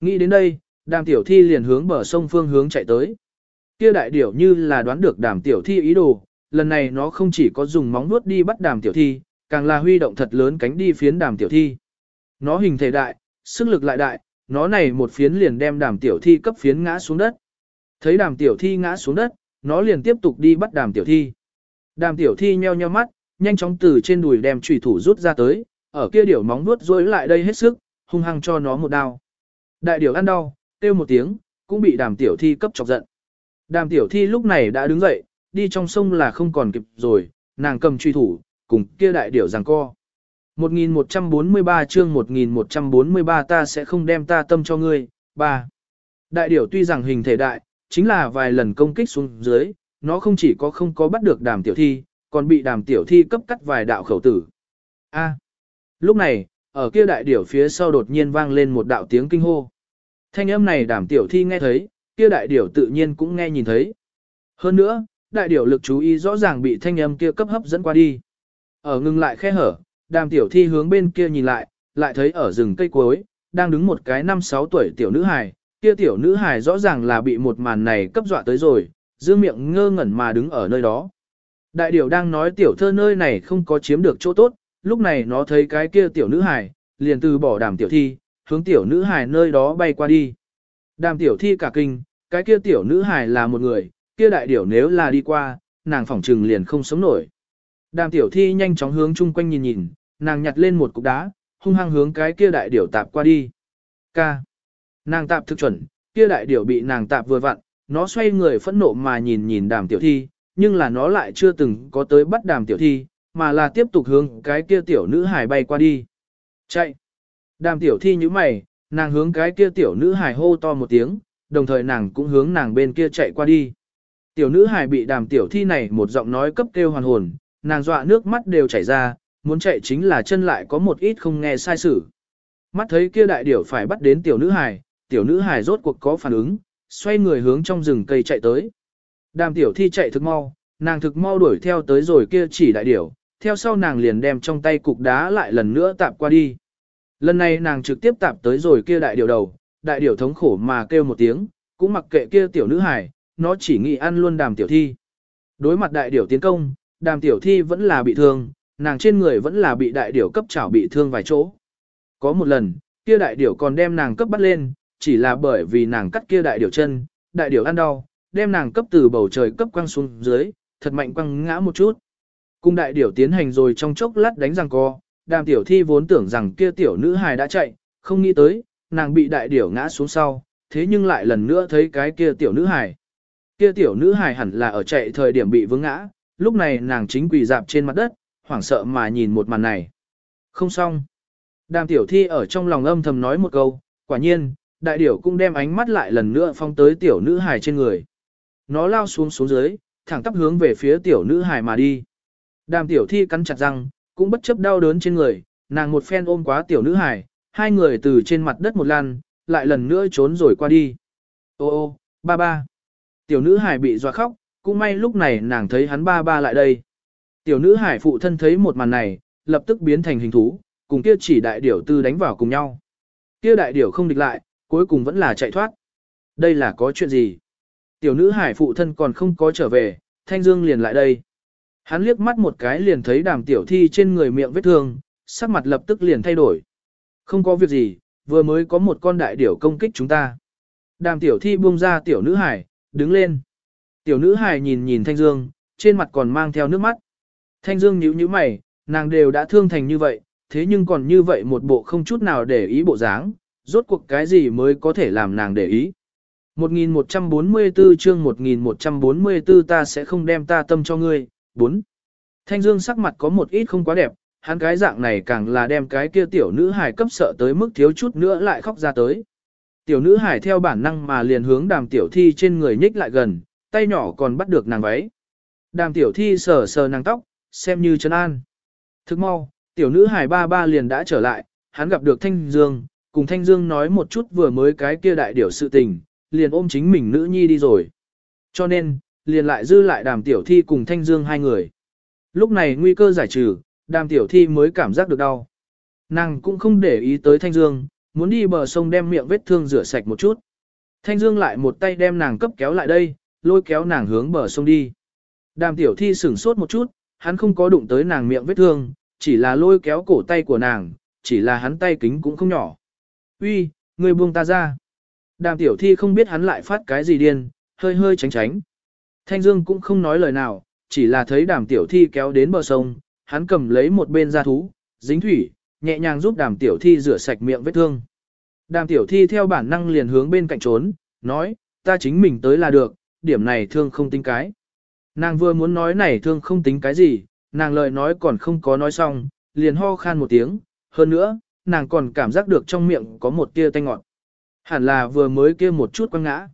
Nghĩ đến đây, đàm tiểu thi liền hướng bờ sông phương hướng chạy tới. Kia đại điểu như là đoán được đàm tiểu thi ý đồ, lần này nó không chỉ có dùng móng nuốt đi bắt đàm tiểu thi, càng là huy động thật lớn cánh đi phiến đàm tiểu thi. Nó hình thể đại, sức lực lại đại, nó này một phiến liền đem đàm tiểu thi cấp phiến ngã xuống đất. Thấy đàm tiểu thi ngã xuống đất, nó liền tiếp tục đi bắt đàm tiểu thi. Đàm tiểu thi nheo nheo mắt, nhanh chóng từ trên đùi đem trùy thủ rút ra tới, ở kia điểu móng vuốt rối lại đây hết sức, hung hăng cho nó một đao. Đại điểu ăn đau, kêu một tiếng, cũng bị đàm tiểu thi cấp chọc giận. Đàm tiểu thi lúc này đã đứng dậy, đi trong sông là không còn kịp rồi, nàng cầm truy thủ, cùng kia đại điểu giằng co. 1143 chương 1143 ta sẽ không đem ta tâm cho ngươi, ba. Đại điểu tuy rằng hình thể đại, chính là vài lần công kích xuống dưới, nó không chỉ có không có bắt được đàm tiểu thi, còn bị đàm tiểu thi cấp cắt vài đạo khẩu tử. A. Lúc này, ở kia đại điểu phía sau đột nhiên vang lên một đạo tiếng kinh hô. Thanh âm này đàm tiểu thi nghe thấy, kia đại điểu tự nhiên cũng nghe nhìn thấy. Hơn nữa, đại điểu lực chú ý rõ ràng bị thanh âm kia cấp hấp dẫn qua đi. Ở ngừng lại khe hở, đàm tiểu thi hướng bên kia nhìn lại, lại thấy ở rừng cây cuối, đang đứng một cái năm sáu tuổi tiểu nữ hài, kia tiểu nữ hài rõ ràng là bị một màn này cấp dọa tới rồi, giữ miệng ngơ ngẩn mà đứng ở nơi đó. Đại điểu đang nói tiểu thơ nơi này không có chiếm được chỗ tốt, lúc này nó thấy cái kia tiểu nữ hài, liền từ bỏ đàm tiểu thi, hướng tiểu nữ hài nơi đó bay qua đi. Đàm tiểu thi cả kinh, cái kia tiểu nữ hài là một người, kia đại điểu nếu là đi qua, nàng phỏng trừng liền không sống nổi. Đàm tiểu thi nhanh chóng hướng chung quanh nhìn nhìn, nàng nhặt lên một cục đá, hung hăng hướng cái kia đại điểu tạp qua đi. Ca. Nàng tạp thực chuẩn, kia đại điểu bị nàng tạp vừa vặn, nó xoay người phẫn nộ mà nhìn nhìn đàm tiểu thi, nhưng là nó lại chưa từng có tới bắt đàm tiểu thi, mà là tiếp tục hướng cái kia tiểu nữ hải bay qua đi. Chạy! Đàm tiểu thi như mày, nàng hướng cái kia tiểu nữ hải hô to một tiếng, đồng thời nàng cũng hướng nàng bên kia chạy qua đi. Tiểu nữ hải bị đàm tiểu thi này một giọng nói cấp kêu hoàn hồn, nàng dọa nước mắt đều chảy ra, muốn chạy chính là chân lại có một ít không nghe sai sự. Mắt thấy kia đại điểu phải bắt đến tiểu nữ hải, tiểu nữ hải rốt cuộc có phản ứng, xoay người hướng trong rừng cây chạy tới. Đàm tiểu thi chạy thực mau, nàng thực mau đuổi theo tới rồi kia chỉ đại điểu, theo sau nàng liền đem trong tay cục đá lại lần nữa tạp qua đi. Lần này nàng trực tiếp tạp tới rồi kia đại điểu đầu, đại điểu thống khổ mà kêu một tiếng, cũng mặc kệ kia tiểu nữ hải, nó chỉ nghĩ ăn luôn đàm tiểu thi. Đối mặt đại điểu tiến công, đàm tiểu thi vẫn là bị thương, nàng trên người vẫn là bị đại điểu cấp chảo bị thương vài chỗ. Có một lần, kia đại điểu còn đem nàng cấp bắt lên, chỉ là bởi vì nàng cắt kia đại điểu chân, đại điểu ăn đau, đem nàng cấp từ bầu trời cấp quăng xuống dưới, thật mạnh quăng ngã một chút. Cung đại điểu tiến hành rồi trong chốc lát đánh răng co, đàm tiểu thi vốn tưởng rằng kia tiểu nữ hài đã chạy, không nghĩ tới, nàng bị đại điểu ngã xuống sau, thế nhưng lại lần nữa thấy cái kia tiểu nữ hài. Kia tiểu nữ hài hẳn là ở chạy thời điểm bị vướng ngã, lúc này nàng chính quỳ dạp trên mặt đất, hoảng sợ mà nhìn một màn này. Không xong. Đàm tiểu thi ở trong lòng âm thầm nói một câu, quả nhiên, đại điểu cũng đem ánh mắt lại lần nữa phong tới tiểu nữ hài trên người. Nó lao xuống xuống dưới, thẳng tắp hướng về phía tiểu nữ hài mà đi. Đàm tiểu thi cắn chặt răng, cũng bất chấp đau đớn trên người, nàng một phen ôm quá tiểu nữ hải hai người từ trên mặt đất một lần, lại lần nữa trốn rồi qua đi. Ô ô, ba ba. Tiểu nữ hải bị dọa khóc, cũng may lúc này nàng thấy hắn ba ba lại đây. Tiểu nữ hải phụ thân thấy một màn này, lập tức biến thành hình thú, cùng kia chỉ đại điểu tư đánh vào cùng nhau. Kia đại điểu không địch lại, cuối cùng vẫn là chạy thoát. Đây là có chuyện gì? Tiểu nữ hải phụ thân còn không có trở về, Thanh Dương liền lại đây. Hắn liếc mắt một cái liền thấy đàm tiểu thi trên người miệng vết thương, sắc mặt lập tức liền thay đổi. Không có việc gì, vừa mới có một con đại điểu công kích chúng ta. Đàm tiểu thi buông ra tiểu nữ hải, đứng lên. Tiểu nữ hải nhìn nhìn Thanh Dương, trên mặt còn mang theo nước mắt. Thanh Dương nhíu nhíu mày, nàng đều đã thương thành như vậy, thế nhưng còn như vậy một bộ không chút nào để ý bộ dáng, rốt cuộc cái gì mới có thể làm nàng để ý. 1144 chương 1144 ta sẽ không đem ta tâm cho ngươi. 4. Thanh Dương sắc mặt có một ít không quá đẹp, hắn cái dạng này càng là đem cái kia tiểu nữ hài cấp sợ tới mức thiếu chút nữa lại khóc ra tới. Tiểu nữ hài theo bản năng mà liền hướng đàm tiểu thi trên người nhích lại gần, tay nhỏ còn bắt được nàng váy. Đàm tiểu thi sờ sờ nàng tóc, xem như trấn an. Thức mau, tiểu nữ hài ba ba liền đã trở lại, hắn gặp được Thanh Dương, cùng Thanh Dương nói một chút vừa mới cái kia đại điểu sự tình, liền ôm chính mình nữ nhi đi rồi. Cho nên, liền lại dư lại đàm tiểu thi cùng Thanh Dương hai người. Lúc này nguy cơ giải trừ, đàm tiểu thi mới cảm giác được đau. Nàng cũng không để ý tới Thanh Dương, muốn đi bờ sông đem miệng vết thương rửa sạch một chút. Thanh Dương lại một tay đem nàng cấp kéo lại đây, lôi kéo nàng hướng bờ sông đi. Đàm tiểu thi sửng sốt một chút, hắn không có đụng tới nàng miệng vết thương, chỉ là lôi kéo cổ tay của nàng, chỉ là hắn tay kính cũng không nhỏ. Uy, người buông ta ra. Đàm tiểu thi không biết hắn lại phát cái gì điên, hơi hơi tránh tránh. Thanh Dương cũng không nói lời nào, chỉ là thấy đàm tiểu thi kéo đến bờ sông, hắn cầm lấy một bên da thú, dính thủy, nhẹ nhàng giúp đàm tiểu thi rửa sạch miệng vết thương. Đàm tiểu thi theo bản năng liền hướng bên cạnh trốn, nói, ta chính mình tới là được, điểm này thương không tính cái. Nàng vừa muốn nói này thương không tính cái gì, nàng lời nói còn không có nói xong, liền ho khan một tiếng, hơn nữa, nàng còn cảm giác được trong miệng có một tia tanh ngọt. Hẳn là vừa mới kia một chút quăng ngã.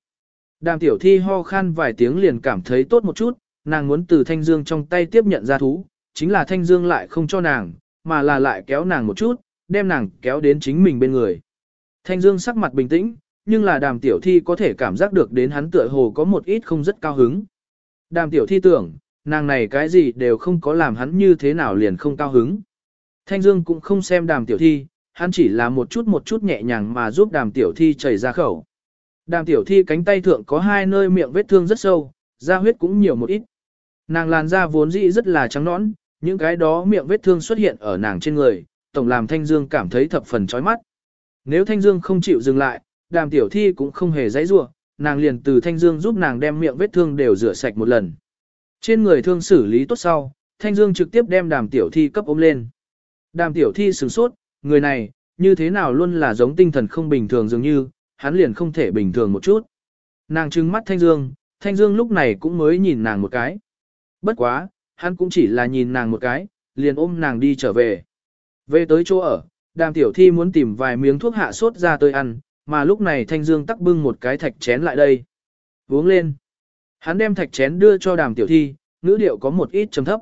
Đàm tiểu thi ho khan vài tiếng liền cảm thấy tốt một chút, nàng muốn từ thanh dương trong tay tiếp nhận ra thú, chính là thanh dương lại không cho nàng, mà là lại kéo nàng một chút, đem nàng kéo đến chính mình bên người. Thanh dương sắc mặt bình tĩnh, nhưng là đàm tiểu thi có thể cảm giác được đến hắn tựa hồ có một ít không rất cao hứng. Đàm tiểu thi tưởng, nàng này cái gì đều không có làm hắn như thế nào liền không cao hứng. Thanh Dương cũng không xem đàm tiểu thi, hắn chỉ là một chút một chút nhẹ nhàng mà giúp đàm tiểu thi chảy ra khẩu. Đàm tiểu thi cánh tay thượng có hai nơi miệng vết thương rất sâu, da huyết cũng nhiều một ít. Nàng làn da vốn dĩ rất là trắng nõn, những cái đó miệng vết thương xuất hiện ở nàng trên người, tổng làm Thanh Dương cảm thấy thập phần chói mắt. Nếu Thanh Dương không chịu dừng lại, đàm tiểu thi cũng không hề dãy rủa, nàng liền từ Thanh Dương giúp nàng đem miệng vết thương đều rửa sạch một lần. Trên người thương xử lý tốt sau, Thanh Dương trực tiếp đem đàm tiểu thi cấp ôm lên. Đàm tiểu thi sửng sốt, người này, như thế nào luôn là giống tinh thần không bình thường dường như, hắn liền không thể bình thường một chút. Nàng trừng mắt Thanh Dương, Thanh Dương lúc này cũng mới nhìn nàng một cái. Bất quá, hắn cũng chỉ là nhìn nàng một cái, liền ôm nàng đi trở về. Về tới chỗ ở, đàm tiểu thi muốn tìm vài miếng thuốc hạ sốt ra tới ăn, mà lúc này Thanh Dương tắc bưng một cái thạch chén lại đây. Uống lên. Hắn đem thạch chén đưa cho đàm tiểu thi, ngữ điệu có một ít trầm thấp.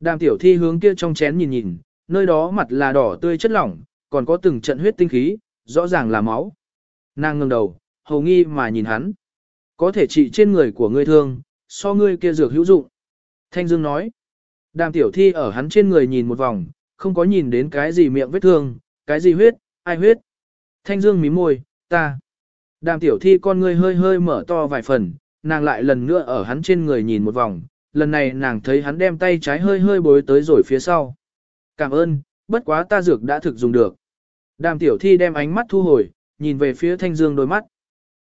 Đàm tiểu thi hướng kia trong chén nhìn nhìn, nơi đó mặt là đỏ tươi chất lỏng, còn có từng trận huyết tinh khí, rõ ràng là máu. Nàng ngẩng đầu, hầu nghi mà nhìn hắn. Có thể trị trên người của ngươi thương, so ngươi kia dược hữu dụng. Thanh Dương nói. Đàm tiểu thi ở hắn trên người nhìn một vòng, không có nhìn đến cái gì miệng vết thương, cái gì huyết, ai huyết. Thanh Dương mím môi, ta. Đàm tiểu thi con ngươi hơi hơi mở to vài phần, nàng lại lần nữa ở hắn trên người nhìn một vòng, lần này nàng thấy hắn đem tay trái hơi hơi bối tới rồi phía sau. Cảm ơn, bất quá ta dược đã thực dùng được. Đàm tiểu thi đem ánh mắt thu hồi, nhìn về phía Thanh Dương đôi mắt.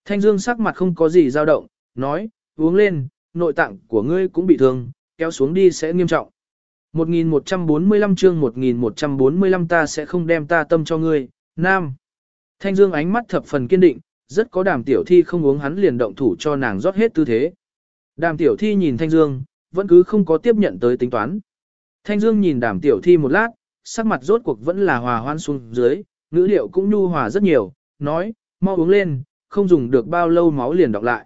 Thanh Dương sắc mặt không có gì dao động, nói, uống lên, nội tạng của ngươi cũng bị thương, kéo xuống đi sẽ nghiêm trọng. 1145 chương 1145 ta sẽ không đem ta tâm cho ngươi, nam. Thanh Dương ánh mắt thập phần kiên định, rất có đàm tiểu thi không uống hắn liền động thủ cho nàng rót hết tư thế. Đàm tiểu thi nhìn Thanh Dương, vẫn cứ không có tiếp nhận tới tính toán. Thanh Dương nhìn đàm tiểu thi một lát, sắc mặt rốt cuộc vẫn là hòa hoan xuống dưới, ngữ liệu cũng nhu hòa rất nhiều, nói, mau uống lên, không dùng được bao lâu máu liền đọc lại.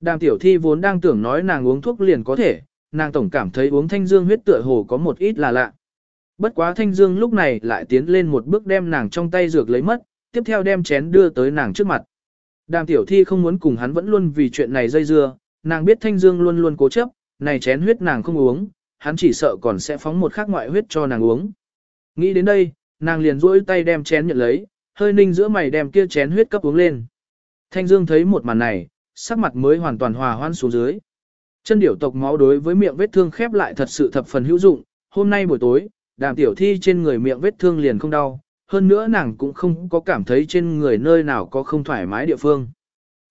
Đàm tiểu thi vốn đang tưởng nói nàng uống thuốc liền có thể, nàng tổng cảm thấy uống thanh dương huyết tựa hồ có một ít là lạ. Bất quá thanh dương lúc này lại tiến lên một bước đem nàng trong tay dược lấy mất, tiếp theo đem chén đưa tới nàng trước mặt. Đàm tiểu thi không muốn cùng hắn vẫn luôn vì chuyện này dây dưa, nàng biết thanh dương luôn luôn cố chấp, này chén huyết nàng không uống, hắn chỉ sợ còn sẽ phóng một khắc ngoại huyết cho nàng uống. Nghĩ đến đây, nàng liền duỗi tay đem chén nhận lấy, hơi ninh giữa mày đem kia chén huyết cấp uống lên. Thanh Dương thấy một màn này, sắc mặt mới hoàn toàn hòa hoan xuống dưới. Chân điểu tộc máu đối với miệng vết thương khép lại thật sự thập phần hữu dụng, hôm nay buổi tối, đàm tiểu thi trên người miệng vết thương liền không đau, hơn nữa nàng cũng không có cảm thấy trên người nơi nào có không thoải mái địa phương.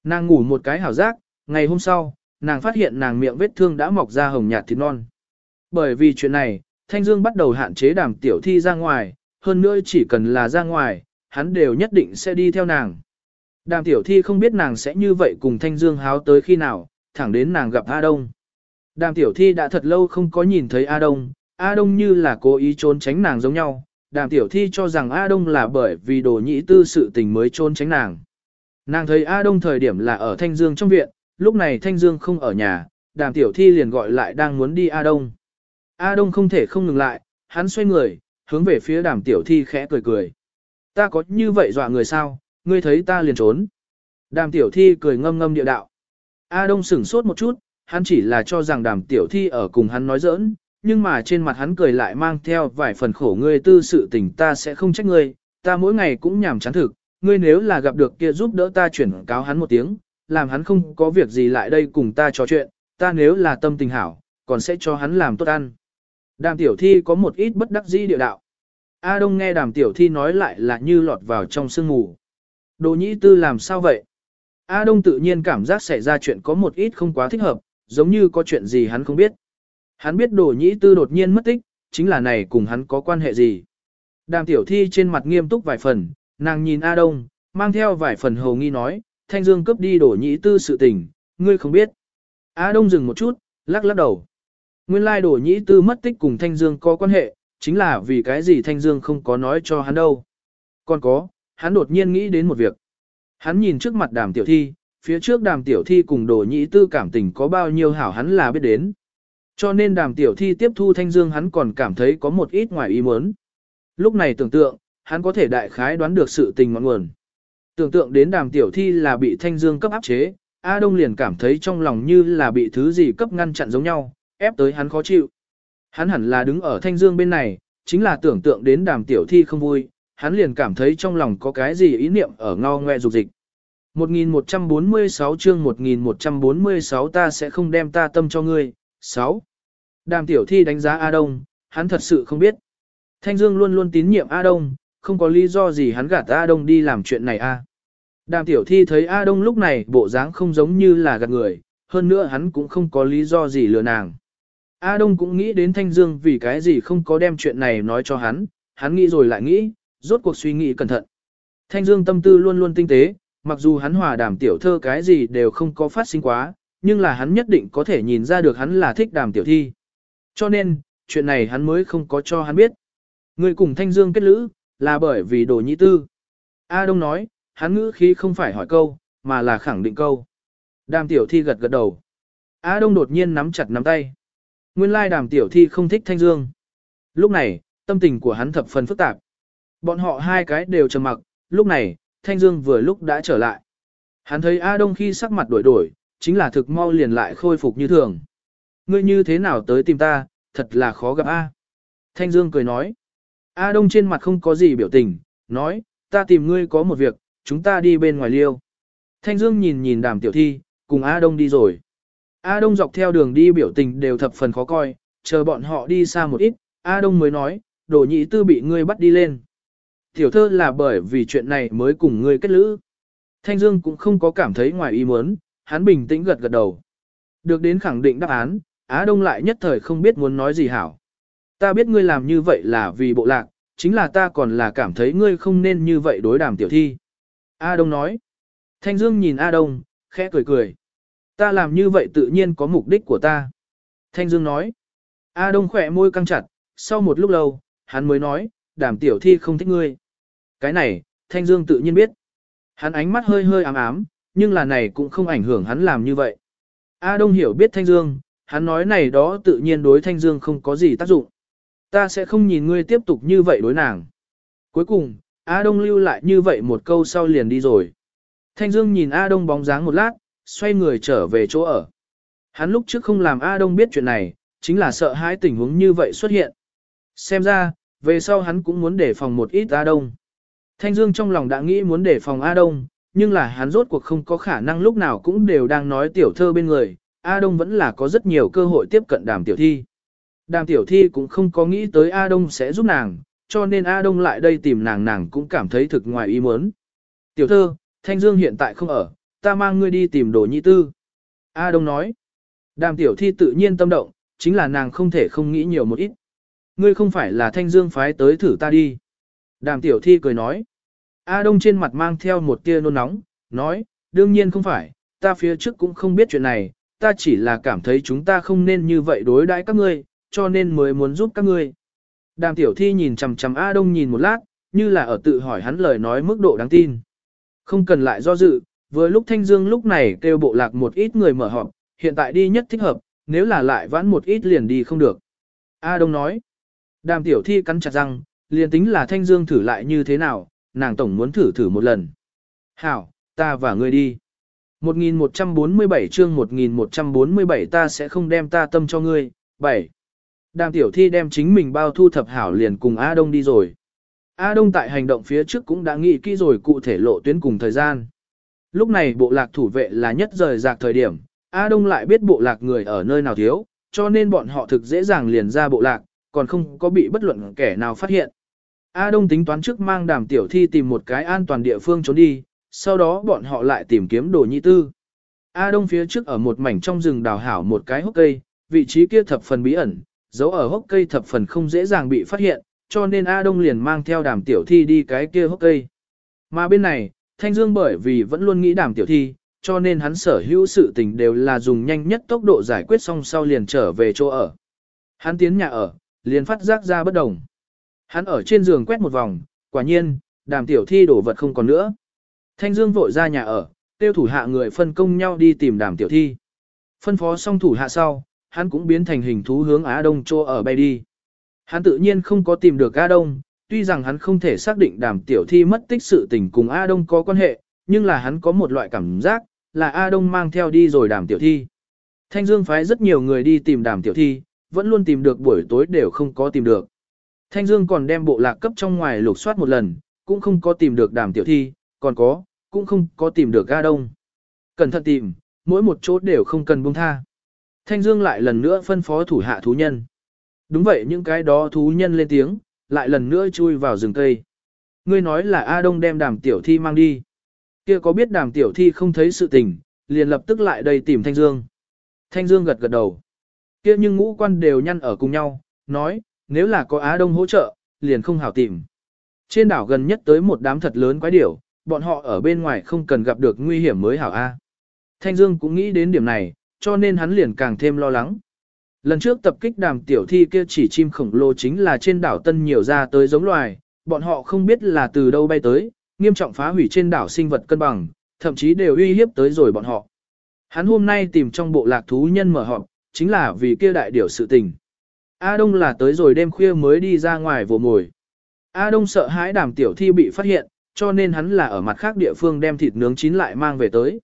Nàng ngủ một cái hảo giác, ngày hôm sau, nàng phát hiện nàng miệng vết thương đã mọc ra hồng nhạt thịt non. Bởi vì chuyện này, Thanh Dương bắt đầu hạn chế đàm tiểu thi ra ngoài, hơn nữa chỉ cần là ra ngoài, hắn đều nhất định sẽ đi theo nàng. Đàm tiểu thi không biết nàng sẽ như vậy cùng Thanh Dương háo tới khi nào, thẳng đến nàng gặp A Đông. Đàm tiểu thi đã thật lâu không có nhìn thấy A Đông, A Đông như là cố ý trốn tránh nàng giống nhau. Đàm tiểu thi cho rằng A Đông là bởi vì đồ nhĩ tư sự tình mới trốn tránh nàng. Nàng thấy A Đông thời điểm là ở Thanh Dương trong viện, lúc này Thanh Dương không ở nhà, đàm tiểu thi liền gọi lại đang muốn đi A Đông. A Đông không thể không ngừng lại, hắn xoay người, hướng về phía đàm tiểu thi khẽ cười cười. Ta có như vậy dọa người sao, ngươi thấy ta liền trốn. Đàm tiểu thi cười ngâm ngâm địa đạo. A Đông sửng sốt một chút, hắn chỉ là cho rằng đàm tiểu thi ở cùng hắn nói giỡn, nhưng mà trên mặt hắn cười lại mang theo vài phần khổ ngươi tư sự tình ta sẽ không trách ngươi, ta mỗi ngày cũng nhảm chán thực, ngươi nếu là gặp được kia giúp đỡ ta chuyển cáo hắn một tiếng, làm hắn không có việc gì lại đây cùng ta trò chuyện, ta nếu là tâm tình hảo, còn sẽ cho hắn làm tốt ăn. Đàm tiểu thi có một ít bất đắc dĩ địa đạo. A Đông nghe đàm tiểu thi nói lại là như lọt vào trong sương mù. Đồ nhĩ tư làm sao vậy? A Đông tự nhiên cảm giác xảy ra chuyện có một ít không quá thích hợp, giống như có chuyện gì hắn không biết. Hắn biết đồ nhĩ tư đột nhiên mất tích, chính là này cùng hắn có quan hệ gì. Đàm tiểu thi trên mặt nghiêm túc vài phần, nàng nhìn A Đông, mang theo vài phần hầu nghi nói, Thanh Dương cướp đi đồ nhĩ tư sự tình, ngươi không biết. A Đông dừng một chút, lắc lắc đầu. Nguyên lai đồ nhĩ tư mất tích cùng Thanh Dương có quan hệ, chính là vì cái gì Thanh Dương không có nói cho hắn đâu. Còn có, hắn đột nhiên nghĩ đến một việc. Hắn nhìn trước mặt đàm tiểu thi, phía trước đàm tiểu thi cùng đồ nhĩ tư cảm tình có bao nhiêu hảo hắn là biết đến. Cho nên đàm tiểu thi tiếp thu Thanh Dương hắn còn cảm thấy có một ít ngoài ý muốn. Lúc này tưởng tượng, hắn có thể đại khái đoán được sự tình ngọn nguồn. Tưởng tượng đến đàm tiểu thi là bị Thanh Dương cấp áp chế, A Đông liền cảm thấy trong lòng như là bị thứ gì cấp ngăn chặn giống nhau, ép tới hắn khó chịu. Hắn hẳn là đứng ở Thanh Dương bên này, chính là tưởng tượng đến đàm tiểu thi không vui, hắn liền cảm thấy trong lòng có cái gì ý niệm ở ngao ngoe dục dịch. 1146 chương 1146 ta sẽ không đem ta tâm cho ngươi. 6. Đàm tiểu thi đánh giá A Đông, hắn thật sự không biết. Thanh Dương luôn luôn tín nhiệm A Đông, không có lý do gì hắn gạt A Đông đi làm chuyện này a. Đàm tiểu thi thấy A Đông lúc này bộ dáng không giống như là gạt người, hơn nữa hắn cũng không có lý do gì lừa nàng. A Đông cũng nghĩ đến Thanh Dương vì cái gì không có đem chuyện này nói cho hắn, hắn nghĩ rồi lại nghĩ, rốt cuộc suy nghĩ cẩn thận. Thanh Dương tâm tư luôn luôn tinh tế, mặc dù hắn hòa đàm tiểu thơ cái gì đều không có phát sinh quá, nhưng là hắn nhất định có thể nhìn ra được hắn là thích đàm tiểu thi. Cho nên, chuyện này hắn mới không có cho hắn biết. Người cùng Thanh Dương kết lữ, là bởi vì đồ nhị tư. A Đông nói, hắn ngữ khí không phải hỏi câu, mà là khẳng định câu. Đàm tiểu thi gật gật đầu. A Đông đột nhiên nắm chặt nắm tay. Nguyên lai đàm tiểu thi không thích Thanh Dương. Lúc này, tâm tình của hắn thập phần phức tạp. Bọn họ hai cái đều trầm mặc, lúc này, Thanh Dương vừa lúc đã trở lại. Hắn thấy A Đông khi sắc mặt đổi đổi, chính là thực mau liền lại khôi phục như thường. Ngươi như thế nào tới tìm ta, thật là khó gặp A. Thanh Dương cười nói. A Đông trên mặt không có gì biểu tình, nói, ta tìm ngươi có một việc, chúng ta đi bên ngoài liêu. Thanh Dương nhìn nhìn đàm tiểu thi, cùng A Đông đi rồi. A Đông dọc theo đường đi biểu tình đều thập phần khó coi, chờ bọn họ đi xa một ít, A Đông mới nói, đồ nhị tư bị ngươi bắt đi lên. Tiểu thơ là bởi vì chuyện này mới cùng ngươi kết lữ. Thanh Dương cũng không có cảm thấy ngoài ý muốn, hắn bình tĩnh gật gật đầu. Được đến khẳng định đáp án, Á Đông lại nhất thời không biết muốn nói gì hảo. Ta biết ngươi làm như vậy là vì bộ lạc, chính là ta còn là cảm thấy ngươi không nên như vậy đối đàm tiểu thi. A Đông nói. Thanh Dương nhìn A Đông, khẽ cười cười. Ta làm như vậy tự nhiên có mục đích của ta. Thanh Dương nói. A Đông khỏe môi căng chặt, sau một lúc lâu, hắn mới nói, đàm tiểu thi không thích ngươi. Cái này, Thanh Dương tự nhiên biết. Hắn ánh mắt hơi hơi ám ám, nhưng là này cũng không ảnh hưởng hắn làm như vậy. A Đông hiểu biết Thanh Dương, hắn nói này đó tự nhiên đối Thanh Dương không có gì tác dụng. Ta sẽ không nhìn ngươi tiếp tục như vậy đối nàng. Cuối cùng, A Đông lưu lại như vậy một câu sau liền đi rồi. Thanh Dương nhìn A Đông bóng dáng một lát, xoay người trở về chỗ ở. Hắn lúc trước không làm A Đông biết chuyện này, chính là sợ hãi tình huống như vậy xuất hiện. Xem ra, về sau hắn cũng muốn đề phòng một ít A Đông. Thanh Dương trong lòng đã nghĩ muốn đề phòng A Đông, nhưng là hắn rốt cuộc không có khả năng lúc nào cũng đều đang nói tiểu thơ bên người, A Đông vẫn là có rất nhiều cơ hội tiếp cận đàm tiểu thi. Đàm tiểu thi cũng không có nghĩ tới A Đông sẽ giúp nàng, cho nên A Đông lại đây tìm nàng nàng cũng cảm thấy thực ngoài ý muốn. Tiểu thơ, Thanh Dương hiện tại không ở, ta mang ngươi đi tìm đồ nhị tư. A Đông nói, đàm tiểu thi tự nhiên tâm động, chính là nàng không thể không nghĩ nhiều một ít. Ngươi không phải là Thanh Dương phái tới thử ta đi. Đàm tiểu thi cười nói. A Đông trên mặt mang theo một tia nôn nóng, nói, đương nhiên không phải, ta phía trước cũng không biết chuyện này, ta chỉ là cảm thấy chúng ta không nên như vậy đối đãi các ngươi, cho nên mới muốn giúp các ngươi. Đàm tiểu thi nhìn chằm chằm A Đông nhìn một lát, như là ở tự hỏi hắn lời nói mức độ đáng tin. Không cần lại do dự, vừa lúc Thanh Dương lúc này kêu bộ lạc một ít người mở họp, hiện tại đi nhất thích hợp, nếu là lại vãn một ít liền đi không được. A Đông nói. Đàm tiểu thi cắn chặt răng, liền tính là Thanh Dương thử lại như thế nào, nàng tổng muốn thử thử một lần. Hảo, ta và ngươi đi. 1147 chương 1147 ta sẽ không đem ta tâm cho ngươi. 7. Đàm tiểu thi đem chính mình bao thu thập hảo liền cùng A Đông đi rồi. A Đông tại hành động phía trước cũng đã nghĩ kỹ rồi cụ thể lộ tuyến cùng thời gian. Lúc này bộ lạc thủ vệ là nhất rời rạc thời điểm, A Đông lại biết bộ lạc người ở nơi nào thiếu, cho nên bọn họ thực dễ dàng liền ra bộ lạc, còn không có bị bất luận kẻ nào phát hiện. A Đông tính toán trước mang đàm tiểu thi tìm một cái an toàn địa phương trốn đi, sau đó bọn họ lại tìm kiếm đồ nhị tư. A Đông phía trước ở một mảnh trong rừng đào hảo một cái hốc cây, vị trí kia thập phần bí ẩn, giấu ở hốc cây thập phần không dễ dàng bị phát hiện, cho nên A Đông liền mang theo đàm tiểu thi đi cái kia hốc cây. Mà bên này, Thanh Dương bởi vì vẫn luôn nghĩ đàm tiểu thi, cho nên hắn sở hữu sự tình đều là dùng nhanh nhất tốc độ giải quyết xong sau liền trở về chỗ ở. Hắn tiến nhà ở, liền phát giác ra bất đồng. Hắn ở trên giường quét một vòng, quả nhiên, đàm tiểu thi đổ vật không còn nữa. Thanh Dương vội ra nhà ở, tiêu thủ hạ người phân công nhau đi tìm đàm tiểu thi. Phân phó xong thủ hạ sau, hắn cũng biến thành hình thú hướng Á Đông chỗ ở bay đi. Hắn tự nhiên không có tìm được Á Đông, tuy rằng hắn không thể xác định đàm tiểu thi mất tích sự tình cùng A Đông có quan hệ, nhưng là hắn có một loại cảm giác, là A Đông mang theo đi rồi đàm tiểu thi. Thanh Dương phái rất nhiều người đi tìm đàm tiểu thi, vẫn luôn tìm được buổi tối đều không có tìm được. Thanh Dương còn đem bộ lạc cấp trong ngoài lục soát một lần, cũng không có tìm được đàm tiểu thi, còn có, cũng không có tìm được A Đông. Cẩn thận tìm, mỗi một chỗ đều không cần buông tha. Thanh Dương lại lần nữa phân phó thủ hạ thú nhân. Đúng vậy những cái đó thú nhân lên tiếng, lại lần nữa chui vào rừng cây. Ngươi nói là A Đông đem đàm tiểu thi mang đi. Kia có biết đàm tiểu thi không thấy sự tình, liền lập tức lại đây tìm Thanh Dương. Thanh Dương gật gật đầu. Kia nhưng ngũ quan đều nhăn ở cùng nhau, nói, nếu là có Á Đông hỗ trợ, liền không hảo tìm. Trên đảo gần nhất tới một đám thật lớn quái điểu, bọn họ ở bên ngoài không cần gặp được nguy hiểm mới hảo A. Thanh Dương cũng nghĩ đến điểm này, cho nên hắn liền càng thêm lo lắng. Lần trước tập kích đàm tiểu thi kia chỉ chim khổng lồ chính là trên đảo Tân nhiều ra tới giống loài, bọn họ không biết là từ đâu bay tới, nghiêm trọng phá hủy trên đảo sinh vật cân bằng, thậm chí đều uy hiếp tới rồi bọn họ. Hắn hôm nay tìm trong bộ lạc thú nhân mở họp, chính là vì kia đại điểu sự tình. A Đông là tới rồi đêm khuya mới đi ra ngoài vồ mồi. A Đông sợ hãi đàm tiểu thi bị phát hiện, cho nên hắn là ở mặt khác địa phương đem thịt nướng chín lại mang về tới.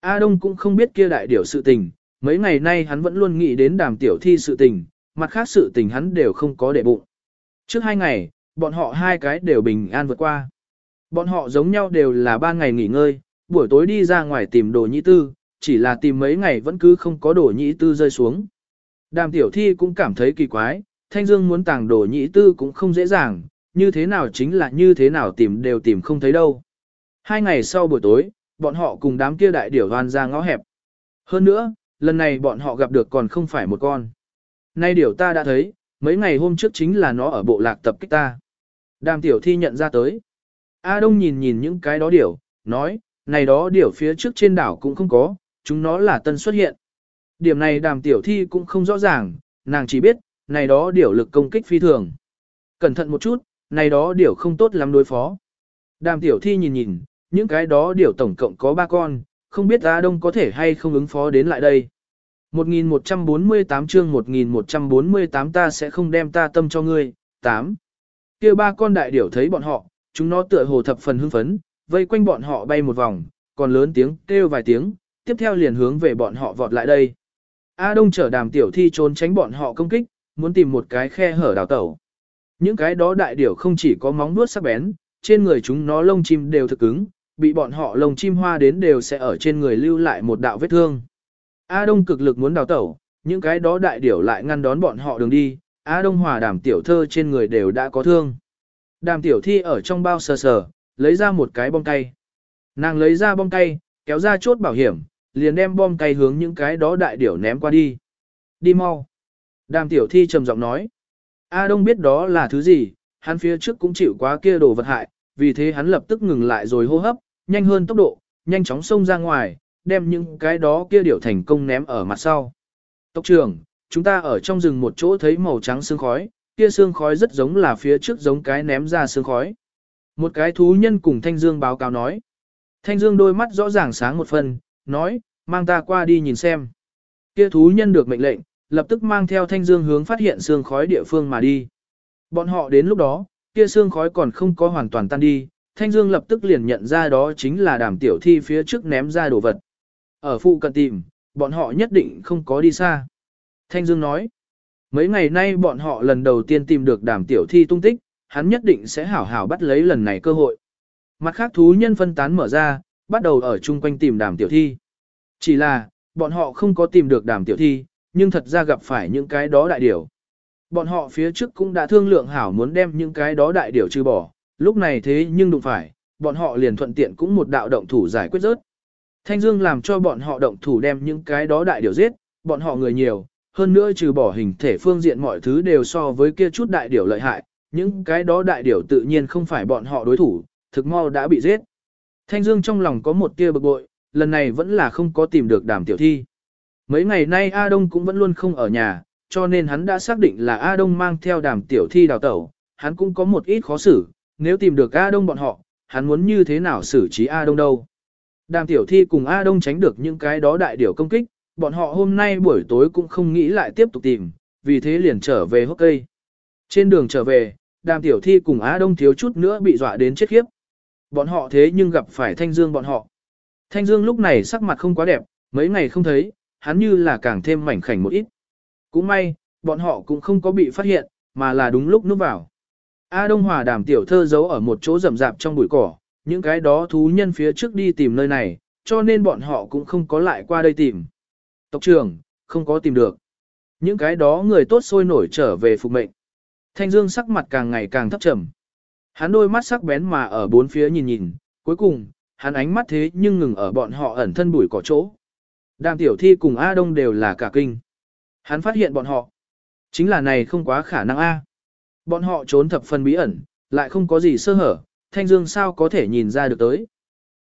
A Đông cũng không biết kia đại điểu sự tình, mấy ngày nay hắn vẫn luôn nghĩ đến đàm tiểu thi sự tình, mặt khác sự tình hắn đều không có để bụng. Trước hai ngày, bọn họ hai cái đều bình an vượt qua. Bọn họ giống nhau đều là ba ngày nghỉ ngơi, buổi tối đi ra ngoài tìm đồ nhĩ tư, chỉ là tìm mấy ngày vẫn cứ không có đồ nhĩ tư rơi xuống. Đàm tiểu thi cũng cảm thấy kỳ quái, Thanh Dương muốn tàng đồ nhĩ tư cũng không dễ dàng, như thế nào chính là như thế nào tìm đều tìm không thấy đâu. Hai ngày sau buổi tối, bọn họ cùng đám kia đại điểu hoan ra ngõ hẹp. Hơn nữa, lần này bọn họ gặp được còn không phải một con. Nay điều ta đã thấy, mấy ngày hôm trước chính là nó ở bộ lạc tập kích ta. Đàm tiểu thi nhận ra tới. A Đông nhìn nhìn những cái đó điểu, nói, này đó điểu phía trước trên đảo cũng không có, chúng nó là tân xuất hiện. Điểm này đàm tiểu thi cũng không rõ ràng, nàng chỉ biết, này đó điểu lực công kích phi thường. Cẩn thận một chút, này đó điểu không tốt lắm đối phó. Đàm tiểu thi nhìn nhìn, những cái đó điểu tổng cộng có ba con, không biết A Đông có thể hay không ứng phó đến lại đây. 1148 chương 1148 ta sẽ không đem ta tâm cho ngươi. 8. kia ba con đại điểu thấy bọn họ, chúng nó tựa hồ thập phần hưng phấn, vây quanh bọn họ bay một vòng, còn lớn tiếng kêu vài tiếng, tiếp theo liền hướng về bọn họ vọt lại đây. A Đông chở đàm tiểu thi trốn tránh bọn họ công kích, muốn tìm một cái khe hở đào tẩu. Những cái đó đại điểu không chỉ có móng vuốt sắc bén, trên người chúng nó lông chim đều thực cứng, bị bọn họ lồng chim hoa đến đều sẽ ở trên người lưu lại một đạo vết thương. A Đông cực lực muốn đào tẩu, những cái đó đại điểu lại ngăn đón bọn họ đường đi, A Đông hòa đàm tiểu thơ trên người đều đã có thương. Đàm tiểu thi ở trong bao sờ sờ, lấy ra một cái bom cay. Nàng lấy ra bom cay, kéo ra chốt bảo hiểm, liền đem bom cay hướng những cái đó đại điểu ném qua đi. Đi mau. Đàm tiểu thi trầm giọng nói. A Đông biết đó là thứ gì, hắn phía trước cũng chịu quá kia đồ vật hại, vì thế hắn lập tức ngừng lại rồi hô hấp, nhanh hơn tốc độ, nhanh chóng xông ra ngoài, đem những cái đó kia điểu thành công ném ở mặt sau. Tốc trưởng, chúng ta ở trong rừng một chỗ thấy màu trắng sương khói, kia sương khói rất giống là phía trước giống cái ném ra sương khói. Một cái thú nhân cùng Thanh Dương báo cáo nói. Thanh Dương đôi mắt rõ ràng sáng một phần, nói, mang ta qua đi nhìn xem. Kia thú nhân được mệnh lệnh, lập tức mang theo Thanh Dương hướng phát hiện sương khói địa phương mà đi. Bọn họ đến lúc đó, kia xương khói còn không có hoàn toàn tan đi, Thanh Dương lập tức liền nhận ra đó chính là đàm tiểu thi phía trước ném ra đồ vật. Ở phụ cận tìm, bọn họ nhất định không có đi xa. Thanh Dương nói, mấy ngày nay bọn họ lần đầu tiên tìm được đàm tiểu thi tung tích, hắn nhất định sẽ hảo hảo bắt lấy lần này cơ hội. Mặt khác thú nhân phân tán mở ra, bắt đầu ở chung quanh tìm đàm tiểu thi. Chỉ là, bọn họ không có tìm được đàm tiểu thi, nhưng thật ra gặp phải những cái đó đại điều. Bọn họ phía trước cũng đã thương lượng hảo muốn đem những cái đó đại điểu trừ bỏ, lúc này thế nhưng đụng phải, bọn họ liền thuận tiện cũng một đạo động thủ giải quyết rớt. Thanh Dương làm cho bọn họ động thủ đem những cái đó đại điểu giết, bọn họ người nhiều, hơn nữa trừ bỏ hình thể phương diện mọi thứ đều so với kia chút đại điểu lợi hại, những cái đó đại điểu tự nhiên không phải bọn họ đối thủ, thực mau đã bị giết. Thanh Dương trong lòng có một tia bực bội, lần này vẫn là không có tìm được đàm tiểu thi. Mấy ngày nay A Đông cũng vẫn luôn không ở nhà, cho nên hắn đã xác định là A Đông mang theo đàm tiểu thi đào tẩu, hắn cũng có một ít khó xử, nếu tìm được A Đông bọn họ, hắn muốn như thế nào xử trí A Đông đâu. Đàm tiểu thi cùng A Đông tránh được những cái đó đại điều công kích, bọn họ hôm nay buổi tối cũng không nghĩ lại tiếp tục tìm, vì thế liền trở về hốc cây. Trên đường trở về, đàm tiểu thi cùng A Đông thiếu chút nữa bị dọa đến chết khiếp. Bọn họ thế nhưng gặp phải Thanh Dương bọn họ. Thanh Dương lúc này sắc mặt không quá đẹp, mấy ngày không thấy, hắn như là càng thêm mảnh khảnh một ít. Cũng may, bọn họ cũng không có bị phát hiện, mà là đúng lúc núp vào. A Đông Hòa đàm tiểu thơ giấu ở một chỗ rậm rạp trong bụi cỏ, những cái đó thú nhân phía trước đi tìm nơi này, cho nên bọn họ cũng không có lại qua đây tìm. Tộc trưởng, không có tìm được. Những cái đó người tốt sôi nổi trở về phục mệnh. Thanh Dương sắc mặt càng ngày càng thấp trầm. Hắn đôi mắt sắc bén mà ở bốn phía nhìn nhìn, cuối cùng, hắn ánh mắt thế nhưng ngừng ở bọn họ ẩn thân bụi cỏ chỗ. Đàm tiểu thi cùng A Đông đều là cả kinh. Hắn phát hiện bọn họ. Chính là này không quá khả năng A. Bọn họ trốn thập phần bí ẩn, lại không có gì sơ hở, Thanh Dương sao có thể nhìn ra được tới.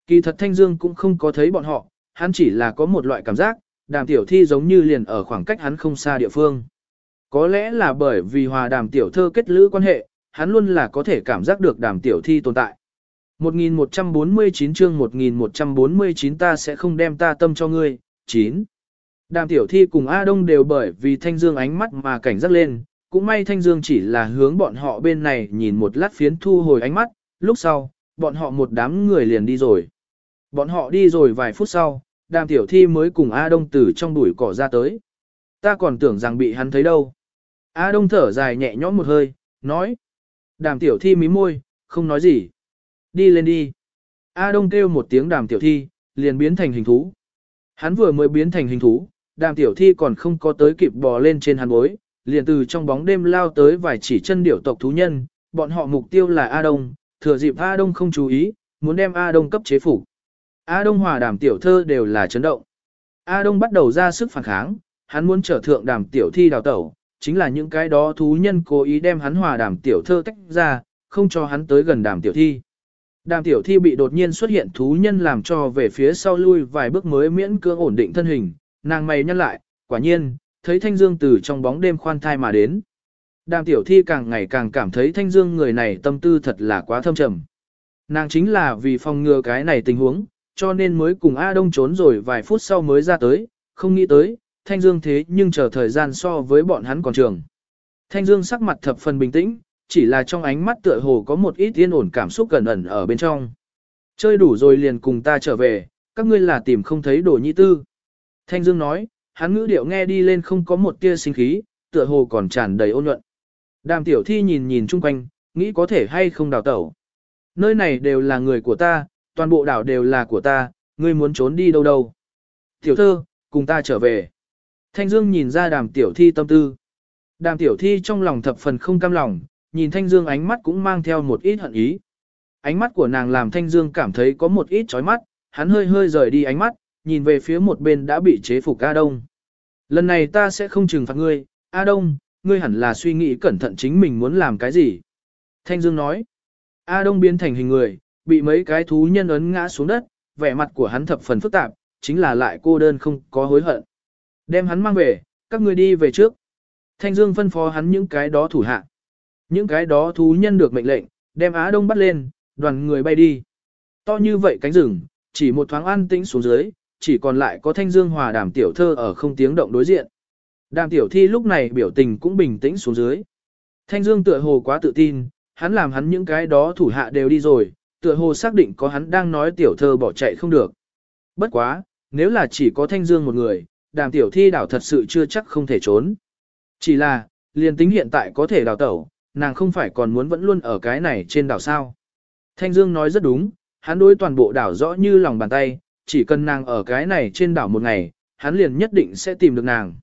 Kỳ thật Thanh Dương cũng không có thấy bọn họ, hắn chỉ là có một loại cảm giác, đàm tiểu thi giống như liền ở khoảng cách hắn không xa địa phương. Có lẽ là bởi vì hòa đàm tiểu thơ kết lữ quan hệ, hắn luôn là có thể cảm giác được đàm tiểu thi tồn tại. 1149 chương 1149 ta sẽ không đem ta tâm cho ngươi, 9. Đàm tiểu thi cùng A Đông đều bởi vì Thanh Dương ánh mắt mà cảnh giác lên, cũng may Thanh Dương chỉ là hướng bọn họ bên này nhìn một lát phiến thu hồi ánh mắt, lúc sau, bọn họ một đám người liền đi rồi. Bọn họ đi rồi vài phút sau, đàm tiểu thi mới cùng A Đông từ trong bụi cỏ ra tới. Ta còn tưởng rằng bị hắn thấy đâu. A Đông thở dài nhẹ nhõm một hơi, nói. Đàm tiểu thi mí môi, không nói gì. Đi lên đi. A Đông kêu một tiếng đàm tiểu thi, liền biến thành hình thú. Hắn vừa mới biến thành hình thú, đàm tiểu thi còn không có tới kịp bò lên trên hắn bối, liền từ trong bóng đêm lao tới vài chỉ chân điểu tộc thú nhân, bọn họ mục tiêu là A Đông, thừa dịp A Đông không chú ý, muốn đem A Đông cấp chế phủ. A Đông hòa đàm tiểu thơ đều là chấn động. A Đông bắt đầu ra sức phản kháng, hắn muốn trở thượng đàm tiểu thi đào tẩu, chính là những cái đó thú nhân cố ý đem hắn hòa đàm tiểu thơ tách ra, không cho hắn tới gần đàm tiểu thi. Đàm tiểu thi bị đột nhiên xuất hiện thú nhân làm cho về phía sau lui vài bước mới miễn cưỡng ổn định thân hình, nàng mày nhăn lại, quả nhiên, thấy thanh dương từ trong bóng đêm khoan thai mà đến. Đàm tiểu thi càng ngày càng cảm thấy thanh dương người này tâm tư thật là quá thâm trầm. Nàng chính là vì phòng ngừa cái này tình huống, cho nên mới cùng A Đông trốn rồi vài phút sau mới ra tới, không nghĩ tới, thanh dương thế nhưng chờ thời gian so với bọn hắn còn trường. Thanh dương sắc mặt thập phần bình tĩnh, chỉ là trong ánh mắt tựa hồ có một ít yên ổn cảm xúc gần ẩn ở bên trong. Chơi đủ rồi liền cùng ta trở về, các ngươi là tìm không thấy đồ nhị tư. Thanh Dương nói, hắn ngữ điệu nghe đi lên không có một tia sinh khí, tựa hồ còn tràn đầy ôn nhuận. Đàm tiểu thi nhìn nhìn chung quanh, nghĩ có thể hay không đào tẩu. Nơi này đều là người của ta, toàn bộ đảo đều là của ta, ngươi muốn trốn đi đâu đâu. Tiểu thơ, cùng ta trở về. Thanh Dương nhìn ra đàm tiểu thi tâm tư. Đàm tiểu thi trong lòng thập phần không cam lòng, nhìn Thanh Dương ánh mắt cũng mang theo một ít hận ý. Ánh mắt của nàng làm Thanh Dương cảm thấy có một ít chói mắt, hắn hơi hơi rời đi ánh mắt, nhìn về phía một bên đã bị chế phục A Đông. Lần này ta sẽ không trừng phạt ngươi, A Đông, ngươi hẳn là suy nghĩ cẩn thận chính mình muốn làm cái gì. Thanh Dương nói, A Đông biến thành hình người, bị mấy cái thú nhân ấn ngã xuống đất, vẻ mặt của hắn thập phần phức tạp, chính là lại cô đơn không có hối hận. Đem hắn mang về, các ngươi đi về trước. Thanh Dương phân phó hắn những cái đó thủ hạ. Những cái đó thú nhân được mệnh lệnh, đem Á Đông bắt lên, đoàn người bay đi. To như vậy cánh rừng, chỉ một thoáng an tĩnh xuống dưới, chỉ còn lại có thanh dương hòa đàm tiểu thơ ở không tiếng động đối diện. Đàm tiểu thi lúc này biểu tình cũng bình tĩnh xuống dưới. Thanh dương tựa hồ quá tự tin, hắn làm hắn những cái đó thủ hạ đều đi rồi, tựa hồ xác định có hắn đang nói tiểu thơ bỏ chạy không được. Bất quá, nếu là chỉ có thanh dương một người, đàm tiểu thi đảo thật sự chưa chắc không thể trốn. Chỉ là, liền tính hiện tại có thể đào tẩu, nàng không phải còn muốn vẫn luôn ở cái này trên đảo sao. Thanh Dương nói rất đúng, hắn đối toàn bộ đảo rõ như lòng bàn tay, chỉ cần nàng ở cái này trên đảo một ngày, hắn liền nhất định sẽ tìm được nàng.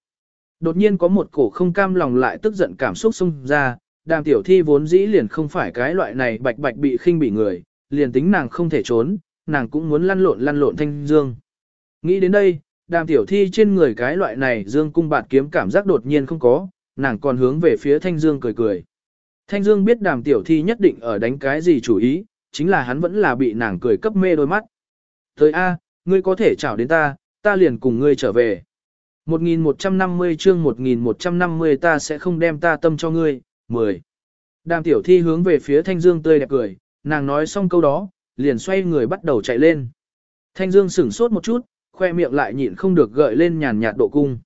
Đột nhiên có một cổ không cam lòng lại tức giận cảm xúc xông ra, đàm tiểu thi vốn dĩ liền không phải cái loại này bạch bạch bị khinh bị người, liền tính nàng không thể trốn, nàng cũng muốn lăn lộn lăn lộn thanh dương. Nghĩ đến đây, đàm tiểu thi trên người cái loại này dương cung bạt kiếm cảm giác đột nhiên không có, nàng còn hướng về phía thanh dương cười cười. Thanh dương biết đàm tiểu thi nhất định ở đánh cái gì chủ ý, chính là hắn vẫn là bị nàng cười cấp mê đôi mắt. Thời A, ngươi có thể chào đến ta, ta liền cùng ngươi trở về. 1150 chương 1150 ta sẽ không đem ta tâm cho ngươi, 10. Đàm tiểu thi hướng về phía Thanh Dương tươi đẹp cười, nàng nói xong câu đó, liền xoay người bắt đầu chạy lên. Thanh Dương sửng sốt một chút, khoe miệng lại nhịn không được gợi lên nhàn nhạt độ cung.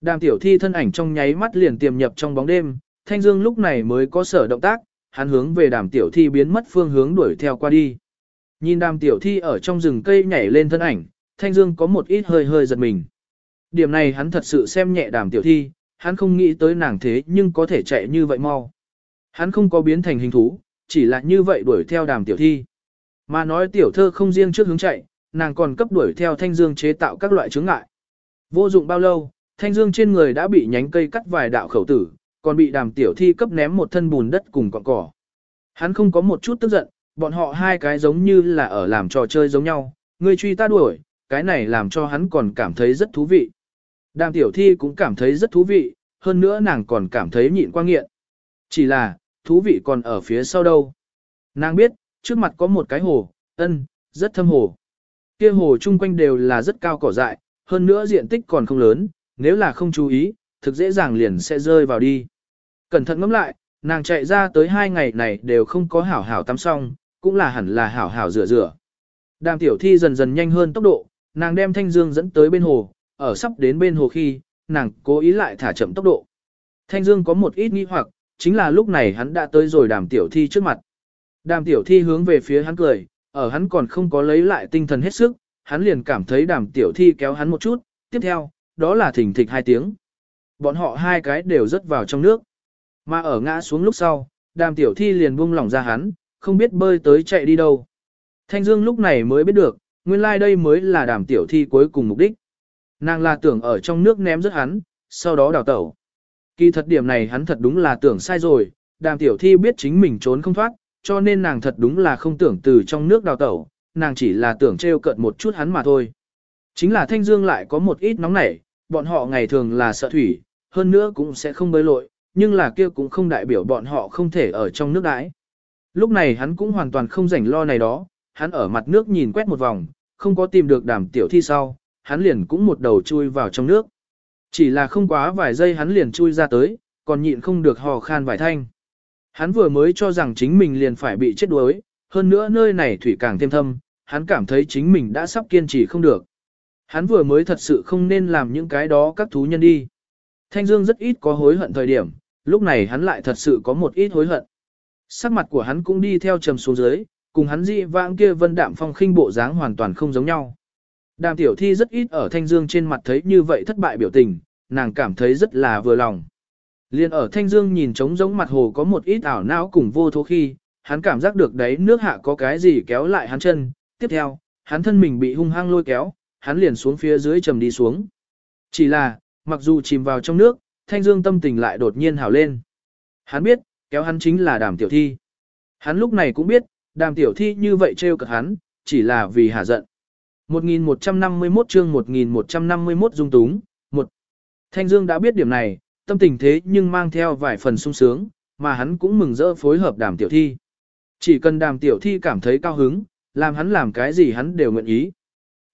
Đàm tiểu thi thân ảnh trong nháy mắt liền tiềm nhập trong bóng đêm, Thanh Dương lúc này mới có sở động tác, hắn hướng về đàm tiểu thi biến mất phương hướng đuổi theo qua đi. Nhìn đàm tiểu thi ở trong rừng cây nhảy lên thân ảnh, Thanh Dương có một ít hơi hơi giật mình. Điểm này hắn thật sự xem nhẹ đàm tiểu thi, hắn không nghĩ tới nàng thế nhưng có thể chạy như vậy mau. Hắn không có biến thành hình thú, chỉ là như vậy đuổi theo đàm tiểu thi. Mà nói tiểu thơ không riêng trước hướng chạy, nàng còn cấp đuổi theo thanh dương chế tạo các loại chướng ngại. Vô dụng bao lâu, thanh dương trên người đã bị nhánh cây cắt vài đạo khẩu tử, còn bị đàm tiểu thi cấp ném một thân bùn đất cùng cọng cỏ. Hắn không có một chút tức giận, bọn họ hai cái giống như là ở làm trò chơi giống nhau, người truy ta đuổi, cái này làm cho hắn còn cảm thấy rất thú vị. Đàm tiểu thi cũng cảm thấy rất thú vị, hơn nữa nàng còn cảm thấy nhịn qua nghiện. Chỉ là, thú vị còn ở phía sau đâu. Nàng biết, trước mặt có một cái hồ, ân, rất thâm hồ. Kia hồ chung quanh đều là rất cao cỏ dại, hơn nữa diện tích còn không lớn, nếu là không chú ý, thực dễ dàng liền sẽ rơi vào đi. Cẩn thận ngẫm lại, nàng chạy ra tới hai ngày này đều không có hảo hảo tắm xong, cũng là hẳn là hảo hảo rửa rửa. Đàm tiểu thi dần dần nhanh hơn tốc độ, nàng đem thanh dương dẫn tới bên hồ, ở sắp đến bên hồ khi, nàng cố ý lại thả chậm tốc độ. Thanh dương có một ít nghi hoặc, chính là lúc này hắn đã tới rồi đàm tiểu thi trước mặt. Đàm tiểu thi hướng về phía hắn cười, ở hắn còn không có lấy lại tinh thần hết sức, hắn liền cảm thấy đàm tiểu thi kéo hắn một chút, tiếp theo, đó là thỉnh thịch hai tiếng. Bọn họ hai cái đều rớt vào trong nước. Mà ở ngã xuống lúc sau, đàm tiểu thi liền buông lỏng ra hắn, không biết bơi tới chạy đi đâu. Thanh Dương lúc này mới biết được, nguyên lai like đây mới là đàm tiểu thi cuối cùng mục đích. Nàng là tưởng ở trong nước ném rớt hắn, sau đó đào tẩu. Kỳ thật điểm này hắn thật đúng là tưởng sai rồi, đàm tiểu thi biết chính mình trốn không thoát, cho nên nàng thật đúng là không tưởng từ trong nước đào tẩu, nàng chỉ là tưởng trêu cợt một chút hắn mà thôi. Chính là Thanh Dương lại có một ít nóng nảy, bọn họ ngày thường là sợ thủy, hơn nữa cũng sẽ không bơi lội, nhưng là kia cũng không đại biểu bọn họ không thể ở trong nước đãi. Lúc này hắn cũng hoàn toàn không rảnh lo này đó, hắn ở mặt nước nhìn quét một vòng, không có tìm được đàm tiểu thi sau, hắn liền cũng một đầu chui vào trong nước. Chỉ là không quá vài giây hắn liền chui ra tới, còn nhịn không được hò khan vài thanh. Hắn vừa mới cho rằng chính mình liền phải bị chết đuối, hơn nữa nơi này thủy càng thêm thâm, hắn cảm thấy chính mình đã sắp kiên trì không được. Hắn vừa mới thật sự không nên làm những cái đó các thú nhân đi. Thanh Dương rất ít có hối hận thời điểm, lúc này hắn lại thật sự có một ít hối hận. Sắc mặt của hắn cũng đi theo trầm xuống dưới, cùng hắn dị vãng kia vân đạm phong khinh bộ dáng hoàn toàn không giống nhau. Đàm tiểu thi rất ít ở Thanh Dương trên mặt thấy như vậy thất bại biểu tình, nàng cảm thấy rất là vừa lòng. Liên ở Thanh Dương nhìn trống giống mặt hồ có một ít ảo não cùng vô thố khi, hắn cảm giác được đấy nước hạ có cái gì kéo lại hắn chân, tiếp theo, hắn thân mình bị hung hăng lôi kéo, hắn liền xuống phía dưới trầm đi xuống. Chỉ là, mặc dù chìm vào trong nước, Thanh Dương tâm tình lại đột nhiên hào lên. Hắn biết, kéo hắn chính là đàm tiểu thi. Hắn lúc này cũng biết, đàm tiểu thi như vậy trêu cợt hắn, chỉ là vì hả giận. 1151 chương 1151 dung túng, một Thanh Dương đã biết điểm này, tâm tình thế nhưng mang theo vài phần sung sướng, mà hắn cũng mừng rỡ phối hợp đàm tiểu thi. Chỉ cần đàm tiểu thi cảm thấy cao hứng, làm hắn làm cái gì hắn đều nguyện ý.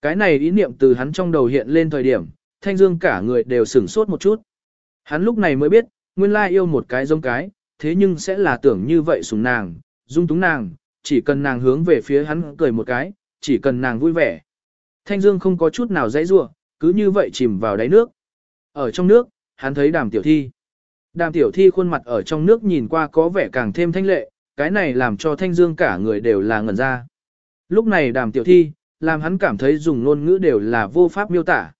Cái này ý niệm từ hắn trong đầu hiện lên thời điểm, Thanh Dương cả người đều sửng sốt một chút. Hắn lúc này mới biết, nguyên lai yêu một cái giống cái, thế nhưng sẽ là tưởng như vậy sủng nàng, dung túng nàng, chỉ cần nàng hướng về phía hắn cười một cái, chỉ cần nàng vui vẻ. Thanh Dương không có chút nào dãy rủa, cứ như vậy chìm vào đáy nước. Ở trong nước, hắn thấy đàm tiểu thi. Đàm tiểu thi khuôn mặt ở trong nước nhìn qua có vẻ càng thêm thanh lệ, cái này làm cho Thanh Dương cả người đều là ngẩn ra. Lúc này đàm tiểu thi, làm hắn cảm thấy dùng ngôn ngữ đều là vô pháp miêu tả.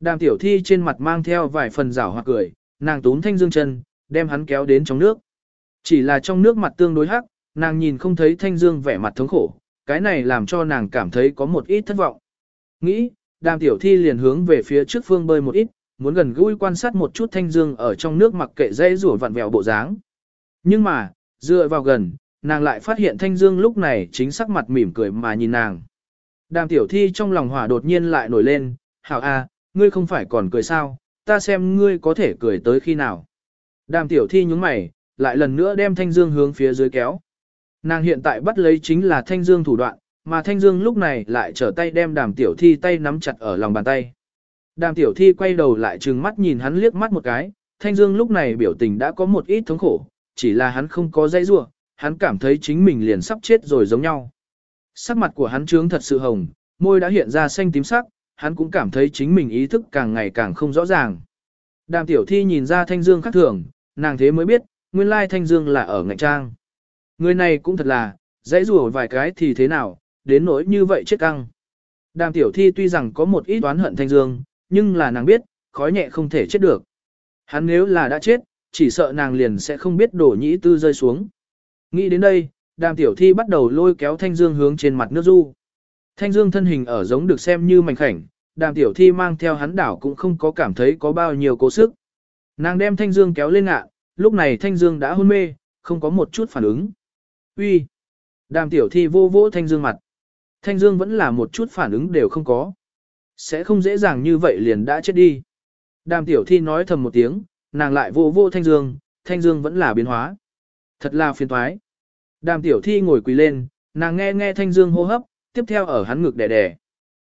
Đàm tiểu thi trên mặt mang theo vài phần rảo hoặc cười, nàng túm Thanh Dương chân, đem hắn kéo đến trong nước. Chỉ là trong nước mặt tương đối hắc, nàng nhìn không thấy Thanh Dương vẻ mặt thống khổ, cái này làm cho nàng cảm thấy có một ít thất vọng. Nghĩ, đàm tiểu thi liền hướng về phía trước phương bơi một ít, muốn gần gũi quan sát một chút Thanh Dương ở trong nước mặc kệ dây rủa vặn vẹo bộ dáng. Nhưng mà, dựa vào gần, nàng lại phát hiện Thanh Dương lúc này chính sắc mặt mỉm cười mà nhìn nàng. Đàm tiểu thi trong lòng hỏa đột nhiên lại nổi lên, hảo a, ngươi không phải còn cười sao, ta xem ngươi có thể cười tới khi nào. Đàm tiểu thi nhúng mày, lại lần nữa đem Thanh Dương hướng phía dưới kéo. Nàng hiện tại bắt lấy chính là Thanh Dương thủ đoạn, mà Thanh Dương lúc này lại trở tay đem đàm tiểu thi tay nắm chặt ở lòng bàn tay. Đàm tiểu thi quay đầu lại trừng mắt nhìn hắn liếc mắt một cái, Thanh Dương lúc này biểu tình đã có một ít thống khổ, chỉ là hắn không có dây rua, hắn cảm thấy chính mình liền sắp chết rồi giống nhau. Sắc mặt của hắn trướng thật sự hồng, môi đã hiện ra xanh tím sắc, hắn cũng cảm thấy chính mình ý thức càng ngày càng không rõ ràng. Đàm tiểu thi nhìn ra Thanh Dương khác thường, nàng thế mới biết, nguyên lai Thanh Dương là ở ngạnh trang. Người này cũng thật là, dãy rùa vài cái thì thế nào, đến nỗi như vậy chết căng. Đàm tiểu thi tuy rằng có một ít oán hận Thanh Dương, nhưng là nàng biết, khói nhẹ không thể chết được. Hắn nếu là đã chết, chỉ sợ nàng liền sẽ không biết đổ nhĩ tư rơi xuống. Nghĩ đến đây, đàm tiểu thi bắt đầu lôi kéo Thanh Dương hướng trên mặt nước du. Thanh Dương thân hình ở giống được xem như mảnh khảnh, đàm tiểu thi mang theo hắn đảo cũng không có cảm thấy có bao nhiêu cố sức. Nàng đem Thanh Dương kéo lên ngạ, lúc này Thanh Dương đã hôn mê, không có một chút phản ứng. Uy, Đàm tiểu thi vô vỗ Thanh Dương mặt. Thanh Dương vẫn là một chút phản ứng đều không có. Sẽ không dễ dàng như vậy liền đã chết đi. Đàm tiểu thi nói thầm một tiếng, nàng lại vô vô Thanh Dương, Thanh Dương vẫn là biến hóa. Thật là phiền toái. Đàm tiểu thi ngồi quỳ lên, nàng nghe nghe Thanh Dương hô hấp, tiếp theo ở hắn ngực đè đè.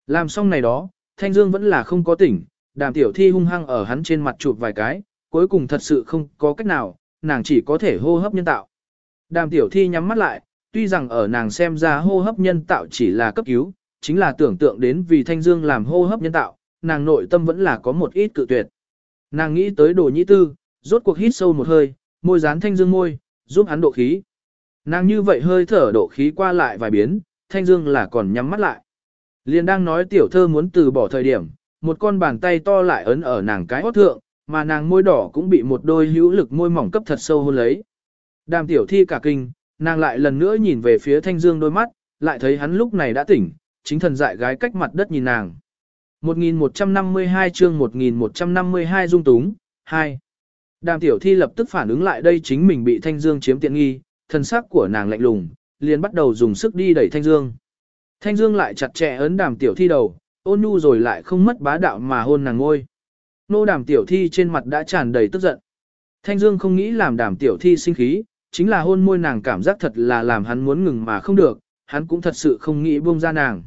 Làm xong này đó, Thanh Dương vẫn là không có tỉnh, đàm tiểu thi hung hăng ở hắn trên mặt chụp vài cái, cuối cùng thật sự không có cách nào, nàng chỉ có thể hô hấp nhân tạo. Đàm tiểu thi nhắm mắt lại, tuy rằng ở nàng xem ra hô hấp nhân tạo chỉ là cấp cứu, chính là tưởng tượng đến vì Thanh Dương làm hô hấp nhân tạo, nàng nội tâm vẫn là có một ít cự tuyệt. Nàng nghĩ tới đồ nhĩ tư, rốt cuộc hít sâu một hơi, môi dán Thanh Dương môi, giúp hắn độ khí. Nàng như vậy hơi thở độ khí qua lại vài biến, Thanh Dương là còn nhắm mắt lại. Liên đang nói tiểu thơ muốn từ bỏ thời điểm, một con bàn tay to lại ấn ở nàng cái hót thượng, mà nàng môi đỏ cũng bị một đôi hữu lực môi mỏng cấp thật sâu hôn lấy. Đàm tiểu thi cả kinh, nàng lại lần nữa nhìn về phía thanh dương đôi mắt, lại thấy hắn lúc này đã tỉnh, chính thần dại gái cách mặt đất nhìn nàng. 1152 chương 1152 dung túng, 2. Đàm tiểu thi lập tức phản ứng lại đây chính mình bị thanh dương chiếm tiện nghi, thân sắc của nàng lạnh lùng, liền bắt đầu dùng sức đi đẩy thanh dương. Thanh Dương lại chặt chẽ ấn đàm tiểu thi đầu, ôn nhu rồi lại không mất bá đạo mà hôn nàng ngôi. Nô đàm tiểu thi trên mặt đã tràn đầy tức giận. Thanh Dương không nghĩ làm đàm tiểu thi sinh khí, chính là hôn môi nàng cảm giác thật là làm hắn muốn ngừng mà không được, hắn cũng thật sự không nghĩ buông ra nàng.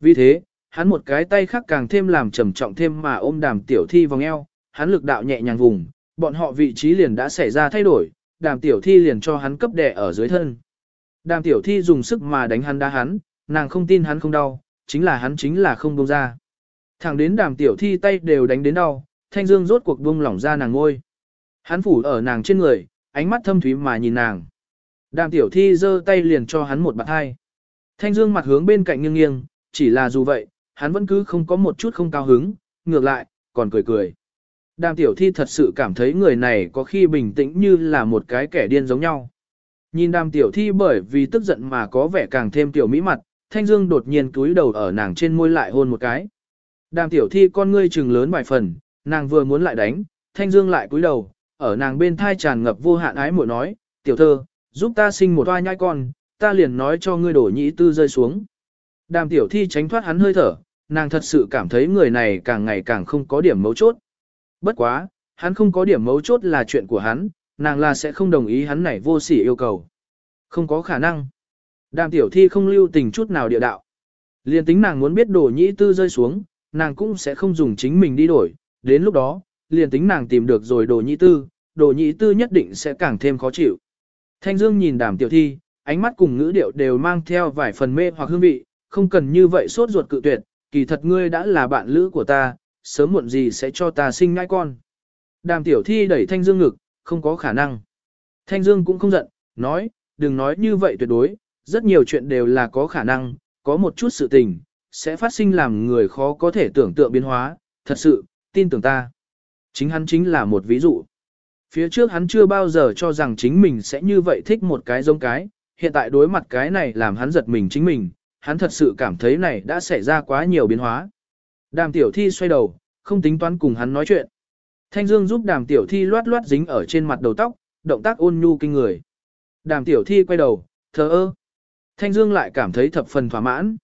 Vì thế, hắn một cái tay khác càng thêm làm trầm trọng thêm mà ôm đàm tiểu thi vòng eo, hắn lực đạo nhẹ nhàng vùng, bọn họ vị trí liền đã xảy ra thay đổi, đàm tiểu thi liền cho hắn cấp đè ở dưới thân. Đàm tiểu thi dùng sức mà đánh hắn đá hắn, nàng không tin hắn không đau, chính là hắn chính là không buông ra. Thẳng đến đàm tiểu thi tay đều đánh đến đau, thanh dương rốt cuộc buông lỏng ra nàng ngôi. Hắn phủ ở nàng trên người, ánh mắt thâm thúy mà nhìn nàng. Đàm tiểu thi giơ tay liền cho hắn một bạt hai. Thanh dương mặt hướng bên cạnh nghiêng nghiêng, chỉ là dù vậy, hắn vẫn cứ không có một chút không cao hứng, ngược lại, còn cười cười. Đàm tiểu thi thật sự cảm thấy người này có khi bình tĩnh như là một cái kẻ điên giống nhau. Nhìn đàm tiểu thi bởi vì tức giận mà có vẻ càng thêm tiểu mỹ mặt, Thanh Dương đột nhiên cúi đầu ở nàng trên môi lại hôn một cái. Đàm tiểu thi con ngươi trừng lớn vài phần, nàng vừa muốn lại đánh, Thanh Dương lại cúi đầu, ở nàng bên thai tràn ngập vô hạn ái muội nói, tiểu thơ, giúp ta sinh một oa nhai con, ta liền nói cho ngươi đổ nhĩ tư rơi xuống. Đàm tiểu thi tránh thoát hắn hơi thở, nàng thật sự cảm thấy người này càng ngày càng không có điểm mấu chốt. Bất quá, hắn không có điểm mấu chốt là chuyện của hắn, nàng là sẽ không đồng ý hắn này vô sỉ yêu cầu. Không có khả năng. Đàm tiểu thi không lưu tình chút nào địa đạo. Liên tính nàng muốn biết đồ nhĩ tư rơi xuống, nàng cũng sẽ không dùng chính mình đi đổi. Đến lúc đó, liền tính nàng tìm được rồi đồ nhị tư, đồ nhị tư nhất định sẽ càng thêm khó chịu. Thanh Dương nhìn đàm tiểu thi, ánh mắt cùng ngữ điệu đều mang theo vài phần mê hoặc hương vị, không cần như vậy sốt ruột cự tuyệt, kỳ thật ngươi đã là bạn lữ của ta, sớm muộn gì sẽ cho ta sinh ngai con. Đàm tiểu thi đẩy Thanh Dương ngực, không có khả năng. Thanh Dương cũng không giận, nói, đừng nói như vậy tuyệt đối, rất nhiều chuyện đều là có khả năng, có một chút sự tình, sẽ phát sinh làm người khó có thể tưởng tượng biến hóa, thật sự, tin tưởng ta. Chính hắn chính là một ví dụ. Phía trước hắn chưa bao giờ cho rằng chính mình sẽ như vậy thích một cái giống cái, hiện tại đối mặt cái này làm hắn giật mình chính mình, hắn thật sự cảm thấy này đã xảy ra quá nhiều biến hóa. Đàm tiểu thi xoay đầu, không tính toán cùng hắn nói chuyện. Thanh Dương giúp đàm tiểu thi loát loát dính ở trên mặt đầu tóc, động tác ôn nhu kinh người. Đàm tiểu thi quay đầu, thờ ơ. Thanh Dương lại cảm thấy thập phần thỏa mãn.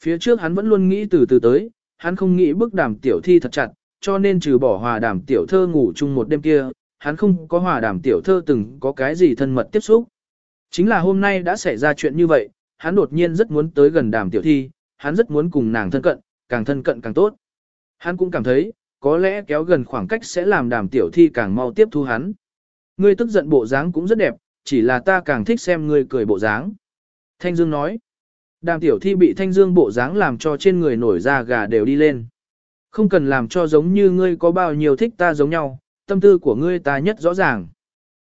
Phía trước hắn vẫn luôn nghĩ từ từ tới, hắn không nghĩ bức đàm tiểu thi thật chặt, cho nên trừ bỏ hòa đàm tiểu thơ ngủ chung một đêm kia, hắn không có hòa đàm tiểu thơ từng có cái gì thân mật tiếp xúc. Chính là hôm nay đã xảy ra chuyện như vậy, hắn đột nhiên rất muốn tới gần đàm tiểu thi, hắn rất muốn cùng nàng thân cận, càng thân cận càng tốt. Hắn cũng cảm thấy, có lẽ kéo gần khoảng cách sẽ làm đàm tiểu thi càng mau tiếp thu hắn. Ngươi tức giận bộ dáng cũng rất đẹp, chỉ là ta càng thích xem ngươi cười bộ dáng. Thanh Dương nói, đàm tiểu thi bị Thanh Dương bộ dáng làm cho trên người nổi da gà đều đi lên. Không cần làm cho giống như ngươi có bao nhiêu thích ta giống nhau, tâm tư của ngươi ta nhất rõ ràng.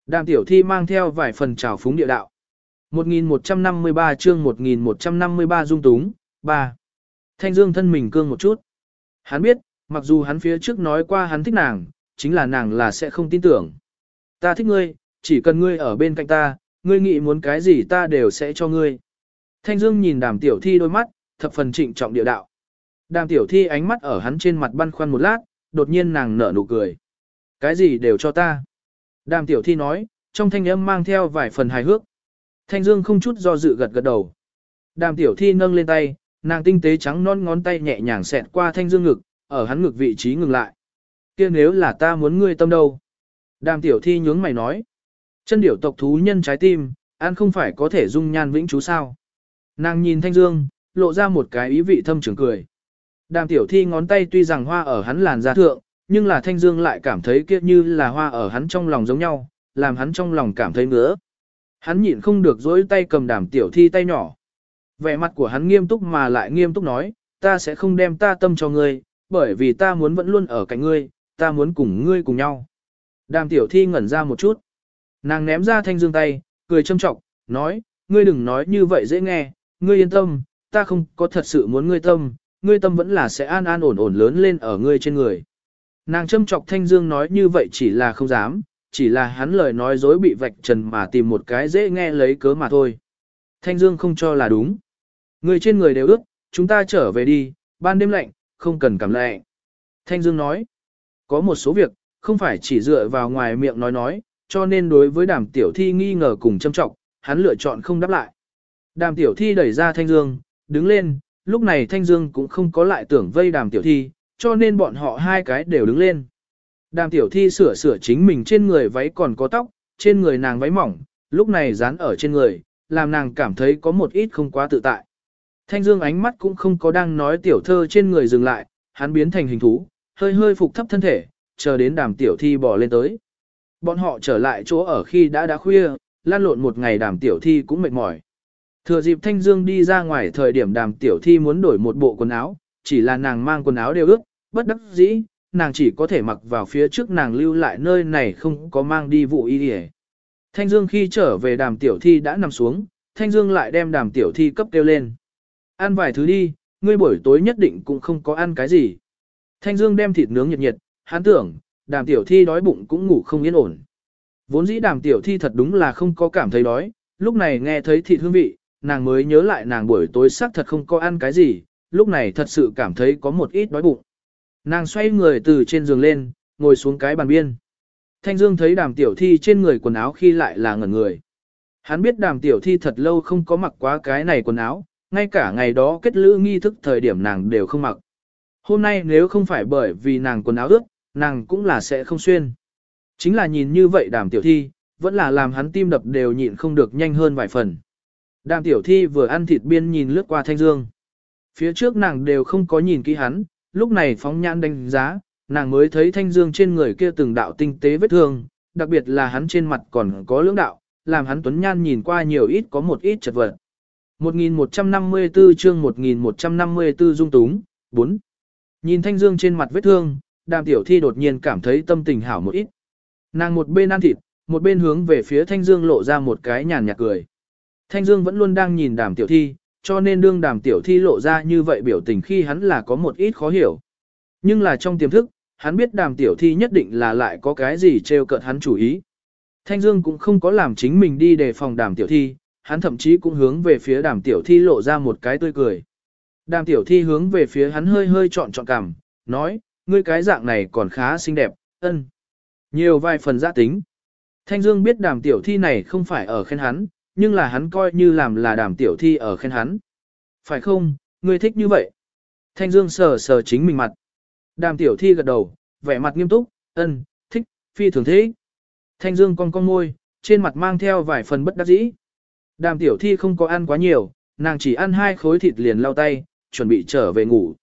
Đàm tiểu thi mang theo vài phần trào phúng địa đạo. 1153 chương 1153 dung túng, 3. Thanh Dương thân mình cương một chút. Hắn biết, mặc dù hắn phía trước nói qua hắn thích nàng, chính là nàng là sẽ không tin tưởng. Ta thích ngươi, chỉ cần ngươi ở bên cạnh ta, ngươi nghĩ muốn cái gì ta đều sẽ cho ngươi. Thanh Dương nhìn đàm tiểu thi đôi mắt, thập phần trịnh trọng địa đạo. Đàm tiểu thi ánh mắt ở hắn trên mặt băn khoăn một lát, đột nhiên nàng nở nụ cười. Cái gì đều cho ta. Đàm tiểu thi nói, trong thanh âm mang theo vài phần hài hước. Thanh Dương không chút do dự gật gật đầu. Đàm tiểu thi nâng lên tay, nàng tinh tế trắng non ngón tay nhẹ nhàng xẹt qua Thanh Dương ngực, ở hắn ngực vị trí ngừng lại. kia nếu là ta muốn ngươi tâm đâu? Đàm tiểu thi nhướng mày nói. Chân điểu tộc thú nhân trái tim, ăn không phải có thể dung nhan vĩnh chú sao. Nàng nhìn Thanh Dương, lộ ra một cái ý vị thâm trường cười. Đàm tiểu thi ngón tay tuy rằng hoa ở hắn làn da thượng, nhưng là Thanh Dương lại cảm thấy kia như là hoa ở hắn trong lòng giống nhau, làm hắn trong lòng cảm thấy ngứa. Hắn nhịn không được dối tay cầm đàm tiểu thi tay nhỏ. Vẻ mặt của hắn nghiêm túc mà lại nghiêm túc nói, ta sẽ không đem ta tâm cho ngươi, bởi vì ta muốn vẫn luôn ở cạnh ngươi, ta muốn cùng ngươi cùng nhau. Đàm tiểu thi ngẩn ra một chút. Nàng ném ra thanh dương tay, cười châm trọng, nói, ngươi đừng nói như vậy dễ nghe, ngươi yên tâm, ta không có thật sự muốn ngươi tâm, ngươi tâm vẫn là sẽ an an ổn ổn lớn lên ở ngươi trên người. Nàng châm trọng thanh dương nói như vậy chỉ là không dám, chỉ là hắn lời nói dối bị vạch trần mà tìm một cái dễ nghe lấy cớ mà thôi. Thanh dương không cho là đúng. Người trên người đều ước, chúng ta trở về đi, ban đêm lạnh, không cần cảm lạnh. Thanh dương nói, có một số việc, không phải chỉ dựa vào ngoài miệng nói nói, cho nên đối với đàm tiểu thi nghi ngờ cùng châm trọng, hắn lựa chọn không đáp lại. Đàm tiểu thi đẩy ra thanh dương, đứng lên, lúc này thanh dương cũng không có lại tưởng vây đàm tiểu thi, cho nên bọn họ hai cái đều đứng lên. Đàm tiểu thi sửa sửa chính mình trên người váy còn có tóc, trên người nàng váy mỏng, lúc này dán ở trên người, làm nàng cảm thấy có một ít không quá tự tại. Thanh dương ánh mắt cũng không có đang nói tiểu thơ trên người dừng lại, hắn biến thành hình thú, hơi hơi phục thấp thân thể, chờ đến đàm tiểu thi bỏ lên tới. Bọn họ trở lại chỗ ở khi đã đã khuya, lan lộn một ngày đàm tiểu thi cũng mệt mỏi. Thừa dịp Thanh Dương đi ra ngoài thời điểm đàm tiểu thi muốn đổi một bộ quần áo, chỉ là nàng mang quần áo đều ướt, bất đắc dĩ, nàng chỉ có thể mặc vào phía trước nàng lưu lại nơi này không có mang đi vụ y hề. Thanh Dương khi trở về đàm tiểu thi đã nằm xuống, Thanh Dương lại đem đàm tiểu thi cấp kêu lên. Ăn vài thứ đi, ngươi buổi tối nhất định cũng không có ăn cái gì. Thanh Dương đem thịt nướng nhiệt nhiệt, hắn tưởng, đàm tiểu thi đói bụng cũng ngủ không yên ổn. Vốn dĩ đàm tiểu thi thật đúng là không có cảm thấy đói, lúc này nghe thấy thịt hương vị, nàng mới nhớ lại nàng buổi tối xác thật không có ăn cái gì, lúc này thật sự cảm thấy có một ít đói bụng. Nàng xoay người từ trên giường lên, ngồi xuống cái bàn biên. Thanh Dương thấy đàm tiểu thi trên người quần áo khi lại là ngẩn người. Hắn biết đàm tiểu thi thật lâu không có mặc quá cái này quần áo, ngay cả ngày đó kết lữ nghi thức thời điểm nàng đều không mặc. Hôm nay nếu không phải bởi vì nàng quần áo ướt, nàng cũng là sẽ không xuyên. Chính là nhìn như vậy đàm tiểu thi, vẫn là làm hắn tim đập đều nhịn không được nhanh hơn vài phần. Đàm tiểu thi vừa ăn thịt biên nhìn lướt qua thanh dương. Phía trước nàng đều không có nhìn kỹ hắn, lúc này phóng nhãn đánh giá, nàng mới thấy thanh dương trên người kia từng đạo tinh tế vết thương, đặc biệt là hắn trên mặt còn có lưỡng đạo, làm hắn tuấn nhan nhìn qua nhiều ít có một ít chật vật. 1154 chương 1154 dung túng, 4. Nhìn thanh dương trên mặt vết thương, đàm tiểu thi đột nhiên cảm thấy tâm tình hảo một ít. Nàng một bên ăn thịt, một bên hướng về phía thanh dương lộ ra một cái nhàn nhạt cười. Thanh dương vẫn luôn đang nhìn đàm tiểu thi, cho nên đương đàm tiểu thi lộ ra như vậy biểu tình khi hắn là có một ít khó hiểu. Nhưng là trong tiềm thức, hắn biết đàm tiểu thi nhất định là lại có cái gì trêu cợt hắn chủ ý. Thanh Dương cũng không có làm chính mình đi đề phòng đàm tiểu thi, hắn thậm chí cũng hướng về phía đàm tiểu thi lộ ra một cái tươi cười. Đàm tiểu thi hướng về phía hắn hơi hơi trọn trọn cằm, nói, ngươi cái dạng này còn khá xinh đẹp, ân. Nhiều vài phần giã tính. Thanh Dương biết đàm tiểu thi này không phải ở khen hắn, nhưng là hắn coi như làm là đàm tiểu thi ở khen hắn. Phải không, ngươi thích như vậy? Thanh Dương sờ sờ chính mình mặt. Đàm tiểu thi gật đầu, vẻ mặt nghiêm túc, ân, thích, phi thường thế. Thanh Dương cong cong môi, trên mặt mang theo vài phần bất đắc dĩ. Đàm tiểu thi không có ăn quá nhiều, nàng chỉ ăn hai khối thịt liền lau tay, chuẩn bị trở về ngủ.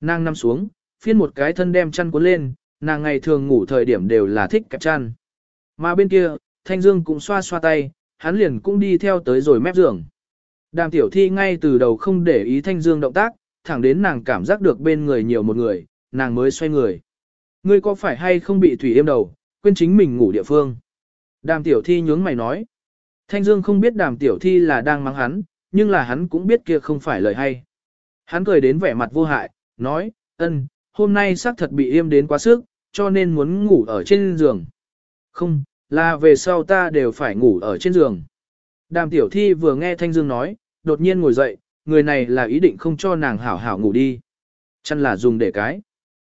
Nàng nằm xuống, phiên một cái thân đem chăn cuốn lên, nàng ngày thường ngủ thời điểm đều là thích kẹp chăn. Mà bên kia, Thanh Dương cũng xoa xoa tay, hắn liền cũng đi theo tới rồi mép giường. Đàm tiểu thi ngay từ đầu không để ý Thanh Dương động tác, thẳng đến nàng cảm giác được bên người nhiều một người, nàng mới xoay người. Ngươi có phải hay không bị thủy êm đầu, quên chính mình ngủ địa phương? Đàm tiểu thi nhướng mày nói. Thanh Dương không biết đàm tiểu thi là đang mắng hắn, nhưng là hắn cũng biết kia không phải lời hay. Hắn cười đến vẻ mặt vô hại, nói, ân, hôm nay xác thật bị yêm đến quá sức, cho nên muốn ngủ ở trên giường. Không, là về sau ta đều phải ngủ ở trên giường. Đàm tiểu thi vừa nghe Thanh Dương nói, đột nhiên ngồi dậy, người này là ý định không cho nàng hảo hảo ngủ đi. Chăn là dùng để cái.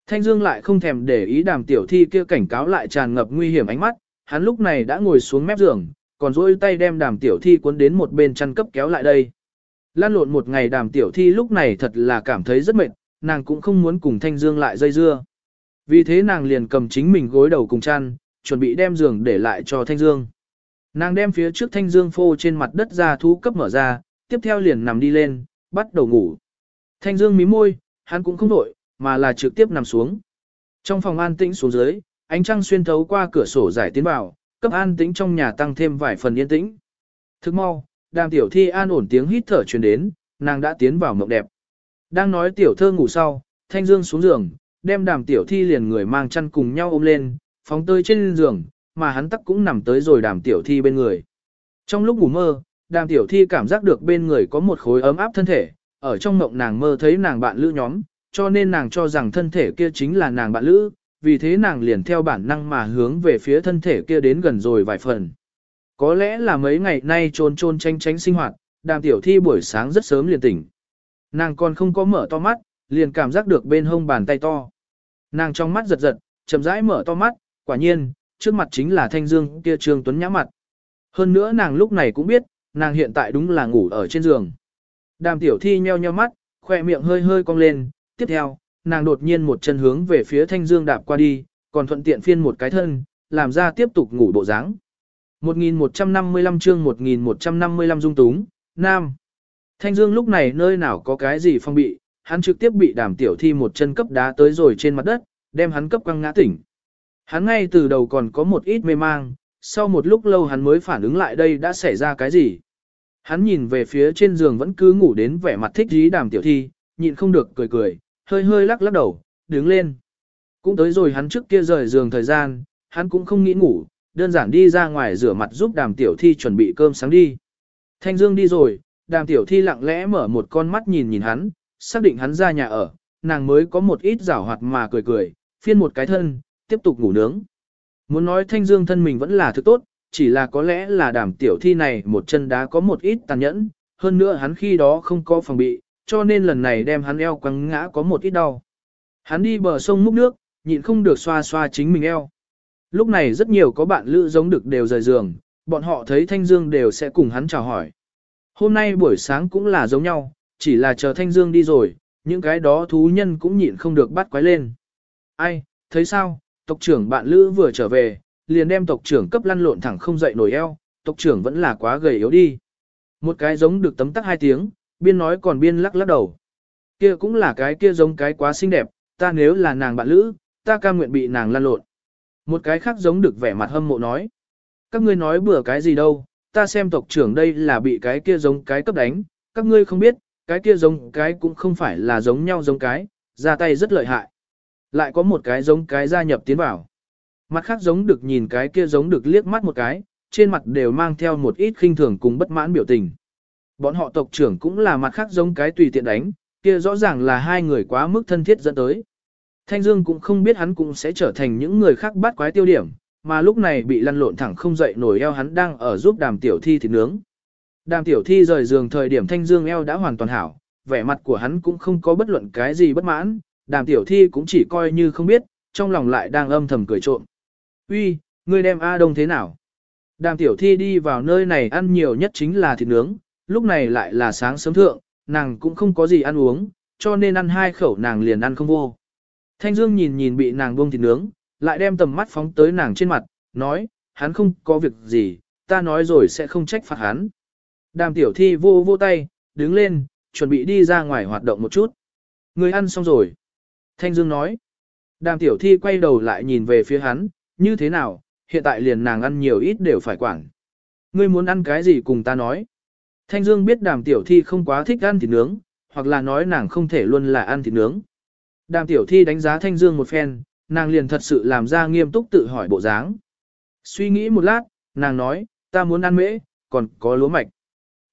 Thanh Dương lại không thèm để ý đàm tiểu thi kia cảnh cáo lại tràn ngập nguy hiểm ánh mắt, hắn lúc này đã ngồi xuống mép giường, còn dỗi tay đem đàm tiểu thi cuốn đến một bên chăn cấp kéo lại đây. Lan lộn một ngày đàm tiểu thi lúc này thật là cảm thấy rất mệt, nàng cũng không muốn cùng Thanh Dương lại dây dưa. Vì thế nàng liền cầm chính mình gối đầu cùng chăn, chuẩn bị đem giường để lại cho Thanh Dương. Nàng đem phía trước Thanh Dương phô trên mặt đất ra thú cấp mở ra, tiếp theo liền nằm đi lên, bắt đầu ngủ. Thanh Dương mí môi, hắn cũng không đổi, mà là trực tiếp nằm xuống. Trong phòng an tĩnh xuống dưới, ánh trăng xuyên thấu qua cửa sổ giải tiến vào, cấp an tĩnh trong nhà tăng thêm vài phần yên tĩnh. Thức mau, đàm tiểu thi an ổn tiếng hít thở truyền đến, nàng đã tiến vào mộng đẹp. Đang nói tiểu thơ ngủ sau, thanh dương xuống giường, đem đàm tiểu thi liền người mang chăn cùng nhau ôm lên, phóng tơi trên giường, mà hắn tắc cũng nằm tới rồi đàm tiểu thi bên người. Trong lúc ngủ mơ, đàm tiểu thi cảm giác được bên người có một khối ấm áp thân thể, ở trong mộng nàng mơ thấy nàng bạn lữ nhóm, cho nên nàng cho rằng thân thể kia chính là nàng bạn lữ, vì thế nàng liền theo bản năng mà hướng về phía thân thể kia đến gần rồi vài phần. Có lẽ là mấy ngày nay trôn trôn tranh tránh sinh hoạt, đàm tiểu thi buổi sáng rất sớm liền tỉnh. Nàng còn không có mở to mắt, liền cảm giác được bên hông bàn tay to. Nàng trong mắt giật giật, chậm rãi mở to mắt, quả nhiên, trước mặt chính là thanh dương kia trương tuấn nhã mặt. Hơn nữa nàng lúc này cũng biết, nàng hiện tại đúng là ngủ ở trên giường. Đàm tiểu thi nheo nheo mắt, khoe miệng hơi hơi cong lên, tiếp theo, nàng đột nhiên một chân hướng về phía thanh dương đạp qua đi, còn thuận tiện phiên một cái thân, làm ra tiếp tục ngủ bộ dáng. 1155 chương 1155 dung túng, Nam. Thanh Dương lúc này nơi nào có cái gì phong bị, hắn trực tiếp bị đàm tiểu thi một chân cấp đá tới rồi trên mặt đất, đem hắn cấp quăng ngã tỉnh. Hắn ngay từ đầu còn có một ít mê mang, sau một lúc lâu hắn mới phản ứng lại đây đã xảy ra cái gì. Hắn nhìn về phía trên giường vẫn cứ ngủ đến vẻ mặt thích dí đàm tiểu thi, nhịn không được cười cười, hơi hơi lắc lắc đầu, đứng lên. Cũng tới rồi hắn trước kia rời giường thời gian, hắn cũng không nghĩ ngủ, đơn giản đi ra ngoài rửa mặt giúp đàm tiểu thi chuẩn bị cơm sáng đi. Thanh Dương đi rồi, đàm tiểu thi lặng lẽ mở một con mắt nhìn nhìn hắn, xác định hắn ra nhà ở, nàng mới có một ít rảo hoạt mà cười cười, phiên một cái thân, tiếp tục ngủ nướng. Muốn nói Thanh Dương thân mình vẫn là thứ tốt, chỉ là có lẽ là đàm tiểu thi này một chân đá có một ít tàn nhẫn, hơn nữa hắn khi đó không có phòng bị, cho nên lần này đem hắn eo quăng ngã có một ít đau. Hắn đi bờ sông múc nước, nhịn không được xoa xoa chính mình eo. Lúc này rất nhiều có bạn lữ giống được đều rời giường, bọn họ thấy Thanh Dương đều sẽ cùng hắn chào hỏi. Hôm nay buổi sáng cũng là giống nhau, chỉ là chờ Thanh Dương đi rồi, những cái đó thú nhân cũng nhịn không được bắt quái lên. Ai, thấy sao, tộc trưởng bạn lữ vừa trở về, liền đem tộc trưởng cấp lăn lộn thẳng không dậy nổi eo, tộc trưởng vẫn là quá gầy yếu đi. Một cái giống được tấm tắc hai tiếng, biên nói còn biên lắc lắc đầu. Kia cũng là cái kia giống cái quá xinh đẹp, ta nếu là nàng bạn lữ, ta cam nguyện bị nàng lăn lộn. Một cái khác giống được vẻ mặt hâm mộ nói. Các ngươi nói bừa cái gì đâu, ta xem tộc trưởng đây là bị cái kia giống cái cấp đánh, các ngươi không biết, cái kia giống cái cũng không phải là giống nhau giống cái, ra tay rất lợi hại. Lại có một cái giống cái gia nhập tiến vào. Mặt khác giống được nhìn cái kia giống được liếc mắt một cái, trên mặt đều mang theo một ít khinh thường cùng bất mãn biểu tình. Bọn họ tộc trưởng cũng là mặt khác giống cái tùy tiện đánh, kia rõ ràng là hai người quá mức thân thiết dẫn tới. Thanh Dương cũng không biết hắn cũng sẽ trở thành những người khác bắt quái tiêu điểm, mà lúc này bị lăn lộn thẳng không dậy nổi eo hắn đang ở giúp đàm tiểu thi thịt nướng. Đàm tiểu thi rời giường thời điểm Thanh Dương eo đã hoàn toàn hảo, vẻ mặt của hắn cũng không có bất luận cái gì bất mãn, đàm tiểu thi cũng chỉ coi như không biết, trong lòng lại đang âm thầm cười trộm. Uy, ngươi đem A Đông thế nào? Đàm tiểu thi đi vào nơi này ăn nhiều nhất chính là thịt nướng, lúc này lại là sáng sớm thượng, nàng cũng không có gì ăn uống, cho nên ăn hai khẩu nàng liền ăn không vô. Thanh Dương nhìn nhìn bị nàng buông thịt nướng, lại đem tầm mắt phóng tới nàng trên mặt, nói, hắn không có việc gì, ta nói rồi sẽ không trách phạt hắn. Đàm tiểu thi vô vô tay, đứng lên, chuẩn bị đi ra ngoài hoạt động một chút. Người ăn xong rồi. Thanh Dương nói. Đàm tiểu thi quay đầu lại nhìn về phía hắn, như thế nào, hiện tại liền nàng ăn nhiều ít đều phải quản. Ngươi muốn ăn cái gì cùng ta nói. Thanh Dương biết đàm tiểu thi không quá thích ăn thịt nướng, hoặc là nói nàng không thể luôn là ăn thịt nướng. Đàm tiểu thi đánh giá Thanh Dương một phen, nàng liền thật sự làm ra nghiêm túc tự hỏi bộ dáng. Suy nghĩ một lát, nàng nói, ta muốn ăn mễ, còn có lúa mạch.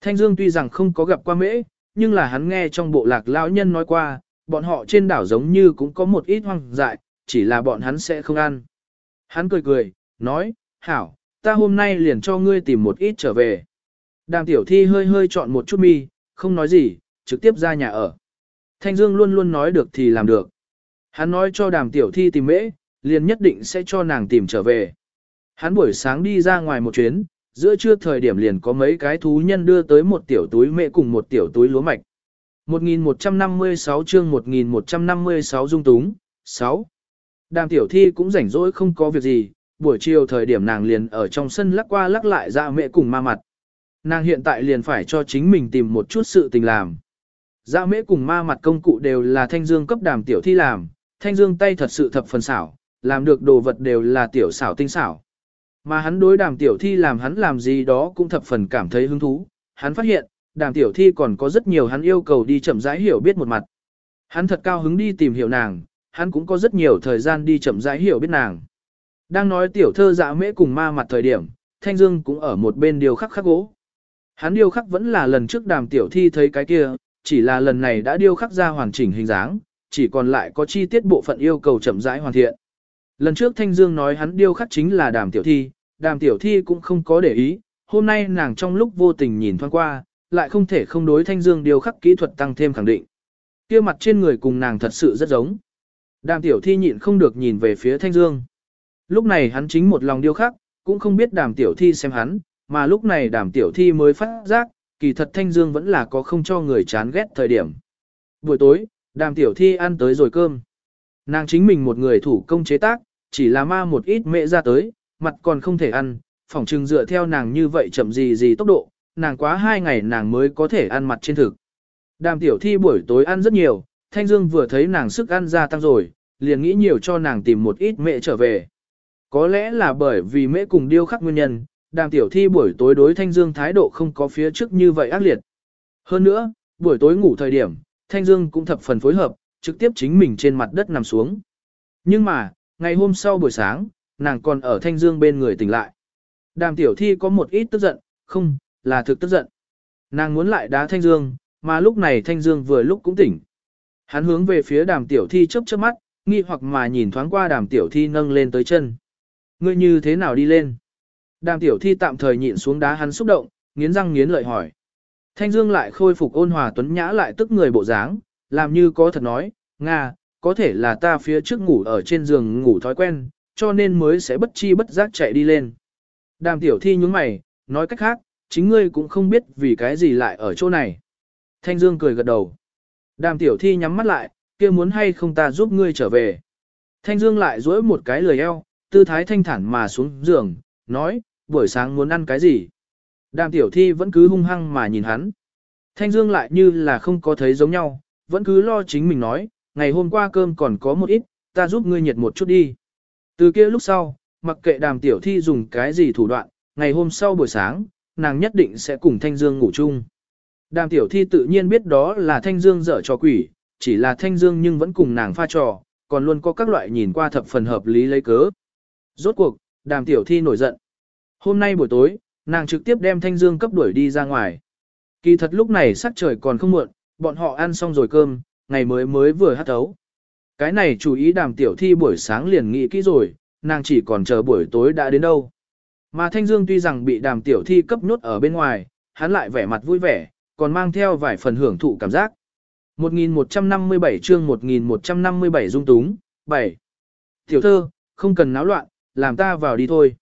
Thanh Dương tuy rằng không có gặp qua mễ, nhưng là hắn nghe trong bộ lạc lão nhân nói qua, bọn họ trên đảo giống như cũng có một ít hoang dại, chỉ là bọn hắn sẽ không ăn. Hắn cười cười, nói, hảo, ta hôm nay liền cho ngươi tìm một ít trở về. Đàm tiểu thi hơi hơi chọn một chút mi, không nói gì, trực tiếp ra nhà ở. Thanh Dương luôn luôn nói được thì làm được. Hắn nói cho đàm tiểu thi tìm mễ, liền nhất định sẽ cho nàng tìm trở về. Hắn buổi sáng đi ra ngoài một chuyến, giữa trưa thời điểm liền có mấy cái thú nhân đưa tới một tiểu túi mễ cùng một tiểu túi lúa mạch. 1156 chương 1156 dung túng, 6. Đàm tiểu thi cũng rảnh rỗi không có việc gì, buổi chiều thời điểm nàng liền ở trong sân lắc qua lắc lại dạ mẹ cùng ma mặt. Nàng hiện tại liền phải cho chính mình tìm một chút sự tình làm. Dạ mễ cùng ma mặt công cụ đều là thanh dương cấp đàm tiểu thi làm, thanh dương tay thật sự thập phần xảo, làm được đồ vật đều là tiểu xảo tinh xảo. Mà hắn đối đàm tiểu thi làm hắn làm gì đó cũng thập phần cảm thấy hứng thú, hắn phát hiện, đàm tiểu thi còn có rất nhiều hắn yêu cầu đi chậm rãi hiểu biết một mặt. Hắn thật cao hứng đi tìm hiểu nàng, hắn cũng có rất nhiều thời gian đi chậm rãi hiểu biết nàng. Đang nói tiểu thơ dạ mễ cùng ma mặt thời điểm, Thanh Dương cũng ở một bên điều khắc khắc gỗ. Hắn điêu khắc vẫn là lần trước đàm tiểu thi thấy cái kia, chỉ là lần này đã điêu khắc ra hoàn chỉnh hình dáng, chỉ còn lại có chi tiết bộ phận yêu cầu chậm rãi hoàn thiện. Lần trước Thanh Dương nói hắn điêu khắc chính là đàm tiểu thi, đàm tiểu thi cũng không có để ý, hôm nay nàng trong lúc vô tình nhìn thoáng qua, lại không thể không đối Thanh Dương điêu khắc kỹ thuật tăng thêm khẳng định. Kia mặt trên người cùng nàng thật sự rất giống. Đàm tiểu thi nhịn không được nhìn về phía Thanh Dương. Lúc này hắn chính một lòng điêu khắc, cũng không biết đàm tiểu thi xem hắn, mà lúc này đàm tiểu thi mới phát giác, kỳ thật Thanh Dương vẫn là có không cho người chán ghét thời điểm. Buổi tối, đàm tiểu thi ăn tới rồi cơm. Nàng chính mình một người thủ công chế tác, chỉ là ma một ít mẹ ra tới, mặt còn không thể ăn, phỏng chừng dựa theo nàng như vậy chậm gì gì tốc độ, nàng quá hai ngày nàng mới có thể ăn mặt trên thực. Đàm tiểu thi buổi tối ăn rất nhiều, Thanh Dương vừa thấy nàng sức ăn gia tăng rồi, liền nghĩ nhiều cho nàng tìm một ít mẹ trở về. Có lẽ là bởi vì mẹ cùng điêu khắc nguyên nhân, đàm tiểu thi buổi tối đối Thanh Dương thái độ không có phía trước như vậy ác liệt. Hơn nữa, buổi tối ngủ thời điểm, Thanh Dương cũng thập phần phối hợp, trực tiếp chính mình trên mặt đất nằm xuống. Nhưng mà, ngày hôm sau buổi sáng, nàng còn ở Thanh Dương bên người tỉnh lại. Đàm tiểu thi có một ít tức giận, không, là thực tức giận. Nàng muốn lại đá Thanh Dương, mà lúc này Thanh Dương vừa lúc cũng tỉnh. Hắn hướng về phía đàm tiểu thi chớp chớp mắt, nghi hoặc mà nhìn thoáng qua đàm tiểu thi nâng lên tới chân. Ngươi như thế nào đi lên? Đàm tiểu thi tạm thời nhịn xuống đá hắn xúc động, nghiến răng nghiến lợi hỏi. Thanh Dương lại khôi phục ôn hòa tuấn nhã lại tức người bộ dáng, làm như có thật nói, Nga, có thể là ta phía trước ngủ ở trên giường ngủ thói quen, cho nên mới sẽ bất chi bất giác chạy đi lên. Đàm tiểu thi nhúng mày, nói cách khác, chính ngươi cũng không biết vì cái gì lại ở chỗ này. Thanh Dương cười gật đầu. Đàm tiểu thi nhắm mắt lại, kia muốn hay không ta giúp ngươi trở về. Thanh Dương lại duỗi một cái lười eo, tư thái thanh thản mà xuống giường, nói, buổi sáng muốn ăn cái gì. Đàm tiểu thi vẫn cứ hung hăng mà nhìn hắn. Thanh Dương lại như là không có thấy giống nhau, vẫn cứ lo chính mình nói, ngày hôm qua cơm còn có một ít, ta giúp ngươi nhiệt một chút đi. Từ kia lúc sau, mặc kệ đàm tiểu thi dùng cái gì thủ đoạn, ngày hôm sau buổi sáng, nàng nhất định sẽ cùng Thanh Dương ngủ chung. Đàm tiểu thi tự nhiên biết đó là Thanh Dương dở trò quỷ, chỉ là Thanh Dương nhưng vẫn cùng nàng pha trò, còn luôn có các loại nhìn qua thập phần hợp lý lấy cớ. Rốt cuộc, đàm tiểu thi nổi giận. Hôm nay buổi tối, nàng trực tiếp đem Thanh Dương cấp đuổi đi ra ngoài. Kỳ thật lúc này sắc trời còn không muộn, bọn họ ăn xong rồi cơm, ngày mới mới vừa hát thấu. Cái này chủ ý đàm tiểu thi buổi sáng liền nghĩ kỹ rồi, nàng chỉ còn chờ buổi tối đã đến đâu. Mà Thanh Dương tuy rằng bị đàm tiểu thi cấp nhốt ở bên ngoài, hắn lại vẻ mặt vui vẻ, còn mang theo vài phần hưởng thụ cảm giác. 1157 chương 1157 dung túng, 7. Tiểu thơ, không cần náo loạn, làm ta vào đi thôi.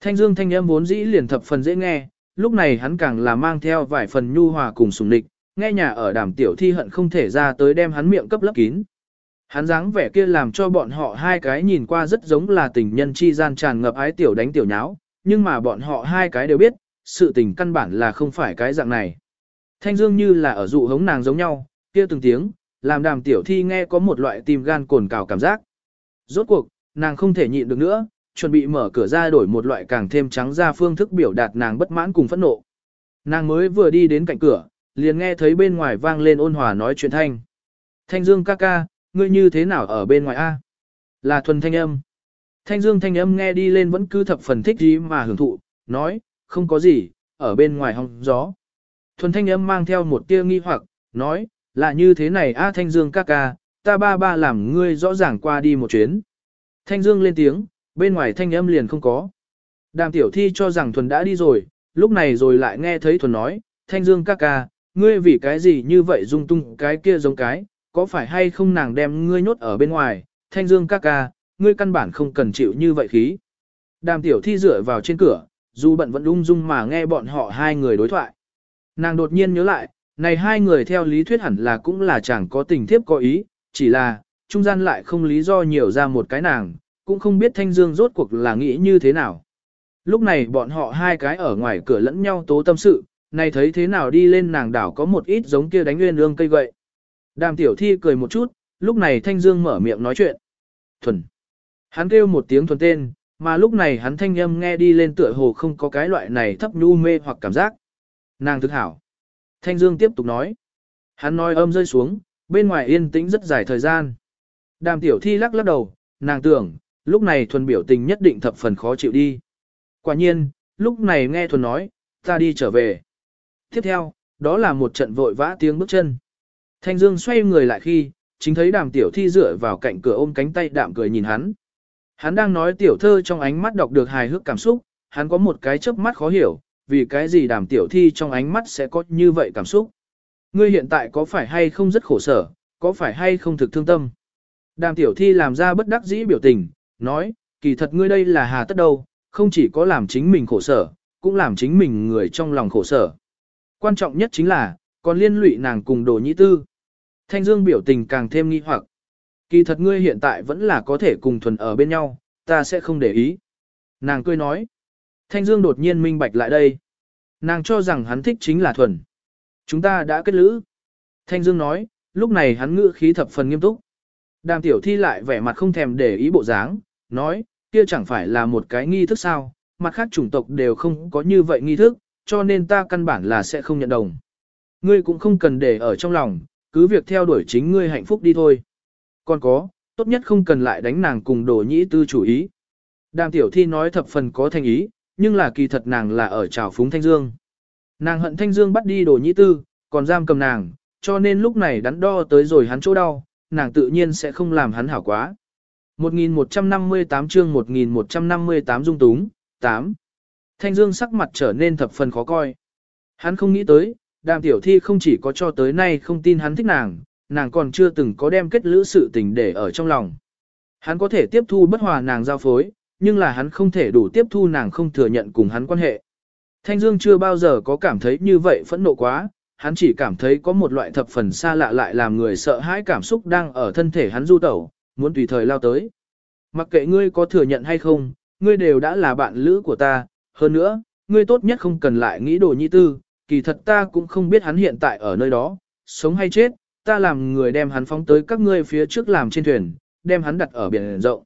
Thanh Dương thanh âm vốn dĩ liền thập phần dễ nghe, lúc này hắn càng là mang theo vài phần nhu hòa cùng sùng địch, nghe nhà ở đàm tiểu thi hận không thể ra tới đem hắn miệng cấp lấp kín. Hắn dáng vẻ kia làm cho bọn họ hai cái nhìn qua rất giống là tình nhân chi gian tràn ngập ái tiểu đánh tiểu nháo, nhưng mà bọn họ hai cái đều biết, sự tình căn bản là không phải cái dạng này. Thanh Dương như là ở dụ hống nàng giống nhau, kia từng tiếng, làm đàm tiểu thi nghe có một loại tim gan cồn cào cảm giác. Rốt cuộc, nàng không thể nhịn được nữa, chuẩn bị mở cửa ra đổi một loại càng thêm trắng ra phương thức biểu đạt nàng bất mãn cùng phẫn nộ. Nàng mới vừa đi đến cạnh cửa, liền nghe thấy bên ngoài vang lên ôn hòa nói chuyện thanh. Thanh Dương ca ca, ngươi như thế nào ở bên ngoài a? Là thuần thanh âm. Thanh Dương thanh âm nghe đi lên vẫn cứ thập phần thích gì mà hưởng thụ, nói, không có gì, ở bên ngoài hong gió. Thuần thanh âm mang theo một tia nghi hoặc, nói, là như thế này a Thanh Dương ca ca, ta ba ba làm ngươi rõ ràng qua đi một chuyến. Thanh Dương lên tiếng, bên ngoài thanh âm liền không có. Đàm tiểu thi cho rằng Thuần đã đi rồi, lúc này rồi lại nghe thấy Thuần nói, Thanh Dương ca ca, ngươi vì cái gì như vậy dung tung cái kia giống cái, có phải hay không nàng đem ngươi nhốt ở bên ngoài, Thanh Dương ca ca, ngươi căn bản không cần chịu như vậy khí. Đàm tiểu thi dựa vào trên cửa, dù bận vẫn ung dung mà nghe bọn họ hai người đối thoại. Nàng đột nhiên nhớ lại, này hai người theo lý thuyết hẳn là cũng là chẳng có tình thiếp có ý, chỉ là, trung gian lại không lý do nhiều ra một cái nàng, cũng không biết Thanh Dương rốt cuộc là nghĩ như thế nào. Lúc này bọn họ hai cái ở ngoài cửa lẫn nhau tố tâm sự, này thấy thế nào đi lên nàng đảo có một ít giống kia đánh nguyên ương cây gậy. Đàm tiểu thi cười một chút, lúc này Thanh Dương mở miệng nói chuyện. Thuần. Hắn kêu một tiếng thuần tên, mà lúc này hắn thanh âm nghe đi lên tựa hồ không có cái loại này thấp nhu mê hoặc cảm giác. Nàng thực hảo. Thanh Dương tiếp tục nói. Hắn nói âm rơi xuống, bên ngoài yên tĩnh rất dài thời gian. Đàm tiểu thi lắc lắc đầu, nàng tưởng, lúc này thuần biểu tình nhất định thập phần khó chịu đi. Quả nhiên, lúc này nghe thuần nói, ta đi trở về. Tiếp theo, đó là một trận vội vã tiếng bước chân. Thanh Dương xoay người lại khi, chính thấy đàm tiểu thi dựa vào cạnh cửa ôm cánh tay đạm cười nhìn hắn. Hắn đang nói tiểu thơ trong ánh mắt đọc được hài hước cảm xúc, hắn có một cái chớp mắt khó hiểu, vì cái gì đàm tiểu thi trong ánh mắt sẽ có như vậy cảm xúc. Ngươi hiện tại có phải hay không rất khổ sở, có phải hay không thực thương tâm. Đàm tiểu thi làm ra bất đắc dĩ biểu tình, nói, kỳ thật ngươi đây là hà tất đâu, không chỉ có làm chính mình khổ sở, cũng làm chính mình người trong lòng khổ sở. Quan trọng nhất chính là, còn liên lụy nàng cùng đồ nhĩ tư. Thanh Dương biểu tình càng thêm nghi hoặc. Kỳ thật ngươi hiện tại vẫn là có thể cùng thuần ở bên nhau, ta sẽ không để ý. Nàng cười nói. Thanh Dương đột nhiên minh bạch lại đây. Nàng cho rằng hắn thích chính là thuần. Chúng ta đã kết lữ. Thanh Dương nói, lúc này hắn ngữ khí thập phần nghiêm túc. Đàm tiểu thi lại vẻ mặt không thèm để ý bộ dáng, nói, kia chẳng phải là một cái nghi thức sao, mặt khác chủng tộc đều không có như vậy nghi thức, cho nên ta căn bản là sẽ không nhận đồng. Ngươi cũng không cần để ở trong lòng, cứ việc theo đuổi chính ngươi hạnh phúc đi thôi. Còn có, tốt nhất không cần lại đánh nàng cùng đồ nhĩ tư chủ ý. Đàm tiểu thi nói thập phần có thành ý, nhưng là kỳ thật nàng là ở trào phúng Thanh Dương. Nàng hận Thanh Dương bắt đi đồ nhĩ tư, còn giam cầm nàng, cho nên lúc này đắn đo tới rồi hắn chỗ đau, nàng tự nhiên sẽ không làm hắn hảo quá. 1158 chương 1158 dung túng, 8. Thanh Dương sắc mặt trở nên thập phần khó coi. Hắn không nghĩ tới, đàm tiểu thi không chỉ có cho tới nay không tin hắn thích nàng, nàng còn chưa từng có đem kết lữ sự tình để ở trong lòng. Hắn có thể tiếp thu bất hòa nàng giao phối, nhưng là hắn không thể đủ tiếp thu nàng không thừa nhận cùng hắn quan hệ. Thanh Dương chưa bao giờ có cảm thấy như vậy phẫn nộ quá, hắn chỉ cảm thấy có một loại thập phần xa lạ lại làm người sợ hãi cảm xúc đang ở thân thể hắn du tẩu, muốn tùy thời lao tới. Mặc kệ ngươi có thừa nhận hay không, ngươi đều đã là bạn lữ của ta, hơn nữa, ngươi tốt nhất không cần lại nghĩ đồ nhi tư, kỳ thật ta cũng không biết hắn hiện tại ở nơi đó, sống hay chết, ta làm người đem hắn phóng tới các ngươi phía trước làm trên thuyền, đem hắn đặt ở biển rộng.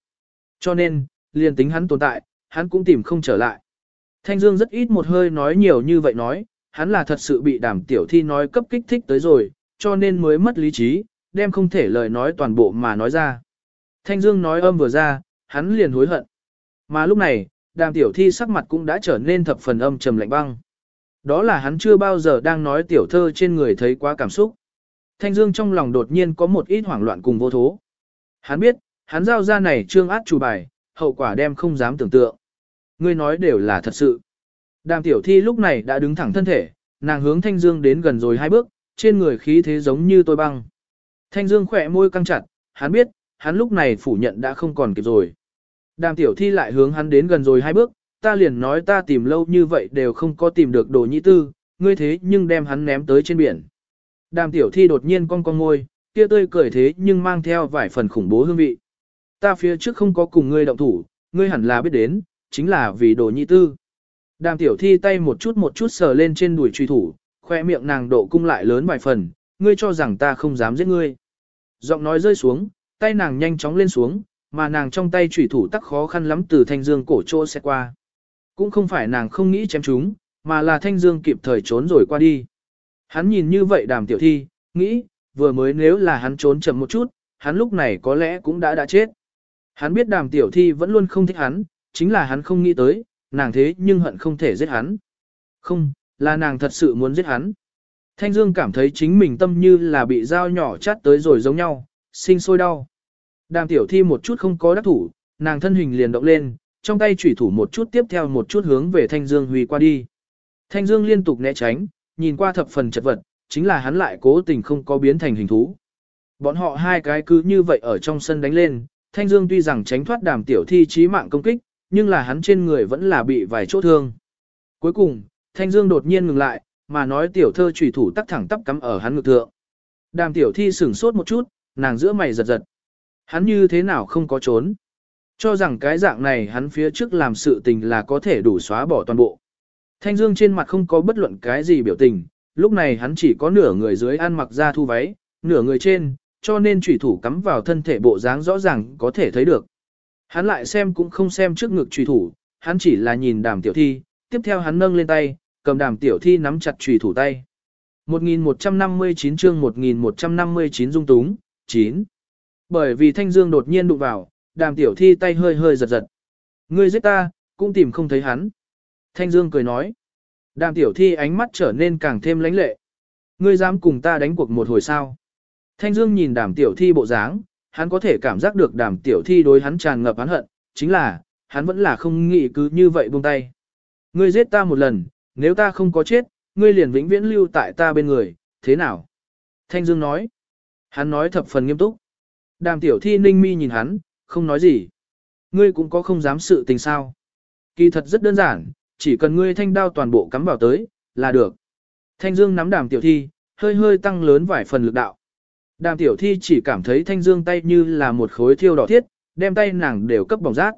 Cho nên, liền tính hắn tồn tại, hắn cũng tìm không trở lại. Thanh Dương rất ít một hơi nói nhiều như vậy nói, hắn là thật sự bị đàm tiểu thi nói cấp kích thích tới rồi, cho nên mới mất lý trí, đem không thể lời nói toàn bộ mà nói ra. Thanh Dương nói âm vừa ra, hắn liền hối hận. Mà lúc này, đàm tiểu thi sắc mặt cũng đã trở nên thập phần âm trầm lạnh băng. Đó là hắn chưa bao giờ đang nói tiểu thơ trên người thấy quá cảm xúc. Thanh Dương trong lòng đột nhiên có một ít hoảng loạn cùng vô thố. Hắn biết, hắn giao ra này trương át chủ bài, hậu quả đem không dám tưởng tượng. Ngươi nói đều là thật sự. Đàm tiểu thi lúc này đã đứng thẳng thân thể, nàng hướng Thanh Dương đến gần rồi hai bước, trên người khí thế giống như tôi băng. Thanh Dương khỏe môi căng chặt, hắn biết, hắn lúc này phủ nhận đã không còn kịp rồi. Đàm tiểu thi lại hướng hắn đến gần rồi hai bước, ta liền nói ta tìm lâu như vậy đều không có tìm được đồ nhị tư, ngươi thế nhưng đem hắn ném tới trên biển. Đàm tiểu thi đột nhiên cong cong môi, kia tươi cười thế nhưng mang theo vài phần khủng bố hương vị. Ta phía trước không có cùng ngươi động thủ, ngươi hẳn là biết đến, chính là vì đồ nhị tư. Đàm tiểu thi tay một chút một chút sờ lên trên đùi truy thủ, khoe miệng nàng độ cung lại lớn vài phần, ngươi cho rằng ta không dám giết ngươi. Giọng nói rơi xuống, tay nàng nhanh chóng lên xuống, mà nàng trong tay chủy thủ tắc khó khăn lắm từ thanh dương cổ chỗ sẽ qua. Cũng không phải nàng không nghĩ chém chúng, mà là thanh dương kịp thời trốn rồi qua đi. Hắn nhìn như vậy đàm tiểu thi, nghĩ, vừa mới nếu là hắn trốn chậm một chút, hắn lúc này có lẽ cũng đã đã chết. Hắn biết đàm tiểu thi vẫn luôn không thích hắn, chính là hắn không nghĩ tới, nàng thế nhưng hận không thể giết hắn. Không, là nàng thật sự muốn giết hắn. Thanh Dương cảm thấy chính mình tâm như là bị dao nhỏ chát tới rồi giống nhau, sinh sôi đau. Đàm tiểu thi một chút không có đắc thủ, nàng thân hình liền động lên, trong tay chủy thủ một chút tiếp theo một chút hướng về Thanh Dương huy qua đi. Thanh Dương liên tục né tránh, nhìn qua thập phần chật vật, chính là hắn lại cố tình không có biến thành hình thú. Bọn họ hai cái cứ như vậy ở trong sân đánh lên, Thanh Dương tuy rằng tránh thoát đàm tiểu thi chí mạng công kích, nhưng là hắn trên người vẫn là bị vài chỗ thương. Cuối cùng, Thanh Dương đột nhiên ngừng lại, mà nói tiểu thơ chủy thủ tắc thẳng tắp cắm ở hắn ngực thượng. Đàm tiểu thi sửng sốt một chút, nàng giữa mày giật giật. Hắn như thế nào không có trốn. Cho rằng cái dạng này hắn phía trước làm sự tình là có thể đủ xóa bỏ toàn bộ. Thanh Dương trên mặt không có bất luận cái gì biểu tình, lúc này hắn chỉ có nửa người dưới ăn mặc ra thu váy, nửa người trên, cho nên chủy thủ cắm vào thân thể bộ dáng rõ ràng có thể thấy được. Hắn lại xem cũng không xem trước ngực chủy thủ, hắn chỉ là nhìn đàm tiểu thi, tiếp theo hắn nâng lên tay, cầm đàm tiểu thi nắm chặt chủy thủ tay. 1159 chương 1159 dung túng, 9. Bởi vì Thanh Dương đột nhiên đụng vào, đàm tiểu thi tay hơi hơi giật giật. Ngươi giết ta, cũng tìm không thấy hắn. Thanh Dương cười nói. Đàm tiểu thi ánh mắt trở nên càng thêm lãnh lệ. Ngươi dám cùng ta đánh cuộc một hồi sao? Thanh Dương nhìn đàm tiểu thi bộ dáng, hắn có thể cảm giác được đàm tiểu thi đối hắn tràn ngập hắn hận, chính là, hắn vẫn là không nghĩ cứ như vậy buông tay. Ngươi giết ta một lần, nếu ta không có chết, ngươi liền vĩnh viễn lưu tại ta bên người, thế nào? Thanh Dương nói. Hắn nói thập phần nghiêm túc. Đàm tiểu thi ninh mi nhìn hắn, không nói gì. Ngươi cũng có không dám sự tình sao. Kỳ thật rất đơn giản, chỉ cần ngươi thanh đao toàn bộ cắm vào tới, là được. Thanh Dương nắm đàm tiểu thi, hơi hơi tăng lớn vài phần lực đạo. Đàm tiểu thi chỉ cảm thấy thanh dương tay như là một khối thiêu đỏ thiết, đem tay nàng đều cấp bỏng rát.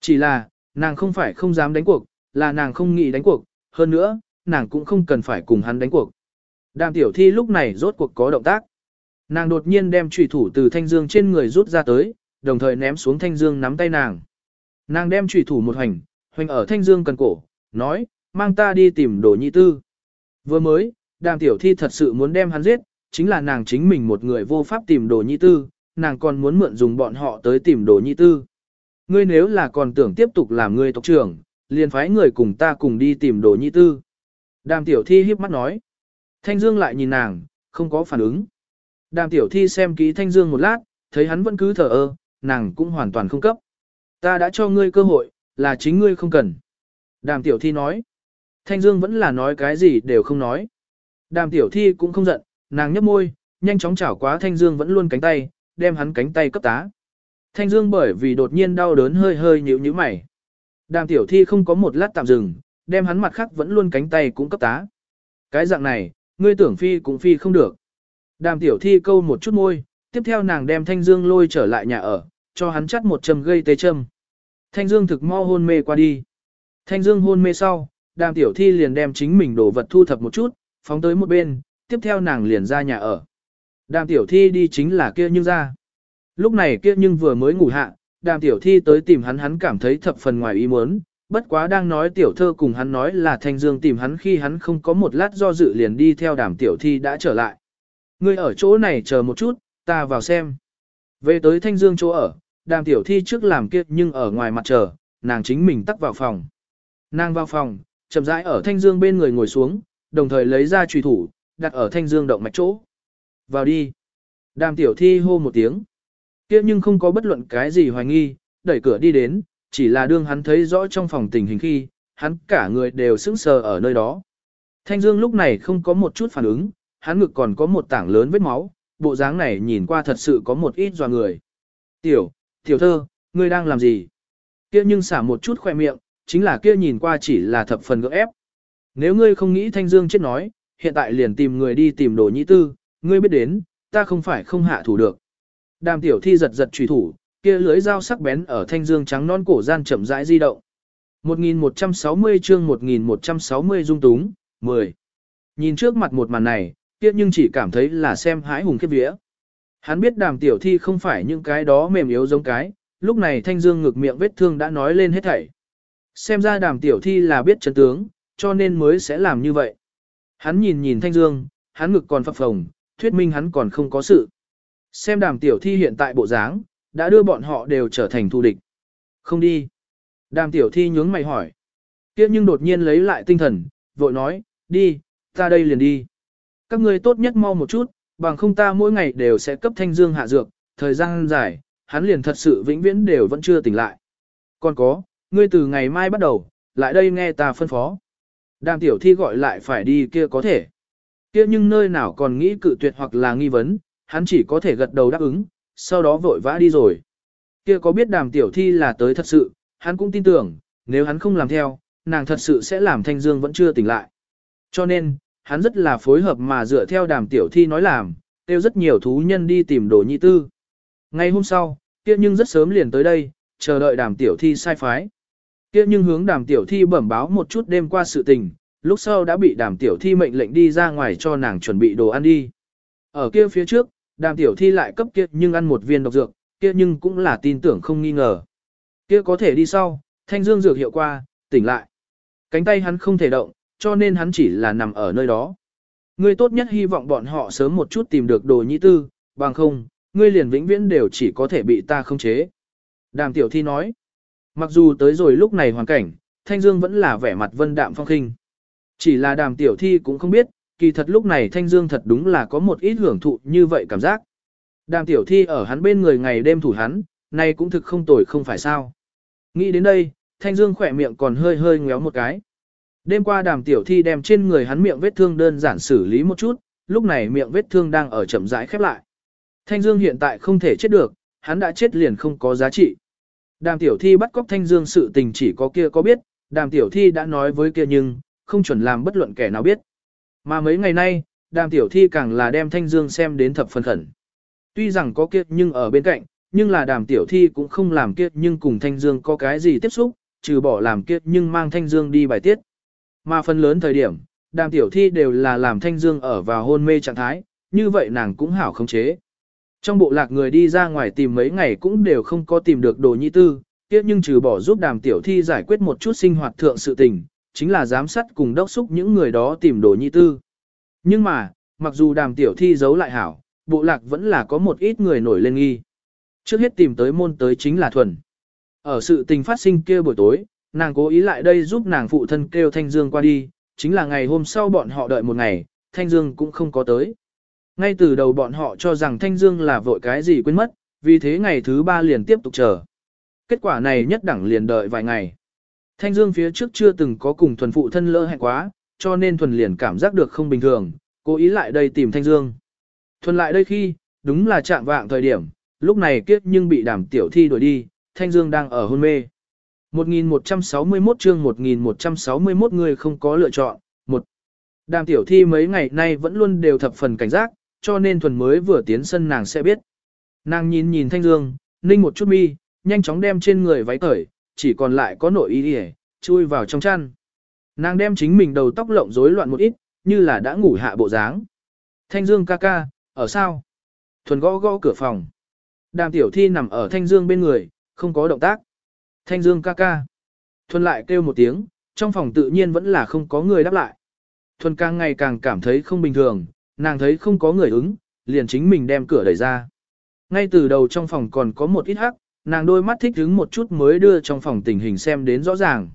Chỉ là, nàng không phải không dám đánh cuộc, là nàng không nghĩ đánh cuộc, hơn nữa, nàng cũng không cần phải cùng hắn đánh cuộc. Đàm tiểu thi lúc này rốt cuộc có động tác. Nàng đột nhiên đem trùy thủ từ thanh dương trên người rút ra tới, đồng thời ném xuống thanh dương nắm tay nàng. Nàng đem trùy thủ một hành, hoành ở thanh dương cần cổ, nói, mang ta đi tìm đồ nhị tư. Vừa mới, đàm tiểu thi thật sự muốn đem hắn giết, chính là nàng chính mình một người vô pháp tìm đồ nhị tư, nàng còn muốn mượn dùng bọn họ tới tìm đồ nhị tư. Ngươi nếu là còn tưởng tiếp tục làm ngươi tộc trưởng, liền phái người cùng ta cùng đi tìm đồ nhị tư. Đàm tiểu thi hiếp mắt nói. Thanh Dương lại nhìn nàng, không có phản ứng. Đàm tiểu thi xem kỹ Thanh Dương một lát, thấy hắn vẫn cứ thở ơ, nàng cũng hoàn toàn không cấp. Ta đã cho ngươi cơ hội, là chính ngươi không cần. Đàm tiểu thi nói. Thanh Dương vẫn là nói cái gì đều không nói. Đàm tiểu thi cũng không giận, nàng nhấp môi, nhanh chóng chảo quá Thanh Dương vẫn luôn cánh tay, đem hắn cánh tay cấp tá. Thanh Dương bởi vì đột nhiên đau đớn hơi hơi nhíu nhíu mày. Đàm tiểu thi không có một lát tạm dừng, đem hắn mặt khác vẫn luôn cánh tay cũng cấp tá. Cái dạng này, ngươi tưởng phi cũng phi không được. Đàm tiểu thi câu một chút môi, tiếp theo nàng đem Thanh Dương lôi trở lại nhà ở, cho hắn chắt một châm gây tê châm. Thanh Dương thực mo hôn mê qua đi. Thanh Dương hôn mê sau, đàm tiểu thi liền đem chính mình đổ vật thu thập một chút, phóng tới một bên, tiếp theo nàng liền ra nhà ở. Đàm tiểu thi đi chính là kia nhưng ra. Lúc này kia nhưng vừa mới ngủ hạ, đàm tiểu thi tới tìm hắn hắn cảm thấy thập phần ngoài ý muốn, bất quá đang nói tiểu thơ cùng hắn nói là thanh dương tìm hắn khi hắn không có một lát do dự liền đi theo đàm tiểu thi đã trở lại. Ngươi ở chỗ này chờ một chút, ta vào xem. Về tới thanh dương chỗ ở, đàm tiểu thi trước làm kia nhưng ở ngoài mặt chờ, nàng chính mình tắt vào phòng. Nàng vào phòng, chậm rãi ở thanh dương bên người ngồi xuống, đồng thời lấy ra trùy thủ, đặt ở thanh dương động mạch chỗ. Vào đi. Đàm tiểu thi hô một tiếng. kia nhưng không có bất luận cái gì hoài nghi, đẩy cửa đi đến, chỉ là đương hắn thấy rõ trong phòng tình hình khi, hắn cả người đều sững sờ ở nơi đó. Thanh Dương lúc này không có một chút phản ứng, hắn ngực còn có một tảng lớn vết máu, bộ dáng này nhìn qua thật sự có một ít dò người. Tiểu, tiểu thơ, ngươi đang làm gì? Kia nhưng xả một chút khoe miệng, chính là kia nhìn qua chỉ là thập phần gỡ ép. Nếu ngươi không nghĩ Thanh Dương chết nói, hiện tại liền tìm người đi tìm đồ nhĩ tư, ngươi biết đến, ta không phải không hạ thủ được. Đàm tiểu thi giật giật trùy thủ, kia lưới dao sắc bén ở thanh dương trắng non cổ gian chậm rãi di động. 1160 chương 1160 dung túng, 10. Nhìn trước mặt một màn này, kia nhưng chỉ cảm thấy là xem hãi hùng kết vía. Hắn biết đàm tiểu thi không phải những cái đó mềm yếu giống cái, lúc này thanh dương ngực miệng vết thương đã nói lên hết thảy. Xem ra đàm tiểu thi là biết chân tướng, cho nên mới sẽ làm như vậy. Hắn nhìn nhìn thanh dương, hắn ngực còn phập phồng, thuyết minh hắn còn không có sự. Xem đàm tiểu thi hiện tại bộ dáng, đã đưa bọn họ đều trở thành thù địch. Không đi. Đàm tiểu thi nhướng mày hỏi. Kiếp nhưng đột nhiên lấy lại tinh thần, vội nói, đi, ta đây liền đi. Các ngươi tốt nhất mau một chút, bằng không ta mỗi ngày đều sẽ cấp thanh dương hạ dược, thời gian dài, hắn liền thật sự vĩnh viễn đều vẫn chưa tỉnh lại. Còn có, ngươi từ ngày mai bắt đầu, lại đây nghe ta phân phó. Đàm tiểu thi gọi lại phải đi kia có thể. Kia nhưng nơi nào còn nghĩ cự tuyệt hoặc là nghi vấn, hắn chỉ có thể gật đầu đáp ứng, sau đó vội vã đi rồi. Kia có biết đàm tiểu thi là tới thật sự, hắn cũng tin tưởng, nếu hắn không làm theo, nàng thật sự sẽ làm thanh dương vẫn chưa tỉnh lại. Cho nên, hắn rất là phối hợp mà dựa theo đàm tiểu thi nói làm, tiêu rất nhiều thú nhân đi tìm đồ nhị tư. Ngay hôm sau, kia nhưng rất sớm liền tới đây, chờ đợi đàm tiểu thi sai phái. Kia nhưng hướng đàm tiểu thi bẩm báo một chút đêm qua sự tình, lúc sau đã bị đàm tiểu thi mệnh lệnh đi ra ngoài cho nàng chuẩn bị đồ ăn đi. Ở kia phía trước, đàm tiểu thi lại cấp kia nhưng ăn một viên độc dược, kia nhưng cũng là tin tưởng không nghi ngờ. Kia có thể đi sau, thanh dương dược hiệu qua, tỉnh lại. Cánh tay hắn không thể động, cho nên hắn chỉ là nằm ở nơi đó. Ngươi tốt nhất hy vọng bọn họ sớm một chút tìm được đồ nhĩ tư, bằng không, ngươi liền vĩnh viễn đều chỉ có thể bị ta khống chế. Đàm tiểu thi nói, mặc dù tới rồi lúc này hoàn cảnh, Thanh Dương vẫn là vẻ mặt vân đạm phong khinh. Chỉ là đàm tiểu thi cũng không biết, kỳ thật lúc này Thanh Dương thật đúng là có một ít hưởng thụ như vậy cảm giác. Đàm tiểu thi ở hắn bên người ngày đêm thủ hắn, nay cũng thực không tồi không phải sao. Nghĩ đến đây, Thanh Dương khỏe miệng còn hơi hơi ngéo một cái. Đêm qua đàm tiểu thi đem trên người hắn miệng vết thương đơn giản xử lý một chút, lúc này miệng vết thương đang ở chậm rãi khép lại. Thanh Dương hiện tại không thể chết được, hắn đã chết liền không có giá trị. Đàm tiểu thi bắt cóc Thanh Dương sự tình chỉ có kia có biết, đàm tiểu thi đã nói với kia nhưng, không chuẩn làm bất luận kẻ nào biết. Mà mấy ngày nay, đàm tiểu thi càng là đem Thanh Dương xem đến thập phần khẩn. Tuy rằng có kia nhưng ở bên cạnh, nhưng là đàm tiểu thi cũng không làm kia nhưng cùng Thanh Dương có cái gì tiếp xúc, trừ bỏ làm kia nhưng mang Thanh Dương đi bài tiết. Mà phần lớn thời điểm, đàm tiểu thi đều là làm Thanh Dương ở vào hôn mê trạng thái, như vậy nàng cũng hảo khống chế. Trong bộ lạc người đi ra ngoài tìm mấy ngày cũng đều không có tìm được đồ nhi tư, Tiếc nhưng trừ bỏ giúp đàm tiểu thi giải quyết một chút sinh hoạt thượng sự tình, chính là giám sát cùng đốc xúc những người đó tìm đồ nhi tư. Nhưng mà, mặc dù đàm tiểu thi giấu lại hảo, bộ lạc vẫn là có một ít người nổi lên nghi. Trước hết tìm tới môn tới chính là thuần. Ở sự tình phát sinh kia buổi tối, nàng cố ý lại đây giúp nàng phụ thân kêu Thanh Dương qua đi, chính là ngày hôm sau bọn họ đợi một ngày, Thanh Dương cũng không có tới. Ngay từ đầu bọn họ cho rằng Thanh Dương là vội cái gì quên mất, vì thế ngày thứ ba liền tiếp tục chờ. Kết quả này nhất đẳng liền đợi vài ngày. Thanh Dương phía trước chưa từng có cùng thuần phụ thân lỡ hẹn quá, cho nên thuần liền cảm giác được không bình thường, cố ý lại đây tìm Thanh Dương. Thuần lại đây khi, đúng là chạm vạng thời điểm, lúc này kiếp nhưng bị đàm tiểu thi đuổi đi, Thanh Dương đang ở hôn mê. 1161 chương 1161 người không có lựa chọn. Một, Đàm tiểu thi mấy ngày nay vẫn luôn đều thập phần cảnh giác, cho nên thuần mới vừa tiến sân nàng sẽ biết. Nàng nhìn nhìn Thanh Dương, ninh một chút mi, nhanh chóng đem trên người váy cởi, chỉ còn lại có nội y hề, chui vào trong chăn. Nàng đem chính mình đầu tóc lộng rối loạn một ít, như là đã ngủ hạ bộ dáng. Thanh Dương ca ca, ở sao? Thuần gõ gõ cửa phòng. Đàm tiểu thi nằm ở Thanh Dương bên người, không có động tác. Thanh Dương ca ca. Thuần lại kêu một tiếng, trong phòng tự nhiên vẫn là không có người đáp lại. Thuần càng ngày càng cảm thấy không bình thường, nàng thấy không có người ứng, liền chính mình đem cửa đẩy ra. Ngay từ đầu trong phòng còn có một ít hắc, nàng đôi mắt thích hứng một chút mới đưa trong phòng tình hình xem đến rõ ràng.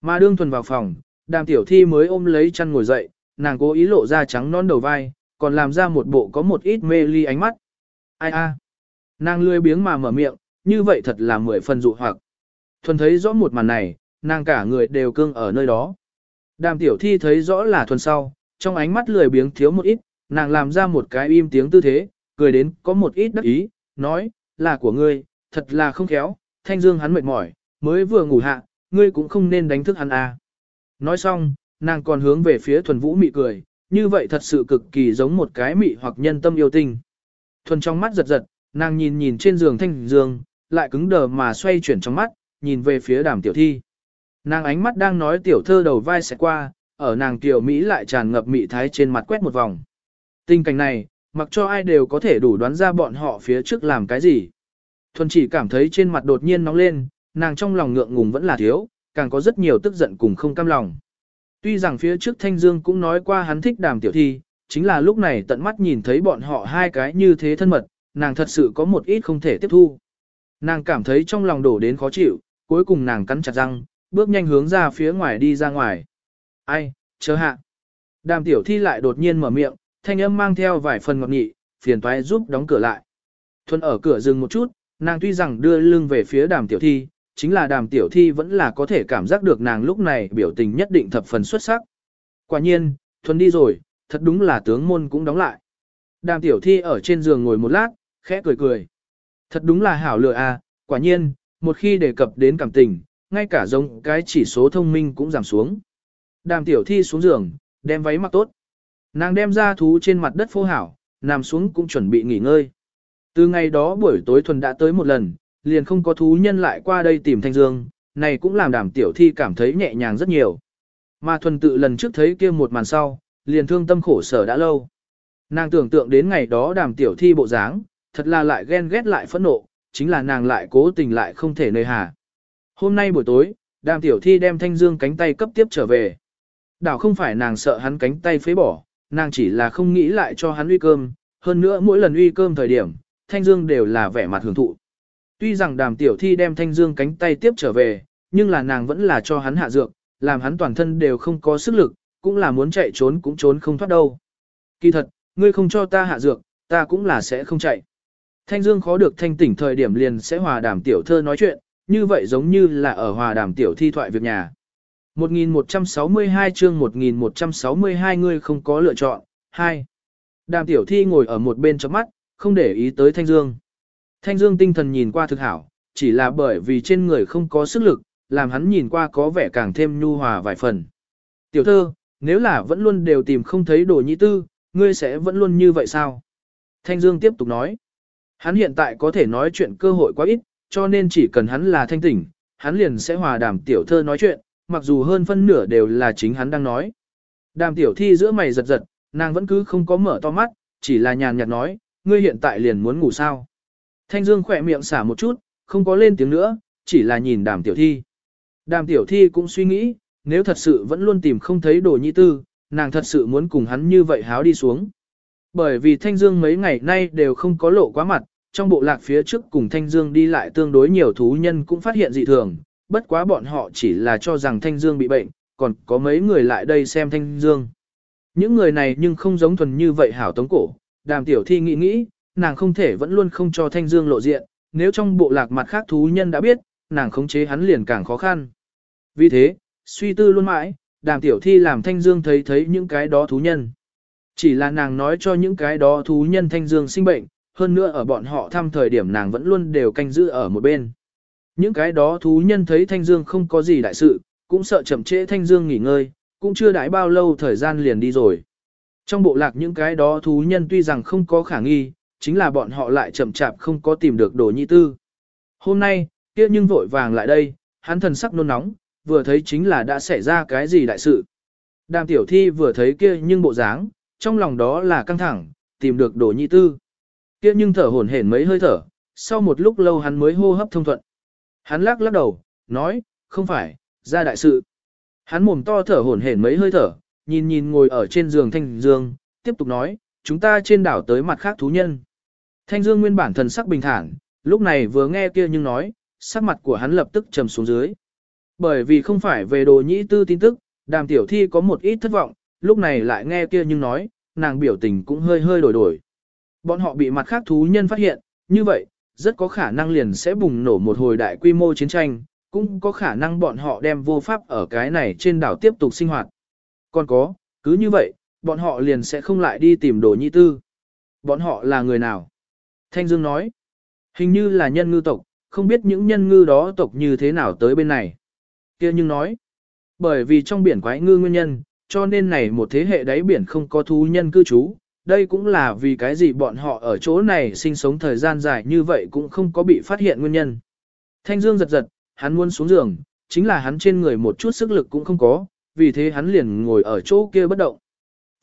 Mà đương thuần vào phòng, đàm tiểu thi mới ôm lấy chăn ngồi dậy, nàng cố ý lộ ra trắng non đầu vai, còn làm ra một bộ có một ít mê ly ánh mắt. Ai a? Nàng lười biếng mà mở miệng, như vậy thật là mười phần dụ hoặc. Thuần thấy rõ một màn này, nàng cả người đều cương ở nơi đó. Đàm tiểu thi thấy rõ là thuần sau, trong ánh mắt lười biếng thiếu một ít, nàng làm ra một cái im tiếng tư thế, cười đến có một ít đắc ý, nói, là của ngươi, thật là không khéo, thanh dương hắn mệt mỏi, mới vừa ngủ hạ, ngươi cũng không nên đánh thức hắn à. Nói xong, nàng còn hướng về phía thuần vũ mị cười, như vậy thật sự cực kỳ giống một cái mị hoặc nhân tâm yêu tình. Thuần trong mắt giật giật, nàng nhìn nhìn trên giường thanh dương, lại cứng đờ mà xoay chuyển trong mắt, nhìn về phía đàm tiểu thi. Nàng ánh mắt đang nói tiểu thơ đầu vai sẽ qua, ở nàng tiểu Mỹ lại tràn ngập mị thái trên mặt quét một vòng. Tình cảnh này, mặc cho ai đều có thể đủ đoán ra bọn họ phía trước làm cái gì. Thuần chỉ cảm thấy trên mặt đột nhiên nóng lên, nàng trong lòng ngượng ngùng vẫn là thiếu, càng có rất nhiều tức giận cùng không cam lòng. Tuy rằng phía trước Thanh Dương cũng nói qua hắn thích đàm tiểu thi, chính là lúc này tận mắt nhìn thấy bọn họ hai cái như thế thân mật, nàng thật sự có một ít không thể tiếp thu. Nàng cảm thấy trong lòng đổ đến khó chịu, cuối cùng nàng cắn chặt răng, bước nhanh hướng ra phía ngoài đi ra ngoài. Ai, chờ hạ. Đàm tiểu thi lại đột nhiên mở miệng, thanh âm mang theo vài phần ngọt nghị, phiền toái giúp đóng cửa lại. Thuần ở cửa dừng một chút, nàng tuy rằng đưa lưng về phía đàm tiểu thi, chính là đàm tiểu thi vẫn là có thể cảm giác được nàng lúc này biểu tình nhất định thập phần xuất sắc. Quả nhiên, Thuần đi rồi, thật đúng là tướng môn cũng đóng lại. Đàm tiểu thi ở trên giường ngồi một lát, khẽ cười cười. Thật đúng là hảo lựa à, quả nhiên, một khi đề cập đến cảm tình, ngay cả giống cái chỉ số thông minh cũng giảm xuống. Đàm tiểu thi xuống giường, đem váy mặc tốt. Nàng đem ra thú trên mặt đất phô hảo, nằm xuống cũng chuẩn bị nghỉ ngơi. Từ ngày đó buổi tối thuần đã tới một lần, liền không có thú nhân lại qua đây tìm Thanh Dương, này cũng làm đàm tiểu thi cảm thấy nhẹ nhàng rất nhiều. Mà thuần tự lần trước thấy kia một màn sau, liền thương tâm khổ sở đã lâu. Nàng tưởng tượng đến ngày đó đàm tiểu thi bộ dáng, thật là lại ghen ghét lại phẫn nộ, chính là nàng lại cố tình lại không thể nơi hà. Hôm nay buổi tối, đàm tiểu thi đem thanh dương cánh tay cấp tiếp trở về. Đảo không phải nàng sợ hắn cánh tay phế bỏ, nàng chỉ là không nghĩ lại cho hắn uy cơm, hơn nữa mỗi lần uy cơm thời điểm, thanh dương đều là vẻ mặt hưởng thụ. Tuy rằng đàm tiểu thi đem thanh dương cánh tay tiếp trở về, nhưng là nàng vẫn là cho hắn hạ dược, làm hắn toàn thân đều không có sức lực, cũng là muốn chạy trốn cũng trốn không thoát đâu. Kỳ thật, ngươi không cho ta hạ dược, ta cũng là sẽ không chạy. Thanh Dương khó được thanh tỉnh thời điểm liền sẽ hòa đàm tiểu thơ nói chuyện, như vậy giống như là ở hòa đàm tiểu thi thoại việc nhà. 1162 chương 1162 ngươi không có lựa chọn. 2. Đàm tiểu thi ngồi ở một bên chấm mắt, không để ý tới Thanh Dương. Thanh Dương tinh thần nhìn qua thực hảo, chỉ là bởi vì trên người không có sức lực, làm hắn nhìn qua có vẻ càng thêm nhu hòa vài phần. Tiểu thơ, nếu là vẫn luôn đều tìm không thấy đồ nhị tư, ngươi sẽ vẫn luôn như vậy sao? Thanh Dương tiếp tục nói. Hắn hiện tại có thể nói chuyện cơ hội quá ít, cho nên chỉ cần hắn là thanh tỉnh, hắn liền sẽ hòa đàm tiểu thơ nói chuyện, mặc dù hơn phân nửa đều là chính hắn đang nói. Đàm tiểu thi giữa mày giật giật, nàng vẫn cứ không có mở to mắt, chỉ là nhàn nhạt nói, ngươi hiện tại liền muốn ngủ sao. Thanh Dương khỏe miệng xả một chút, không có lên tiếng nữa, chỉ là nhìn đàm tiểu thi. Đàm tiểu thi cũng suy nghĩ, nếu thật sự vẫn luôn tìm không thấy đồ nhi tư, nàng thật sự muốn cùng hắn như vậy háo đi xuống. Bởi vì Thanh Dương mấy ngày nay đều không có lộ quá mặt, trong bộ lạc phía trước cùng Thanh Dương đi lại tương đối nhiều thú nhân cũng phát hiện dị thường, bất quá bọn họ chỉ là cho rằng Thanh Dương bị bệnh, còn có mấy người lại đây xem Thanh Dương. Những người này nhưng không giống thuần như vậy hảo tống cổ, đàm tiểu thi nghĩ nghĩ, nàng không thể vẫn luôn không cho Thanh Dương lộ diện, nếu trong bộ lạc mặt khác thú nhân đã biết, nàng khống chế hắn liền càng khó khăn. Vì thế, suy tư luôn mãi, đàm tiểu thi làm Thanh Dương thấy thấy những cái đó thú nhân. Chỉ là nàng nói cho những cái đó thú nhân Thanh Dương sinh bệnh, hơn nữa ở bọn họ thăm thời điểm nàng vẫn luôn đều canh giữ ở một bên. Những cái đó thú nhân thấy Thanh Dương không có gì đại sự, cũng sợ chậm trễ Thanh Dương nghỉ ngơi, cũng chưa đãi bao lâu thời gian liền đi rồi. Trong bộ lạc những cái đó thú nhân tuy rằng không có khả nghi, chính là bọn họ lại chậm chạp không có tìm được đồ nhi tư. Hôm nay, kia nhưng vội vàng lại đây, hắn thần sắc nôn nóng, vừa thấy chính là đã xảy ra cái gì đại sự. Đàm tiểu thi vừa thấy kia nhưng bộ dáng, trong lòng đó là căng thẳng, tìm được đồ nhi tư. Kia nhưng thở hổn hển mấy hơi thở, sau một lúc lâu hắn mới hô hấp thông thuận. Hắn lắc lắc đầu, nói, không phải, ra đại sự. Hắn mồm to thở hổn hển mấy hơi thở, nhìn nhìn ngồi ở trên giường Thanh Dương, tiếp tục nói, chúng ta trên đảo tới mặt khác thú nhân. Thanh Dương nguyên bản thần sắc bình thản, lúc này vừa nghe kia nhưng nói, sắc mặt của hắn lập tức trầm xuống dưới. Bởi vì không phải về đồ nhĩ tư tin tức, đàm tiểu thi có một ít thất vọng, lúc này lại nghe kia nhưng nói, nàng biểu tình cũng hơi hơi đổi đổi. Bọn họ bị mặt khác thú nhân phát hiện, như vậy, rất có khả năng liền sẽ bùng nổ một hồi đại quy mô chiến tranh, cũng có khả năng bọn họ đem vô pháp ở cái này trên đảo tiếp tục sinh hoạt. Còn có, cứ như vậy, bọn họ liền sẽ không lại đi tìm đồ nhi tư. Bọn họ là người nào? Thanh Dương nói, hình như là nhân ngư tộc, không biết những nhân ngư đó tộc như thế nào tới bên này. kia nhưng nói, bởi vì trong biển quái ngư nguyên nhân, cho nên này một thế hệ đáy biển không có thú nhân cư trú. Đây cũng là vì cái gì bọn họ ở chỗ này sinh sống thời gian dài như vậy cũng không có bị phát hiện nguyên nhân. Thanh Dương giật giật, hắn muốn xuống giường, chính là hắn trên người một chút sức lực cũng không có, vì thế hắn liền ngồi ở chỗ kia bất động.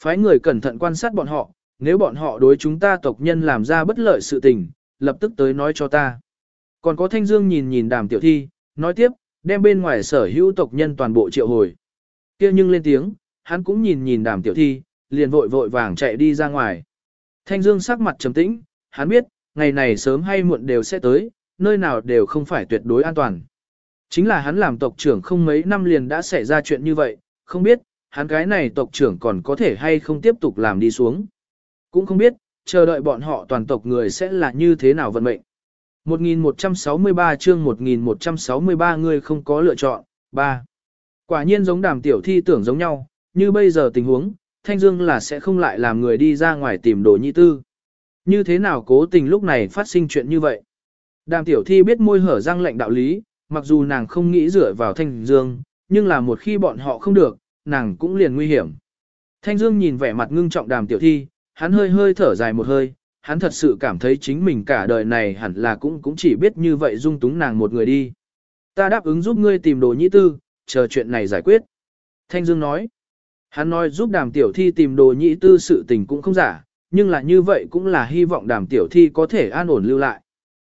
Phái người cẩn thận quan sát bọn họ, nếu bọn họ đối chúng ta tộc nhân làm ra bất lợi sự tình, lập tức tới nói cho ta. Còn có Thanh Dương nhìn nhìn đàm tiểu thi, nói tiếp, đem bên ngoài sở hữu tộc nhân toàn bộ triệu hồi. kia nhưng lên tiếng, hắn cũng nhìn nhìn đàm tiểu thi, liền vội vội vàng chạy đi ra ngoài. Thanh Dương sắc mặt trầm tĩnh, hắn biết, ngày này sớm hay muộn đều sẽ tới, nơi nào đều không phải tuyệt đối an toàn. Chính là hắn làm tộc trưởng không mấy năm liền đã xảy ra chuyện như vậy, không biết, hắn cái này tộc trưởng còn có thể hay không tiếp tục làm đi xuống. Cũng không biết, chờ đợi bọn họ toàn tộc người sẽ là như thế nào vận mệnh. 1163 chương 1163 người không có lựa chọn, 3. Quả nhiên giống đàm tiểu thi tưởng giống nhau, như bây giờ tình huống, Thanh Dương là sẽ không lại làm người đi ra ngoài tìm đồ nhi tư. Như thế nào cố tình lúc này phát sinh chuyện như vậy? Đàm tiểu thi biết môi hở răng lệnh đạo lý, mặc dù nàng không nghĩ dựa vào Thanh Dương, nhưng là một khi bọn họ không được, nàng cũng liền nguy hiểm. Thanh Dương nhìn vẻ mặt ngưng trọng đàm tiểu thi, hắn hơi hơi thở dài một hơi, hắn thật sự cảm thấy chính mình cả đời này hẳn là cũng cũng chỉ biết như vậy dung túng nàng một người đi. Ta đáp ứng giúp ngươi tìm đồ nhĩ tư, chờ chuyện này giải quyết. Thanh Dương nói, hắn nói giúp đàm tiểu thi tìm đồ nhĩ tư sự tình cũng không giả, nhưng là như vậy cũng là hy vọng đàm tiểu thi có thể an ổn lưu lại.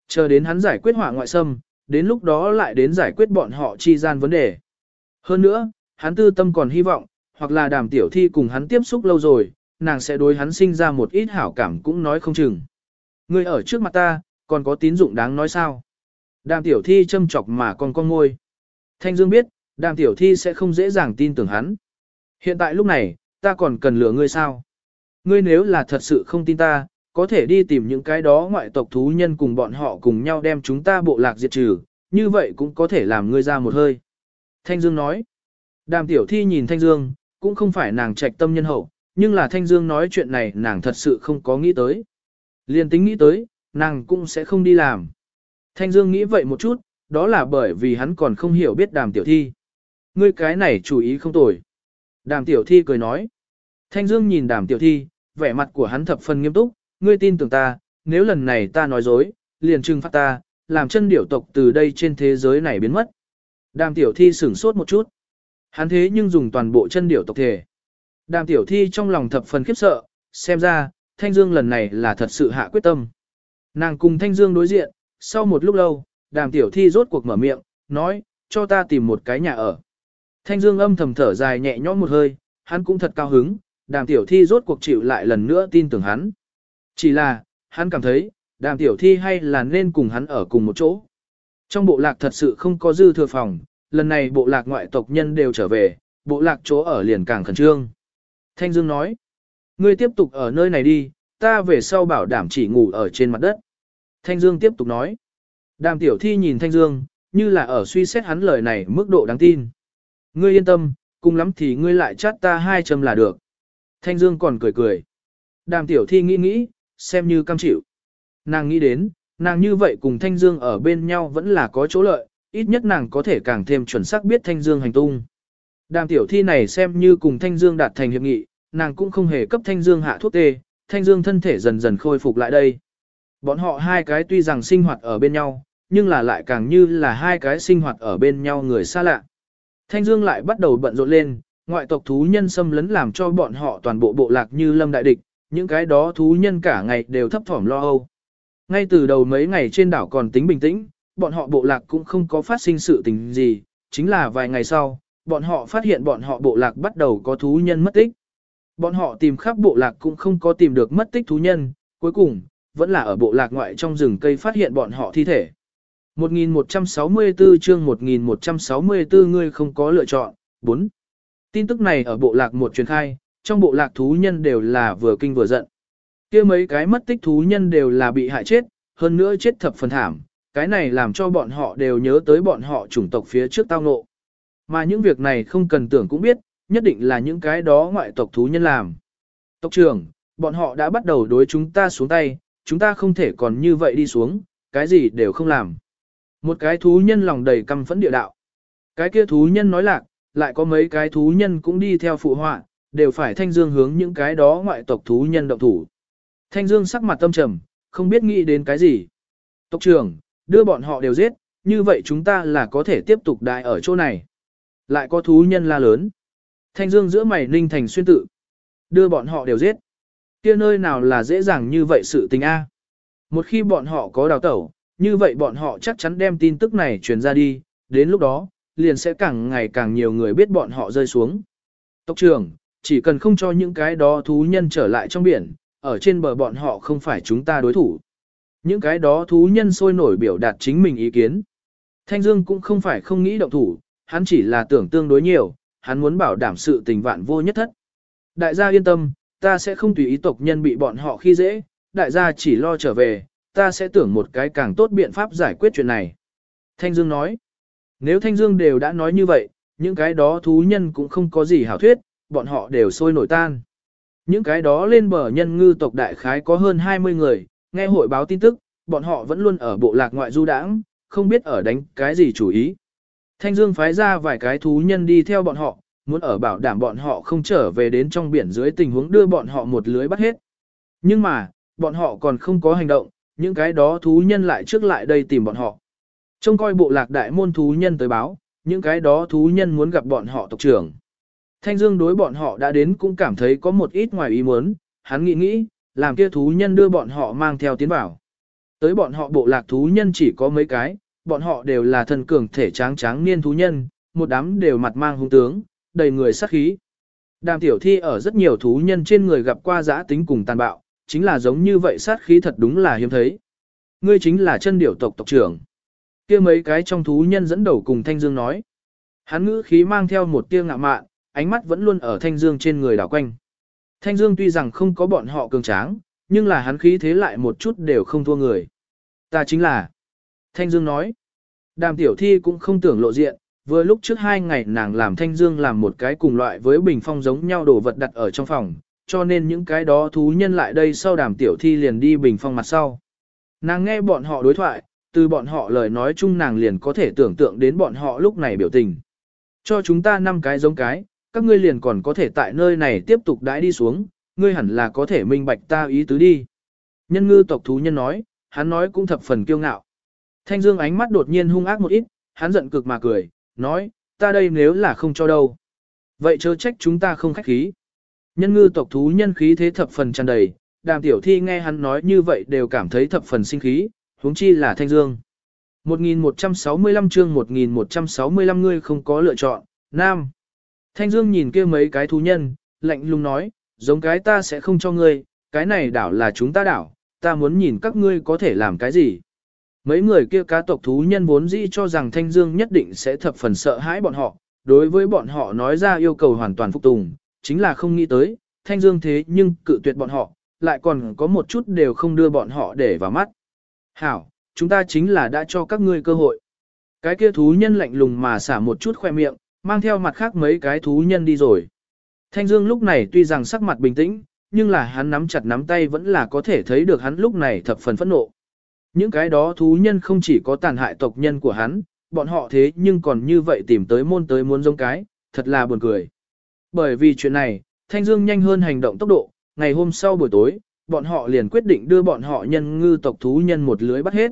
Chờ đến hắn giải quyết họa ngoại xâm, đến lúc đó lại đến giải quyết bọn họ chi gian vấn đề. Hơn nữa, hắn tư tâm còn hy vọng, hoặc là đàm tiểu thi cùng hắn tiếp xúc lâu rồi, nàng sẽ đối hắn sinh ra một ít hảo cảm cũng nói không chừng. Ngươi ở trước mặt ta, còn có tín dụng đáng nói sao? Đàm tiểu thi châm chọc mà còn con ngôi. Thanh Dương biết, đàm tiểu thi sẽ không dễ dàng tin tưởng hắn. Hiện tại lúc này, ta còn cần lừa ngươi sao? Ngươi nếu là thật sự không tin ta, có thể đi tìm những cái đó ngoại tộc thú nhân cùng bọn họ cùng nhau đem chúng ta bộ lạc diệt trừ, như vậy cũng có thể làm ngươi ra một hơi. Thanh Dương nói, đàm tiểu thi nhìn Thanh Dương, cũng không phải nàng trạch tâm nhân hậu, nhưng là Thanh Dương nói chuyện này nàng thật sự không có nghĩ tới. Liên tính nghĩ tới, nàng cũng sẽ không đi làm. Thanh Dương nghĩ vậy một chút, đó là bởi vì hắn còn không hiểu biết đàm tiểu thi. Ngươi cái này chủ ý không tồi. Đàm tiểu thi cười nói. Thanh Dương nhìn đàm tiểu thi, vẻ mặt của hắn thập phần nghiêm túc, ngươi tin tưởng ta, nếu lần này ta nói dối, liền trừng phạt ta, làm chân điểu tộc từ đây trên thế giới này biến mất. Đàm tiểu thi sửng sốt một chút. Hắn thế nhưng dùng toàn bộ chân điểu tộc thể. Đàm tiểu thi trong lòng thập phần khiếp sợ, xem ra, Thanh Dương lần này là thật sự hạ quyết tâm. Nàng cùng Thanh Dương đối diện, sau một lúc lâu, đàm tiểu thi rốt cuộc mở miệng, nói, cho ta tìm một cái nhà ở. Thanh Dương âm thầm thở dài nhẹ nhõm một hơi, hắn cũng thật cao hứng, đàm tiểu thi rốt cuộc chịu lại lần nữa tin tưởng hắn. Chỉ là, hắn cảm thấy, đàm tiểu thi hay là nên cùng hắn ở cùng một chỗ. Trong bộ lạc thật sự không có dư thừa phòng, lần này bộ lạc ngoại tộc nhân đều trở về, bộ lạc chỗ ở liền càng khẩn trương. Thanh Dương nói, ngươi tiếp tục ở nơi này đi, ta về sau bảo đảm chỉ ngủ ở trên mặt đất. Thanh Dương tiếp tục nói, đàm tiểu thi nhìn Thanh Dương, như là ở suy xét hắn lời này mức độ đáng tin. Ngươi yên tâm, cùng lắm thì ngươi lại chát ta hai châm là được. Thanh Dương còn cười cười. Đàm tiểu thi nghĩ nghĩ, xem như cam chịu. Nàng nghĩ đến, nàng như vậy cùng Thanh Dương ở bên nhau vẫn là có chỗ lợi, ít nhất nàng có thể càng thêm chuẩn xác biết Thanh Dương hành tung. Đàm tiểu thi này xem như cùng Thanh Dương đạt thành hiệp nghị, nàng cũng không hề cấp Thanh Dương hạ thuốc tê, Thanh Dương thân thể dần dần khôi phục lại đây. Bọn họ hai cái tuy rằng sinh hoạt ở bên nhau, nhưng là lại càng như là hai cái sinh hoạt ở bên nhau người xa lạ. Thanh Dương lại bắt đầu bận rộn lên, ngoại tộc thú nhân xâm lấn làm cho bọn họ toàn bộ bộ lạc như lâm đại địch, những cái đó thú nhân cả ngày đều thấp thỏm lo âu. Ngay từ đầu mấy ngày trên đảo còn tính bình tĩnh, bọn họ bộ lạc cũng không có phát sinh sự tình gì, chính là vài ngày sau, bọn họ phát hiện bọn họ bộ lạc bắt đầu có thú nhân mất tích. Bọn họ tìm khắp bộ lạc cũng không có tìm được mất tích thú nhân, cuối cùng, vẫn là ở bộ lạc ngoại trong rừng cây phát hiện bọn họ thi thể. 1164 chương 1164 ngươi không có lựa chọn. 4. Tin tức này ở bộ lạc một truyền khai, trong bộ lạc thú nhân đều là vừa kinh vừa giận. kia mấy cái mất tích thú nhân đều là bị hại chết, hơn nữa chết thập phần thảm, cái này làm cho bọn họ đều nhớ tới bọn họ chủng tộc phía trước tao ngộ. Mà những việc này không cần tưởng cũng biết, nhất định là những cái đó ngoại tộc thú nhân làm. Tộc trưởng, bọn họ đã bắt đầu đối chúng ta xuống tay, chúng ta không thể còn như vậy đi xuống, cái gì đều không làm. Một cái thú nhân lòng đầy căm phẫn địa đạo. Cái kia thú nhân nói lạc, lại có mấy cái thú nhân cũng đi theo phụ họa, đều phải thanh dương hướng những cái đó ngoại tộc thú nhân động thủ. Thanh dương sắc mặt tâm trầm, không biết nghĩ đến cái gì. Tộc trưởng, đưa bọn họ đều giết, như vậy chúng ta là có thể tiếp tục đại ở chỗ này. Lại có thú nhân la lớn. Thanh dương giữa mày ninh thành xuyên tự. Đưa bọn họ đều giết. kia nơi nào là dễ dàng như vậy sự tình A. Một khi bọn họ có đào tẩu, như vậy bọn họ chắc chắn đem tin tức này truyền ra đi, đến lúc đó, liền sẽ càng ngày càng nhiều người biết bọn họ rơi xuống. Tộc trưởng, chỉ cần không cho những cái đó thú nhân trở lại trong biển, ở trên bờ bọn họ không phải chúng ta đối thủ. Những cái đó thú nhân sôi nổi biểu đạt chính mình ý kiến. Thanh Dương cũng không phải không nghĩ động thủ, hắn chỉ là tưởng tương đối nhiều, hắn muốn bảo đảm sự tình vạn vô nhất thất. Đại gia yên tâm, ta sẽ không tùy ý tộc nhân bị bọn họ khi dễ, đại gia chỉ lo trở về, ta sẽ tưởng một cái càng tốt biện pháp giải quyết chuyện này. Thanh Dương nói, nếu Thanh Dương đều đã nói như vậy, những cái đó thú nhân cũng không có gì hảo thuyết, bọn họ đều sôi nổi tan. Những cái đó lên bờ nhân ngư tộc đại khái có hơn 20 người, nghe hội báo tin tức, bọn họ vẫn luôn ở bộ lạc ngoại du đảng, không biết ở đánh cái gì chủ ý. Thanh Dương phái ra vài cái thú nhân đi theo bọn họ, muốn ở bảo đảm bọn họ không trở về đến trong biển dưới tình huống đưa bọn họ một lưới bắt hết. Nhưng mà, bọn họ còn không có hành động, những cái đó thú nhân lại trước lại đây tìm bọn họ. Trông coi bộ lạc đại môn thú nhân tới báo, những cái đó thú nhân muốn gặp bọn họ tộc trưởng. Thanh Dương đối bọn họ đã đến cũng cảm thấy có một ít ngoài ý muốn, hắn nghĩ nghĩ, làm kia thú nhân đưa bọn họ mang theo tiến vào. Tới bọn họ bộ lạc thú nhân chỉ có mấy cái, bọn họ đều là thần cường thể tráng tráng niên thú nhân, một đám đều mặt mang hung tướng, đầy người sát khí. Đàm tiểu thi ở rất nhiều thú nhân trên người gặp qua giã tính cùng tàn bạo, chính là giống như vậy sát khí thật đúng là hiếm thấy. Ngươi chính là chân điểu tộc tộc trưởng. kia mấy cái trong thú nhân dẫn đầu cùng Thanh Dương nói. Hắn ngữ khí mang theo một tia ngạ mạn, ánh mắt vẫn luôn ở Thanh Dương trên người đảo quanh. Thanh Dương tuy rằng không có bọn họ cường tráng, nhưng là hắn khí thế lại một chút đều không thua người. Ta chính là. Thanh Dương nói. Đàm tiểu thi cũng không tưởng lộ diện, vừa lúc trước hai ngày nàng làm Thanh Dương làm một cái cùng loại với bình phong giống nhau đồ vật đặt ở trong phòng, cho nên những cái đó thú nhân lại đây sau đàm tiểu thi liền đi bình phong mặt sau. Nàng nghe bọn họ đối thoại, từ bọn họ lời nói chung nàng liền có thể tưởng tượng đến bọn họ lúc này biểu tình. Cho chúng ta năm cái giống cái, các ngươi liền còn có thể tại nơi này tiếp tục đãi đi xuống, ngươi hẳn là có thể minh bạch ta ý tứ đi. Nhân ngư tộc thú nhân nói, hắn nói cũng thập phần kiêu ngạo. Thanh Dương ánh mắt đột nhiên hung ác một ít, hắn giận cực mà cười, nói, ta đây nếu là không cho đâu. Vậy chớ trách chúng ta không khách khí. Nhân ngư tộc thú nhân khí thế thập phần tràn đầy, đàm tiểu thi nghe hắn nói như vậy đều cảm thấy thập phần sinh khí, huống chi là Thanh Dương. 1165 chương 1165 ngươi không có lựa chọn, Nam. Thanh Dương nhìn kia mấy cái thú nhân, lạnh lùng nói, giống cái ta sẽ không cho ngươi, cái này đảo là chúng ta đảo, ta muốn nhìn các ngươi có thể làm cái gì. Mấy người kia cá tộc thú nhân vốn dĩ cho rằng Thanh Dương nhất định sẽ thập phần sợ hãi bọn họ, đối với bọn họ nói ra yêu cầu hoàn toàn phục tùng, chính là không nghĩ tới, Thanh Dương thế nhưng cự tuyệt bọn họ, lại còn có một chút đều không đưa bọn họ để vào mắt. Hảo, chúng ta chính là đã cho các ngươi cơ hội. Cái kia thú nhân lạnh lùng mà xả một chút khoe miệng, mang theo mặt khác mấy cái thú nhân đi rồi. Thanh Dương lúc này tuy rằng sắc mặt bình tĩnh, nhưng là hắn nắm chặt nắm tay vẫn là có thể thấy được hắn lúc này thập phần phẫn nộ. Những cái đó thú nhân không chỉ có tàn hại tộc nhân của hắn, bọn họ thế nhưng còn như vậy tìm tới môn tới muốn giống cái, thật là buồn cười. Bởi vì chuyện này, Thanh Dương nhanh hơn hành động tốc độ, ngày hôm sau buổi tối, bọn họ liền quyết định đưa bọn họ nhân ngư tộc thú nhân một lưới bắt hết.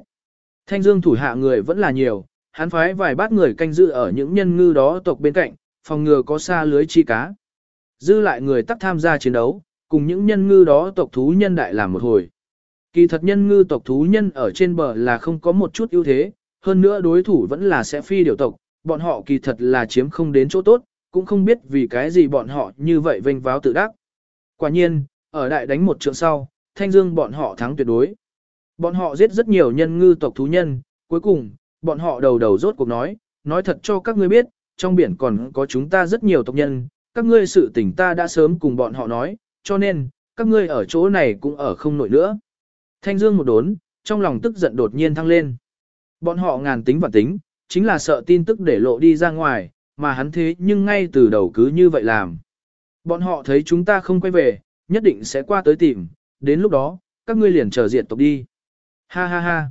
Thanh Dương thủ hạ người vẫn là nhiều, hắn phái vài bát người canh giữ ở những nhân ngư đó tộc bên cạnh, phòng ngừa có xa lưới chi cá. Dư lại người tắc tham gia chiến đấu, cùng những nhân ngư đó tộc thú nhân đại làm một hồi. Kỳ thật nhân ngư tộc thú nhân ở trên bờ là không có một chút ưu thế, hơn nữa đối thủ vẫn là sẽ phi điều tộc, bọn họ kỳ thật là chiếm không đến chỗ tốt, cũng không biết vì cái gì bọn họ như vậy vênh váo tự đắc. Quả nhiên, ở đại đánh một trận sau, thanh dương bọn họ thắng tuyệt đối. Bọn họ giết rất nhiều nhân ngư tộc thú nhân, cuối cùng, bọn họ đầu đầu rốt cuộc nói, nói thật cho các ngươi biết, trong biển còn có chúng ta rất nhiều tộc nhân, các ngươi sự tình ta đã sớm cùng bọn họ nói, cho nên, các ngươi ở chỗ này cũng ở không nổi nữa. Thanh Dương một đốn, trong lòng tức giận đột nhiên thăng lên. Bọn họ ngàn tính và tính, chính là sợ tin tức để lộ đi ra ngoài, mà hắn thế nhưng ngay từ đầu cứ như vậy làm. Bọn họ thấy chúng ta không quay về, nhất định sẽ qua tới tìm, đến lúc đó, các ngươi liền chờ diện tộc đi. Ha ha ha.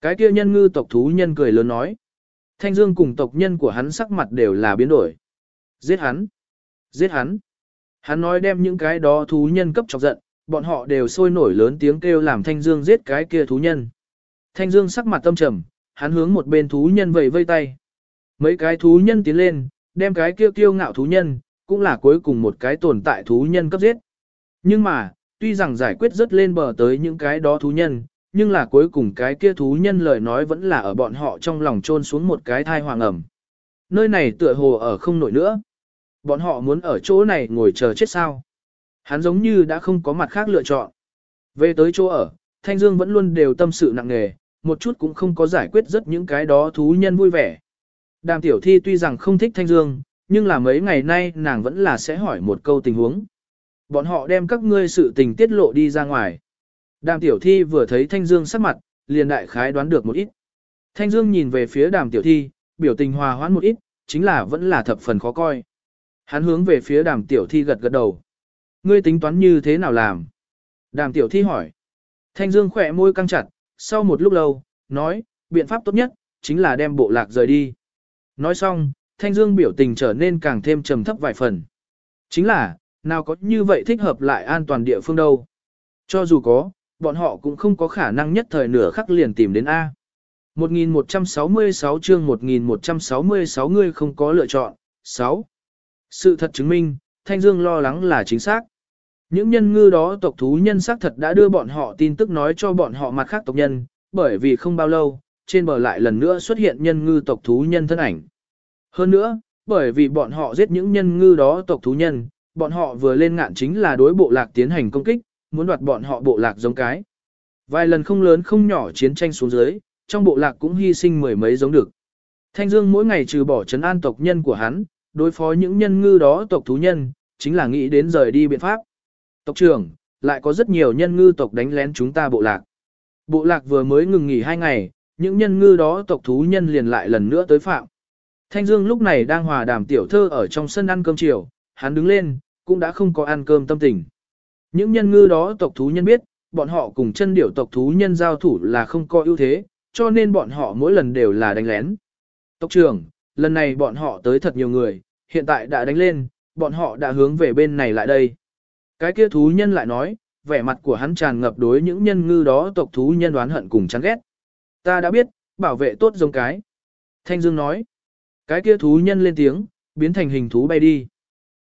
Cái kia nhân ngư tộc thú nhân cười lớn nói. Thanh Dương cùng tộc nhân của hắn sắc mặt đều là biến đổi. Giết hắn. Giết hắn. Hắn nói đem những cái đó thú nhân cấp chọc giận, bọn họ đều sôi nổi lớn tiếng kêu làm Thanh Dương giết cái kia thú nhân. Thanh Dương sắc mặt tâm trầm, hắn hướng một bên thú nhân vẫy vây tay. Mấy cái thú nhân tiến lên, đem cái kia kiêu ngạo thú nhân, cũng là cuối cùng một cái tồn tại thú nhân cấp giết. Nhưng mà, tuy rằng giải quyết rất lên bờ tới những cái đó thú nhân, nhưng là cuối cùng cái kia thú nhân lời nói vẫn là ở bọn họ trong lòng trôn xuống một cái thai hoàng ẩm. Nơi này tựa hồ ở không nổi nữa. Bọn họ muốn ở chỗ này ngồi chờ chết sao. Hắn giống như đã không có mặt khác lựa chọn. Về tới chỗ ở, Thanh Dương vẫn luôn đều tâm sự nặng nề, một chút cũng không có giải quyết rất những cái đó thú nhân vui vẻ. Đàm tiểu thi tuy rằng không thích Thanh Dương, nhưng là mấy ngày nay nàng vẫn là sẽ hỏi một câu tình huống. Bọn họ đem các ngươi sự tình tiết lộ đi ra ngoài. Đàm tiểu thi vừa thấy Thanh Dương sắc mặt, liền đại khái đoán được một ít. Thanh Dương nhìn về phía đàm tiểu thi, biểu tình hòa hoãn một ít, chính là vẫn là thập phần khó coi. Hắn hướng về phía đàm tiểu thi gật gật đầu. Ngươi tính toán như thế nào làm? Đàm tiểu thi hỏi. Thanh Dương khỏe môi căng chặt, sau một lúc lâu, nói, biện pháp tốt nhất, chính là đem bộ lạc rời đi. Nói xong, Thanh Dương biểu tình trở nên càng thêm trầm thấp vài phần. Chính là, nào có như vậy thích hợp lại an toàn địa phương đâu. Cho dù có, bọn họ cũng không có khả năng nhất thời nửa khắc liền tìm đến A. 1166 chương 1166 ngươi không có lựa chọn. 6. Sự thật chứng minh, Thanh Dương lo lắng là chính xác. Những nhân ngư đó tộc thú nhân xác thật đã đưa bọn họ tin tức nói cho bọn họ mặt khác tộc nhân, bởi vì không bao lâu, trên bờ lại lần nữa xuất hiện nhân ngư tộc thú nhân thân ảnh. Hơn nữa, bởi vì bọn họ giết những nhân ngư đó tộc thú nhân, bọn họ vừa lên ngạn chính là đối bộ lạc tiến hành công kích, muốn đoạt bọn họ bộ lạc giống cái. Vài lần không lớn không nhỏ chiến tranh xuống dưới, trong bộ lạc cũng hy sinh mười mấy giống được. Thanh Dương mỗi ngày trừ bỏ trấn an tộc nhân của hắn, đối phó những nhân ngư đó tộc thú nhân, chính là nghĩ đến rời đi biện pháp. Tộc trưởng, lại có rất nhiều nhân ngư tộc đánh lén chúng ta bộ lạc. Bộ lạc vừa mới ngừng nghỉ hai ngày, những nhân ngư đó tộc thú nhân liền lại lần nữa tới phạm. Thanh Dương lúc này đang hòa đàm tiểu thơ ở trong sân ăn cơm chiều, hắn đứng lên, cũng đã không có ăn cơm tâm tình. Những nhân ngư đó tộc thú nhân biết, bọn họ cùng chân điểu tộc thú nhân giao thủ là không có ưu thế, cho nên bọn họ mỗi lần đều là đánh lén. Tộc trưởng, lần này bọn họ tới thật nhiều người, hiện tại đã đánh lên, bọn họ đã hướng về bên này lại đây. Cái kia thú nhân lại nói, vẻ mặt của hắn tràn ngập đối những nhân ngư đó tộc thú nhân đoán hận cùng chán ghét. Ta đã biết, bảo vệ tốt giống cái. Thanh Dương nói, cái kia thú nhân lên tiếng, biến thành hình thú bay đi.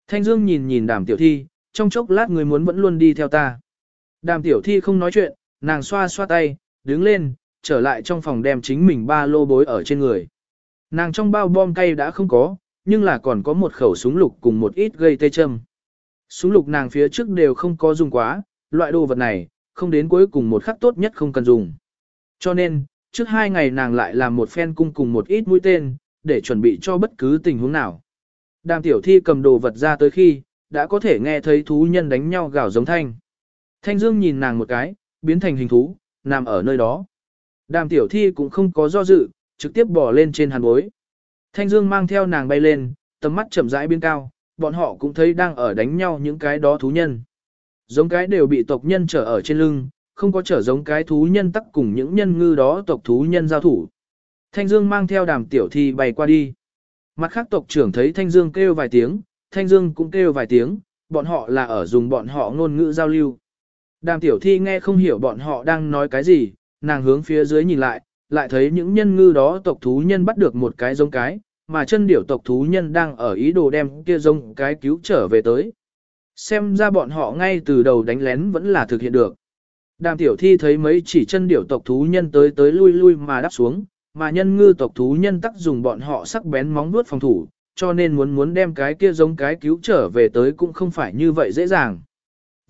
Thanh Dương nhìn nhìn đàm tiểu thi, trong chốc lát người muốn vẫn luôn đi theo ta. Đàm tiểu thi không nói chuyện, nàng xoa xoa tay, đứng lên, trở lại trong phòng đem chính mình ba lô bối ở trên người. Nàng trong bao bom cay đã không có, nhưng là còn có một khẩu súng lục cùng một ít gây tê châm. Súng lục nàng phía trước đều không có dùng quá, loại đồ vật này, không đến cuối cùng một khắc tốt nhất không cần dùng. Cho nên, trước hai ngày nàng lại làm một phen cung cùng một ít mũi tên, để chuẩn bị cho bất cứ tình huống nào. Đàm tiểu thi cầm đồ vật ra tới khi, đã có thể nghe thấy thú nhân đánh nhau gào giống thanh. Thanh Dương nhìn nàng một cái, biến thành hình thú, nằm ở nơi đó. Đàm tiểu thi cũng không có do dự, trực tiếp bỏ lên trên hàn bối. Thanh Dương mang theo nàng bay lên, tầm mắt chậm rãi biến cao, bọn họ cũng thấy đang ở đánh nhau những cái đó thú nhân. Giống cái đều bị tộc nhân trở ở trên lưng, không có trở giống cái thú nhân tắc cùng những nhân ngư đó tộc thú nhân giao thủ. Thanh Dương mang theo đàm tiểu thi bay qua đi. Mặt khác tộc trưởng thấy Thanh Dương kêu vài tiếng, Thanh Dương cũng kêu vài tiếng, bọn họ là ở dùng bọn họ ngôn ngữ giao lưu. Đàm tiểu thi nghe không hiểu bọn họ đang nói cái gì, nàng hướng phía dưới nhìn lại, lại thấy những nhân ngư đó tộc thú nhân bắt được một cái giống cái, mà chân điểu tộc thú nhân đang ở ý đồ đem kia giống cái cứu trở về tới. Xem ra bọn họ ngay từ đầu đánh lén vẫn là thực hiện được. Đàm tiểu thi thấy mấy chỉ chân điểu tộc thú nhân tới tới lui lui mà đáp xuống, mà nhân ngư tộc thú nhân tắc dùng bọn họ sắc bén móng vuốt phòng thủ, cho nên muốn muốn đem cái kia giống cái cứu trở về tới cũng không phải như vậy dễ dàng.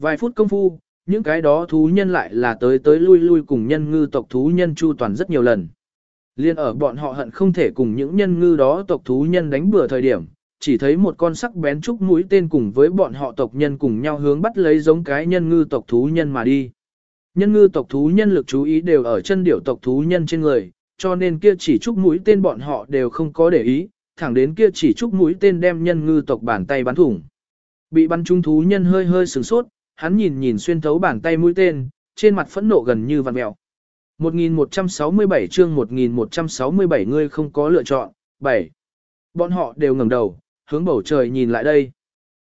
Vài phút công phu, những cái đó thú nhân lại là tới tới lui lui cùng nhân ngư tộc thú nhân chu toàn rất nhiều lần. Liên ở bọn họ hận không thể cùng những nhân ngư đó tộc thú nhân đánh bừa thời điểm, chỉ thấy một con sắc bén trúc mũi tên cùng với bọn họ tộc nhân cùng nhau hướng bắt lấy giống cái nhân ngư tộc thú nhân mà đi. Nhân ngư tộc thú nhân lực chú ý đều ở chân điểu tộc thú nhân trên người, cho nên kia chỉ trúc mũi tên bọn họ đều không có để ý, thẳng đến kia chỉ trúc mũi tên đem nhân ngư tộc bàn tay bắn thủng. Bị bắn trúng thú nhân hơi hơi sửng sốt, hắn nhìn nhìn xuyên thấu bàn tay mũi tên, trên mặt phẫn nộ gần như vằn mèo. 1167 chương 1167 ngươi không có lựa chọn, 7. Bọn họ đều ngẩng đầu, hướng bầu trời nhìn lại đây.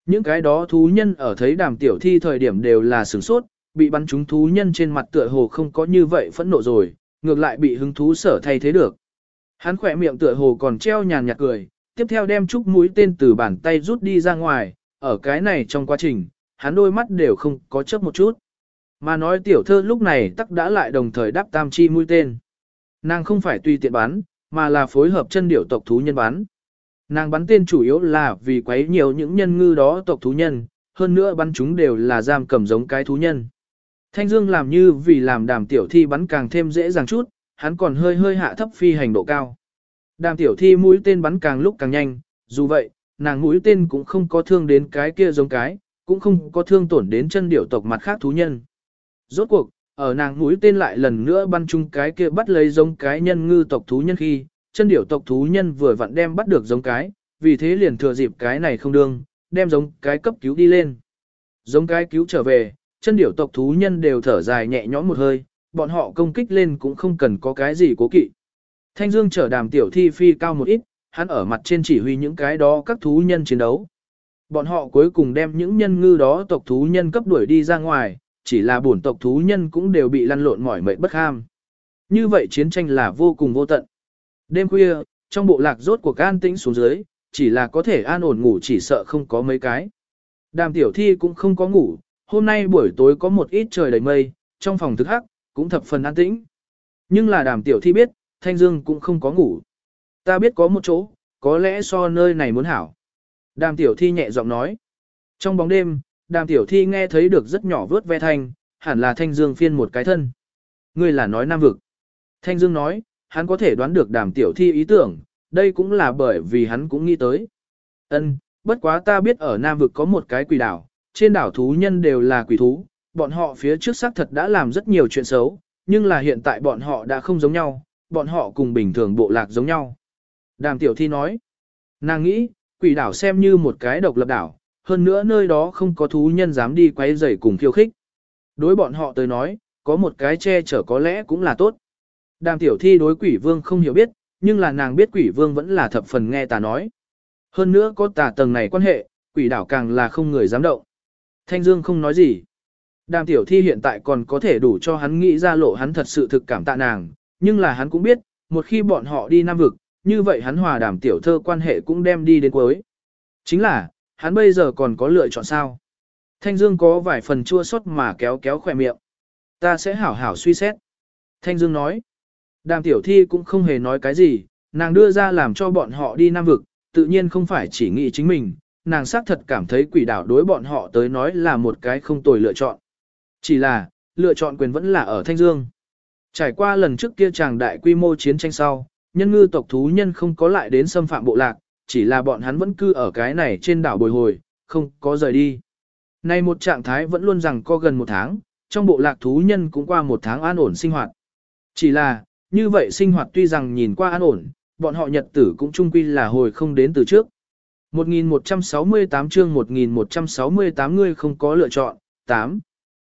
Những cái đó thú nhân ở thấy đàm tiểu thi thời điểm đều là sửng sốt, bị bắn trúng thú nhân trên mặt tựa hồ không có như vậy phẫn nộ rồi, ngược lại bị hứng thú sở thay thế được. Hắn khỏe miệng tựa hồ còn treo nhàn nhạt cười, tiếp theo đem chúc mũi tên từ bàn tay rút đi ra ngoài, ở cái này trong quá trình, hắn đôi mắt đều không có chớp một chút. Mà nói tiểu thơ lúc này tắc đã lại đồng thời đáp tam chi mũi tên. Nàng không phải tùy tiện bắn, mà là phối hợp chân điểu tộc thú nhân bắn. Nàng bắn tên chủ yếu là vì quấy nhiều những nhân ngư đó tộc thú nhân, hơn nữa bắn chúng đều là giam cầm giống cái thú nhân. Thanh Dương làm như vì làm đàm tiểu thi bắn càng thêm dễ dàng chút, hắn còn hơi hơi hạ thấp phi hành độ cao. Đàm tiểu thi mũi tên bắn càng lúc càng nhanh, dù vậy, nàng mũi tên cũng không có thương đến cái kia giống cái, cũng không có thương tổn đến chân điểu tộc mặt khác thú nhân. Rốt cuộc, ở nàng mũi tên lại lần nữa bắn chung cái kia bắt lấy giống cái nhân ngư tộc thú nhân khi, chân điểu tộc thú nhân vừa vặn đem bắt được giống cái, vì thế liền thừa dịp cái này không đương, đem giống cái cấp cứu đi lên. Giống cái cứu trở về, chân điểu tộc thú nhân đều thở dài nhẹ nhõm một hơi, bọn họ công kích lên cũng không cần có cái gì cố kỵ. Thanh Dương trở đàm tiểu thi phi cao một ít, hắn ở mặt trên chỉ huy những cái đó các thú nhân chiến đấu. Bọn họ cuối cùng đem những nhân ngư đó tộc thú nhân cấp đuổi đi ra ngoài, chỉ là bổn tộc thú nhân cũng đều bị lăn lộn mỏi mệt bất ham. Như vậy chiến tranh là vô cùng vô tận. Đêm khuya, trong bộ lạc rốt cuộc an tĩnh xuống dưới, chỉ là có thể an ổn ngủ chỉ sợ không có mấy cái. Đàm tiểu thi cũng không có ngủ, hôm nay buổi tối có một ít trời đầy mây, trong phòng thức hắc, cũng thập phần an tĩnh. Nhưng là đàm tiểu thi biết, Thanh Dương cũng không có ngủ. Ta biết có một chỗ, có lẽ so nơi này muốn hảo. Đàm tiểu thi nhẹ giọng nói. Trong bóng đêm, đàm tiểu thi nghe thấy được rất nhỏ vớt ve thanh, hẳn là Thanh Dương phiên một cái thân. Ngươi là nói nam vực. Thanh Dương nói, hắn có thể đoán được đàm tiểu thi ý tưởng, đây cũng là bởi vì hắn cũng nghĩ tới. Ân, bất quá ta biết ở Nam vực có một cái quỷ đảo, trên đảo thú nhân đều là quỷ thú, bọn họ phía trước xác thật đã làm rất nhiều chuyện xấu, nhưng là hiện tại bọn họ đã không giống nhau, bọn họ cùng bình thường bộ lạc giống nhau. Đàm tiểu thi nói, nàng nghĩ, quỷ đảo xem như một cái độc lập đảo, hơn nữa nơi đó không có thú nhân dám đi quay rầy cùng khiêu khích. Đối bọn họ tới nói, có một cái che chở có lẽ cũng là tốt. Đàm tiểu thi đối quỷ vương không hiểu biết, nhưng là nàng biết quỷ vương vẫn là thập phần nghe tà nói. Hơn nữa có tà tầng này quan hệ, quỷ đảo càng là không người dám động. Thanh Dương không nói gì. Đàm tiểu thi hiện tại còn có thể đủ cho hắn nghĩ ra lộ hắn thật sự thực cảm tạ nàng, nhưng là hắn cũng biết, một khi bọn họ đi Nam Vực, như vậy hắn hòa đàm tiểu thơ quan hệ cũng đem đi đến cuối. Chính là, hắn bây giờ còn có lựa chọn sao? Thanh Dương có vài phần chua xót mà kéo kéo khỏe miệng. Ta sẽ hảo hảo suy xét. Thanh Dương nói. Đàm tiểu thi cũng không hề nói cái gì, nàng đưa ra làm cho bọn họ đi Nam Vực, tự nhiên không phải chỉ nghĩ chính mình, nàng xác thật cảm thấy quỷ đảo đối bọn họ tới nói là một cái không tồi lựa chọn. Chỉ là, lựa chọn quyền vẫn là ở Thanh Dương. Trải qua lần trước kia chàng đại quy mô chiến tranh sau, nhân ngư tộc thú nhân không có lại đến xâm phạm bộ lạc, chỉ là bọn hắn vẫn cư ở cái này trên đảo bồi hồi, không có rời đi. Này một trạng thái vẫn luôn rằng co gần một tháng, trong bộ lạc thú nhân cũng qua một tháng an ổn sinh hoạt. Chỉ là, như vậy sinh hoạt tuy rằng nhìn qua an ổn, bọn họ nhật tử cũng chung quy là hồi không đến từ trước. 1168 chương 1168 ngươi không có lựa chọn, 8.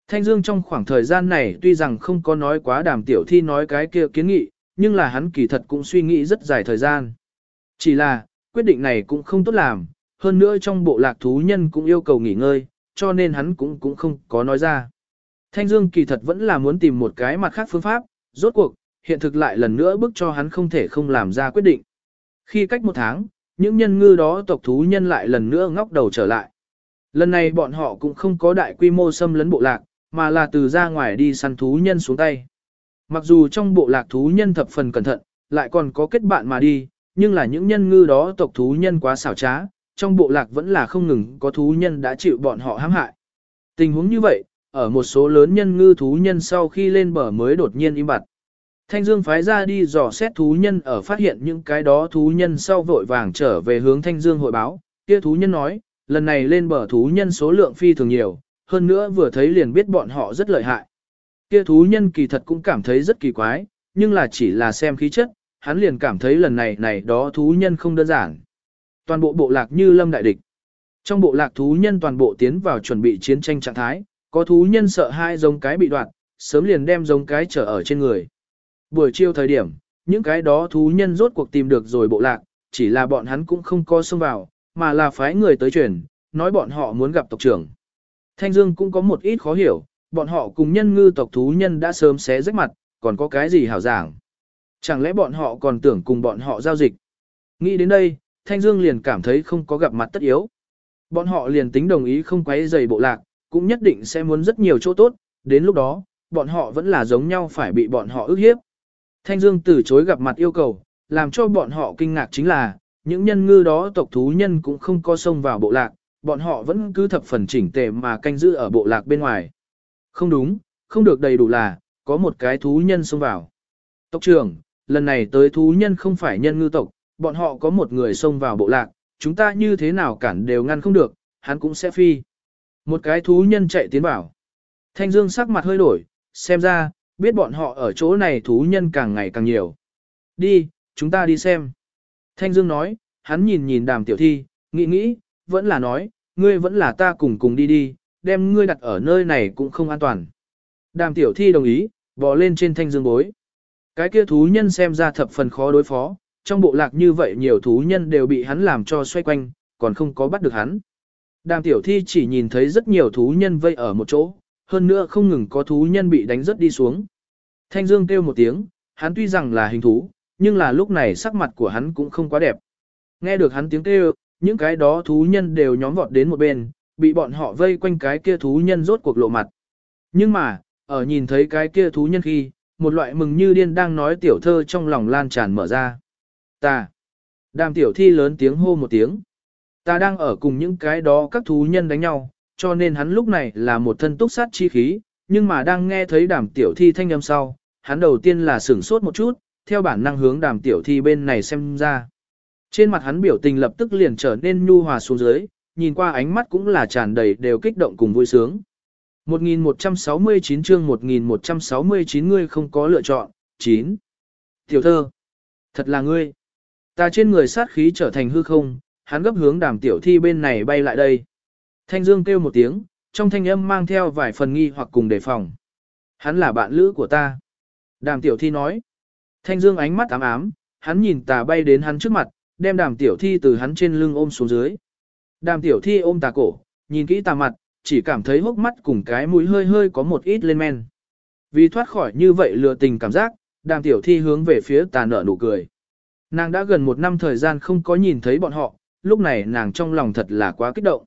Thanh Dương trong khoảng thời gian này tuy rằng không có nói quá đàm tiểu thi nói cái kia kiến nghị, nhưng là hắn kỳ thật cũng suy nghĩ rất dài thời gian. Chỉ là, quyết định này cũng không tốt làm, hơn nữa trong bộ lạc thú nhân cũng yêu cầu nghỉ ngơi, cho nên hắn cũng cũng không có nói ra. Thanh Dương kỳ thật vẫn là muốn tìm một cái mặt khác phương pháp, rốt cuộc, hiện thực lại lần nữa bức cho hắn không thể không làm ra quyết định. Khi cách một tháng, những nhân ngư đó tộc thú nhân lại lần nữa ngóc đầu trở lại. Lần này bọn họ cũng không có đại quy mô xâm lấn bộ lạc, mà là từ ra ngoài đi săn thú nhân xuống tay. Mặc dù trong bộ lạc thú nhân thập phần cẩn thận, lại còn có kết bạn mà đi, nhưng là những nhân ngư đó tộc thú nhân quá xảo trá, trong bộ lạc vẫn là không ngừng có thú nhân đã chịu bọn họ hãm hại. Tình huống như vậy, ở một số lớn nhân ngư thú nhân sau khi lên bờ mới đột nhiên im bặt. Thanh Dương phái ra đi dò xét thú nhân ở phát hiện những cái đó thú nhân sau vội vàng trở về hướng Thanh Dương hội báo, kia thú nhân nói, lần này lên bờ thú nhân số lượng phi thường nhiều, hơn nữa vừa thấy liền biết bọn họ rất lợi hại. Kia thú nhân kỳ thật cũng cảm thấy rất kỳ quái, nhưng là chỉ là xem khí chất, hắn liền cảm thấy lần này này đó thú nhân không đơn giản. Toàn bộ bộ lạc như lâm đại địch. Trong bộ lạc thú nhân toàn bộ tiến vào chuẩn bị chiến tranh trạng thái, có thú nhân sợ hai giống cái bị đoạt, sớm liền đem giống cái trở ở trên người. Buổi chiều thời điểm, những cái đó thú nhân rốt cuộc tìm được rồi bộ lạc, chỉ là bọn hắn cũng không có xông vào, mà là phái người tới truyền, nói bọn họ muốn gặp tộc trưởng. Thanh Dương cũng có một ít khó hiểu, bọn họ cùng nhân ngư tộc thú nhân đã sớm xé rách mặt, còn có cái gì hảo giảng. Chẳng lẽ bọn họ còn tưởng cùng bọn họ giao dịch. Nghĩ đến đây, Thanh Dương liền cảm thấy không có gặp mặt tất yếu. Bọn họ liền tính đồng ý không quấy rầy bộ lạc, cũng nhất định sẽ muốn rất nhiều chỗ tốt, đến lúc đó, bọn họ vẫn là giống nhau phải bị bọn họ ức hiếp. Thanh Dương từ chối gặp mặt yêu cầu, làm cho bọn họ kinh ngạc chính là, những nhân ngư đó tộc thú nhân cũng không có xông vào bộ lạc, bọn họ vẫn cứ thập phần chỉnh tề mà canh giữ ở bộ lạc bên ngoài. Không đúng, không được đầy đủ là, có một cái thú nhân xông vào. Tộc trưởng, lần này tới thú nhân không phải nhân ngư tộc, bọn họ có một người xông vào bộ lạc, chúng ta như thế nào cản đều ngăn không được, hắn cũng sẽ phi. Một cái thú nhân chạy tiến vào. Thanh Dương sắc mặt hơi đổi, xem ra, biết bọn họ ở chỗ này thú nhân càng ngày càng nhiều. Đi, chúng ta đi xem. Thanh Dương nói, hắn nhìn nhìn đàm tiểu thi, nghĩ nghĩ, vẫn là nói, ngươi vẫn là ta cùng cùng đi đi, đem ngươi đặt ở nơi này cũng không an toàn. Đàm tiểu thi đồng ý, bò lên trên thanh dương bối. Cái kia thú nhân xem ra thập phần khó đối phó, trong bộ lạc như vậy nhiều thú nhân đều bị hắn làm cho xoay quanh, còn không có bắt được hắn. Đàm tiểu thi chỉ nhìn thấy rất nhiều thú nhân vây ở một chỗ, hơn nữa không ngừng có thú nhân bị đánh rất đi xuống. Thanh dương kêu một tiếng, hắn tuy rằng là hình thú, nhưng là lúc này sắc mặt của hắn cũng không quá đẹp. Nghe được hắn tiếng kêu, những cái đó thú nhân đều nhóm vọt đến một bên, bị bọn họ vây quanh cái kia thú nhân rốt cuộc lộ mặt. Nhưng mà, ở nhìn thấy cái kia thú nhân khi, một loại mừng như điên đang nói tiểu thơ trong lòng lan tràn mở ra. Ta. Đàm tiểu thi lớn tiếng hô một tiếng. Ta đang ở cùng những cái đó các thú nhân đánh nhau, cho nên hắn lúc này là một thân túc sát chi khí, nhưng mà đang nghe thấy đàm tiểu thi thanh âm sau, hắn đầu tiên là sửng sốt một chút, theo bản năng hướng đàm tiểu thi bên này xem ra. Trên mặt hắn biểu tình lập tức liền trở nên nhu hòa xuống dưới, nhìn qua ánh mắt cũng là tràn đầy đều kích động cùng vui sướng. 1169 chương 1169 ngươi không có lựa chọn, 9. Tiểu thơ, thật là ngươi. Ta trên người sát khí trở thành hư không, hắn gấp hướng đàm tiểu thi bên này bay lại đây. Thanh Dương kêu một tiếng, trong thanh âm mang theo vài phần nghi hoặc cùng đề phòng. Hắn là bạn lữ của ta. Đàm tiểu thi nói. Thanh Dương ánh mắt ám ám, hắn nhìn tà bay đến hắn trước mặt, đem đàm tiểu thi từ hắn trên lưng ôm xuống dưới. Đàm tiểu thi ôm tà cổ, nhìn kỹ tà mặt, chỉ cảm thấy hốc mắt cùng cái mũi hơi hơi có một ít lên men. Vì thoát khỏi như vậy lừa tình cảm giác, đàm tiểu thi hướng về phía tà nở nụ cười. Nàng đã gần một năm thời gian không có nhìn thấy bọn họ, lúc này nàng trong lòng thật là quá kích động.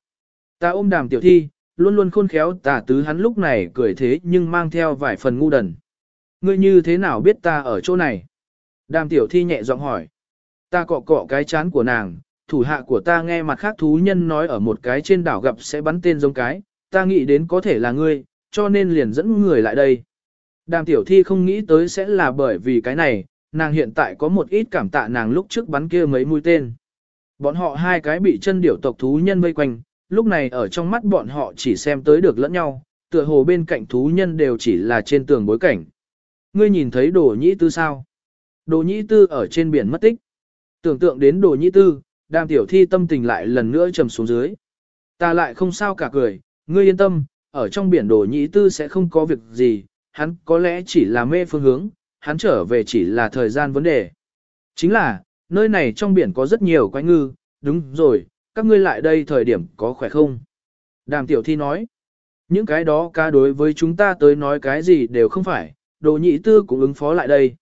Ta ôm đàm tiểu thi, luôn luôn khôn khéo tà tứ hắn lúc này cười thế nhưng mang theo vài phần ngu đần. Ngươi như thế nào biết ta ở chỗ này? Đàm tiểu thi nhẹ giọng hỏi. Ta cọ cọ cái chán của nàng, thủ hạ của ta nghe mặt khác thú nhân nói ở một cái trên đảo gặp sẽ bắn tên giống cái, ta nghĩ đến có thể là ngươi, cho nên liền dẫn người lại đây. Đàm tiểu thi không nghĩ tới sẽ là bởi vì cái này, nàng hiện tại có một ít cảm tạ nàng lúc trước bắn kia mấy mũi tên. Bọn họ hai cái bị chân điểu tộc thú nhân vây quanh, lúc này ở trong mắt bọn họ chỉ xem tới được lẫn nhau, tựa hồ bên cạnh thú nhân đều chỉ là trên tường bối cảnh. Ngươi nhìn thấy đồ nhĩ tư sao? Đồ nhĩ tư ở trên biển mất tích. Tưởng tượng đến đồ nhĩ tư, đàm tiểu thi tâm tình lại lần nữa trầm xuống dưới. Ta lại không sao cả cười, ngươi yên tâm, ở trong biển đồ nhĩ tư sẽ không có việc gì, hắn có lẽ chỉ là mê phương hướng, hắn trở về chỉ là thời gian vấn đề. Chính là, nơi này trong biển có rất nhiều quái ngư, đúng rồi, các ngươi lại đây thời điểm có khỏe không? Đàm tiểu thi nói, những cái đó ca đối với chúng ta tới nói cái gì đều không phải, đồ nhị tư cũng ứng phó lại đây.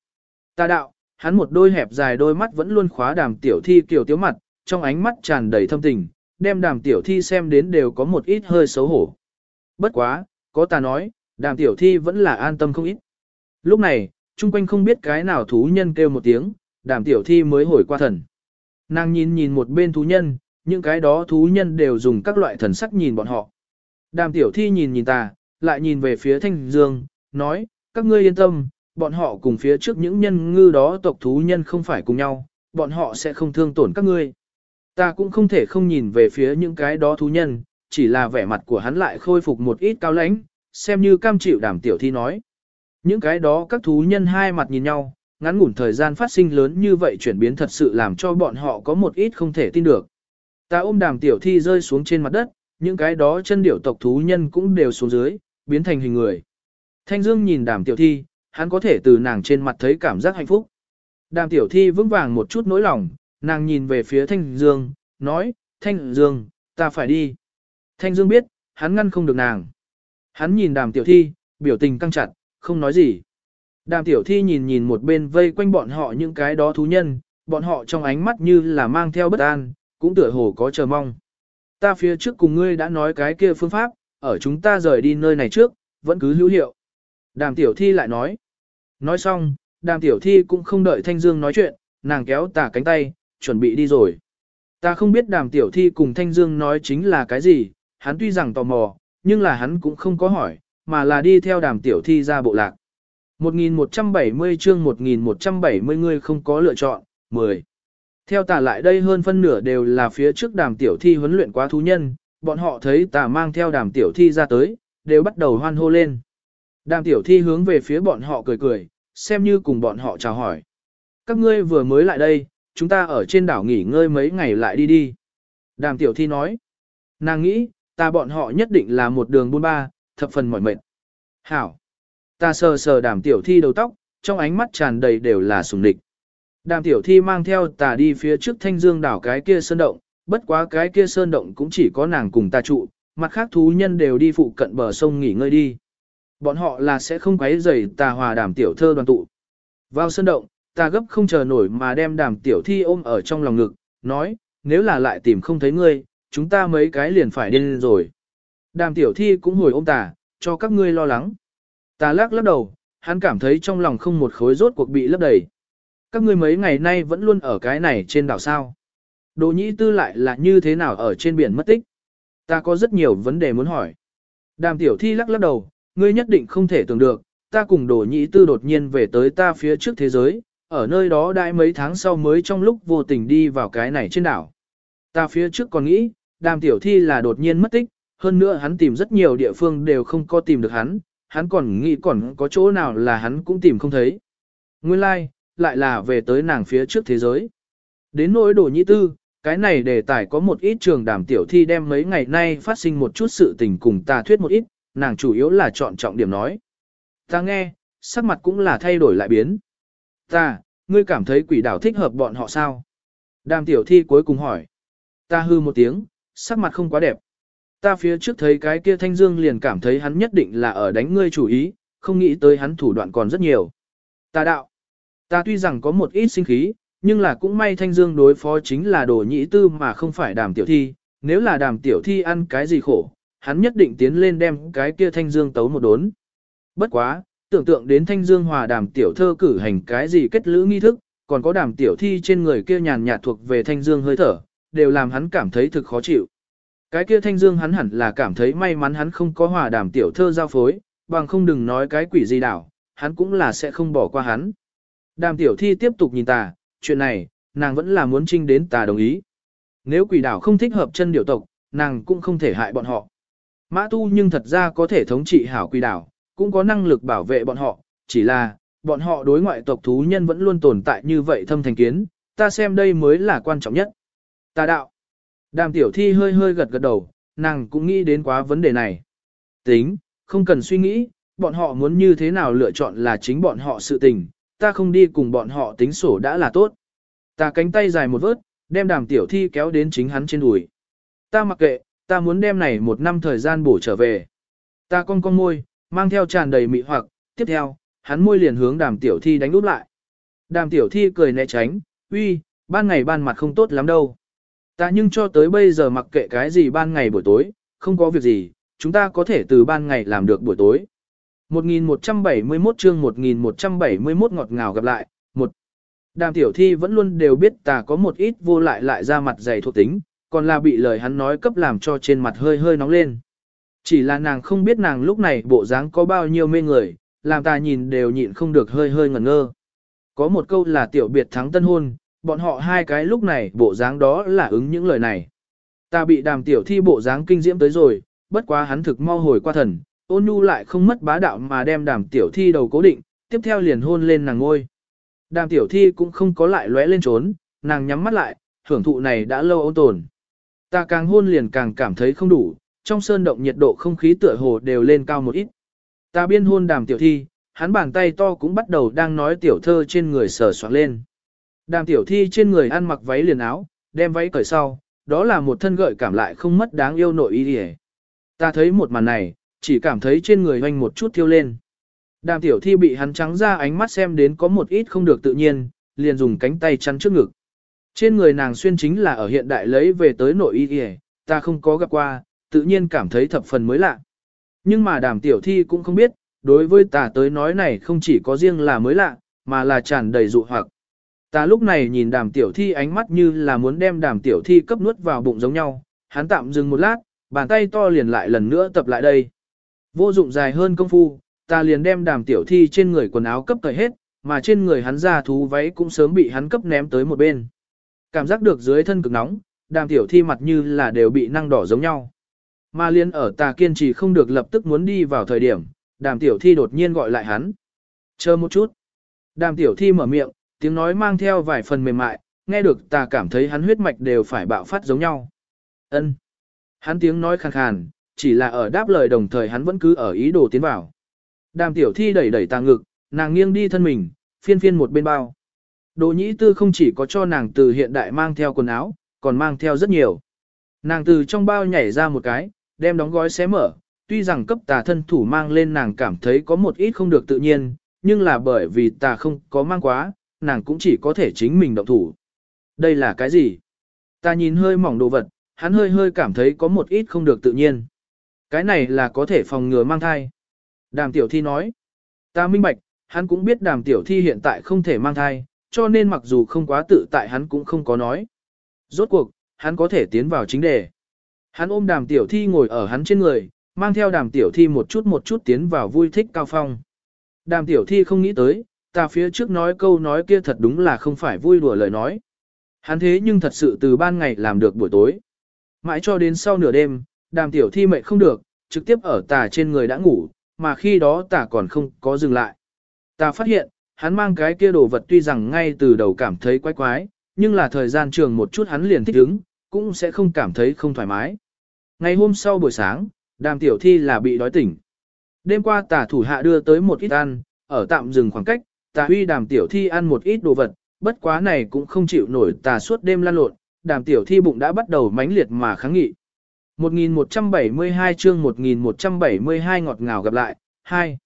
Ta đạo, hắn một đôi hẹp dài đôi mắt vẫn luôn khóa đàm tiểu thi kiểu tiếu mặt, trong ánh mắt tràn đầy thâm tình, đem đàm tiểu thi xem đến đều có một ít hơi xấu hổ. Bất quá, có ta nói, đàm tiểu thi vẫn là an tâm không ít. Lúc này, chung quanh không biết cái nào thú nhân kêu một tiếng, đàm tiểu thi mới hồi qua thần. Nàng nhìn nhìn một bên thú nhân, những cái đó thú nhân đều dùng các loại thần sắc nhìn bọn họ. Đàm tiểu thi nhìn nhìn ta, lại nhìn về phía thanh dương, nói, các ngươi yên tâm, bọn họ cùng phía trước những nhân ngư đó tộc thú nhân không phải cùng nhau, bọn họ sẽ không thương tổn các ngươi. Ta cũng không thể không nhìn về phía những cái đó thú nhân, chỉ là vẻ mặt của hắn lại khôi phục một ít cao lãnh, xem như cam chịu đàm tiểu thi nói. Những cái đó các thú nhân hai mặt nhìn nhau, ngắn ngủn thời gian phát sinh lớn như vậy chuyển biến thật sự làm cho bọn họ có một ít không thể tin được. Ta ôm đàm tiểu thi rơi xuống trên mặt đất, những cái đó chân điểu tộc thú nhân cũng đều xuống dưới, biến thành hình người. Thanh Dương nhìn đàm tiểu thi, hắn có thể từ nàng trên mặt thấy cảm giác hạnh phúc. Đàm tiểu thi vững vàng một chút nỗi lòng, nàng nhìn về phía Thanh Dương, nói, Thanh Dương, ta phải đi. Thanh Dương biết, hắn ngăn không được nàng. Hắn nhìn đàm tiểu thi, biểu tình căng chặt, không nói gì. Đàm tiểu thi nhìn nhìn một bên vây quanh bọn họ những cái đó thú nhân, bọn họ trong ánh mắt như là mang theo bất an, cũng tựa hồ có chờ mong. Ta phía trước cùng ngươi đã nói cái kia phương pháp, ở chúng ta rời đi nơi này trước, vẫn cứ hữu hiệu. Đàm tiểu thi lại nói. Nói xong, đàm tiểu thi cũng không đợi Thanh Dương nói chuyện, nàng kéo tà cánh tay, chuẩn bị đi rồi. Ta không biết đàm tiểu thi cùng Thanh Dương nói chính là cái gì, hắn tuy rằng tò mò, nhưng là hắn cũng không có hỏi, mà là đi theo đàm tiểu thi ra bộ lạc. 1170 chương 1170 người không có lựa chọn, 10. Theo tà lại đây hơn phân nửa đều là phía trước đàm tiểu thi huấn luyện quá thú nhân, bọn họ thấy tà mang theo đàm tiểu thi ra tới, đều bắt đầu hoan hô lên. Đàm tiểu thi hướng về phía bọn họ cười cười, xem như cùng bọn họ chào hỏi. Các ngươi vừa mới lại đây, chúng ta ở trên đảo nghỉ ngơi mấy ngày lại đi đi. Đàm tiểu thi nói, nàng nghĩ, ta bọn họ nhất định là một đường buôn ba, thập phần mỏi mệt. Hảo, ta sờ sờ đàm tiểu thi đầu tóc, trong ánh mắt tràn đầy đều là sùng địch. Đàm tiểu thi mang theo ta đi phía trước thanh dương đảo cái kia sơn động, bất quá cái kia sơn động cũng chỉ có nàng cùng ta trụ, mặt khác thú nhân đều đi phụ cận bờ sông nghỉ ngơi đi. Bọn họ là sẽ không quấy rầy tà hòa đàm tiểu thơ đoàn tụ. Vào sân động, ta gấp không chờ nổi mà đem đàm tiểu thi ôm ở trong lòng ngực, nói, nếu là lại tìm không thấy ngươi, chúng ta mấy cái liền phải điên rồi. Đàm tiểu thi cũng hồi ôm ta, cho các ngươi lo lắng. Ta lắc lắc đầu, hắn cảm thấy trong lòng không một khối rốt cuộc bị lấp đầy. Các ngươi mấy ngày nay vẫn luôn ở cái này trên đảo sao. Đồ nhĩ tư lại là như thế nào ở trên biển mất tích. Ta có rất nhiều vấn đề muốn hỏi. Đàm tiểu thi lắc lắc đầu, ngươi nhất định không thể tưởng được, ta cùng đồ nhĩ tư đột nhiên về tới ta phía trước thế giới, ở nơi đó đãi mấy tháng sau mới trong lúc vô tình đi vào cái này trên đảo. Ta phía trước còn nghĩ, đàm tiểu thi là đột nhiên mất tích, hơn nữa hắn tìm rất nhiều địa phương đều không có tìm được hắn, hắn còn nghĩ còn có chỗ nào là hắn cũng tìm không thấy. Nguyên lai, like, lại là về tới nàng phía trước thế giới. Đến nỗi đồ nhĩ tư, cái này đề tài có một ít trường đàm tiểu thi đem mấy ngày nay phát sinh một chút sự tình cùng ta thuyết một ít, nàng chủ yếu là chọn trọng điểm nói. Ta nghe, sắc mặt cũng là thay đổi lại biến. Ta, ngươi cảm thấy quỷ đảo thích hợp bọn họ sao? Đàm tiểu thi cuối cùng hỏi. Ta hư một tiếng, sắc mặt không quá đẹp. Ta phía trước thấy cái kia thanh dương liền cảm thấy hắn nhất định là ở đánh ngươi chủ ý, không nghĩ tới hắn thủ đoạn còn rất nhiều. Ta đạo. Ta tuy rằng có một ít sinh khí, nhưng là cũng may thanh dương đối phó chính là đồ nhĩ tư mà không phải đàm tiểu thi. Nếu là đàm tiểu thi ăn cái gì khổ, hắn nhất định tiến lên đem cái kia thanh dương tấu một đốn. Bất quá, tưởng tượng đến thanh dương hòa đàm tiểu thơ cử hành cái gì kết lữ nghi thức, còn có đàm tiểu thi trên người kia nhàn nhạt thuộc về thanh dương hơi thở, đều làm hắn cảm thấy thực khó chịu. Cái kia thanh dương hắn hẳn là cảm thấy may mắn hắn không có hòa đàm tiểu thơ giao phối, bằng không đừng nói cái quỷ gì đảo, hắn cũng là sẽ không bỏ qua hắn. Đàm tiểu thi tiếp tục nhìn tà, chuyện này, nàng vẫn là muốn trinh đến tà đồng ý. Nếu quỷ đảo không thích hợp chân điều tộc, nàng cũng không thể hại bọn họ. Mã tu nhưng thật ra có thể thống trị hảo quỷ đảo, cũng có năng lực bảo vệ bọn họ, chỉ là, bọn họ đối ngoại tộc thú nhân vẫn luôn tồn tại như vậy thâm thành kiến, ta xem đây mới là quan trọng nhất. Tà đạo. Đàm tiểu thi hơi hơi gật gật đầu, nàng cũng nghĩ đến quá vấn đề này. Tính, không cần suy nghĩ, bọn họ muốn như thế nào lựa chọn là chính bọn họ sự tình, ta không đi cùng bọn họ tính sổ đã là tốt. Ta cánh tay dài một vớt, đem đàm tiểu thi kéo đến chính hắn trên đùi. Ta mặc kệ, ta muốn đem này một năm thời gian bổ trở về. Ta cong con môi, mang theo tràn đầy mị hoặc, tiếp theo, hắn môi liền hướng đàm tiểu thi đánh úp lại. Đàm tiểu thi cười né tránh, uy, ban ngày ban mặt không tốt lắm đâu. Ta nhưng cho tới bây giờ mặc kệ cái gì ban ngày buổi tối, không có việc gì, chúng ta có thể từ ban ngày làm được buổi tối. 1171 chương 1171 ngọt ngào gặp lại, một Đàm tiểu thi vẫn luôn đều biết ta có một ít vô lại lại ra mặt dày thuộc tính, còn là bị lời hắn nói cấp làm cho trên mặt hơi hơi nóng lên. Chỉ là nàng không biết nàng lúc này bộ dáng có bao nhiêu mê người, làm ta nhìn đều nhịn không được hơi hơi ngẩn ngơ. Có một câu là tiểu biệt thắng tân hôn, bọn họ hai cái lúc này bộ dáng đó là ứng những lời này. Ta bị đàm tiểu thi bộ dáng kinh diễm tới rồi, bất quá hắn thực mau hồi qua thần, ôn nhu lại không mất bá đạo mà đem đàm tiểu thi đầu cố định, tiếp theo liền hôn lên nàng ngôi. Đàm tiểu thi cũng không có lại lóe lên trốn, nàng nhắm mắt lại, hưởng thụ này đã lâu ôn tồn. Ta càng hôn liền càng cảm thấy không đủ, trong sơn động nhiệt độ không khí tựa hồ đều lên cao một ít. Ta biên hôn đàm tiểu thi, hắn bàn tay to cũng bắt đầu đang nói tiểu thơ trên người sờ soạn lên. Đàm tiểu thi trên người ăn mặc váy liền áo, đem váy cởi sau, đó là một thân gợi cảm lại không mất đáng yêu nội y hề. Ta thấy một màn này, chỉ cảm thấy trên người hoanh một chút thiêu lên. Đàm tiểu thi bị hắn trắng ra ánh mắt xem đến có một ít không được tự nhiên, liền dùng cánh tay chắn trước ngực. Trên người nàng xuyên chính là ở hiện đại lấy về tới nội y kìa, ta không có gặp qua, tự nhiên cảm thấy thập phần mới lạ. Nhưng mà đàm tiểu thi cũng không biết, đối với ta tới nói này không chỉ có riêng là mới lạ, mà là tràn đầy dụ hoặc. Ta lúc này nhìn đàm tiểu thi ánh mắt như là muốn đem đàm tiểu thi cấp nuốt vào bụng giống nhau, hắn tạm dừng một lát, bàn tay to liền lại lần nữa tập lại đây. Vô dụng dài hơn công phu, ta liền đem đàm tiểu thi trên người quần áo cấp cởi hết, mà trên người hắn ra thú váy cũng sớm bị hắn cấp ném tới một bên. Cảm giác được dưới thân cực nóng, đàm tiểu thi mặt như là đều bị năng đỏ giống nhau. Mà liên ở ta kiên trì không được lập tức muốn đi vào thời điểm, đàm tiểu thi đột nhiên gọi lại hắn. Chờ một chút. Đàm tiểu thi mở miệng, tiếng nói mang theo vài phần mềm mại, nghe được ta cảm thấy hắn huyết mạch đều phải bạo phát giống nhau. Ân. Hắn tiếng nói khàn khàn, chỉ là ở đáp lời đồng thời hắn vẫn cứ ở ý đồ tiến vào. Đàm tiểu thi đẩy đẩy tàng ngực, nàng nghiêng đi thân mình, phiên phiên một bên bao. Đồ nhĩ tư không chỉ có cho nàng từ hiện đại mang theo quần áo, còn mang theo rất nhiều. Nàng từ trong bao nhảy ra một cái, đem đóng gói xé mở, tuy rằng cấp tà thân thủ mang lên nàng cảm thấy có một ít không được tự nhiên, nhưng là bởi vì tà không có mang quá, nàng cũng chỉ có thể chính mình động thủ. Đây là cái gì? Ta nhìn hơi mỏng đồ vật, hắn hơi hơi cảm thấy có một ít không được tự nhiên. Cái này là có thể phòng ngừa mang thai. Đàm tiểu thi nói. Ta minh bạch, hắn cũng biết đàm tiểu thi hiện tại không thể mang thai, cho nên mặc dù không quá tự tại hắn cũng không có nói. Rốt cuộc, hắn có thể tiến vào chính đề. Hắn ôm đàm tiểu thi ngồi ở hắn trên người, mang theo đàm tiểu thi một chút một chút tiến vào vui thích cao phong. Đàm tiểu thi không nghĩ tới, ta phía trước nói câu nói kia thật đúng là không phải vui đùa lời nói. Hắn thế nhưng thật sự từ ban ngày làm được buổi tối. Mãi cho đến sau nửa đêm, đàm tiểu thi mệt không được, trực tiếp ở tà trên người đã ngủ, mà khi đó tà còn không có dừng lại. tà phát hiện, hắn mang cái kia đồ vật tuy rằng ngay từ đầu cảm thấy quái quái, nhưng là thời gian trường một chút hắn liền thích ứng, cũng sẽ không cảm thấy không thoải mái. Ngày hôm sau buổi sáng, đàm tiểu thi là bị đói tỉnh. Đêm qua tà thủ hạ đưa tới một ít ăn, ở tạm dừng khoảng cách, tà huy đàm tiểu thi ăn một ít đồ vật, bất quá này cũng không chịu nổi tà suốt đêm lan lộn, đàm tiểu thi bụng đã bắt đầu mãnh liệt mà kháng nghị. 1172 chương 1172 ngọt ngào gặp lại, 2.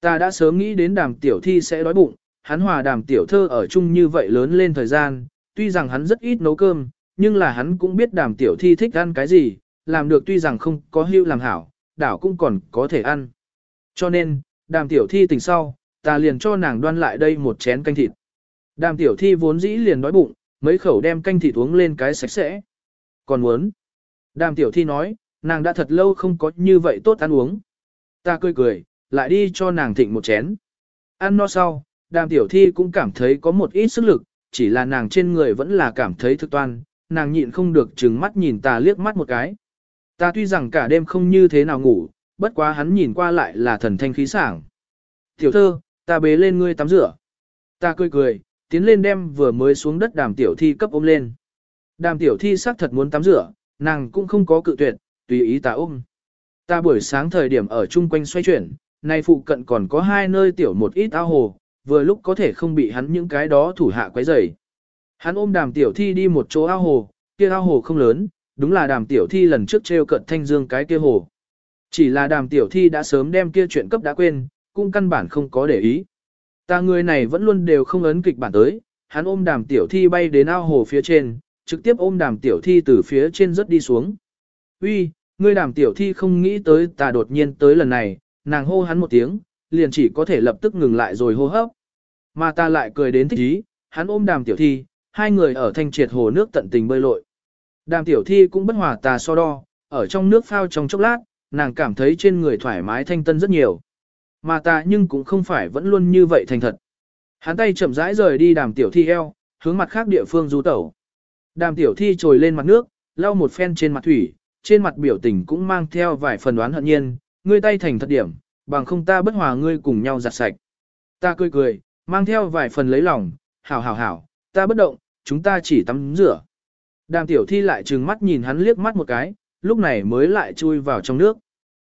Ta đã sớm nghĩ đến đàm tiểu thi sẽ đói bụng, hắn hòa đàm tiểu thơ ở chung như vậy lớn lên thời gian, tuy rằng hắn rất ít nấu cơm, nhưng là hắn cũng biết đàm tiểu thi thích ăn cái gì, làm được tuy rằng không có hưu làm hảo, đảo cũng còn có thể ăn. Cho nên, đàm tiểu thi tỉnh sau, ta liền cho nàng đoan lại đây một chén canh thịt. Đàm tiểu thi vốn dĩ liền đói bụng, mấy khẩu đem canh thịt uống lên cái sạch sẽ. Còn muốn. Đàm tiểu thi nói, nàng đã thật lâu không có như vậy tốt ăn uống. Ta cười cười, lại đi cho nàng thịnh một chén. Ăn no sau, đàm tiểu thi cũng cảm thấy có một ít sức lực, chỉ là nàng trên người vẫn là cảm thấy thực toan, nàng nhịn không được trừng mắt nhìn ta liếc mắt một cái. Ta tuy rằng cả đêm không như thế nào ngủ, bất quá hắn nhìn qua lại là thần thanh khí sảng. Tiểu thơ, ta bế lên ngươi tắm rửa. Ta cười cười, tiến lên đem vừa mới xuống đất đàm tiểu thi cấp ôm lên. Đàm tiểu thi xác thật muốn tắm rửa, nàng cũng không có cự tuyệt, tùy ý ta ôm. Ta buổi sáng thời điểm ở chung quanh xoay chuyển, nay phụ cận còn có hai nơi tiểu một ít ao hồ, vừa lúc có thể không bị hắn những cái đó thủ hạ quấy rầy. Hắn ôm đàm tiểu thi đi một chỗ ao hồ, kia ao hồ không lớn, đúng là đàm tiểu thi lần trước treo cận thanh dương cái kia hồ. Chỉ là đàm tiểu thi đã sớm đem kia chuyện cấp đã quên, cũng căn bản không có để ý. Ta người này vẫn luôn đều không ấn kịch bản tới, hắn ôm đàm tiểu thi bay đến ao hồ phía trên, trực tiếp ôm đàm tiểu thi từ phía trên rất đi xuống. Uy, ngươi đàm tiểu thi không nghĩ tới ta đột nhiên tới lần này, nàng hô hắn một tiếng, liền chỉ có thể lập tức ngừng lại rồi hô hấp. Mà ta lại cười đến thích ý, hắn ôm đàm tiểu thi, hai người ở thanh triệt hồ nước tận tình bơi lội. Đàm tiểu thi cũng bất hòa ta so đo, ở trong nước phao trong chốc lát, nàng cảm thấy trên người thoải mái thanh tân rất nhiều. Mà ta nhưng cũng không phải vẫn luôn như vậy thành thật. Hắn tay chậm rãi rời đi đàm tiểu thi eo, hướng mặt khác địa phương du tẩu. Đàm tiểu thi trồi lên mặt nước, lau một phen trên mặt thủy, trên mặt biểu tình cũng mang theo vài phần đoán hận nhiên, ngươi tay thành thật điểm, bằng không ta bất hòa ngươi cùng nhau giặt sạch. Ta cười cười, mang theo vài phần lấy lòng, hảo hảo hảo, ta bất động, chúng ta chỉ tắm rửa. Đàm tiểu thi lại trừng mắt nhìn hắn liếc mắt một cái, lúc này mới lại chui vào trong nước.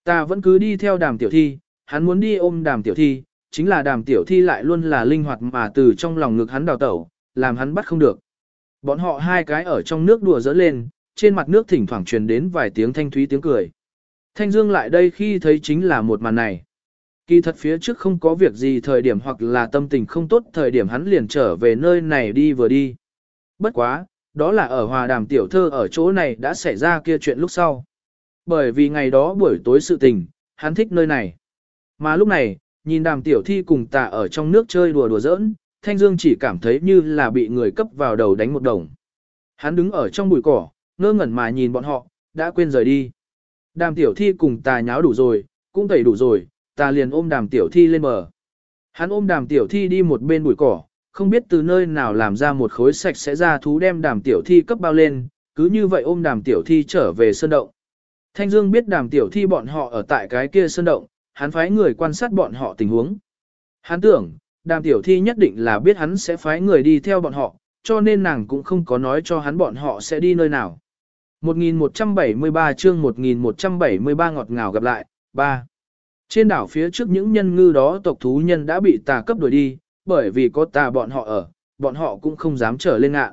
Ta vẫn cứ đi theo đàm tiểu thi, hắn muốn đi ôm đàm tiểu thi, chính là đàm tiểu thi lại luôn là linh hoạt mà từ trong lòng ngực hắn đào tẩu, làm hắn bắt không được. Bọn họ hai cái ở trong nước đùa dỡ lên, trên mặt nước thỉnh thoảng truyền đến vài tiếng thanh thúy tiếng cười. Thanh Dương lại đây khi thấy chính là một màn này. Kỳ thật phía trước không có việc gì thời điểm hoặc là tâm tình không tốt thời điểm hắn liền trở về nơi này đi vừa đi. Bất quá, đó là ở hòa đàm tiểu thơ ở chỗ này đã xảy ra kia chuyện lúc sau. Bởi vì ngày đó buổi tối sự tình, hắn thích nơi này. Mà lúc này, nhìn đàm tiểu thi cùng tạ ở trong nước chơi đùa đùa giỡn, Thanh Dương chỉ cảm thấy như là bị người cấp vào đầu đánh một đồng. Hắn đứng ở trong bụi cỏ, ngơ ngẩn mà nhìn bọn họ, đã quên rời đi. Đàm tiểu thi cùng tà nháo đủ rồi, cũng tẩy đủ rồi, ta liền ôm đàm tiểu thi lên bờ. Hắn ôm đàm tiểu thi đi một bên bụi cỏ, không biết từ nơi nào làm ra một khối sạch sẽ ra thú đem đàm tiểu thi cấp bao lên, cứ như vậy ôm đàm tiểu thi trở về sơn động. Thanh Dương biết đàm tiểu thi bọn họ ở tại cái kia sơn động, hắn phái người quan sát bọn họ tình huống. Hắn tưởng, đàm tiểu thi nhất định là biết hắn sẽ phái người đi theo bọn họ, cho nên nàng cũng không có nói cho hắn bọn họ sẽ đi nơi nào. 1173 chương 1173 ngọt ngào gặp lại, 3. Trên đảo phía trước những nhân ngư đó tộc thú nhân đã bị tà cấp đuổi đi, bởi vì có tà bọn họ ở, bọn họ cũng không dám trở lên ngạ.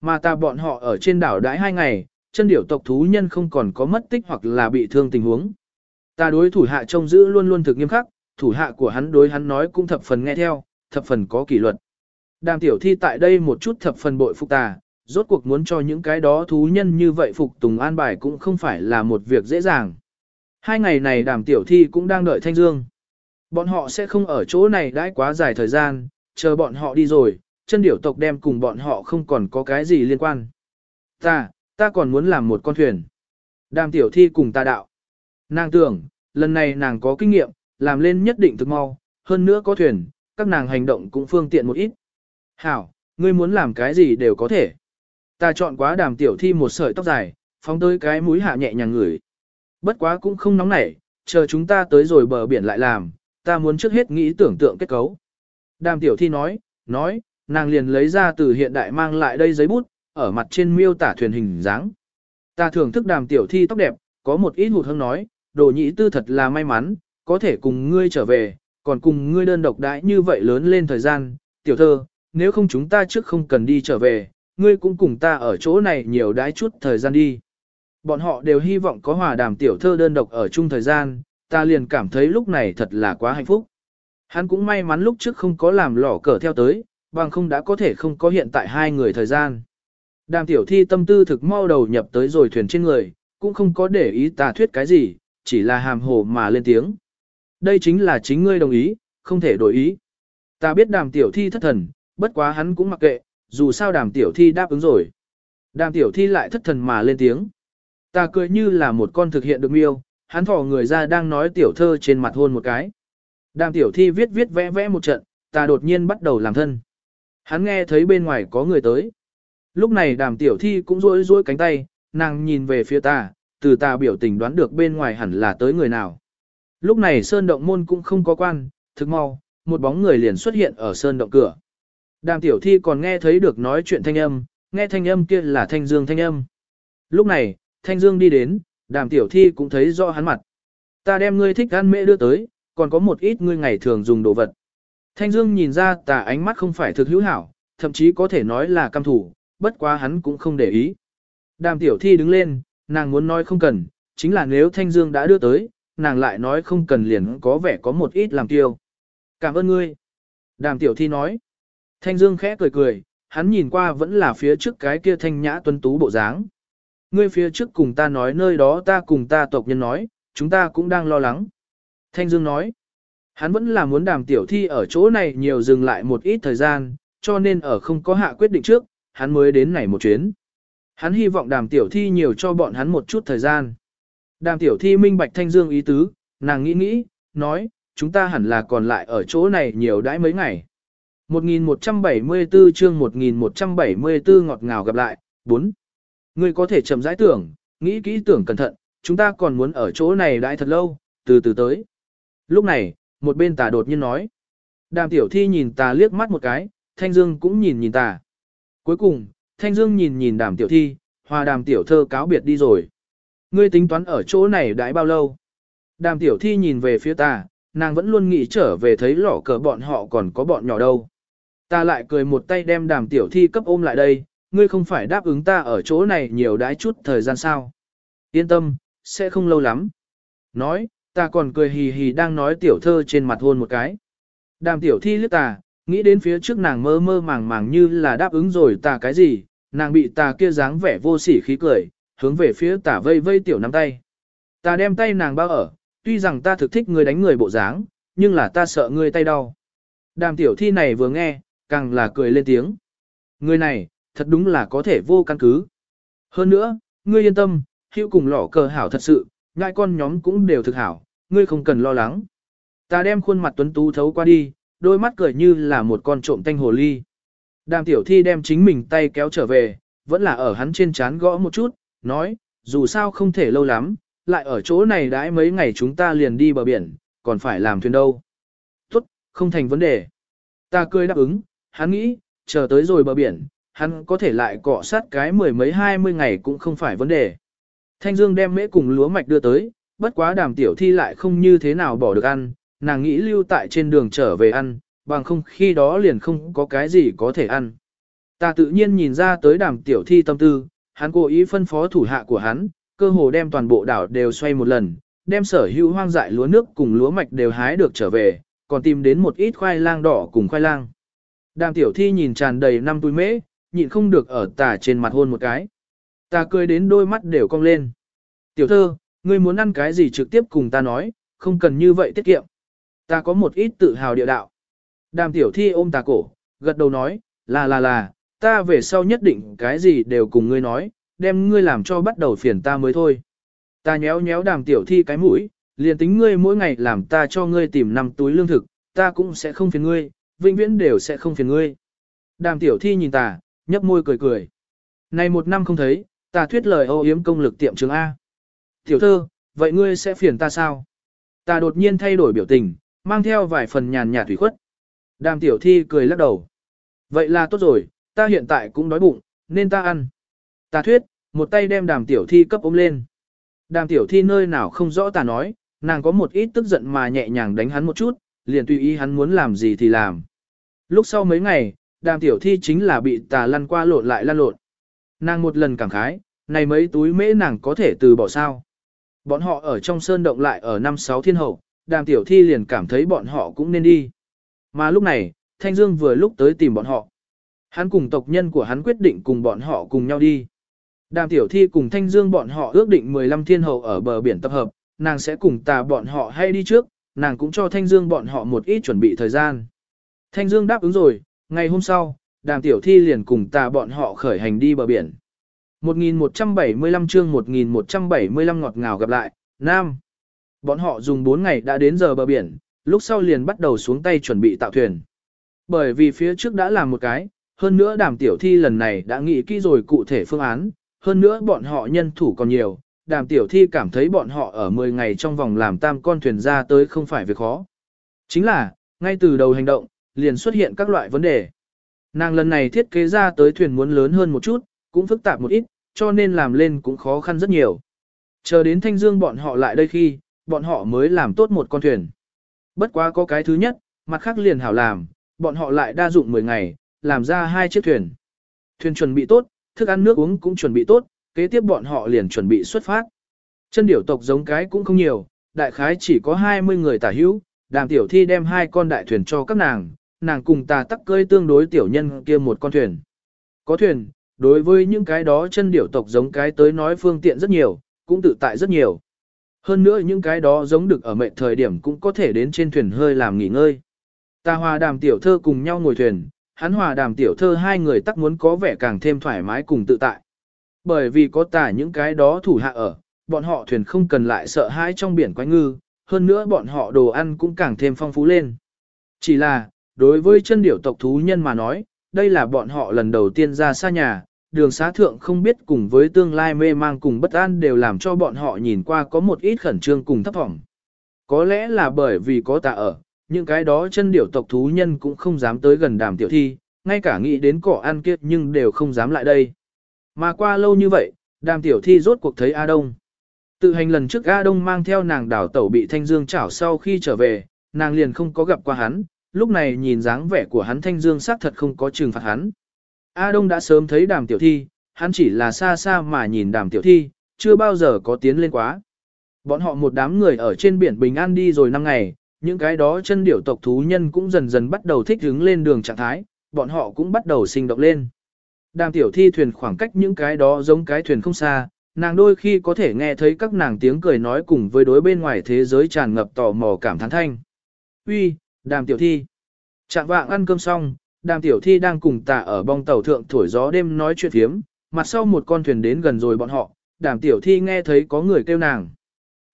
Mà tà bọn họ ở trên đảo đãi hai ngày, chân điểu tộc thú nhân không còn có mất tích hoặc là bị thương tình huống. Tà đối thủ hạ trông giữ luôn luôn thực nghiêm khắc, thủ hạ của hắn đối hắn nói cũng thập phần nghe theo, thập phần có kỷ luật. Đàm tiểu thi tại đây một chút thập phần bội phục tà, rốt cuộc muốn cho những cái đó thú nhân như vậy phục tùng an bài cũng không phải là một việc dễ dàng. Hai ngày này đàm tiểu thi cũng đang đợi Thanh Dương. Bọn họ sẽ không ở chỗ này đãi quá dài thời gian, chờ bọn họ đi rồi, chân điểu tộc đem cùng bọn họ không còn có cái gì liên quan. Ta, ta còn muốn làm một con thuyền. Đàm tiểu thi cùng ta đạo. Nàng tưởng, lần này nàng có kinh nghiệm, làm lên nhất định thực mau, hơn nữa có thuyền, các nàng hành động cũng phương tiện một ít. Hảo, ngươi muốn làm cái gì đều có thể. Ta chọn quá đàm tiểu thi một sợi tóc dài, phóng tới cái mũi hạ nhẹ nhàng ngửi. Bất quá cũng không nóng nảy, chờ chúng ta tới rồi bờ biển lại làm, ta muốn trước hết nghĩ tưởng tượng kết cấu. Đàm tiểu thi nói, nói, nàng liền lấy ra từ hiện đại mang lại đây giấy bút, ở mặt trên miêu tả thuyền hình dáng. Ta thưởng thức đàm tiểu thi tóc đẹp, có một ít hụt hương nói, đồ nhĩ tư thật là may mắn, có thể cùng ngươi trở về, còn cùng ngươi đơn độc đãi như vậy lớn lên thời gian, tiểu thơ, nếu không chúng ta trước không cần đi trở về, ngươi cũng cùng ta ở chỗ này nhiều đãi chút thời gian đi. Bọn họ đều hy vọng có hòa đàm tiểu thơ đơn độc ở chung thời gian, ta liền cảm thấy lúc này thật là quá hạnh phúc. Hắn cũng may mắn lúc trước không có làm lỏ cờ theo tới, bằng không đã có thể không có hiện tại hai người thời gian. Đàm tiểu thi tâm tư thực mau đầu nhập tới rồi thuyền trên người, cũng không có để ý tà thuyết cái gì, chỉ là hàm hồ mà lên tiếng. Đây chính là chính ngươi đồng ý, không thể đổi ý. Ta biết đàm tiểu thi thất thần, bất quá hắn cũng mặc kệ, dù sao đàm tiểu thi đáp ứng rồi. Đàm tiểu thi lại thất thần mà lên tiếng. Ta cười như là một con thực hiện được miêu, hắn thỏ người ra đang nói tiểu thơ trên mặt hôn một cái. Đàm tiểu thi viết viết vẽ vẽ một trận, ta đột nhiên bắt đầu làm thân. Hắn nghe thấy bên ngoài có người tới. Lúc này đàm tiểu thi cũng rối rối cánh tay, nàng nhìn về phía ta, từ ta biểu tình đoán được bên ngoài hẳn là tới người nào. Lúc này sơn động môn cũng không có quan, thực mau, một bóng người liền xuất hiện ở sơn động cửa. Đàm tiểu thi còn nghe thấy được nói chuyện thanh âm, nghe thanh âm kia là thanh dương thanh âm. Lúc này, thanh dương đi đến, đàm tiểu thi cũng thấy rõ hắn mặt. Ta đem ngươi thích ăn mễ đưa tới, còn có một ít ngươi ngày thường dùng đồ vật. Thanh dương nhìn ra tà ánh mắt không phải thực hữu hảo, thậm chí có thể nói là căm thủ, bất quá hắn cũng không để ý. Đàm tiểu thi đứng lên, nàng muốn nói không cần, chính là nếu thanh dương đã đưa tới, nàng lại nói không cần liền có vẻ có một ít làm tiêu. Cảm ơn ngươi. Đàm tiểu thi nói. Thanh Dương khẽ cười cười, hắn nhìn qua vẫn là phía trước cái kia thanh nhã tuấn tú bộ dáng. Ngươi phía trước cùng ta nói nơi đó ta cùng ta tộc nhân nói, chúng ta cũng đang lo lắng. Thanh Dương nói, hắn vẫn là muốn đàm tiểu thi ở chỗ này nhiều dừng lại một ít thời gian, cho nên ở không có hạ quyết định trước, hắn mới đến này một chuyến. Hắn hy vọng đàm tiểu thi nhiều cho bọn hắn một chút thời gian. Đàm tiểu thi minh bạch Thanh Dương ý tứ, nàng nghĩ nghĩ, nói, chúng ta hẳn là còn lại ở chỗ này nhiều đãi mấy ngày. 1174 chương 1174 ngọt ngào gặp lại, 4. Ngươi có thể chậm rãi tưởng, nghĩ kỹ tưởng cẩn thận, chúng ta còn muốn ở chỗ này đãi thật lâu, từ từ tới. Lúc này, một bên tà đột nhiên nói. Đàm tiểu thi nhìn tà liếc mắt một cái, Thanh Dương cũng nhìn nhìn tà. Cuối cùng, Thanh Dương nhìn nhìn đàm tiểu thi, hòa đàm tiểu thơ cáo biệt đi rồi. Ngươi tính toán ở chỗ này đãi bao lâu? Đàm tiểu thi nhìn về phía ta, nàng vẫn luôn nghĩ trở về thấy lỏ cờ bọn họ còn có bọn nhỏ đâu. Ta lại cười một tay đem đàm tiểu thi cấp ôm lại đây, ngươi không phải đáp ứng ta ở chỗ này nhiều đãi chút thời gian sao. Yên tâm, sẽ không lâu lắm. Nói, ta còn cười hì hì đang nói tiểu thơ trên mặt hôn một cái. Đàm tiểu thi liếc ta, nghĩ đến phía trước nàng mơ mơ màng màng như là đáp ứng rồi ta cái gì, nàng bị ta kia dáng vẻ vô sỉ khí cười, hướng về phía tả vây vây tiểu nắm tay. Ta đem tay nàng bao ở, tuy rằng ta thực thích người đánh người bộ dáng, nhưng là ta sợ người tay đau. Đàm tiểu thi này vừa nghe, càng là cười lên tiếng. Người này, thật đúng là có thể vô căn cứ. Hơn nữa, ngươi yên tâm, hữu cùng lỏ cờ hảo thật sự, ngại con nhóm cũng đều thực hảo, ngươi không cần lo lắng. Ta đem khuôn mặt tuấn tú thấu qua đi, đôi mắt cười như là một con trộm tanh hồ ly. Đàm tiểu thi đem chính mình tay kéo trở về, vẫn là ở hắn trên chán gõ một chút, nói, dù sao không thể lâu lắm, lại ở chỗ này đãi mấy ngày chúng ta liền đi bờ biển, còn phải làm thuyền đâu. Tốt, không thành vấn đề. Ta cười đáp ứng, hắn nghĩ, chờ tới rồi bờ biển, hắn có thể lại cọ sát cái mười mấy hai mươi ngày cũng không phải vấn đề. Thanh Dương đem mễ cùng lúa mạch đưa tới, bất quá đàm tiểu thi lại không như thế nào bỏ được ăn, nàng nghĩ lưu tại trên đường trở về ăn, bằng không khi đó liền không có cái gì có thể ăn. Ta tự nhiên nhìn ra tới đàm tiểu thi tâm tư, hắn cố ý phân phó thủ hạ của hắn, cơ hồ đem toàn bộ đảo đều xoay một lần, đem sở hữu hoang dại lúa nước cùng lúa mạch đều hái được trở về, còn tìm đến một ít khoai lang đỏ cùng khoai lang. Đàm tiểu thi nhìn tràn đầy năm túi mễ, nhịn không được ở tà trên mặt hôn một cái. Ta cười đến đôi mắt đều cong lên. Tiểu thơ, ngươi muốn ăn cái gì trực tiếp cùng ta nói, không cần như vậy tiết kiệm. Ta có một ít tự hào địa đạo. Đàm tiểu thi ôm ta cổ, gật đầu nói, là là là, ta về sau nhất định cái gì đều cùng ngươi nói, đem ngươi làm cho bắt đầu phiền ta mới thôi. Ta nhéo nhéo đàm tiểu thi cái mũi, liền tính ngươi mỗi ngày làm ta cho ngươi tìm năm túi lương thực, ta cũng sẽ không phiền ngươi, vĩnh viễn đều sẽ không phiền ngươi. Đàm tiểu thi nhìn ta, nhấp môi cười cười. Này một năm không thấy, ta thuyết lời ô yếm công lực tiệm trường A. Tiểu thơ, vậy ngươi sẽ phiền ta sao? Ta đột nhiên thay đổi biểu tình, mang theo vài phần nhàn nhạt thủy khuất. Đàm tiểu thi cười lắc đầu. Vậy là tốt rồi, ta hiện tại cũng đói bụng, nên ta ăn. Ta thuyết, một tay đem đàm tiểu thi cấp ôm lên. Đàm tiểu thi nơi nào không rõ ta nói, nàng có một ít tức giận mà nhẹ nhàng đánh hắn một chút, liền tùy ý hắn muốn làm gì thì làm. Lúc sau mấy ngày, đàm tiểu thi chính là bị tà lăn qua lộn lại lăn lộn. Nàng một lần cảm khái, này mấy túi mễ nàng có thể từ bỏ sao. Bọn họ ở trong sơn động lại ở năm sáu thiên hậu, đàm tiểu thi liền cảm thấy bọn họ cũng nên đi. Mà lúc này, Thanh Dương vừa lúc tới tìm bọn họ. Hắn cùng tộc nhân của hắn quyết định cùng bọn họ cùng nhau đi. Đàm tiểu thi cùng Thanh Dương bọn họ ước định 15 thiên hậu ở bờ biển tập hợp, nàng sẽ cùng tà bọn họ hay đi trước, nàng cũng cho Thanh Dương bọn họ một ít chuẩn bị thời gian. Thanh Dương đáp ứng rồi, ngày hôm sau, đàm tiểu thi liền cùng tà bọn họ khởi hành đi bờ biển. 1175 chương 1175 ngọt ngào gặp lại, Nam. Bọn họ dùng 4 ngày đã đến giờ bờ biển, lúc sau liền bắt đầu xuống tay chuẩn bị tạo thuyền. Bởi vì phía trước đã làm một cái, hơn nữa đàm tiểu thi lần này đã nghĩ kỹ rồi cụ thể phương án, hơn nữa bọn họ nhân thủ còn nhiều, đàm tiểu thi cảm thấy bọn họ ở 10 ngày trong vòng làm tam con thuyền ra tới không phải việc khó. Chính là, ngay từ đầu hành động, liền xuất hiện các loại vấn đề. Nàng lần này thiết kế ra tới thuyền muốn lớn hơn một chút, cũng phức tạp một ít, cho nên làm lên cũng khó khăn rất nhiều. Chờ đến Thanh Dương bọn họ lại đây khi, bọn họ mới làm tốt một con thuyền. Bất quá có cái thứ nhất, mặt khác liền hảo làm, bọn họ lại đa dụng 10 ngày, làm ra hai chiếc thuyền. Thuyền chuẩn bị tốt, thức ăn nước uống cũng chuẩn bị tốt, kế tiếp bọn họ liền chuẩn bị xuất phát. Chân điểu tộc giống cái cũng không nhiều, đại khái chỉ có 20 người tả hữu, đàm tiểu thi đem hai con đại thuyền cho các nàng, nàng cùng tà tắc cơi tương đối tiểu nhân kia một con thuyền. Có thuyền, đối với những cái đó chân điểu tộc giống cái tới nói phương tiện rất nhiều, cũng tự tại rất nhiều. Hơn nữa những cái đó giống được ở mệnh thời điểm cũng có thể đến trên thuyền hơi làm nghỉ ngơi. Ta hòa đàm tiểu thơ cùng nhau ngồi thuyền, hắn hòa đàm tiểu thơ hai người tắc muốn có vẻ càng thêm thoải mái cùng tự tại. Bởi vì có tả những cái đó thủ hạ ở, bọn họ thuyền không cần lại sợ hãi trong biển quái ngư, hơn nữa bọn họ đồ ăn cũng càng thêm phong phú lên. Chỉ là, đối với chân điểu tộc thú nhân mà nói, đây là bọn họ lần đầu tiên ra xa nhà, đường xá thượng không biết cùng với tương lai mê mang cùng bất an đều làm cho bọn họ nhìn qua có một ít khẩn trương cùng thấp thỏm. Có lẽ là bởi vì có tạ ở, những cái đó chân điểu tộc thú nhân cũng không dám tới gần đàm tiểu thi, ngay cả nghĩ đến cỏ ăn kiếp nhưng đều không dám lại đây. Mà qua lâu như vậy, đàm tiểu thi rốt cuộc thấy A Đông. Tự hành lần trước A Đông mang theo nàng đảo tẩu bị Thanh Dương chảo sau khi trở về, nàng liền không có gặp qua hắn, lúc này nhìn dáng vẻ của hắn Thanh Dương xác thật không có trừng phạt hắn. A Đông đã sớm thấy đàm tiểu thi, hắn chỉ là xa xa mà nhìn đàm tiểu thi, chưa bao giờ có tiến lên quá. Bọn họ một đám người ở trên biển bình an đi rồi năm ngày, những cái đó chân điểu tộc thú nhân cũng dần dần bắt đầu thích ứng lên đường trạng thái, bọn họ cũng bắt đầu sinh động lên. Đàm tiểu thi thuyền khoảng cách những cái đó giống cái thuyền không xa, nàng đôi khi có thể nghe thấy các nàng tiếng cười nói cùng với đối bên ngoài thế giới tràn ngập tò mò cảm thán thanh. Uy, đàm tiểu thi. Trạng vạng ăn cơm xong, đàm tiểu thi đang cùng tạ ở bong tàu thượng thổi gió đêm nói chuyện thiếm, mặt sau một con thuyền đến gần rồi bọn họ, đàm tiểu thi nghe thấy có người kêu nàng.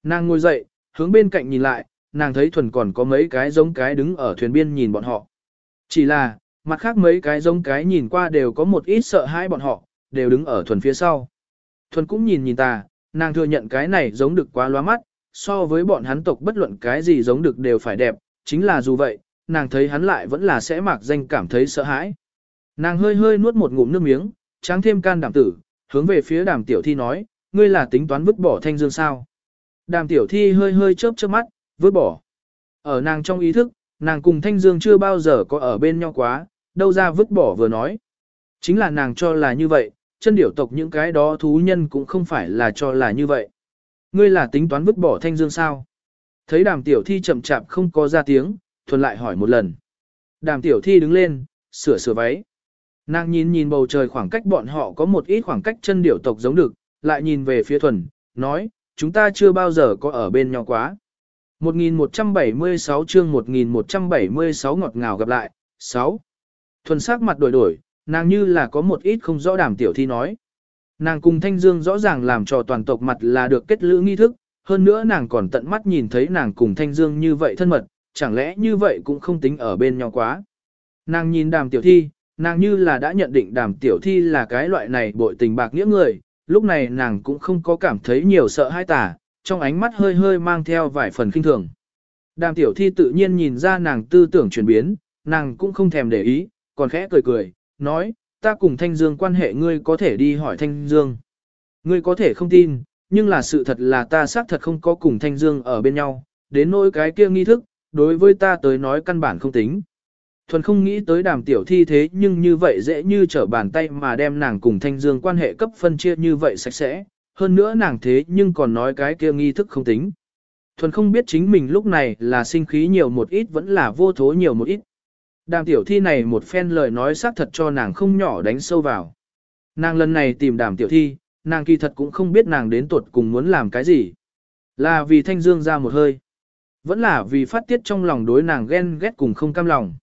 Nàng ngồi dậy, hướng bên cạnh nhìn lại, nàng thấy thuần còn có mấy cái giống cái đứng ở thuyền biên nhìn bọn họ. Chỉ là, mặt khác mấy cái giống cái nhìn qua đều có một ít sợ hãi bọn họ, đều đứng ở thuần phía sau. Thuần cũng nhìn nhìn ta, nàng thừa nhận cái này giống được quá loa mắt, so với bọn hắn tộc bất luận cái gì giống được đều phải đẹp, chính là dù vậy, nàng thấy hắn lại vẫn là sẽ mặc danh cảm thấy sợ hãi. Nàng hơi hơi nuốt một ngụm nước miếng, tráng thêm can đảm tử, hướng về phía đàm tiểu thi nói, ngươi là tính toán vứt bỏ thanh dương sao. Đàm tiểu thi hơi hơi chớp chớp mắt, vứt bỏ. Ở nàng trong ý thức, nàng cùng thanh dương chưa bao giờ có ở bên nhau quá, đâu ra vứt bỏ vừa nói. Chính là nàng cho là như vậy, chân điểu tộc những cái đó thú nhân cũng không phải là cho là như vậy. Ngươi là tính toán vứt bỏ thanh dương sao? Thấy đàm tiểu thi chậm chạp không có ra tiếng, thuần lại hỏi một lần. Đàm tiểu thi đứng lên, sửa sửa váy. Nàng nhìn nhìn bầu trời khoảng cách bọn họ có một ít khoảng cách chân điểu tộc giống được, lại nhìn về phía thuần, nói, chúng ta chưa bao giờ có ở bên nhau quá. 1176 chương 1176 ngọt ngào gặp lại, 6. Thuần sắc mặt đổi đổi, nàng như là có một ít không rõ đàm tiểu thi nói. Nàng cùng Thanh Dương rõ ràng làm cho toàn tộc mặt là được kết lữ nghi thức, hơn nữa nàng còn tận mắt nhìn thấy nàng cùng Thanh Dương như vậy thân mật, chẳng lẽ như vậy cũng không tính ở bên nhau quá. Nàng nhìn đàm tiểu thi, nàng như là đã nhận định đàm tiểu thi là cái loại này bội tình bạc nghĩa người, lúc này nàng cũng không có cảm thấy nhiều sợ hai tả, trong ánh mắt hơi hơi mang theo vài phần kinh thường. Đàm tiểu thi tự nhiên nhìn ra nàng tư tưởng chuyển biến, nàng cũng không thèm để ý, còn khẽ cười cười, nói, ta cùng Thanh Dương quan hệ ngươi có thể đi hỏi Thanh Dương. Ngươi có thể không tin, nhưng là sự thật là ta xác thật không có cùng Thanh Dương ở bên nhau, đến nỗi cái kia nghi thức, đối với ta tới nói căn bản không tính. Thuần không nghĩ tới đàm tiểu thi thế nhưng như vậy dễ như trở bàn tay mà đem nàng cùng Thanh Dương quan hệ cấp phân chia như vậy sạch sẽ, hơn nữa nàng thế nhưng còn nói cái kia nghi thức không tính. Thuần không biết chính mình lúc này là sinh khí nhiều một ít vẫn là vô thố nhiều một ít. Đàm tiểu thi này một phen lời nói xác thật cho nàng không nhỏ đánh sâu vào. Nàng lần này tìm đàm tiểu thi, nàng kỳ thật cũng không biết nàng đến tuột cùng muốn làm cái gì. Là vì thanh dương ra một hơi. Vẫn là vì phát tiết trong lòng đối nàng ghen ghét cùng không cam lòng.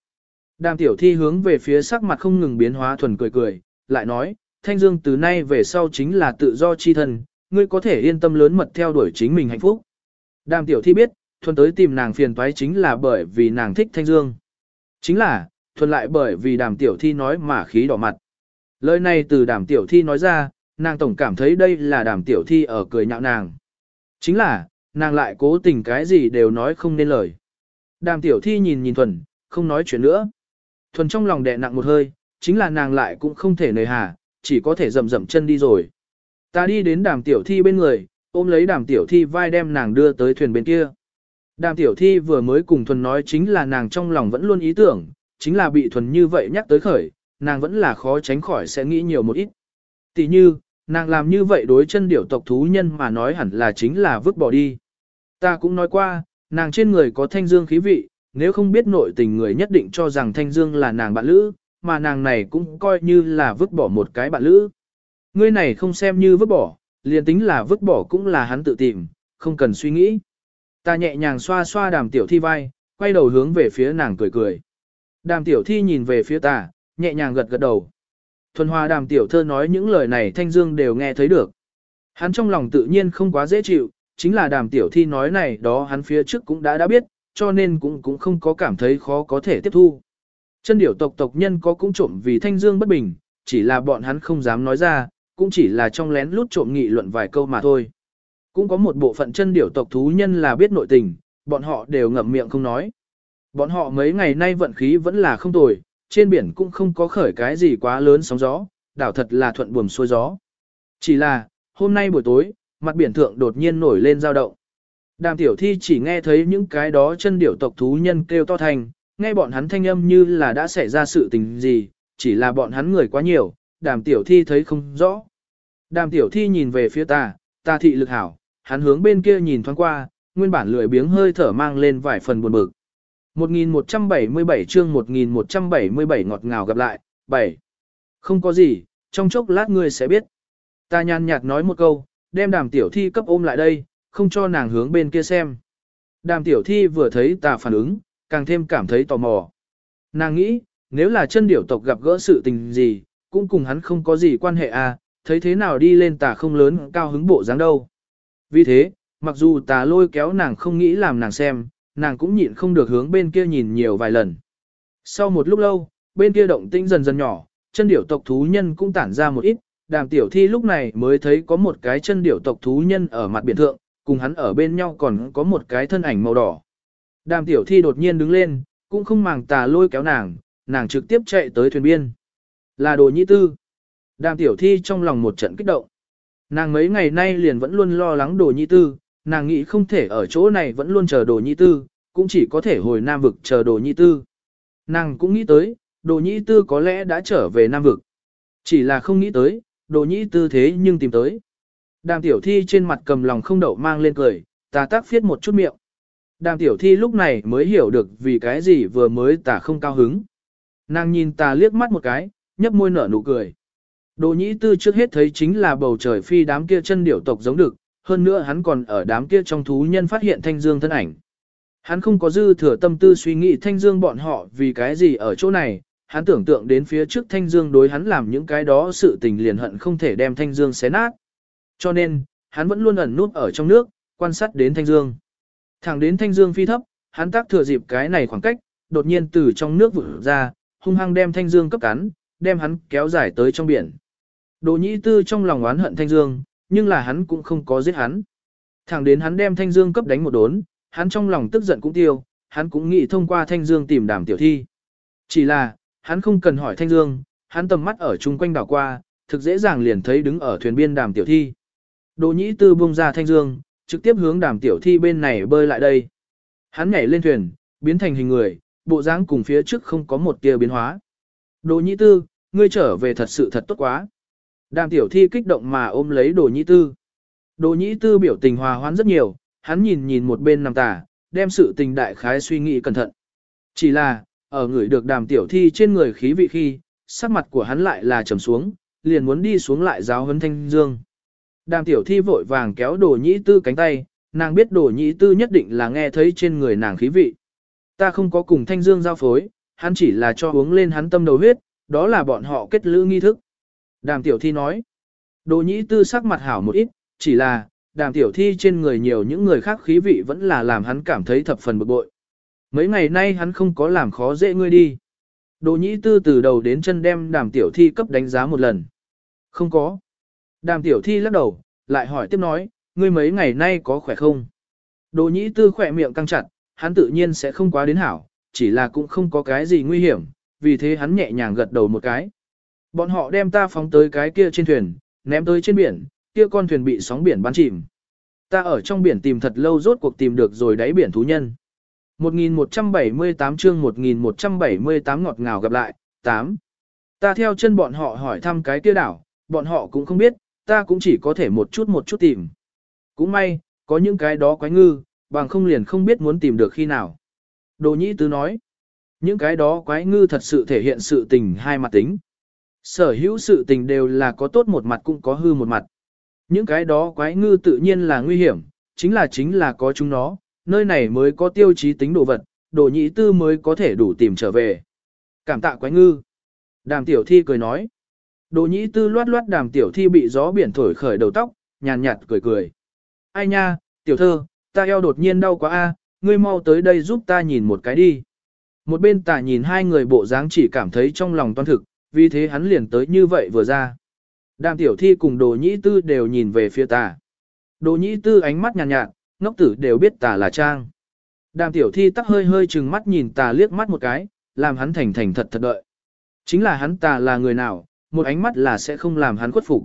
Đàm tiểu thi hướng về phía sắc mặt không ngừng biến hóa thuần cười cười, lại nói, thanh dương từ nay về sau chính là tự do chi thân, ngươi có thể yên tâm lớn mật theo đuổi chính mình hạnh phúc. Đàm tiểu thi biết, thuần tới tìm nàng phiền toái chính là bởi vì nàng thích thanh dương. Chính là, thuần lại bởi vì đàm tiểu thi nói mà khí đỏ mặt. Lời này từ đàm tiểu thi nói ra, nàng tổng cảm thấy đây là đàm tiểu thi ở cười nhạo nàng. Chính là, nàng lại cố tình cái gì đều nói không nên lời. Đàm tiểu thi nhìn nhìn thuần, không nói chuyện nữa. Thuần trong lòng đè nặng một hơi, chính là nàng lại cũng không thể nời hà, chỉ có thể rậm rậm chân đi rồi. Ta đi đến đàm tiểu thi bên người, ôm lấy đàm tiểu thi vai đem nàng đưa tới thuyền bên kia. Đàm tiểu thi vừa mới cùng thuần nói chính là nàng trong lòng vẫn luôn ý tưởng, chính là bị thuần như vậy nhắc tới khởi, nàng vẫn là khó tránh khỏi sẽ nghĩ nhiều một ít. Tỷ như, nàng làm như vậy đối chân điểu tộc thú nhân mà nói hẳn là chính là vứt bỏ đi. Ta cũng nói qua, nàng trên người có thanh dương khí vị, nếu không biết nội tình người nhất định cho rằng thanh dương là nàng bạn lữ, mà nàng này cũng coi như là vứt bỏ một cái bạn lữ. Ngươi này không xem như vứt bỏ, liền tính là vứt bỏ cũng là hắn tự tìm, không cần suy nghĩ. Ta nhẹ nhàng xoa xoa đàm tiểu thi vai, quay đầu hướng về phía nàng cười cười. Đàm tiểu thi nhìn về phía ta, nhẹ nhàng gật gật đầu. Thuần hòa đàm tiểu thơ nói những lời này thanh dương đều nghe thấy được. Hắn trong lòng tự nhiên không quá dễ chịu, chính là đàm tiểu thi nói này đó hắn phía trước cũng đã đã biết, cho nên cũng cũng không có cảm thấy khó có thể tiếp thu. Chân điểu tộc tộc nhân có cũng trộm vì thanh dương bất bình, chỉ là bọn hắn không dám nói ra, cũng chỉ là trong lén lút trộm nghị luận vài câu mà thôi. Cũng có một bộ phận chân điểu tộc thú nhân là biết nội tình, bọn họ đều ngậm miệng không nói. Bọn họ mấy ngày nay vận khí vẫn là không tồi, trên biển cũng không có khởi cái gì quá lớn sóng gió, đảo thật là thuận buồm xuôi gió. Chỉ là, hôm nay buổi tối, mặt biển thượng đột nhiên nổi lên dao động. Đàm tiểu thi chỉ nghe thấy những cái đó chân điểu tộc thú nhân kêu to thành, nghe bọn hắn thanh âm như là đã xảy ra sự tình gì, chỉ là bọn hắn người quá nhiều, đàm tiểu thi thấy không rõ. Đàm tiểu thi nhìn về phía ta, ta thị lực hảo, hắn hướng bên kia nhìn thoáng qua, nguyên bản lười biếng hơi thở mang lên vài phần buồn bực. 1177 chương 1177 ngọt ngào gặp lại, 7. Không có gì, trong chốc lát ngươi sẽ biết. Ta nhàn nhạt nói một câu, đem đàm tiểu thi cấp ôm lại đây, không cho nàng hướng bên kia xem. Đàm tiểu thi vừa thấy ta phản ứng, càng thêm cảm thấy tò mò. Nàng nghĩ, nếu là chân điểu tộc gặp gỡ sự tình gì, cũng cùng hắn không có gì quan hệ à, thấy thế nào đi lên tà không lớn cao hứng bộ dáng đâu. Vì thế, mặc dù tà lôi kéo nàng không nghĩ làm nàng xem, nàng cũng nhịn không được hướng bên kia nhìn nhiều vài lần. Sau một lúc lâu, bên kia động tĩnh dần dần nhỏ, chân điểu tộc thú nhân cũng tản ra một ít, đàm tiểu thi lúc này mới thấy có một cái chân điểu tộc thú nhân ở mặt biển thượng, cùng hắn ở bên nhau còn có một cái thân ảnh màu đỏ. Đàm tiểu thi đột nhiên đứng lên, cũng không màng tà lôi kéo nàng, nàng trực tiếp chạy tới thuyền biên. Là đồ nhĩ tư. Đàm tiểu thi trong lòng một trận kích động. Nàng mấy ngày nay liền vẫn luôn lo lắng đồ nhĩ tư, nàng nghĩ không thể ở chỗ này vẫn luôn chờ đồ nhĩ tư, cũng chỉ có thể hồi Nam Vực chờ đồ nhĩ tư. Nàng cũng nghĩ tới, đồ nhĩ tư có lẽ đã trở về Nam Vực. Chỉ là không nghĩ tới, đồ nhĩ tư thế nhưng tìm tới. Đàm tiểu thi trên mặt cầm lòng không đậu mang lên cười, ta tác phiết một chút miệng. Đàm tiểu thi lúc này mới hiểu được vì cái gì vừa mới ta không cao hứng. Nàng nhìn ta liếc mắt một cái, nhấp môi nở nụ cười. Đồ nhĩ tư trước hết thấy chính là bầu trời phi đám kia chân điểu tộc giống được, hơn nữa hắn còn ở đám kia trong thú nhân phát hiện thanh dương thân ảnh. Hắn không có dư thừa tâm tư suy nghĩ thanh dương bọn họ vì cái gì ở chỗ này, hắn tưởng tượng đến phía trước thanh dương đối hắn làm những cái đó sự tình liền hận không thể đem thanh dương xé nát. Cho nên, hắn vẫn luôn ẩn nút ở trong nước, quan sát đến thanh dương. Thẳng đến thanh dương phi thấp, hắn tác thừa dịp cái này khoảng cách, đột nhiên từ trong nước vụt ra, hung hăng đem thanh dương cấp cắn, đem hắn kéo dài tới trong biển. Đỗ nhĩ tư trong lòng oán hận thanh dương, nhưng là hắn cũng không có giết hắn. Thẳng đến hắn đem thanh dương cấp đánh một đốn, hắn trong lòng tức giận cũng tiêu, hắn cũng nghĩ thông qua thanh dương tìm đàm tiểu thi. Chỉ là, hắn không cần hỏi thanh dương, hắn tầm mắt ở chung quanh đảo qua, thực dễ dàng liền thấy đứng ở thuyền biên đàm tiểu thi. Đỗ nhĩ tư bung ra thanh dương, trực tiếp hướng đàm tiểu thi bên này bơi lại đây. Hắn nhảy lên thuyền, biến thành hình người, bộ dáng cùng phía trước không có một tia biến hóa. Đồ nhĩ tư, ngươi trở về thật sự thật tốt quá. Đàm tiểu thi kích động mà ôm lấy đồ nhĩ tư. Đồ nhĩ tư biểu tình hòa hoãn rất nhiều, hắn nhìn nhìn một bên nằm tả, đem sự tình đại khái suy nghĩ cẩn thận. Chỉ là, ở người được đàm tiểu thi trên người khí vị khi, sắc mặt của hắn lại là trầm xuống, liền muốn đi xuống lại giáo huấn thanh dương. Đàm tiểu thi vội vàng kéo đồ nhĩ tư cánh tay, nàng biết đồ nhĩ tư nhất định là nghe thấy trên người nàng khí vị. Ta không có cùng thanh dương giao phối, hắn chỉ là cho uống lên hắn tâm đầu huyết, đó là bọn họ kết lữ nghi thức. Đàm tiểu thi nói, đồ nhĩ tư sắc mặt hảo một ít, chỉ là, đàm tiểu thi trên người nhiều những người khác khí vị vẫn là làm hắn cảm thấy thập phần bực bội. Mấy ngày nay hắn không có làm khó dễ ngươi đi. Đồ nhĩ tư từ đầu đến chân đem đàm tiểu thi cấp đánh giá một lần. Không có. Đàm tiểu thi lắc đầu, lại hỏi tiếp nói, ngươi mấy ngày nay có khỏe không? Đồ nhĩ tư khỏe miệng căng chặt, hắn tự nhiên sẽ không quá đến hảo, chỉ là cũng không có cái gì nguy hiểm, vì thế hắn nhẹ nhàng gật đầu một cái. Bọn họ đem ta phóng tới cái kia trên thuyền, ném tới trên biển, kia con thuyền bị sóng biển bắn chìm. Ta ở trong biển tìm thật lâu rốt cuộc tìm được rồi đáy biển thú nhân. 1178 chương 1178 ngọt ngào gặp lại, 8. Ta theo chân bọn họ hỏi thăm cái kia đảo, bọn họ cũng không biết, ta cũng chỉ có thể một chút một chút tìm. Cũng may, có những cái đó quái ngư, bằng không liền không biết muốn tìm được khi nào. Đồ nhĩ tứ nói, những cái đó quái ngư thật sự thể hiện sự tình hai mặt tính. Sở hữu sự tình đều là có tốt một mặt cũng có hư một mặt. Những cái đó quái ngư tự nhiên là nguy hiểm, chính là chính là có chúng nó, nơi này mới có tiêu chí tính đồ vật, đồ nhĩ tư mới có thể đủ tìm trở về. Cảm tạ quái ngư. Đàm tiểu thi cười nói. Đồ nhĩ tư loát loát đàm tiểu thi bị gió biển thổi khởi đầu tóc, nhàn nhạt cười cười. Ai nha, tiểu thơ, ta eo đột nhiên đau quá a, ngươi mau tới đây giúp ta nhìn một cái đi. Một bên tả nhìn hai người bộ dáng chỉ cảm thấy trong lòng toan thực, vì thế hắn liền tới như vậy vừa ra. Đàm tiểu thi cùng đồ nhĩ tư đều nhìn về phía tả. Đồ nhĩ tư ánh mắt nhàn nhạt, nhạt, ngốc tử đều biết tả là trang. Đàm tiểu thi tắc hơi hơi chừng mắt nhìn ta liếc mắt một cái, làm hắn thành thành thật thật đợi. Chính là hắn ta là người nào, một ánh mắt là sẽ không làm hắn khuất phục.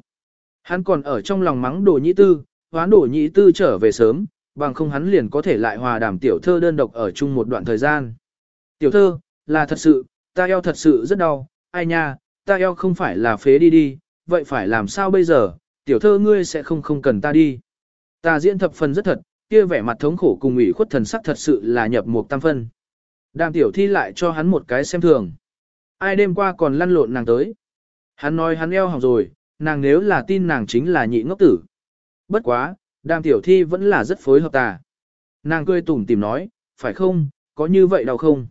Hắn còn ở trong lòng mắng đồ nhĩ tư, hoán đồ nhĩ tư trở về sớm, bằng không hắn liền có thể lại hòa đàm tiểu thơ đơn độc ở chung một đoạn thời gian. Tiểu thơ, là thật sự, ta eo thật sự rất đau, ai nha, ta eo không phải là phế đi đi, vậy phải làm sao bây giờ, tiểu thơ ngươi sẽ không không cần ta đi. Ta diễn thập phần rất thật, kia vẻ mặt thống khổ cùng ủy khuất thần sắc thật sự là nhập một tam phân. Đàm tiểu thi lại cho hắn một cái xem thường. Ai đêm qua còn lăn lộn nàng tới. Hắn nói hắn eo hỏng rồi, nàng nếu là tin nàng chính là nhị ngốc tử. Bất quá, đàm tiểu thi vẫn là rất phối hợp ta. Nàng cười tủm tìm nói, phải không, có như vậy đâu không?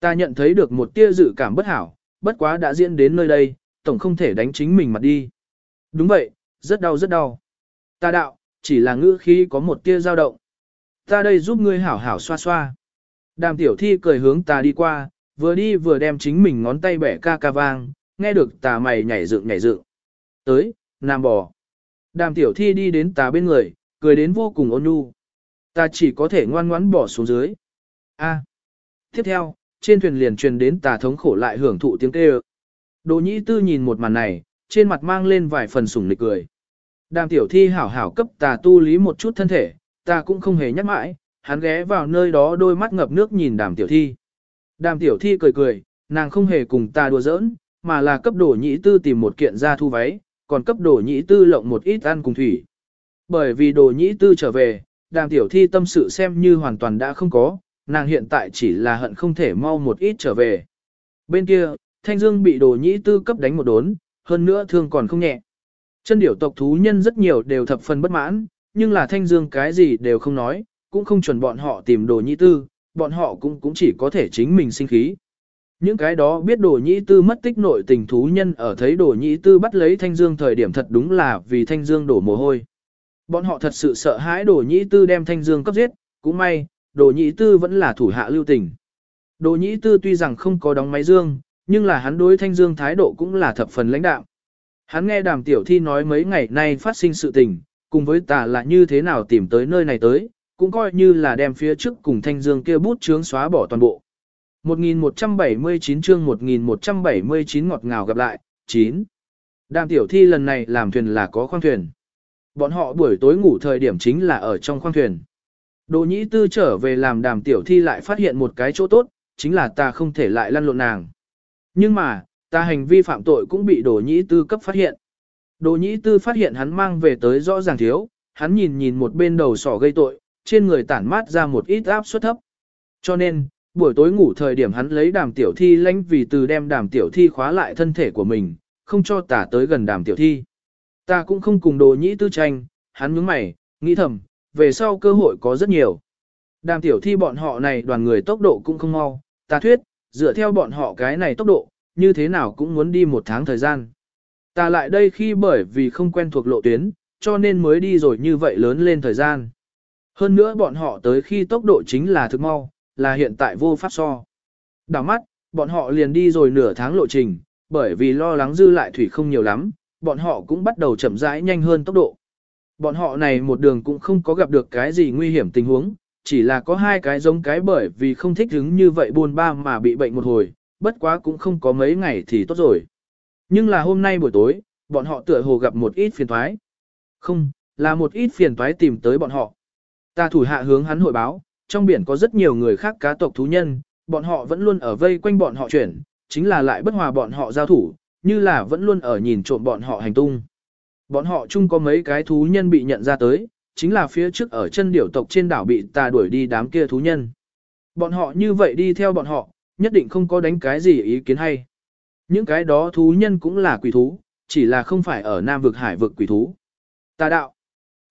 Ta nhận thấy được một tia dự cảm bất hảo, bất quá đã diễn đến nơi đây, tổng không thể đánh chính mình mặt đi. Đúng vậy, rất đau rất đau. Ta đạo, chỉ là ngữ khí có một tia dao động. Ta đây giúp ngươi hảo hảo xoa xoa. Đàm tiểu thi cười hướng ta đi qua, vừa đi vừa đem chính mình ngón tay bẻ ca ca vang, nghe được tà mày nhảy dựng nhảy dựng. Tới, nam bò. Đàm tiểu thi đi đến tà bên người, cười đến vô cùng ôn nhu. Ta chỉ có thể ngoan ngoãn bỏ xuống dưới. A. Tiếp theo, trên thuyền liền truyền đến tà thống khổ lại hưởng thụ tiếng kêu. Đồ nhĩ tư nhìn một màn này, trên mặt mang lên vài phần sủng lịch cười. Đàm tiểu thi hảo hảo cấp tà tu lý một chút thân thể, ta cũng không hề nhắc mãi, hắn ghé vào nơi đó đôi mắt ngập nước nhìn đàm tiểu thi. Đàm tiểu thi cười cười, nàng không hề cùng ta đùa giỡn, mà là cấp đồ nhĩ tư tìm một kiện ra thu váy, còn cấp đồ nhĩ tư lộng một ít ăn cùng thủy. Bởi vì đồ nhĩ tư trở về, đàm tiểu thi tâm sự xem như hoàn toàn đã không có, nàng hiện tại chỉ là hận không thể mau một ít trở về. Bên kia, Thanh Dương bị đồ nhĩ tư cấp đánh một đốn, hơn nữa thương còn không nhẹ. Chân điểu tộc thú nhân rất nhiều đều thập phần bất mãn, nhưng là Thanh Dương cái gì đều không nói, cũng không chuẩn bọn họ tìm đồ nhĩ tư, bọn họ cũng cũng chỉ có thể chính mình sinh khí. Những cái đó biết đồ nhĩ tư mất tích nội tình thú nhân ở thấy đồ nhĩ tư bắt lấy Thanh Dương thời điểm thật đúng là vì Thanh Dương đổ mồ hôi. Bọn họ thật sự sợ hãi đồ nhĩ tư đem Thanh Dương cấp giết, cũng may, đồ nhĩ tư vẫn là thủ hạ lưu tình. Đồ nhĩ tư tuy rằng không có đóng máy dương, nhưng là hắn đối Thanh Dương thái độ cũng là thập phần lãnh đạo. Hắn nghe đàm tiểu thi nói mấy ngày nay phát sinh sự tình, cùng với tà là như thế nào tìm tới nơi này tới, cũng coi như là đem phía trước cùng Thanh Dương kia bút chướng xóa bỏ toàn bộ. 1179 chương 1179 ngọt ngào gặp lại, 9. Đàm tiểu thi lần này làm thuyền là có khoang thuyền. Bọn họ buổi tối ngủ thời điểm chính là ở trong khoang thuyền. Đồ nhĩ tư trở về làm đàm tiểu thi lại phát hiện một cái chỗ tốt, chính là ta không thể lại lăn lộn nàng. Nhưng mà, ta hành vi phạm tội cũng bị đồ nhĩ tư cấp phát hiện. Đồ nhĩ tư phát hiện hắn mang về tới rõ ràng thiếu, hắn nhìn nhìn một bên đầu sỏ gây tội, trên người tản mát ra một ít áp suất thấp. Cho nên, buổi tối ngủ thời điểm hắn lấy đàm tiểu thi lãnh vì từ đem đàm tiểu thi khóa lại thân thể của mình, không cho tả tới gần đàm tiểu thi. Ta cũng không cùng đồ nhĩ tư tranh, hắn nhướng mày, nghĩ thầm, về sau cơ hội có rất nhiều. Đàm tiểu thi bọn họ này đoàn người tốc độ cũng không mau, ta thuyết, dựa theo bọn họ cái này tốc độ, như thế nào cũng muốn đi một tháng thời gian. Ta lại đây khi bởi vì không quen thuộc lộ tuyến, cho nên mới đi rồi như vậy lớn lên thời gian. Hơn nữa bọn họ tới khi tốc độ chính là thực mau, là hiện tại vô pháp so. Đảo mắt, bọn họ liền đi rồi nửa tháng lộ trình, bởi vì lo lắng dư lại thủy không nhiều lắm, bọn họ cũng bắt đầu chậm rãi nhanh hơn tốc độ. Bọn họ này một đường cũng không có gặp được cái gì nguy hiểm tình huống, chỉ là có hai cái giống cái bởi vì không thích hứng như vậy buồn ba mà bị bệnh một hồi, bất quá cũng không có mấy ngày thì tốt rồi. Nhưng là hôm nay buổi tối, bọn họ tựa hồ gặp một ít phiền toái. Không, là một ít phiền toái tìm tới bọn họ. Ta thủ hạ hướng hắn hội báo, trong biển có rất nhiều người khác cá tộc thú nhân, bọn họ vẫn luôn ở vây quanh bọn họ chuyển, chính là lại bất hòa bọn họ giao thủ, như là vẫn luôn ở nhìn trộm bọn họ hành tung. Bọn họ chung có mấy cái thú nhân bị nhận ra tới, chính là phía trước ở chân điểu tộc trên đảo bị ta đuổi đi đám kia thú nhân. Bọn họ như vậy đi theo bọn họ, nhất định không có đánh cái gì ý kiến hay. Những cái đó thú nhân cũng là quỷ thú, chỉ là không phải ở Nam vực hải vực quỷ thú. Tà đạo.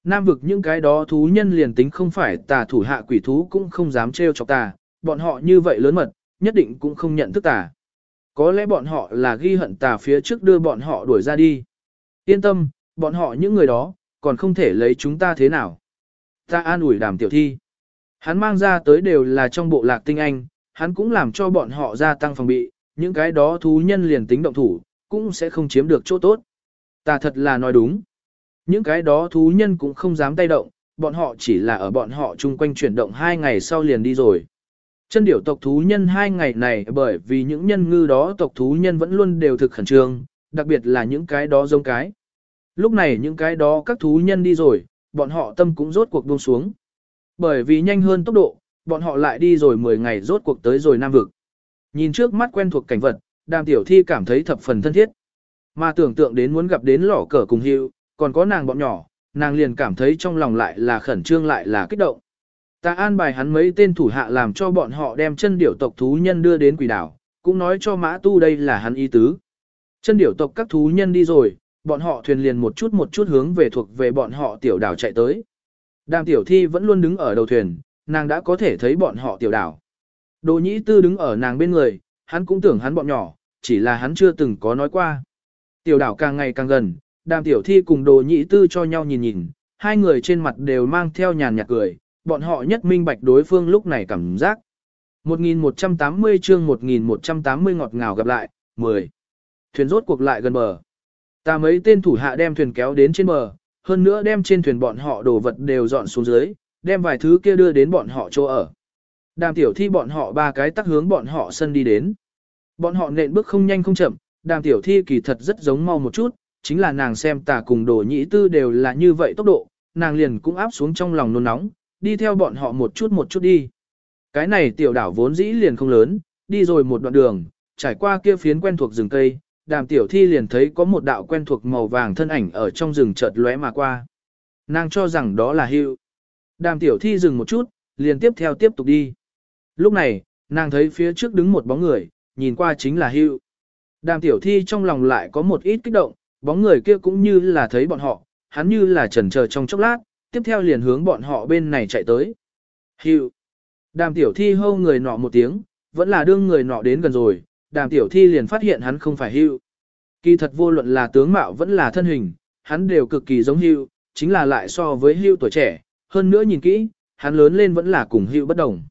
Nam vực những cái đó thú nhân liền tính không phải tà thủ hạ quỷ thú cũng không dám trêu chọc tà, bọn họ như vậy lớn mật, nhất định cũng không nhận thức tà. Có lẽ bọn họ là ghi hận tà phía trước đưa bọn họ đuổi ra đi. Yên tâm, bọn họ những người đó, còn không thể lấy chúng ta thế nào. Ta an ủi đàm tiểu thi. Hắn mang ra tới đều là trong bộ lạc tinh anh, hắn cũng làm cho bọn họ gia tăng phòng bị, những cái đó thú nhân liền tính động thủ, cũng sẽ không chiếm được chỗ tốt. Ta thật là nói đúng. Những cái đó thú nhân cũng không dám tay động, bọn họ chỉ là ở bọn họ chung quanh chuyển động hai ngày sau liền đi rồi. Chân điểu tộc thú nhân hai ngày này bởi vì những nhân ngư đó tộc thú nhân vẫn luôn đều thực khẩn trương, đặc biệt là những cái đó giống cái. Lúc này những cái đó các thú nhân đi rồi, bọn họ tâm cũng rốt cuộc buông xuống. Bởi vì nhanh hơn tốc độ, bọn họ lại đi rồi 10 ngày rốt cuộc tới rồi Nam Vực. Nhìn trước mắt quen thuộc cảnh vật, đàm tiểu thi cảm thấy thập phần thân thiết. Mà tưởng tượng đến muốn gặp đến lỏ cờ cùng hiệu, còn có nàng bọn nhỏ, nàng liền cảm thấy trong lòng lại là khẩn trương lại là kích động. Ta an bài hắn mấy tên thủ hạ làm cho bọn họ đem chân điểu tộc thú nhân đưa đến quỷ đảo, cũng nói cho mã tu đây là hắn ý tứ. Chân điểu tộc các thú nhân đi rồi, bọn họ thuyền liền một chút một chút hướng về thuộc về bọn họ tiểu đảo chạy tới. Đàm tiểu thi vẫn luôn đứng ở đầu thuyền, nàng đã có thể thấy bọn họ tiểu đảo. Đồ nhĩ tư đứng ở nàng bên người, hắn cũng tưởng hắn bọn nhỏ, chỉ là hắn chưa từng có nói qua. Tiểu đảo càng ngày càng gần, đàm tiểu thi cùng đồ nhĩ tư cho nhau nhìn nhìn, hai người trên mặt đều mang theo nhàn nhạt cười, bọn họ nhất minh bạch đối phương lúc này cảm giác. 1180 chương 1180 ngọt ngào gặp lại, 10. Thuyền rốt cuộc lại gần bờ. Ta mấy tên thủ hạ đem thuyền kéo đến trên bờ, hơn nữa đem trên thuyền bọn họ đồ vật đều dọn xuống dưới, đem vài thứ kia đưa đến bọn họ chỗ ở. Đàm tiểu thi bọn họ ba cái tắc hướng bọn họ sân đi đến. Bọn họ nện bước không nhanh không chậm, đàm tiểu thi kỳ thật rất giống mau một chút, chính là nàng xem tà cùng đồ nhĩ tư đều là như vậy tốc độ, nàng liền cũng áp xuống trong lòng nôn nóng, đi theo bọn họ một chút một chút đi. Cái này tiểu đảo vốn dĩ liền không lớn, đi rồi một đoạn đường, trải qua kia phiến quen thuộc rừng cây, đàm tiểu thi liền thấy có một đạo quen thuộc màu vàng thân ảnh ở trong rừng chợt lóe mà qua. Nàng cho rằng đó là hữu. Đàm tiểu thi dừng một chút, liền tiếp theo tiếp tục đi. Lúc này, nàng thấy phía trước đứng một bóng người, nhìn qua chính là hữu. Đàm tiểu thi trong lòng lại có một ít kích động, bóng người kia cũng như là thấy bọn họ, hắn như là chần chờ trong chốc lát, tiếp theo liền hướng bọn họ bên này chạy tới. Hiệu. Đàm tiểu thi hâu người nọ một tiếng, vẫn là đương người nọ đến gần rồi, đàm tiểu thi liền phát hiện hắn không phải Hiệu. Kỳ thật vô luận là tướng mạo vẫn là thân hình, hắn đều cực kỳ giống Hiệu, chính là lại so với Hiệu tuổi trẻ, hơn nữa nhìn kỹ, hắn lớn lên vẫn là cùng Hiệu bất đồng.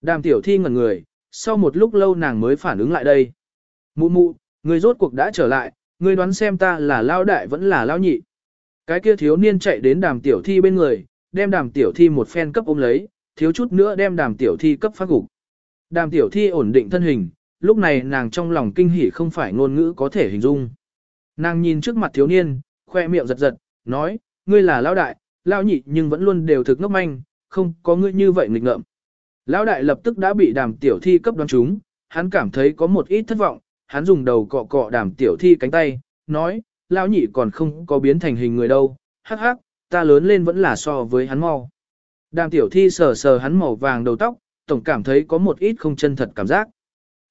Đàm tiểu thi ngẩn người, sau một lúc lâu nàng mới phản ứng lại đây. Mụ mụ, người rốt cuộc đã trở lại, Ngươi đoán xem ta là lao đại vẫn là lao nhị. Cái kia thiếu niên chạy đến đàm tiểu thi bên người, đem đàm tiểu thi một phen cấp ôm lấy, thiếu chút nữa đem đàm tiểu thi cấp phát gục. Đàm tiểu thi ổn định thân hình, lúc này nàng trong lòng kinh hỉ không phải ngôn ngữ có thể hình dung. Nàng nhìn trước mặt thiếu niên, khoe miệng giật giật, nói, ngươi là lão đại, lão nhị nhưng vẫn luôn đều thực ngốc manh, không có ngươi như vậy nghịch ngợm. Lão đại lập tức đã bị đàm tiểu thi cấp đoán chúng, hắn cảm thấy có một ít thất vọng, hắn dùng đầu cọ cọ đàm tiểu thi cánh tay, nói, lão nhị còn không có biến thành hình người đâu, hắc hắc, ta lớn lên vẫn là so với hắn mau. Đàm tiểu thi sờ sờ hắn màu vàng đầu tóc, tổng cảm thấy có một ít không chân thật cảm giác.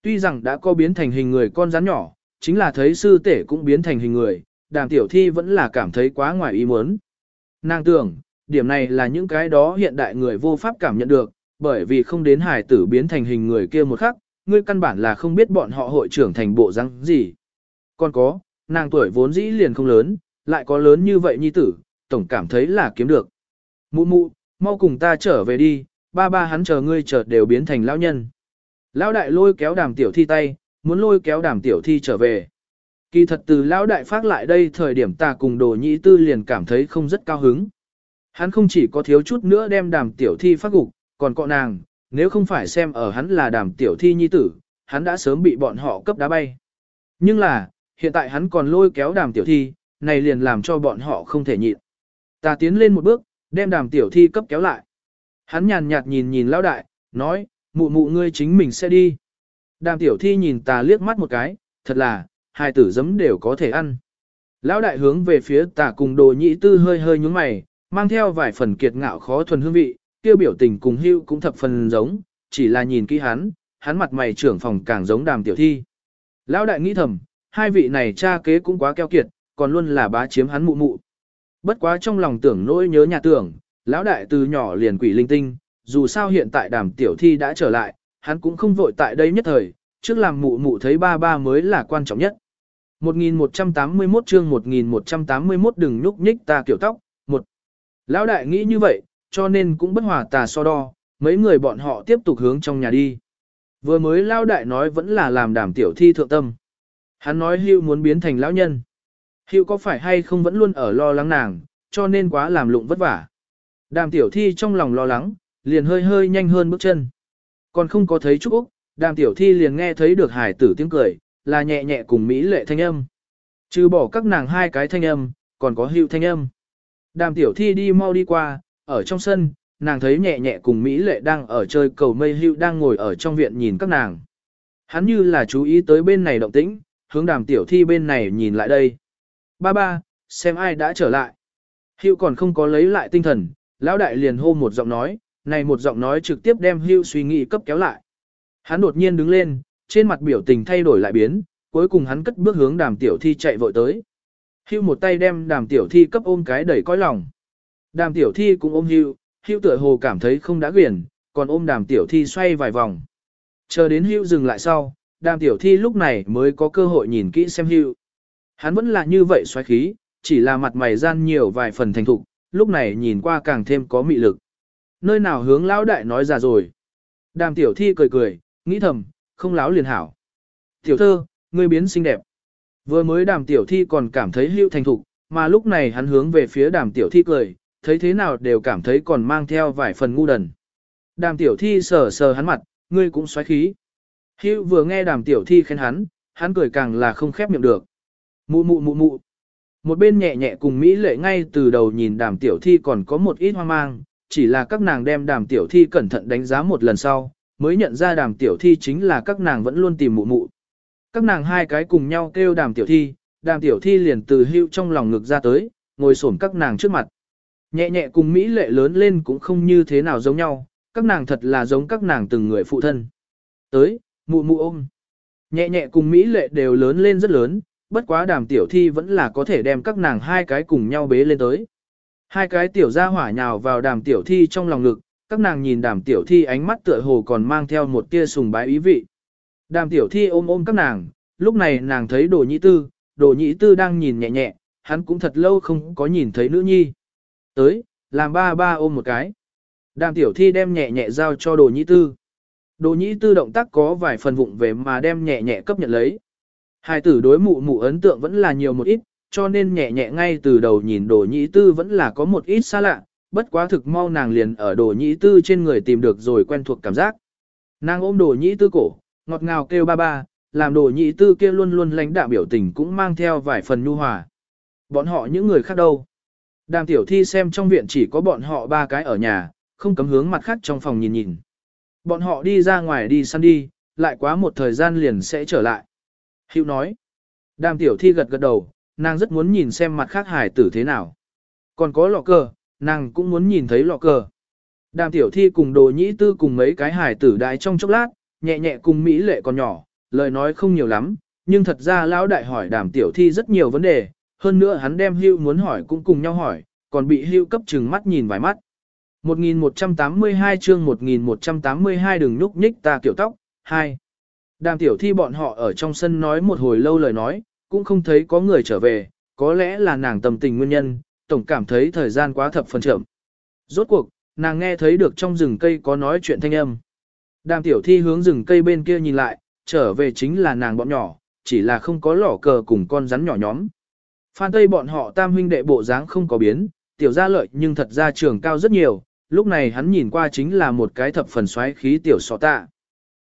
Tuy rằng đã có biến thành hình người con rắn nhỏ, chính là thấy sư tể cũng biến thành hình người, đàm tiểu thi vẫn là cảm thấy quá ngoài ý muốn. Nàng tưởng, điểm này là những cái đó hiện đại người vô pháp cảm nhận được, bởi vì không đến hải tử biến thành hình người kia một khắc, ngươi căn bản là không biết bọn họ hội trưởng thành bộ răng gì. Còn có, nàng tuổi vốn dĩ liền không lớn, lại có lớn như vậy nhi tử, tổng cảm thấy là kiếm được. Mụ mụ, mau cùng ta trở về đi, ba ba hắn chờ ngươi chợt đều biến thành lão nhân. Lão đại lôi kéo đàm tiểu thi tay, muốn lôi kéo đàm tiểu thi trở về. Kỳ thật từ lão đại phát lại đây thời điểm ta cùng đồ nhĩ tư liền cảm thấy không rất cao hứng. Hắn không chỉ có thiếu chút nữa đem đàm tiểu thi phát gục, còn cọ nàng, nếu không phải xem ở hắn là đàm tiểu thi nhi tử, hắn đã sớm bị bọn họ cấp đá bay. Nhưng là, hiện tại hắn còn lôi kéo đàm tiểu thi, này liền làm cho bọn họ không thể nhịn. Ta tiến lên một bước, đem đàm tiểu thi cấp kéo lại. Hắn nhàn nhạt nhìn nhìn lão đại, nói, mụ mụ ngươi chính mình sẽ đi. Đàm tiểu thi nhìn ta liếc mắt một cái, thật là, hai tử giấm đều có thể ăn. Lão đại hướng về phía tà cùng đồ nhị tư hơi hơi nhúng mày, mang theo vài phần kiệt ngạo khó thuần hương vị, kêu biểu tình cùng hưu cũng thập phần giống, chỉ là nhìn kỹ hắn, hắn mặt mày trưởng phòng càng giống đàm tiểu thi. Lão đại nghĩ thầm, hai vị này cha kế cũng quá keo kiệt, còn luôn là bá chiếm hắn mụ mụ. Bất quá trong lòng tưởng nỗi nhớ nhà tưởng, lão đại từ nhỏ liền quỷ linh tinh, dù sao hiện tại đàm tiểu thi đã trở lại, hắn cũng không vội tại đây nhất thời, trước làm mụ mụ thấy ba ba mới là quan trọng nhất. 1181 chương 1181 đừng nhúc nhích ta kiểu tóc, một Lão đại nghĩ như vậy, cho nên cũng bất hòa tà so đo, mấy người bọn họ tiếp tục hướng trong nhà đi. Vừa mới lão đại nói vẫn là làm đàm tiểu thi thượng tâm. Hắn nói hưu muốn biến thành lão nhân. Hưu có phải hay không vẫn luôn ở lo lắng nàng, cho nên quá làm lụng vất vả. Đàm tiểu thi trong lòng lo lắng, liền hơi hơi nhanh hơn bước chân. Còn không có thấy Trúc Úc, đàm tiểu thi liền nghe thấy được hải tử tiếng cười, là nhẹ nhẹ cùng Mỹ lệ thanh âm. Trừ bỏ các nàng hai cái thanh âm, còn có hữu thanh âm. Đàm tiểu thi đi mau đi qua, ở trong sân, nàng thấy nhẹ nhẹ cùng Mỹ lệ đang ở chơi cầu mây hữu đang ngồi ở trong viện nhìn các nàng. Hắn như là chú ý tới bên này động tĩnh, hướng đàm tiểu thi bên này nhìn lại đây. Ba ba, xem ai đã trở lại. Hữu còn không có lấy lại tinh thần, lão đại liền hô một giọng nói, này một giọng nói trực tiếp đem hưu suy nghĩ cấp kéo lại. Hắn đột nhiên đứng lên, trên mặt biểu tình thay đổi lại biến, cuối cùng hắn cất bước hướng đàm tiểu thi chạy vội tới. Hưu một tay đem đàm tiểu thi cấp ôm cái đẩy coi lòng. Đàm tiểu thi cũng ôm hưu, hưu tựa hồ cảm thấy không đã quyển, còn ôm đàm tiểu thi xoay vài vòng. Chờ đến hưu dừng lại sau, đàm tiểu thi lúc này mới có cơ hội nhìn kỹ xem hưu. Hắn vẫn là như vậy xoáy khí, chỉ là mặt mày gian nhiều vài phần thành thục, lúc này nhìn qua càng thêm có mị lực. Nơi nào hướng lão đại nói ra rồi. Đàm tiểu thi cười cười, nghĩ thầm, không láo liền hảo. Tiểu thơ, ngươi biến xinh đẹp. Vừa mới đàm tiểu thi còn cảm thấy Hưu thành thục, mà lúc này hắn hướng về phía đàm tiểu thi cười, thấy thế nào đều cảm thấy còn mang theo vài phần ngu đần. Đàm tiểu thi sờ sờ hắn mặt, ngươi cũng xoáy khí. Hữu vừa nghe đàm tiểu thi khen hắn, hắn cười càng là không khép miệng được. Mụ mụ mụ mụ. Một bên nhẹ nhẹ cùng Mỹ lệ ngay từ đầu nhìn đàm tiểu thi còn có một ít hoang mang, chỉ là các nàng đem đàm tiểu thi cẩn thận đánh giá một lần sau, mới nhận ra đàm tiểu thi chính là các nàng vẫn luôn tìm mụ mụ. Các nàng hai cái cùng nhau kêu đàm tiểu thi, đàm tiểu thi liền từ hưu trong lòng ngực ra tới, ngồi xổm các nàng trước mặt. Nhẹ nhẹ cùng Mỹ lệ lớn lên cũng không như thế nào giống nhau, các nàng thật là giống các nàng từng người phụ thân. Tới, mụ mụ ôm. Nhẹ nhẹ cùng Mỹ lệ đều lớn lên rất lớn, bất quá đàm tiểu thi vẫn là có thể đem các nàng hai cái cùng nhau bế lên tới. Hai cái tiểu gia hỏa nhào vào đàm tiểu thi trong lòng ngực, các nàng nhìn đàm tiểu thi ánh mắt tựa hồ còn mang theo một tia sùng bái ý vị. Đàm tiểu thi ôm ôm các nàng, lúc này nàng thấy đồ nhĩ tư, đồ nhĩ tư đang nhìn nhẹ nhẹ, hắn cũng thật lâu không có nhìn thấy nữ nhi. Tới, làm ba ba ôm một cái. Đàm tiểu thi đem nhẹ nhẹ giao cho đồ nhĩ tư. Đồ nhĩ tư động tác có vài phần vụng về mà đem nhẹ nhẹ cấp nhận lấy. Hai tử đối mụ mụ ấn tượng vẫn là nhiều một ít, cho nên nhẹ nhẹ ngay từ đầu nhìn đồ nhĩ tư vẫn là có một ít xa lạ, bất quá thực mau nàng liền ở đồ nhĩ tư trên người tìm được rồi quen thuộc cảm giác. Nàng ôm đồ nhĩ tư cổ, ngọt ngào kêu ba ba, làm đồ nhĩ tư kia luôn luôn lãnh đạm biểu tình cũng mang theo vài phần nhu hòa. Bọn họ những người khác đâu? Đàm tiểu thi xem trong viện chỉ có bọn họ ba cái ở nhà, không cấm hướng mặt khác trong phòng nhìn nhìn. Bọn họ đi ra ngoài đi săn đi, lại quá một thời gian liền sẽ trở lại. Hữu nói. Đàm tiểu thi gật gật đầu, nàng rất muốn nhìn xem mặt khác hải tử thế nào. Còn có lọ cờ, nàng cũng muốn nhìn thấy lọ cờ. Đàm tiểu thi cùng đồ nhĩ tư cùng mấy cái hải tử đại trong chốc lát, nhẹ nhẹ cùng Mỹ lệ còn nhỏ, lời nói không nhiều lắm, nhưng thật ra lão đại hỏi đàm tiểu thi rất nhiều vấn đề, hơn nữa hắn đem hưu muốn hỏi cũng cùng nhau hỏi, còn bị hưu cấp chừng mắt nhìn vài mắt. 1182 chương 1182 đừng nhúc nhích ta kiểu tóc, 2. Đàm tiểu thi bọn họ ở trong sân nói một hồi lâu lời nói, cũng không thấy có người trở về, có lẽ là nàng tâm tình nguyên nhân, tổng cảm thấy thời gian quá thập phần chậm. Rốt cuộc, nàng nghe thấy được trong rừng cây có nói chuyện thanh âm. Đàm tiểu thi hướng rừng cây bên kia nhìn lại, trở về chính là nàng bọn nhỏ, chỉ là không có lỏ cờ cùng con rắn nhỏ nhóm. Phan Tây bọn họ tam huynh đệ bộ dáng không có biến, tiểu gia lợi nhưng thật ra trường cao rất nhiều, lúc này hắn nhìn qua chính là một cái thập phần xoáy khí tiểu sọ tạ.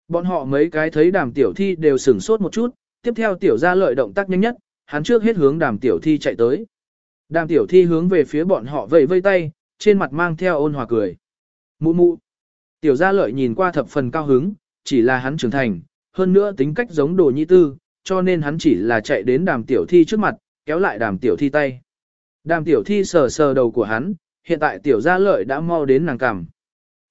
Bọn họ mấy cái thấy đàm tiểu thi đều sửng sốt một chút, tiếp theo tiểu gia lợi động tác nhanh nhất, hắn trước hết hướng đàm tiểu thi chạy tới. Đàm tiểu thi hướng về phía bọn họ vẫy vây tay, trên mặt mang theo ôn hòa cười. Mụ mụ. Tiểu gia lợi nhìn qua thập phần cao hứng, chỉ là hắn trưởng thành, hơn nữa tính cách giống đồ nhi tư, cho nên hắn chỉ là chạy đến đàm tiểu thi trước mặt, kéo lại đàm tiểu thi tay. Đàm tiểu thi sờ sờ đầu của hắn, hiện tại tiểu gia lợi đã mau đến nàng cằm.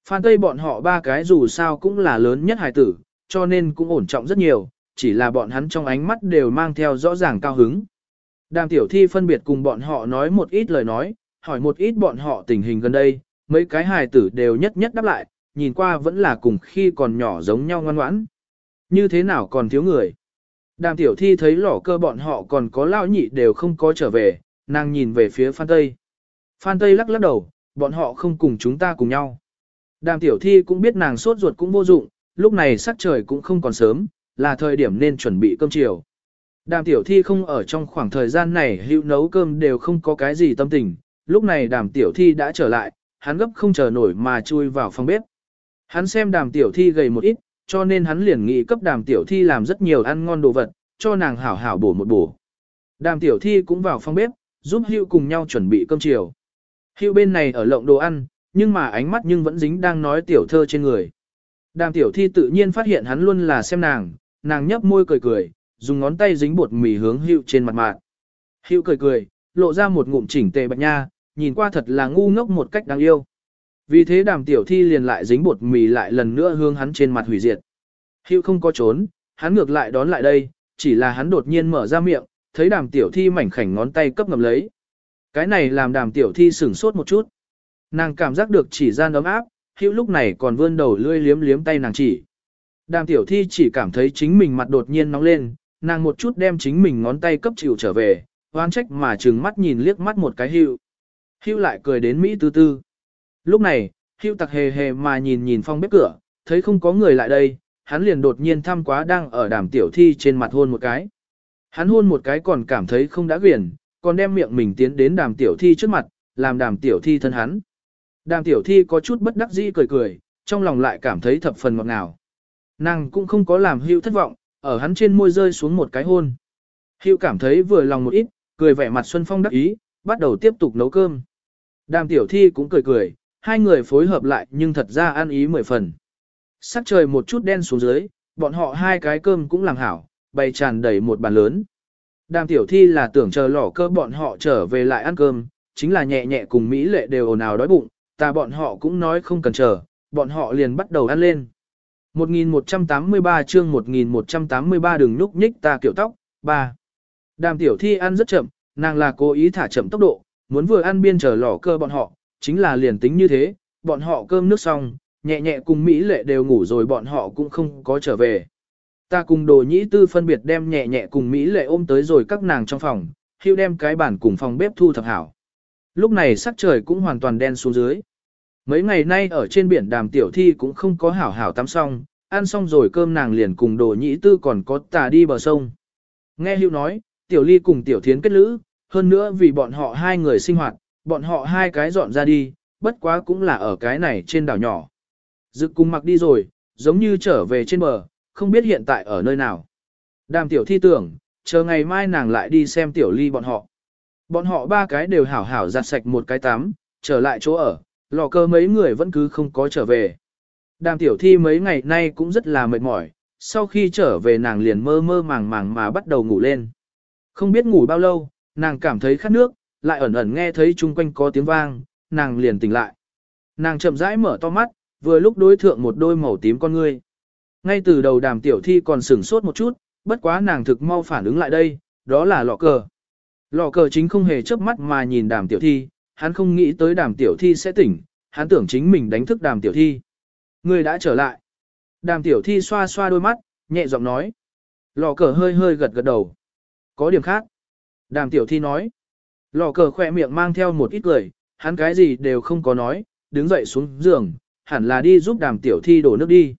Phan Tây bọn họ ba cái dù sao cũng là lớn nhất hài tử, cho nên cũng ổn trọng rất nhiều, chỉ là bọn hắn trong ánh mắt đều mang theo rõ ràng cao hứng. Đàm tiểu thi phân biệt cùng bọn họ nói một ít lời nói, hỏi một ít bọn họ tình hình gần đây, mấy cái hài tử đều nhất nhất đáp lại, nhìn qua vẫn là cùng khi còn nhỏ giống nhau ngoan ngoãn. Như thế nào còn thiếu người? Đàm tiểu thi thấy lỏ cơ bọn họ còn có lao nhị đều không có trở về, nàng nhìn về phía Phan Tây. Phan Tây lắc lắc đầu, bọn họ không cùng chúng ta cùng nhau. Đàm tiểu thi cũng biết nàng sốt ruột cũng vô dụng, lúc này sắc trời cũng không còn sớm, là thời điểm nên chuẩn bị cơm chiều. Đàm tiểu thi không ở trong khoảng thời gian này hữu nấu cơm đều không có cái gì tâm tình, lúc này đàm tiểu thi đã trở lại, hắn gấp không chờ nổi mà chui vào phòng bếp. Hắn xem đàm tiểu thi gầy một ít, cho nên hắn liền nghĩ cấp đàm tiểu thi làm rất nhiều ăn ngon đồ vật, cho nàng hảo hảo bổ một bổ. Đàm tiểu thi cũng vào phòng bếp, giúp Hữu cùng nhau chuẩn bị cơm chiều. Hữu bên này ở lộng đồ ăn, nhưng mà ánh mắt nhưng vẫn dính đang nói tiểu thơ trên người. Đàm tiểu thi tự nhiên phát hiện hắn luôn là xem nàng, nàng nhấp môi cười cười, dùng ngón tay dính bột mì hướng Hữu trên mặt mạng. Hữu cười cười, lộ ra một ngụm chỉnh tề bạch nha, nhìn qua thật là ngu ngốc một cách đáng yêu. Vì thế đàm tiểu thi liền lại dính bột mì lại lần nữa hướng hắn trên mặt hủy diệt. hữu không có trốn, hắn ngược lại đón lại đây, chỉ là hắn đột nhiên mở ra miệng, thấy đàm tiểu thi mảnh khảnh ngón tay cấp ngầm lấy. Cái này làm đàm tiểu thi sửng sốt một chút. Nàng cảm giác được chỉ gian ấm áp, hữu lúc này còn vươn đầu lươi liếm liếm tay nàng chỉ. Đàm tiểu thi chỉ cảm thấy chính mình mặt đột nhiên nóng lên, nàng một chút đem chính mình ngón tay cấp chịu trở về, hoang trách mà trừng mắt nhìn liếc mắt một cái hữu. Hữu lại cười đến Mỹ tư tư. Lúc này, Hưu tặc hề hề mà nhìn nhìn phong bếp cửa, thấy không có người lại đây, hắn liền đột nhiên thăm quá đang ở đàm tiểu thi trên mặt hôn một cái. Hắn hôn một cái còn cảm thấy không đã quyển, còn đem miệng mình tiến đến đàm tiểu thi trước mặt, làm đàm tiểu thi thân hắn. Đàm tiểu thi có chút bất đắc dĩ cười cười, trong lòng lại cảm thấy thập phần ngọt ngào. Nàng cũng không có làm hưu thất vọng, ở hắn trên môi rơi xuống một cái hôn. Hưu cảm thấy vừa lòng một ít, cười vẻ mặt Xuân Phong đắc ý, bắt đầu tiếp tục nấu cơm. Đàm tiểu thi cũng cười cười, hai người phối hợp lại nhưng thật ra ăn ý mười phần. Sắc trời một chút đen xuống dưới, bọn họ hai cái cơm cũng làm hảo, bày tràn đầy một bàn lớn. Đàm tiểu thi là tưởng chờ lỏ cơ bọn họ trở về lại ăn cơm, chính là nhẹ nhẹ cùng Mỹ lệ đều ồn ào đói bụng, ta bọn họ cũng nói không cần chờ, bọn họ liền bắt đầu ăn lên. 1183 chương 1183 đừng núp nhích ta kiểu tóc, 3. Đàm tiểu thi ăn rất chậm, nàng là cố ý thả chậm tốc độ, muốn vừa ăn biên chờ lỏ cơ bọn họ, chính là liền tính như thế, bọn họ cơm nước xong, nhẹ nhẹ cùng Mỹ lệ đều ngủ rồi bọn họ cũng không có trở về. Ta cùng đồ nhĩ tư phân biệt đem nhẹ nhẹ cùng Mỹ lệ ôm tới rồi các nàng trong phòng, hưu đem cái bản cùng phòng bếp thu thập hảo. Lúc này sắc trời cũng hoàn toàn đen xuống dưới. Mấy ngày nay ở trên biển đàm tiểu thi cũng không có hảo hảo tắm xong, ăn xong rồi cơm nàng liền cùng đồ nhĩ tư còn có tà đi bờ sông. Nghe hưu nói, tiểu ly cùng tiểu thiến kết lữ, hơn nữa vì bọn họ hai người sinh hoạt, bọn họ hai cái dọn ra đi, bất quá cũng là ở cái này trên đảo nhỏ. Dực cùng mặc đi rồi, giống như trở về trên bờ, không biết hiện tại ở nơi nào. Đàm tiểu thi tưởng, chờ ngày mai nàng lại đi xem tiểu ly bọn họ. Bọn họ ba cái đều hảo hảo giặt sạch một cái tắm, trở lại chỗ ở, lò cơ mấy người vẫn cứ không có trở về. Đàm tiểu thi mấy ngày nay cũng rất là mệt mỏi, sau khi trở về nàng liền mơ mơ màng màng mà bắt đầu ngủ lên. Không biết ngủ bao lâu, nàng cảm thấy khát nước, lại ẩn ẩn nghe thấy chung quanh có tiếng vang, nàng liền tỉnh lại. Nàng chậm rãi mở to mắt, vừa lúc đối thượng một đôi màu tím con ngươi. Ngay từ đầu đàm tiểu thi còn sửng sốt một chút, bất quá nàng thực mau phản ứng lại đây, đó là lọ cờ. Lọ cờ chính không hề chớp mắt mà nhìn đàm tiểu thi, hắn không nghĩ tới đàm tiểu thi sẽ tỉnh, hắn tưởng chính mình đánh thức đàm tiểu thi. Người đã trở lại. Đàm tiểu thi xoa xoa đôi mắt, nhẹ giọng nói. lọ cờ hơi hơi gật gật đầu. Có điểm khác. Đàm tiểu thi nói. Lò cờ khỏe miệng mang theo một ít cười, hắn cái gì đều không có nói, đứng dậy xuống giường, hẳn là đi giúp đàm tiểu thi đổ nước đi.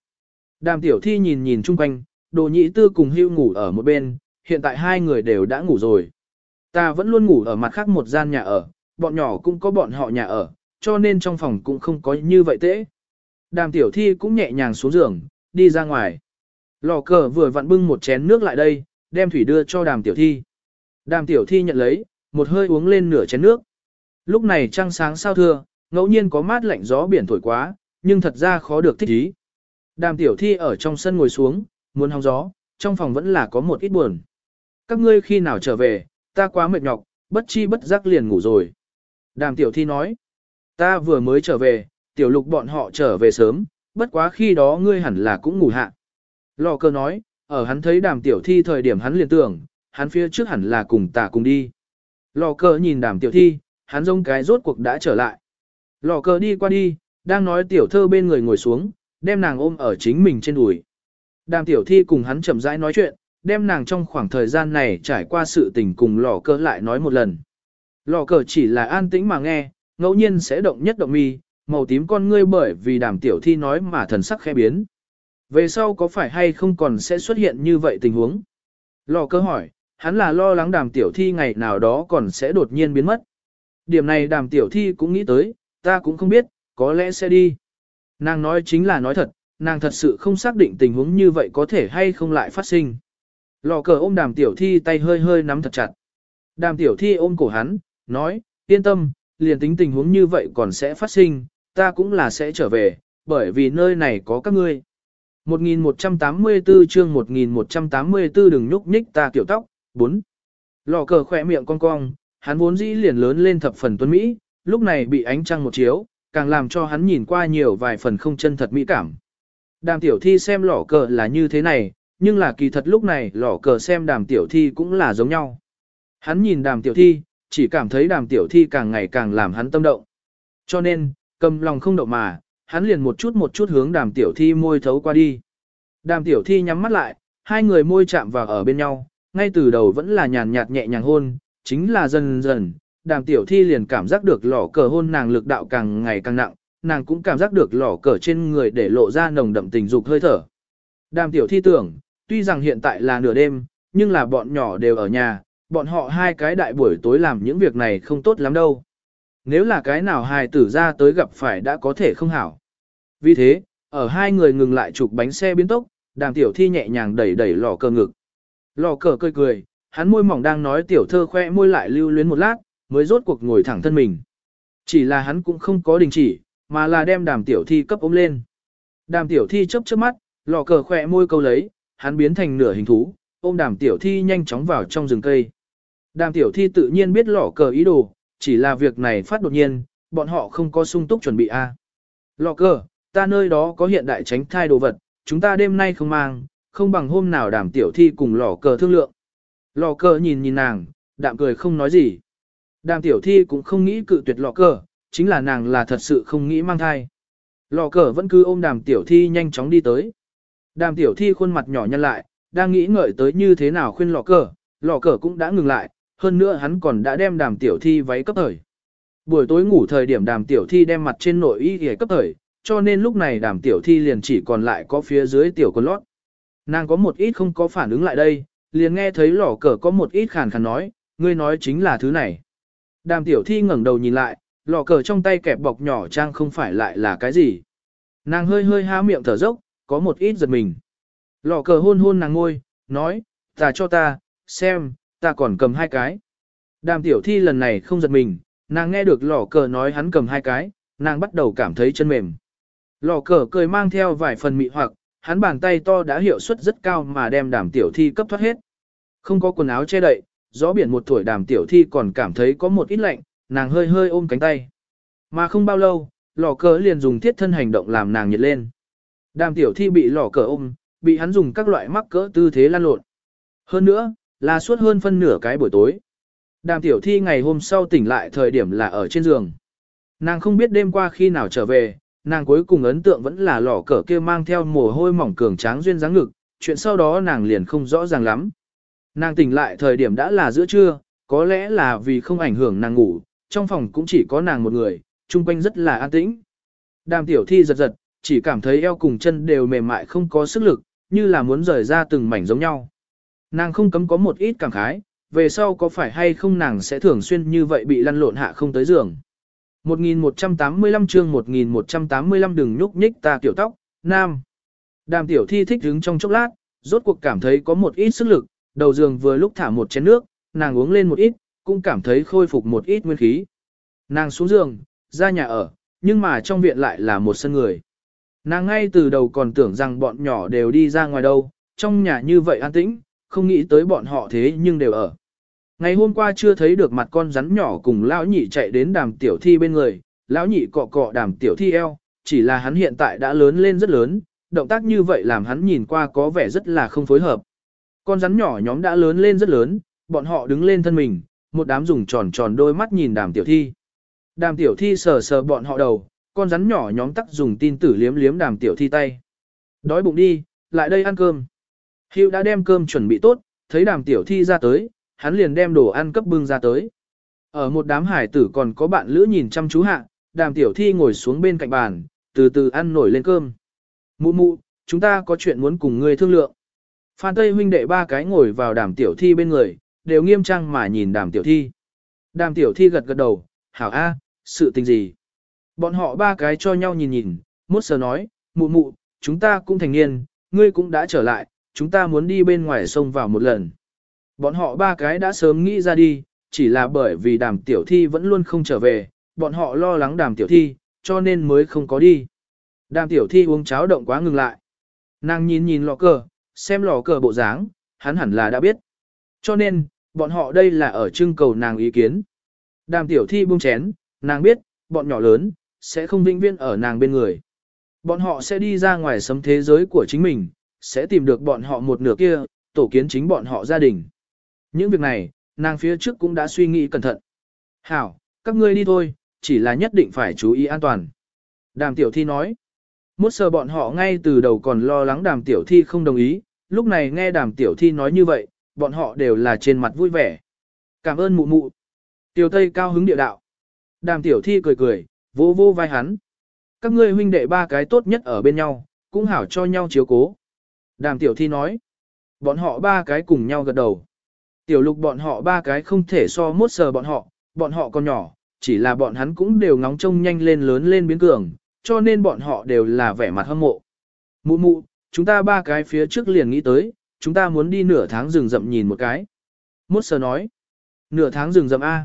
Đàm tiểu thi nhìn nhìn chung quanh, đồ nhị tư cùng hưu ngủ ở một bên, hiện tại hai người đều đã ngủ rồi. Ta vẫn luôn ngủ ở mặt khác một gian nhà ở, bọn nhỏ cũng có bọn họ nhà ở, cho nên trong phòng cũng không có như vậy tễ. Đàm tiểu thi cũng nhẹ nhàng xuống giường, đi ra ngoài. Lò cờ vừa vặn bưng một chén nước lại đây, đem thủy đưa cho đàm tiểu thi. Đàm tiểu thi nhận lấy, một hơi uống lên nửa chén nước. Lúc này trăng sáng sao thưa, ngẫu nhiên có mát lạnh gió biển thổi quá, nhưng thật ra khó được thích ý. Đàm tiểu thi ở trong sân ngồi xuống, muốn hóng gió, trong phòng vẫn là có một ít buồn. Các ngươi khi nào trở về, ta quá mệt nhọc, bất chi bất giác liền ngủ rồi. Đàm tiểu thi nói, ta vừa mới trở về, tiểu lục bọn họ trở về sớm, bất quá khi đó ngươi hẳn là cũng ngủ hạ. Lò cơ nói, ở hắn thấy đàm tiểu thi thời điểm hắn liền tưởng, hắn phía trước hẳn là cùng ta cùng đi. Lò Cờ nhìn đàm tiểu thi, hắn rông cái rốt cuộc đã trở lại. Lò Cờ đi qua đi, đang nói tiểu thơ bên người ngồi xuống, đem nàng ôm ở chính mình trên đùi. Đàm tiểu thi cùng hắn chậm rãi nói chuyện, đem nàng trong khoảng thời gian này trải qua sự tình cùng lò Cờ lại nói một lần. Lò cờ chỉ là an tĩnh mà nghe, ngẫu nhiên sẽ động nhất động mi, màu tím con ngươi bởi vì đàm tiểu thi nói mà thần sắc khẽ biến. Về sau có phải hay không còn sẽ xuất hiện như vậy tình huống? Lò cơ hỏi, hắn là lo lắng đàm tiểu thi ngày nào đó còn sẽ đột nhiên biến mất. Điểm này đàm tiểu thi cũng nghĩ tới, ta cũng không biết, có lẽ sẽ đi. Nàng nói chính là nói thật, nàng thật sự không xác định tình huống như vậy có thể hay không lại phát sinh. Lò cờ ôm đàm tiểu thi tay hơi hơi nắm thật chặt. Đàm tiểu thi ôm cổ hắn, nói, yên tâm, liền tính tình huống như vậy còn sẽ phát sinh, ta cũng là sẽ trở về, bởi vì nơi này có các ngươi. 1184 chương 1184 đừng nhúc nhích ta tiểu tóc, 4. Lò cờ khỏe miệng cong cong, hắn vốn dĩ liền lớn lên thập phần tuấn Mỹ, lúc này bị ánh trăng một chiếu, càng làm cho hắn nhìn qua nhiều vài phần không chân thật mỹ cảm. Đàm tiểu thi xem lò cờ là như thế này, nhưng là kỳ thật lúc này lò cờ xem đàm tiểu thi cũng là giống nhau. Hắn nhìn đàm tiểu thi, chỉ cảm thấy đàm tiểu thi càng ngày càng làm hắn tâm động. Cho nên, cầm lòng không động mà, hắn liền một chút một chút hướng đàm tiểu thi môi thấu qua đi. Đàm tiểu thi nhắm mắt lại, hai người môi chạm vào ở bên nhau, ngay từ đầu vẫn là nhàn nhạt nhẹ nhàng hôn, chính là dần dần, đàm tiểu thi liền cảm giác được lỏ cờ hôn nàng lực đạo càng ngày càng nặng, nàng cũng cảm giác được lỏ cờ trên người để lộ ra nồng đậm tình dục hơi thở. Đàm tiểu thi tưởng, tuy rằng hiện tại là nửa đêm, nhưng là bọn nhỏ đều ở nhà, bọn họ hai cái đại buổi tối làm những việc này không tốt lắm đâu. Nếu là cái nào hài tử ra tới gặp phải đã có thể không hảo. Vì thế, ở hai người ngừng lại chụp bánh xe biến tốc, đàm tiểu thi nhẹ nhàng đẩy đẩy lò cờ ngực. Lò cờ cười cười, hắn môi mỏng đang nói tiểu thơ khoe môi lại lưu luyến một lát, mới rốt cuộc ngồi thẳng thân mình. Chỉ là hắn cũng không có đình chỉ, mà là đem đàm tiểu thi cấp ôm lên. Đàm tiểu thi chớp chớp mắt, lò cờ khoe môi câu lấy, hắn biến thành nửa hình thú, ôm đàm tiểu thi nhanh chóng vào trong rừng cây. Đàm tiểu thi tự nhiên biết lò cờ ý đồ, chỉ là việc này phát đột nhiên, bọn họ không có sung túc chuẩn bị a. À. Lò cờ, ta nơi đó có hiện đại tránh thai đồ vật, chúng ta đêm nay không mang, không bằng hôm nào đàm tiểu thi cùng lò cờ thương lượng. Lò cờ nhìn nhìn nàng, đạm cười không nói gì. Đàm tiểu thi cũng không nghĩ cự tuyệt lò cờ, chính là nàng là thật sự không nghĩ mang thai. Lò cờ vẫn cứ ôm đàm tiểu thi nhanh chóng đi tới. Đàm tiểu thi khuôn mặt nhỏ nhăn lại, đang nghĩ ngợi tới như thế nào khuyên lò cờ, lò cờ cũng đã ngừng lại, hơn nữa hắn còn đã đem đàm tiểu thi váy cấp thời. Buổi tối ngủ thời điểm đàm tiểu thi đem mặt trên nội y để cấp thời, cho nên lúc này đàm tiểu thi liền chỉ còn lại có phía dưới tiểu con lót. Nàng có một ít không có phản ứng lại đây, liền nghe thấy lỏ cờ có một ít khàn khàn nói, ngươi nói chính là thứ này. Đàm tiểu thi ngẩng đầu nhìn lại, lọ cờ trong tay kẹp bọc nhỏ trang không phải lại là cái gì. Nàng hơi hơi há miệng thở dốc, có một ít giật mình. Lọ cờ hôn hôn nàng ngôi, nói, ta cho ta, xem, ta còn cầm hai cái. Đàm tiểu thi lần này không giật mình, nàng nghe được lọ cờ nói hắn cầm hai cái, nàng bắt đầu cảm thấy chân mềm. Lò cờ cười mang theo vài phần mị hoặc, hắn bàn tay to đã hiệu suất rất cao mà đem đàm tiểu thi cấp thoát hết. Không có quần áo che đậy, gió biển một tuổi đàm tiểu thi còn cảm thấy có một ít lạnh, nàng hơi hơi ôm cánh tay. Mà không bao lâu, lò cờ liền dùng thiết thân hành động làm nàng nhiệt lên. Đàm tiểu thi bị lò cờ ôm, bị hắn dùng các loại mắc cỡ tư thế lan lộn. Hơn nữa, là suốt hơn phân nửa cái buổi tối. Đàm tiểu thi ngày hôm sau tỉnh lại thời điểm là ở trên giường. Nàng không biết đêm qua khi nào trở về, nàng cuối cùng ấn tượng vẫn là lò cờ kia mang theo mồ hôi mỏng cường tráng duyên dáng ngực, chuyện sau đó nàng liền không rõ ràng lắm. Nàng tỉnh lại thời điểm đã là giữa trưa, có lẽ là vì không ảnh hưởng nàng ngủ, trong phòng cũng chỉ có nàng một người, chung quanh rất là an tĩnh. Đàm tiểu thi giật giật, chỉ cảm thấy eo cùng chân đều mềm mại không có sức lực, như là muốn rời ra từng mảnh giống nhau. Nàng không cấm có một ít cảm khái, về sau có phải hay không nàng sẽ thường xuyên như vậy bị lăn lộn hạ không tới giường. 1185 chương 1185 đừng nhúc nhích ta tiểu tóc, nam. Đàm tiểu thi thích đứng trong chốc lát, rốt cuộc cảm thấy có một ít sức lực, đầu giường vừa lúc thả một chén nước, nàng uống lên một ít, cũng cảm thấy khôi phục một ít nguyên khí. Nàng xuống giường, ra nhà ở, nhưng mà trong viện lại là một sân người. Nàng ngay từ đầu còn tưởng rằng bọn nhỏ đều đi ra ngoài đâu, trong nhà như vậy an tĩnh, không nghĩ tới bọn họ thế nhưng đều ở. Ngày hôm qua chưa thấy được mặt con rắn nhỏ cùng lão nhị chạy đến đàm tiểu thi bên người, lão nhị cọ cọ đàm tiểu thi eo, chỉ là hắn hiện tại đã lớn lên rất lớn, động tác như vậy làm hắn nhìn qua có vẻ rất là không phối hợp. Con rắn nhỏ nhóm đã lớn lên rất lớn, bọn họ đứng lên thân mình, một đám dùng tròn tròn đôi mắt nhìn đàm tiểu thi. Đàm tiểu thi sờ sờ bọn họ đầu, con rắn nhỏ nhóm tắc dùng tin tử liếm liếm đàm tiểu thi tay. Đói bụng đi, lại đây ăn cơm. Hiệu đã đem cơm chuẩn bị tốt, thấy đàm tiểu thi ra tới, hắn liền đem đồ ăn cấp bưng ra tới. Ở một đám hải tử còn có bạn lữ nhìn chăm chú hạ, đàm tiểu thi ngồi xuống bên cạnh bàn, từ từ ăn nổi lên cơm. Mụ mụ, chúng ta có chuyện muốn cùng ngươi thương lượng. Phan Tây huynh đệ ba cái ngồi vào đàm tiểu thi bên người, đều nghiêm trang mà nhìn đàm tiểu thi. Đàm tiểu thi gật gật đầu, hảo a, sự tình gì? Bọn họ ba cái cho nhau nhìn nhìn, mốt sờ nói, mụ mụ, chúng ta cũng thành niên, ngươi cũng đã trở lại, chúng ta muốn đi bên ngoài sông vào một lần. Bọn họ ba cái đã sớm nghĩ ra đi, chỉ là bởi vì đàm tiểu thi vẫn luôn không trở về, bọn họ lo lắng đàm tiểu thi, cho nên mới không có đi. Đàm tiểu thi uống cháo động quá ngừng lại. Nàng nhìn nhìn lò cờ, xem lò cờ bộ dáng, hắn hẳn là đã biết. Cho nên, bọn họ đây là ở trưng cầu nàng ý kiến. Đàm tiểu thi buông chén, nàng biết, bọn nhỏ lớn, sẽ không vĩnh viễn ở nàng bên người. Bọn họ sẽ đi ra ngoài sấm thế giới của chính mình, sẽ tìm được bọn họ một nửa kia, tổ kiến chính bọn họ gia đình. Những việc này, nàng phía trước cũng đã suy nghĩ cẩn thận. Hảo, các ngươi đi thôi, chỉ là nhất định phải chú ý an toàn. Đàm tiểu thi nói. Mốt sờ bọn họ ngay từ đầu còn lo lắng đàm tiểu thi không đồng ý, lúc này nghe đàm tiểu thi nói như vậy, bọn họ đều là trên mặt vui vẻ. Cảm ơn mụ mụ. Tiểu Tây cao hứng địa đạo. Đàm tiểu thi cười cười, vô vô vai hắn. Các ngươi huynh đệ ba cái tốt nhất ở bên nhau, cũng hảo cho nhau chiếu cố. Đàm tiểu thi nói. Bọn họ ba cái cùng nhau gật đầu. Tiểu lục bọn họ ba cái không thể so mốt sờ bọn họ, bọn họ còn nhỏ, chỉ là bọn hắn cũng đều ngóng trông nhanh lên lớn lên biến cường, cho nên bọn họ đều là vẻ mặt hâm mộ. Mụ mụ, chúng ta ba cái phía trước liền nghĩ tới, chúng ta muốn đi nửa tháng rừng rậm nhìn một cái. Mốt sờ nói, nửa tháng rừng rậm A.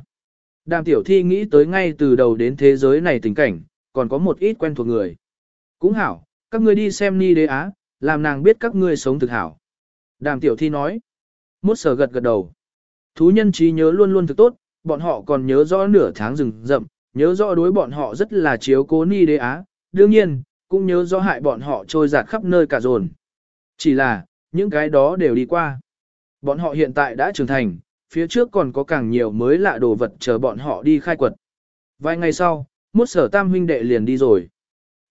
Đàm tiểu thi nghĩ tới ngay từ đầu đến thế giới này tình cảnh, còn có một ít quen thuộc người. Cũng hảo, các ngươi đi xem ni đế á, làm nàng biết các ngươi sống thực hảo. Đàm tiểu thi nói, mốt sờ gật gật đầu. Thú nhân trí nhớ luôn luôn thực tốt, bọn họ còn nhớ rõ nửa tháng rừng rậm, nhớ rõ đối bọn họ rất là chiếu cố ni đế á, đương nhiên, cũng nhớ rõ hại bọn họ trôi giạt khắp nơi cả dồn. Chỉ là, những cái đó đều đi qua. Bọn họ hiện tại đã trưởng thành, phía trước còn có càng nhiều mới lạ đồ vật chờ bọn họ đi khai quật. Vài ngày sau, mốt sở tam huynh đệ liền đi rồi.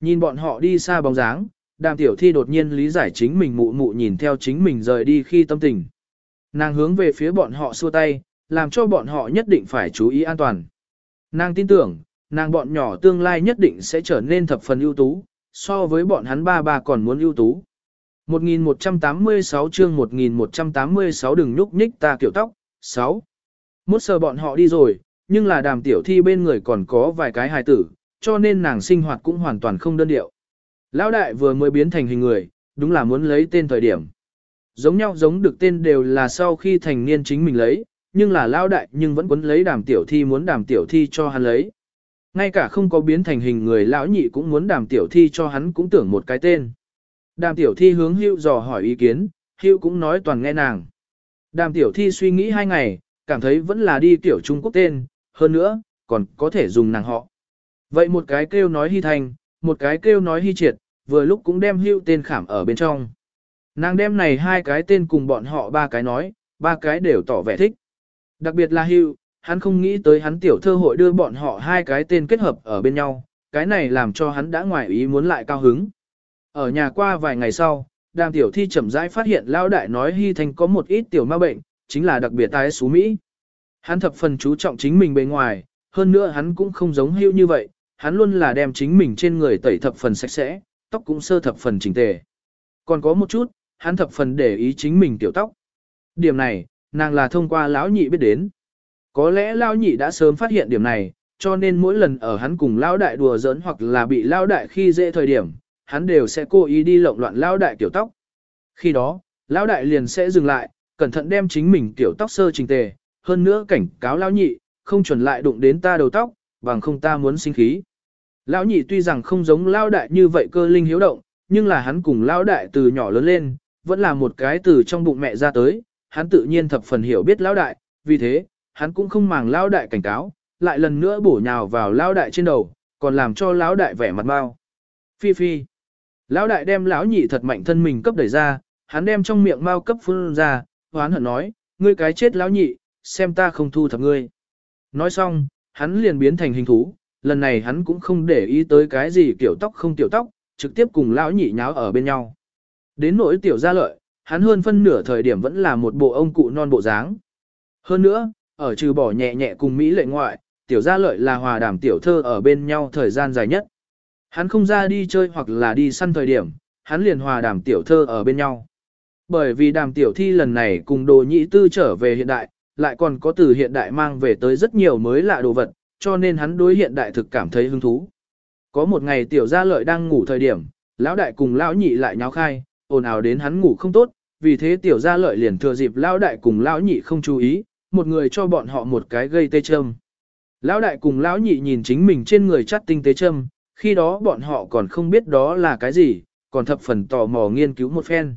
Nhìn bọn họ đi xa bóng dáng, đàm tiểu thi đột nhiên lý giải chính mình mụ mụ nhìn theo chính mình rời đi khi tâm tình. Nàng hướng về phía bọn họ xua tay, làm cho bọn họ nhất định phải chú ý an toàn. Nàng tin tưởng, nàng bọn nhỏ tương lai nhất định sẽ trở nên thập phần ưu tú, so với bọn hắn ba ba còn muốn ưu tú. 1186 chương 1186 đừng nhúc nhích ta kiểu tóc, 6. Mốt sờ bọn họ đi rồi, nhưng là đàm tiểu thi bên người còn có vài cái hài tử, cho nên nàng sinh hoạt cũng hoàn toàn không đơn điệu. Lão đại vừa mới biến thành hình người, đúng là muốn lấy tên thời điểm. Giống nhau giống được tên đều là sau khi thành niên chính mình lấy, nhưng là lão đại nhưng vẫn quấn lấy đàm tiểu thi muốn đàm tiểu thi cho hắn lấy. Ngay cả không có biến thành hình người lão nhị cũng muốn đàm tiểu thi cho hắn cũng tưởng một cái tên. Đàm tiểu thi hướng hữu dò hỏi ý kiến, hữu cũng nói toàn nghe nàng. Đàm tiểu thi suy nghĩ hai ngày, cảm thấy vẫn là đi tiểu Trung Quốc tên, hơn nữa, còn có thể dùng nàng họ. Vậy một cái kêu nói hy thành, một cái kêu nói hy triệt, vừa lúc cũng đem hữu tên khảm ở bên trong. Nàng đem này hai cái tên cùng bọn họ ba cái nói, ba cái đều tỏ vẻ thích. Đặc biệt là Hưu, hắn không nghĩ tới hắn tiểu thơ hội đưa bọn họ hai cái tên kết hợp ở bên nhau, cái này làm cho hắn đã ngoài ý muốn lại cao hứng. Ở nhà qua vài ngày sau, đàm tiểu thi chậm rãi phát hiện lao đại nói hy thành có một ít tiểu ma bệnh, chính là đặc biệt tái xú Mỹ. Hắn thập phần chú trọng chính mình bề ngoài, hơn nữa hắn cũng không giống hưu như vậy, hắn luôn là đem chính mình trên người tẩy thập phần sạch sẽ, tóc cũng sơ thập phần chỉnh tề. Còn có một chút, hắn thập phần để ý chính mình tiểu tóc. Điểm này, nàng là thông qua lão nhị biết đến. Có lẽ lão nhị đã sớm phát hiện điểm này, cho nên mỗi lần ở hắn cùng lão đại đùa giỡn hoặc là bị lão đại khi dễ thời điểm, hắn đều sẽ cố ý đi lộn loạn lão đại tiểu tóc. Khi đó, lão đại liền sẽ dừng lại, cẩn thận đem chính mình tiểu tóc sơ trình tề, hơn nữa cảnh cáo lão nhị, không chuẩn lại đụng đến ta đầu tóc, bằng không ta muốn sinh khí. Lão nhị tuy rằng không giống lão đại như vậy cơ linh hiếu động, nhưng là hắn cùng lão đại từ nhỏ lớn lên, vẫn là một cái từ trong bụng mẹ ra tới, hắn tự nhiên thập phần hiểu biết lão đại, vì thế, hắn cũng không màng lão đại cảnh cáo, lại lần nữa bổ nhào vào lão đại trên đầu, còn làm cho lão đại vẻ mặt mau. Phi phi. Lão đại đem lão nhị thật mạnh thân mình cấp đẩy ra, hắn đem trong miệng mau cấp phun ra, hoán hận nói, ngươi cái chết lão nhị, xem ta không thu thập ngươi. Nói xong, hắn liền biến thành hình thú, lần này hắn cũng không để ý tới cái gì kiểu tóc không tiểu tóc, trực tiếp cùng lão nhị nháo ở bên nhau. Đến nỗi tiểu gia lợi, hắn hơn phân nửa thời điểm vẫn là một bộ ông cụ non bộ dáng. Hơn nữa, ở trừ bỏ nhẹ nhẹ cùng Mỹ lệ ngoại, tiểu gia lợi là hòa đàm tiểu thơ ở bên nhau thời gian dài nhất. Hắn không ra đi chơi hoặc là đi săn thời điểm, hắn liền hòa đàm tiểu thơ ở bên nhau. Bởi vì đàm tiểu thi lần này cùng đồ nhị tư trở về hiện đại, lại còn có từ hiện đại mang về tới rất nhiều mới lạ đồ vật, cho nên hắn đối hiện đại thực cảm thấy hứng thú. Có một ngày tiểu gia lợi đang ngủ thời điểm, lão đại cùng lão nhị lại nháo khai, ồn ào đến hắn ngủ không tốt, vì thế tiểu gia lợi liền thừa dịp lão đại cùng lão nhị không chú ý, một người cho bọn họ một cái gây tê châm. Lão đại cùng lão nhị nhìn chính mình trên người chắt tinh tế châm, khi đó bọn họ còn không biết đó là cái gì, còn thập phần tò mò nghiên cứu một phen.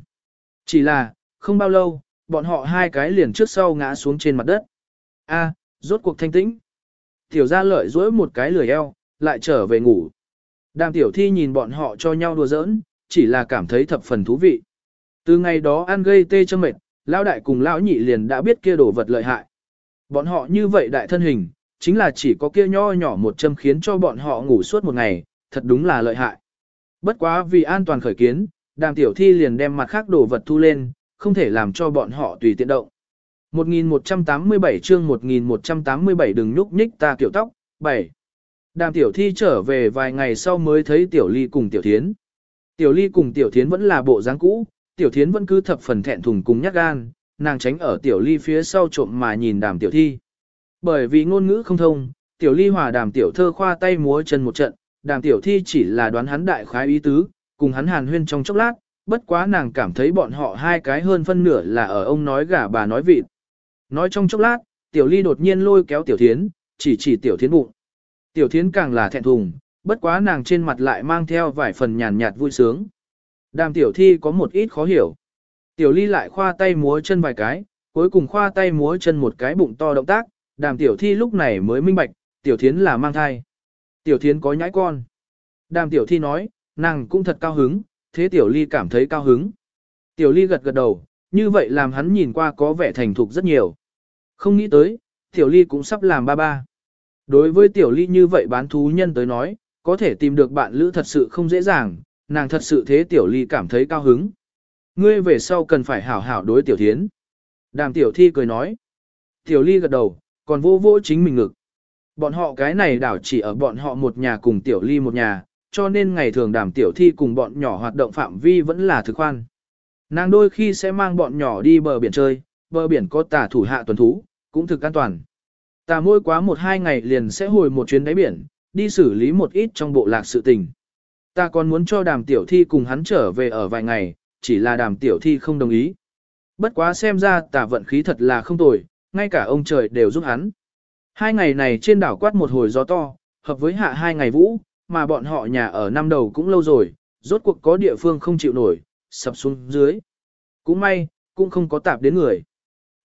Chỉ là, không bao lâu, bọn họ hai cái liền trước sau ngã xuống trên mặt đất. A, rốt cuộc thanh tĩnh. Tiểu gia lợi duỗi một cái lười eo, lại trở về ngủ. Đàm tiểu thi nhìn bọn họ cho nhau đùa giỡn, chỉ là cảm thấy thập phần thú vị. Từ ngày đó ăn gây tê cho mệt, lão đại cùng lão nhị liền đã biết kia đồ vật lợi hại. Bọn họ như vậy đại thân hình, chính là chỉ có kia nho nhỏ một châm khiến cho bọn họ ngủ suốt một ngày, thật đúng là lợi hại. Bất quá vì an toàn khởi kiến, đàm tiểu thi liền đem mặt khác đồ vật thu lên, không thể làm cho bọn họ tùy tiện động. 1187 chương 1187 đừng nhúc nhích ta kiểu tóc, 7. Đàm tiểu thi trở về vài ngày sau mới thấy tiểu ly cùng tiểu thiến. Tiểu ly cùng tiểu thiến vẫn là bộ dáng cũ, tiểu thiến vẫn cứ thập phần thẹn thùng cùng nhát gan, nàng tránh ở tiểu ly phía sau trộm mà nhìn đàm tiểu thi. Bởi vì ngôn ngữ không thông, tiểu ly hòa đàm tiểu thơ khoa tay múa chân một trận, đàm tiểu thi chỉ là đoán hắn đại khái ý tứ, cùng hắn hàn huyên trong chốc lát, bất quá nàng cảm thấy bọn họ hai cái hơn phân nửa là ở ông nói gà bà nói vịt. Nói trong chốc lát, tiểu ly đột nhiên lôi kéo tiểu thiến, chỉ chỉ tiểu thiến bụng. Tiểu thiến càng là thẹn thùng, bất quá nàng trên mặt lại mang theo vài phần nhàn nhạt vui sướng. Đàm tiểu thi có một ít khó hiểu. Tiểu ly lại khoa tay múa chân vài cái, cuối cùng khoa tay múa chân một cái bụng to động tác, đàm tiểu thi lúc này mới minh bạch, tiểu thiến là mang thai. Tiểu thiến có nhãi con. Đàm tiểu thi nói, nàng cũng thật cao hứng, thế tiểu ly cảm thấy cao hứng. Tiểu ly gật gật đầu, như vậy làm hắn nhìn qua có vẻ thành thục rất nhiều. Không nghĩ tới, tiểu ly cũng sắp làm ba ba. Đối với tiểu ly như vậy bán thú nhân tới nói, có thể tìm được bạn lữ thật sự không dễ dàng, nàng thật sự thế tiểu ly cảm thấy cao hứng. Ngươi về sau cần phải hảo hảo đối tiểu thiến. Đàm tiểu thi cười nói. Tiểu ly gật đầu, còn vô vô chính mình ngực. Bọn họ cái này đảo chỉ ở bọn họ một nhà cùng tiểu ly một nhà, cho nên ngày thường đàm tiểu thi cùng bọn nhỏ hoạt động phạm vi vẫn là thực khoan. Nàng đôi khi sẽ mang bọn nhỏ đi bờ biển chơi, bờ biển có tà thủ hạ tuần thú, cũng thực an toàn. Tà môi quá một hai ngày liền sẽ hồi một chuyến đáy biển, đi xử lý một ít trong bộ lạc sự tình. Ta còn muốn cho đàm tiểu thi cùng hắn trở về ở vài ngày, chỉ là đàm tiểu thi không đồng ý. Bất quá xem ra tà vận khí thật là không tồi, ngay cả ông trời đều giúp hắn. Hai ngày này trên đảo quát một hồi gió to, hợp với hạ hai ngày vũ, mà bọn họ nhà ở năm đầu cũng lâu rồi, rốt cuộc có địa phương không chịu nổi, sập xuống dưới. Cũng may, cũng không có tạp đến người.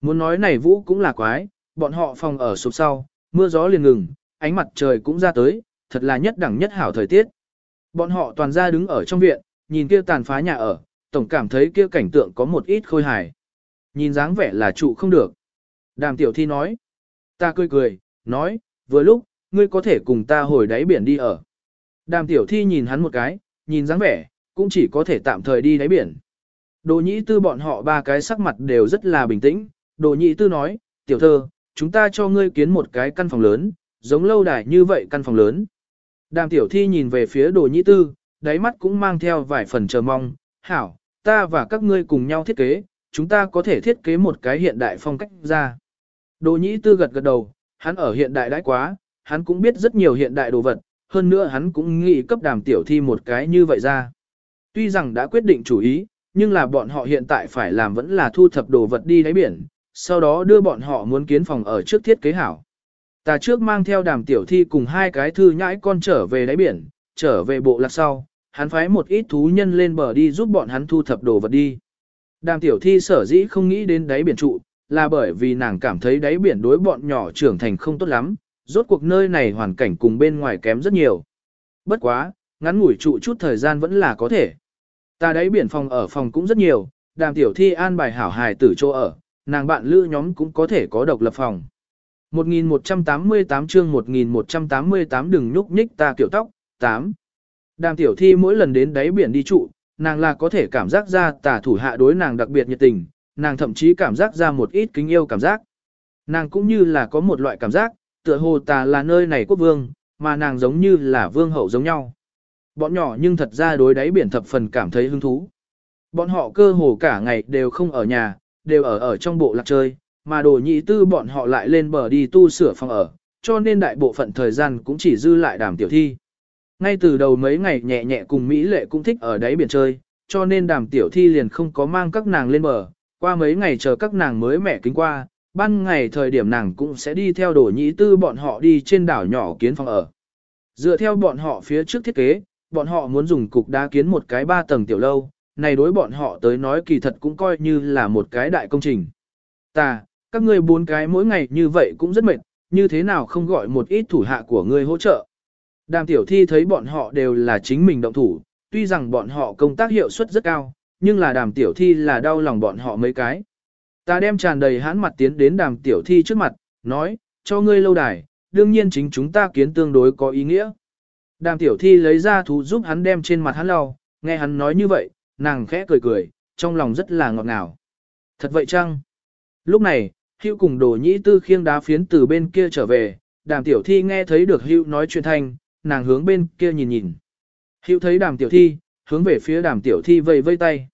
Muốn nói này vũ cũng là quái, bọn họ phòng ở sụp sau, mưa gió liền ngừng, ánh mặt trời cũng ra tới, thật là nhất đẳng nhất hảo thời tiết. Bọn họ toàn ra đứng ở trong viện, nhìn kia tàn phá nhà ở, tổng cảm thấy kia cảnh tượng có một ít khôi hài. Nhìn dáng vẻ là trụ không được. Đàm tiểu thi nói. Ta cười cười, nói, vừa lúc, ngươi có thể cùng ta hồi đáy biển đi ở. Đàm tiểu thi nhìn hắn một cái, nhìn dáng vẻ, cũng chỉ có thể tạm thời đi đáy biển. Đồ nhĩ tư bọn họ ba cái sắc mặt đều rất là bình tĩnh. Đồ nhĩ tư nói, tiểu thơ, chúng ta cho ngươi kiến một cái căn phòng lớn, giống lâu đài như vậy căn phòng lớn. Đàm tiểu thi nhìn về phía đồ nhĩ tư, đáy mắt cũng mang theo vài phần chờ mong, hảo, ta và các ngươi cùng nhau thiết kế, chúng ta có thể thiết kế một cái hiện đại phong cách ra. Đồ nhĩ tư gật gật đầu, hắn ở hiện đại đãi quá, hắn cũng biết rất nhiều hiện đại đồ vật, hơn nữa hắn cũng nghĩ cấp đàm tiểu thi một cái như vậy ra. Tuy rằng đã quyết định chủ ý, nhưng là bọn họ hiện tại phải làm vẫn là thu thập đồ vật đi đáy biển, sau đó đưa bọn họ muốn kiến phòng ở trước thiết kế hảo. Ta trước mang theo đàm tiểu thi cùng hai cái thư nhãi con trở về đáy biển, trở về bộ lạc sau, hắn phái một ít thú nhân lên bờ đi giúp bọn hắn thu thập đồ vật đi. Đàm tiểu thi sở dĩ không nghĩ đến đáy biển trụ, là bởi vì nàng cảm thấy đáy biển đối bọn nhỏ trưởng thành không tốt lắm, rốt cuộc nơi này hoàn cảnh cùng bên ngoài kém rất nhiều. Bất quá, ngắn ngủi trụ chút thời gian vẫn là có thể. Ta đáy biển phòng ở phòng cũng rất nhiều, đàm tiểu thi an bài hảo hài tử chỗ ở, nàng bạn lữ nhóm cũng có thể có độc lập phòng. 1188 chương 1188 đừng nhúc nhích ta kiểu tóc, 8. Đàm tiểu thi mỗi lần đến đáy biển đi trụ, nàng là có thể cảm giác ra tà thủ hạ đối nàng đặc biệt nhiệt tình, nàng thậm chí cảm giác ra một ít kính yêu cảm giác. Nàng cũng như là có một loại cảm giác, tựa hồ tà là nơi này quốc vương, mà nàng giống như là vương hậu giống nhau. Bọn nhỏ nhưng thật ra đối đáy biển thập phần cảm thấy hứng thú. Bọn họ cơ hồ cả ngày đều không ở nhà, đều ở ở trong bộ lạc chơi, mà đồ nhị tư bọn họ lại lên bờ đi tu sửa phòng ở, cho nên đại bộ phận thời gian cũng chỉ dư lại đàm tiểu thi. Ngay từ đầu mấy ngày nhẹ nhẹ cùng Mỹ lệ cũng thích ở đáy biển chơi, cho nên đàm tiểu thi liền không có mang các nàng lên bờ, qua mấy ngày chờ các nàng mới mẻ kính qua, ban ngày thời điểm nàng cũng sẽ đi theo đồ nhị tư bọn họ đi trên đảo nhỏ kiến phòng ở. Dựa theo bọn họ phía trước thiết kế, bọn họ muốn dùng cục đá kiến một cái ba tầng tiểu lâu, này đối bọn họ tới nói kỳ thật cũng coi như là một cái đại công trình. Ta, các ngươi bốn cái mỗi ngày như vậy cũng rất mệt, như thế nào không gọi một ít thủ hạ của ngươi hỗ trợ. Đàm tiểu thi thấy bọn họ đều là chính mình động thủ, tuy rằng bọn họ công tác hiệu suất rất cao, nhưng là đàm tiểu thi là đau lòng bọn họ mấy cái. Ta đem tràn đầy hãn mặt tiến đến đàm tiểu thi trước mặt, nói, cho ngươi lâu đài, đương nhiên chính chúng ta kiến tương đối có ý nghĩa. Đàm tiểu thi lấy ra thú giúp hắn đem trên mặt hắn lau, nghe hắn nói như vậy, nàng khẽ cười cười, trong lòng rất là ngọt ngào. Thật vậy chăng? Lúc này, Hữu cùng đồ nhĩ tư khiêng đá phiến từ bên kia trở về, đàm tiểu thi nghe thấy được Hữu nói chuyện thanh, nàng hướng bên kia nhìn nhìn. Hữu thấy đàm tiểu thi, hướng về phía đàm tiểu thi vây vây tay.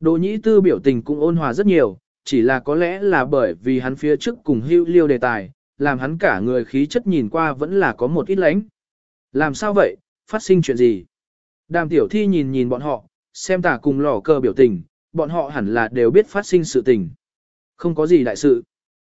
Đồ nhĩ tư biểu tình cũng ôn hòa rất nhiều, chỉ là có lẽ là bởi vì hắn phía trước cùng Hữu liêu đề tài, làm hắn cả người khí chất nhìn qua vẫn là có một ít lánh. Làm sao vậy, phát sinh chuyện gì? Đàm tiểu thi nhìn nhìn bọn họ, xem tả cùng lò cờ biểu tình, bọn họ hẳn là đều biết phát sinh sự tình. Không có gì đại sự.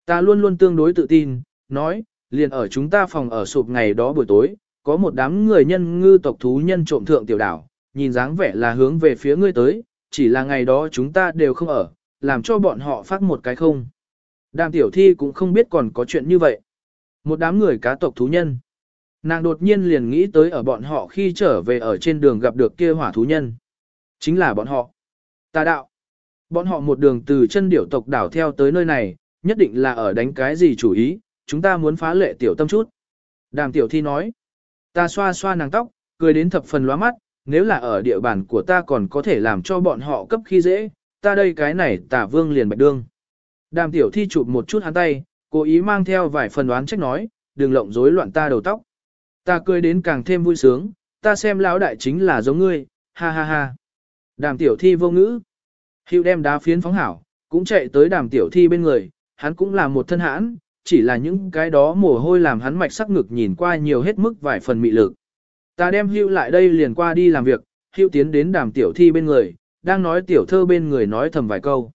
Ta luôn luôn tương đối tự tin, nói, liền ở chúng ta phòng ở sụp ngày đó buổi tối, có một đám người nhân ngư tộc thú nhân trộm thượng tiểu đảo, nhìn dáng vẻ là hướng về phía ngươi tới, chỉ là ngày đó chúng ta đều không ở, làm cho bọn họ phát một cái không. Đàm tiểu thi cũng không biết còn có chuyện như vậy. Một đám người cá tộc thú nhân. Nàng đột nhiên liền nghĩ tới ở bọn họ khi trở về ở trên đường gặp được kia hỏa thú nhân. Chính là bọn họ. Tà đạo. Bọn họ một đường từ chân điểu tộc đảo theo tới nơi này, nhất định là ở đánh cái gì chủ ý, chúng ta muốn phá lệ tiểu tâm chút. Đàm tiểu thi nói. Ta xoa xoa nàng tóc, cười đến thập phần lóa mắt, nếu là ở địa bàn của ta còn có thể làm cho bọn họ cấp khi dễ, ta đây cái này tả vương liền bạch đương. Đàm tiểu thi chụp một chút hắn tay, cố ý mang theo vài phần đoán trách nói, đừng lộng rối loạn ta đầu tóc. Ta cười đến càng thêm vui sướng, ta xem lão đại chính là giống ngươi, ha ha ha. Đàm tiểu thi vô ngữ. Hữu đem đá phiến phóng hảo, cũng chạy tới đàm tiểu thi bên người, hắn cũng là một thân hãn, chỉ là những cái đó mồ hôi làm hắn mạch sắc ngực nhìn qua nhiều hết mức vài phần mị lực. Ta đem hưu lại đây liền qua đi làm việc, hưu tiến đến đàm tiểu thi bên người, đang nói tiểu thơ bên người nói thầm vài câu.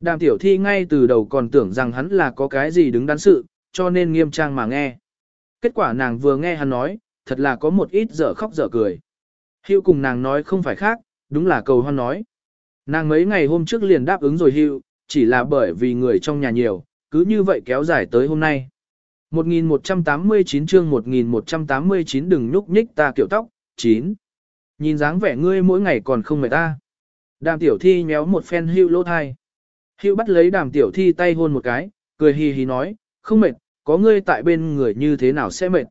Đàm tiểu thi ngay từ đầu còn tưởng rằng hắn là có cái gì đứng đắn sự, cho nên nghiêm trang mà nghe. Kết quả nàng vừa nghe hắn nói, thật là có một ít dở khóc dở cười. Hưu cùng nàng nói không phải khác, đúng là cầu hoan nói. Nàng mấy ngày hôm trước liền đáp ứng rồi hưu, chỉ là bởi vì người trong nhà nhiều, cứ như vậy kéo dài tới hôm nay. 1189 chương 1189 đừng nhúc nhích ta kiểu tóc, 9. Nhìn dáng vẻ ngươi mỗi ngày còn không mệt ta. Đàm tiểu thi méo một phen hưu lỗ thai. Hưu bắt lấy đàm tiểu thi tay hôn một cái, cười hì hì nói, không mệt, có ngươi tại bên người như thế nào sẽ mệt.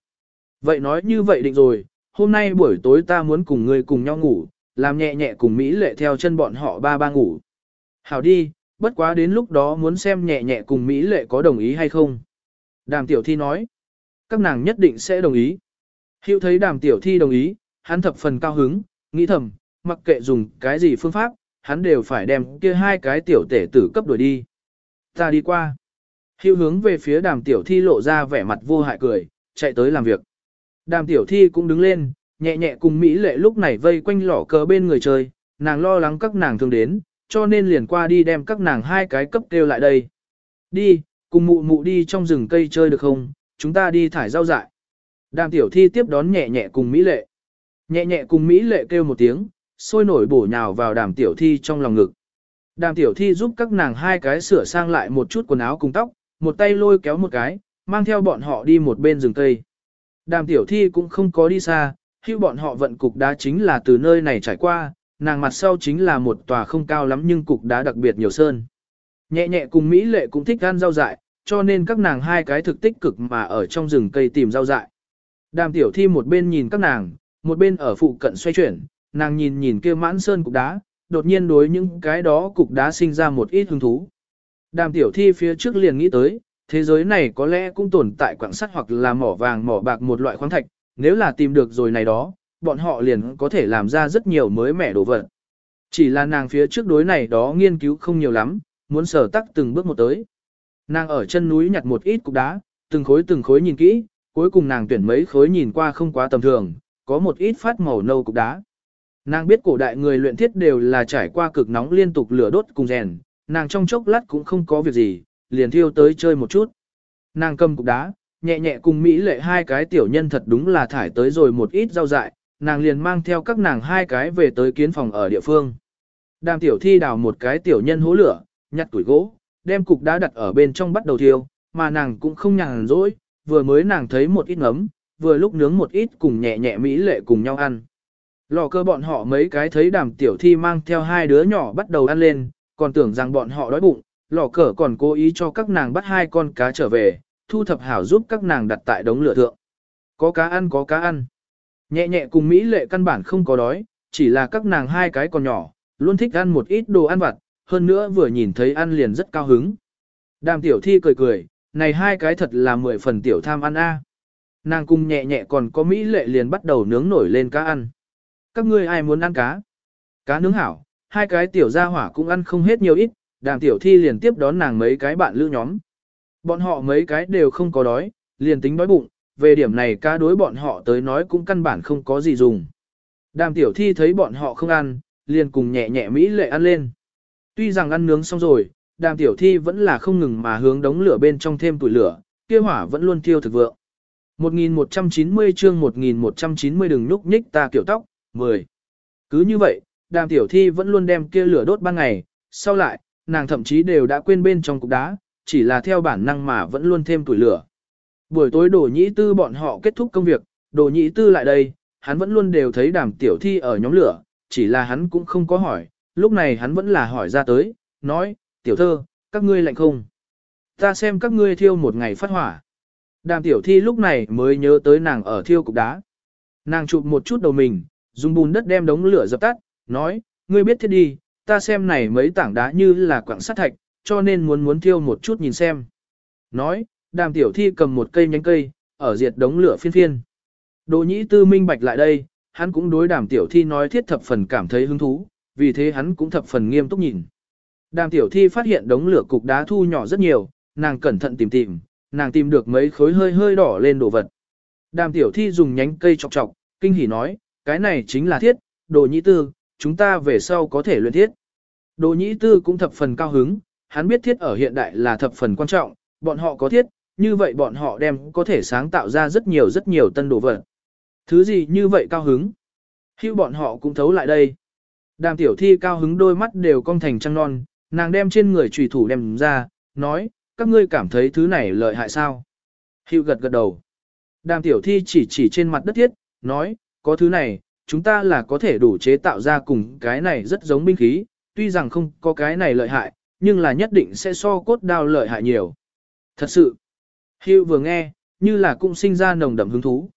Vậy nói như vậy định rồi, hôm nay buổi tối ta muốn cùng ngươi cùng nhau ngủ, làm nhẹ nhẹ cùng Mỹ lệ theo chân bọn họ ba ba ngủ. Hảo đi, bất quá đến lúc đó muốn xem nhẹ nhẹ cùng Mỹ lệ có đồng ý hay không. Đàm tiểu thi nói, các nàng nhất định sẽ đồng ý. Hiệu thấy đàm tiểu thi đồng ý, hắn thập phần cao hứng, nghĩ thầm, mặc kệ dùng cái gì phương pháp, hắn đều phải đem kia hai cái tiểu tể tử cấp đuổi đi. Ta đi qua. Hiệu hướng về phía đàm tiểu thi lộ ra vẻ mặt vô hại cười, chạy tới làm việc. Đàm tiểu thi cũng đứng lên, nhẹ nhẹ cùng Mỹ lệ lúc này vây quanh lỏ cờ bên người chơi, nàng lo lắng các nàng thường đến, cho nên liền qua đi đem các nàng hai cái cấp kêu lại đây. Đi, cùng mụ mụ đi trong rừng cây chơi được không, chúng ta đi thải rau dại. Đàm tiểu thi tiếp đón nhẹ nhẹ cùng Mỹ lệ. Nhẹ nhẹ cùng Mỹ lệ kêu một tiếng, sôi nổi bổ nhào vào đàm tiểu thi trong lòng ngực. Đàm tiểu thi giúp các nàng hai cái sửa sang lại một chút quần áo cùng tóc, một tay lôi kéo một cái, mang theo bọn họ đi một bên rừng cây. Đàm tiểu thi cũng không có đi xa, khi bọn họ vận cục đá chính là từ nơi này trải qua, nàng mặt sau chính là một tòa không cao lắm nhưng cục đá đặc biệt nhiều sơn. Nhẹ nhẹ cùng Mỹ lệ cũng thích ăn rau dại, cho nên các nàng hai cái thực tích cực mà ở trong rừng cây tìm rau dại. Đàm tiểu thi một bên nhìn các nàng, một bên ở phụ cận xoay chuyển, nàng nhìn nhìn kia mãn sơn cục đá, đột nhiên đối những cái đó cục đá sinh ra một ít hứng thú. Đàm tiểu thi phía trước liền nghĩ tới, thế giới này có lẽ cũng tồn tại quảng sắt hoặc là mỏ vàng mỏ bạc một loại khoáng thạch, nếu là tìm được rồi này đó, bọn họ liền có thể làm ra rất nhiều mới mẻ đồ vật. Chỉ là nàng phía trước đối này đó nghiên cứu không nhiều lắm, muốn sở tắc từng bước một tới. Nàng ở chân núi nhặt một ít cục đá, từng khối từng khối nhìn kỹ, cuối cùng nàng tuyển mấy khối nhìn qua không quá tầm thường, có một ít phát màu nâu cục đá. Nàng biết cổ đại người luyện thiết đều là trải qua cực nóng liên tục lửa đốt cùng rèn, nàng trong chốc lát cũng không có việc gì, liền thiêu tới chơi một chút. Nàng cầm cục đá, nhẹ nhẹ cùng Mỹ lệ hai cái tiểu nhân thật đúng là thải tới rồi một ít rau dại, nàng liền mang theo các nàng hai cái về tới kiến phòng ở địa phương. Đàm tiểu thi đào một cái tiểu nhân hố lửa, nhặt tuổi gỗ, đem cục đá đặt ở bên trong bắt đầu thiêu, mà nàng cũng không nhàn rỗi, vừa mới nàng thấy một ít ngấm, vừa lúc nướng một ít cùng nhẹ nhẹ Mỹ lệ cùng nhau ăn. Lò cơ bọn họ mấy cái thấy đàm tiểu thi mang theo hai đứa nhỏ bắt đầu ăn lên, còn tưởng rằng bọn họ đói bụng, lò cờ còn cố ý cho các nàng bắt hai con cá trở về, thu thập hảo giúp các nàng đặt tại đống lửa thượng. Có cá ăn có cá ăn. Nhẹ nhẹ cùng Mỹ lệ căn bản không có đói, chỉ là các nàng hai cái còn nhỏ, luôn thích ăn một ít đồ ăn vặt, hơn nữa vừa nhìn thấy ăn liền rất cao hứng. Đàm tiểu thi cười cười, này hai cái thật là mười phần tiểu tham ăn a. Nàng cùng nhẹ nhẹ còn có Mỹ lệ liền bắt đầu nướng nổi lên cá ăn. Các ngươi ai muốn ăn cá? Cá nướng hảo, hai cái tiểu gia hỏa cũng ăn không hết nhiều ít, đàm tiểu thi liền tiếp đón nàng mấy cái bạn lữ nhóm. Bọn họ mấy cái đều không có đói, liền tính đói bụng, về điểm này cá đối bọn họ tới nói cũng căn bản không có gì dùng. Đàm tiểu thi thấy bọn họ không ăn, liền cùng nhẹ nhẹ Mỹ lệ ăn lên. Tuy rằng ăn nướng xong rồi, đàm tiểu thi vẫn là không ngừng mà hướng đống lửa bên trong thêm tuổi lửa, kia hỏa vẫn luôn thiêu thực vượng. 1190 chương 1190 đừng núp nhích ta kiểu tóc, 10. Cứ như vậy, đàm tiểu thi vẫn luôn đem kia lửa đốt ban ngày, sau lại, nàng thậm chí đều đã quên bên trong cục đá, chỉ là theo bản năng mà vẫn luôn thêm tuổi lửa. Buổi tối đồ nhĩ tư bọn họ kết thúc công việc, đồ nhĩ tư lại đây, hắn vẫn luôn đều thấy đàm tiểu thi ở nhóm lửa, chỉ là hắn cũng không có hỏi, lúc này hắn vẫn là hỏi ra tới, nói, tiểu thơ, các ngươi lạnh không? Ta xem các ngươi thiêu một ngày phát hỏa. Đàm tiểu thi lúc này mới nhớ tới nàng ở thiêu cục đá. Nàng chụp một chút đầu mình, dùng bùn đất đem đống lửa dập tắt, nói, ngươi biết thiết đi, ta xem này mấy tảng đá như là quặng sắt thạch, cho nên muốn muốn thiêu một chút nhìn xem. Nói, đàm tiểu thi cầm một cây nhánh cây, ở diệt đống lửa phiên phiên. Đồ nhĩ tư minh bạch lại đây, hắn cũng đối đàm tiểu thi nói thiết thập phần cảm thấy hứng thú, vì thế hắn cũng thập phần nghiêm túc nhìn. Đàm tiểu thi phát hiện đống lửa cục đá thu nhỏ rất nhiều, nàng cẩn thận tìm tìm, nàng tìm được mấy khối hơi hơi đỏ lên đồ vật. Đàm tiểu thi dùng nhánh cây chọc chọc, kinh hỉ nói, cái này chính là thiết, đồ nhĩ tư, chúng ta về sau có thể luyện thiết. Đồ nhĩ tư cũng thập phần cao hứng, hắn biết thiết ở hiện đại là thập phần quan trọng, bọn họ có thiết, như vậy bọn họ đem có thể sáng tạo ra rất nhiều rất nhiều tân đồ vật. Thứ gì như vậy cao hứng? Hưu bọn họ cũng thấu lại đây. Đàm tiểu thi cao hứng đôi mắt đều cong thành trăng non, nàng đem trên người trùy thủ đem ra, nói, các ngươi cảm thấy thứ này lợi hại sao? Hưu gật gật đầu. Đàm tiểu thi chỉ chỉ trên mặt đất thiết, nói, có thứ này, chúng ta là có thể đủ chế tạo ra cùng cái này rất giống binh khí, tuy rằng không có cái này lợi hại, nhưng là nhất định sẽ so cốt đao lợi hại nhiều. Thật sự, Hưu vừa nghe, như là cũng sinh ra nồng đậm hứng thú.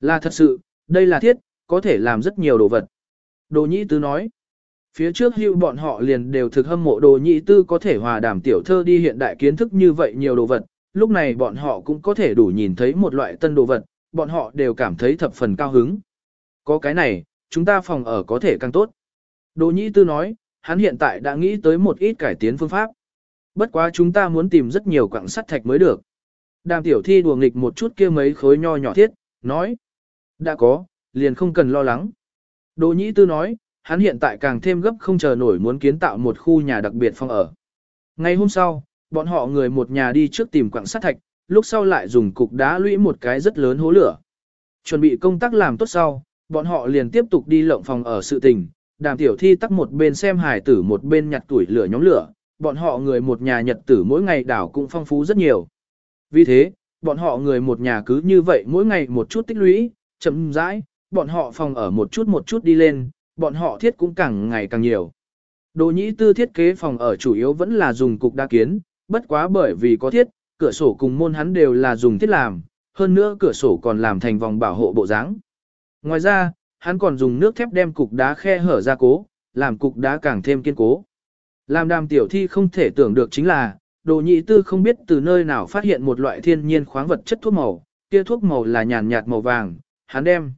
Là thật sự, đây là thiết, có thể làm rất nhiều đồ vật. Đồ nhĩ Tư nói, phía trước hưu bọn họ liền đều thực hâm mộ đồ nhĩ tư có thể hòa đảm tiểu thơ đi hiện đại kiến thức như vậy nhiều đồ vật, lúc này bọn họ cũng có thể đủ nhìn thấy một loại tân đồ vật, bọn họ đều cảm thấy thập phần cao hứng. Có cái này, chúng ta phòng ở có thể càng tốt. Đồ nhĩ tư nói, hắn hiện tại đã nghĩ tới một ít cải tiến phương pháp. Bất quá chúng ta muốn tìm rất nhiều quặng sắt thạch mới được. Đàm tiểu thi đùa nghịch một chút kia mấy khối nho nhỏ thiết, nói. Đã có, liền không cần lo lắng. đỗ nhĩ tư nói, hắn hiện tại càng thêm gấp không chờ nổi muốn kiến tạo một khu nhà đặc biệt phòng ở. Ngày hôm sau, bọn họ người một nhà đi trước tìm quặng sắt thạch, lúc sau lại dùng cục đá lũy một cái rất lớn hố lửa. Chuẩn bị công tác làm tốt sau, bọn họ liền tiếp tục đi lộng phòng ở sự tình, đàm tiểu thi tắt một bên xem hải tử một bên nhặt tuổi lửa nhóm lửa, bọn họ người một nhà nhật tử mỗi ngày đảo cũng phong phú rất nhiều. Vì thế, bọn họ người một nhà cứ như vậy mỗi ngày một chút tích lũy, chậm rãi, bọn họ phòng ở một chút một chút đi lên, bọn họ thiết cũng càng ngày càng nhiều. Đồ nhĩ tư thiết kế phòng ở chủ yếu vẫn là dùng cục đa kiến, bất quá bởi vì có thiết, cửa sổ cùng môn hắn đều là dùng thiết làm, hơn nữa cửa sổ còn làm thành vòng bảo hộ bộ dáng. Ngoài ra, hắn còn dùng nước thép đem cục đá khe hở ra cố, làm cục đá càng thêm kiên cố. Làm đàm tiểu thi không thể tưởng được chính là, đồ nhị tư không biết từ nơi nào phát hiện một loại thiên nhiên khoáng vật chất thuốc màu, kia thuốc màu là nhàn nhạt màu vàng, hắn đem.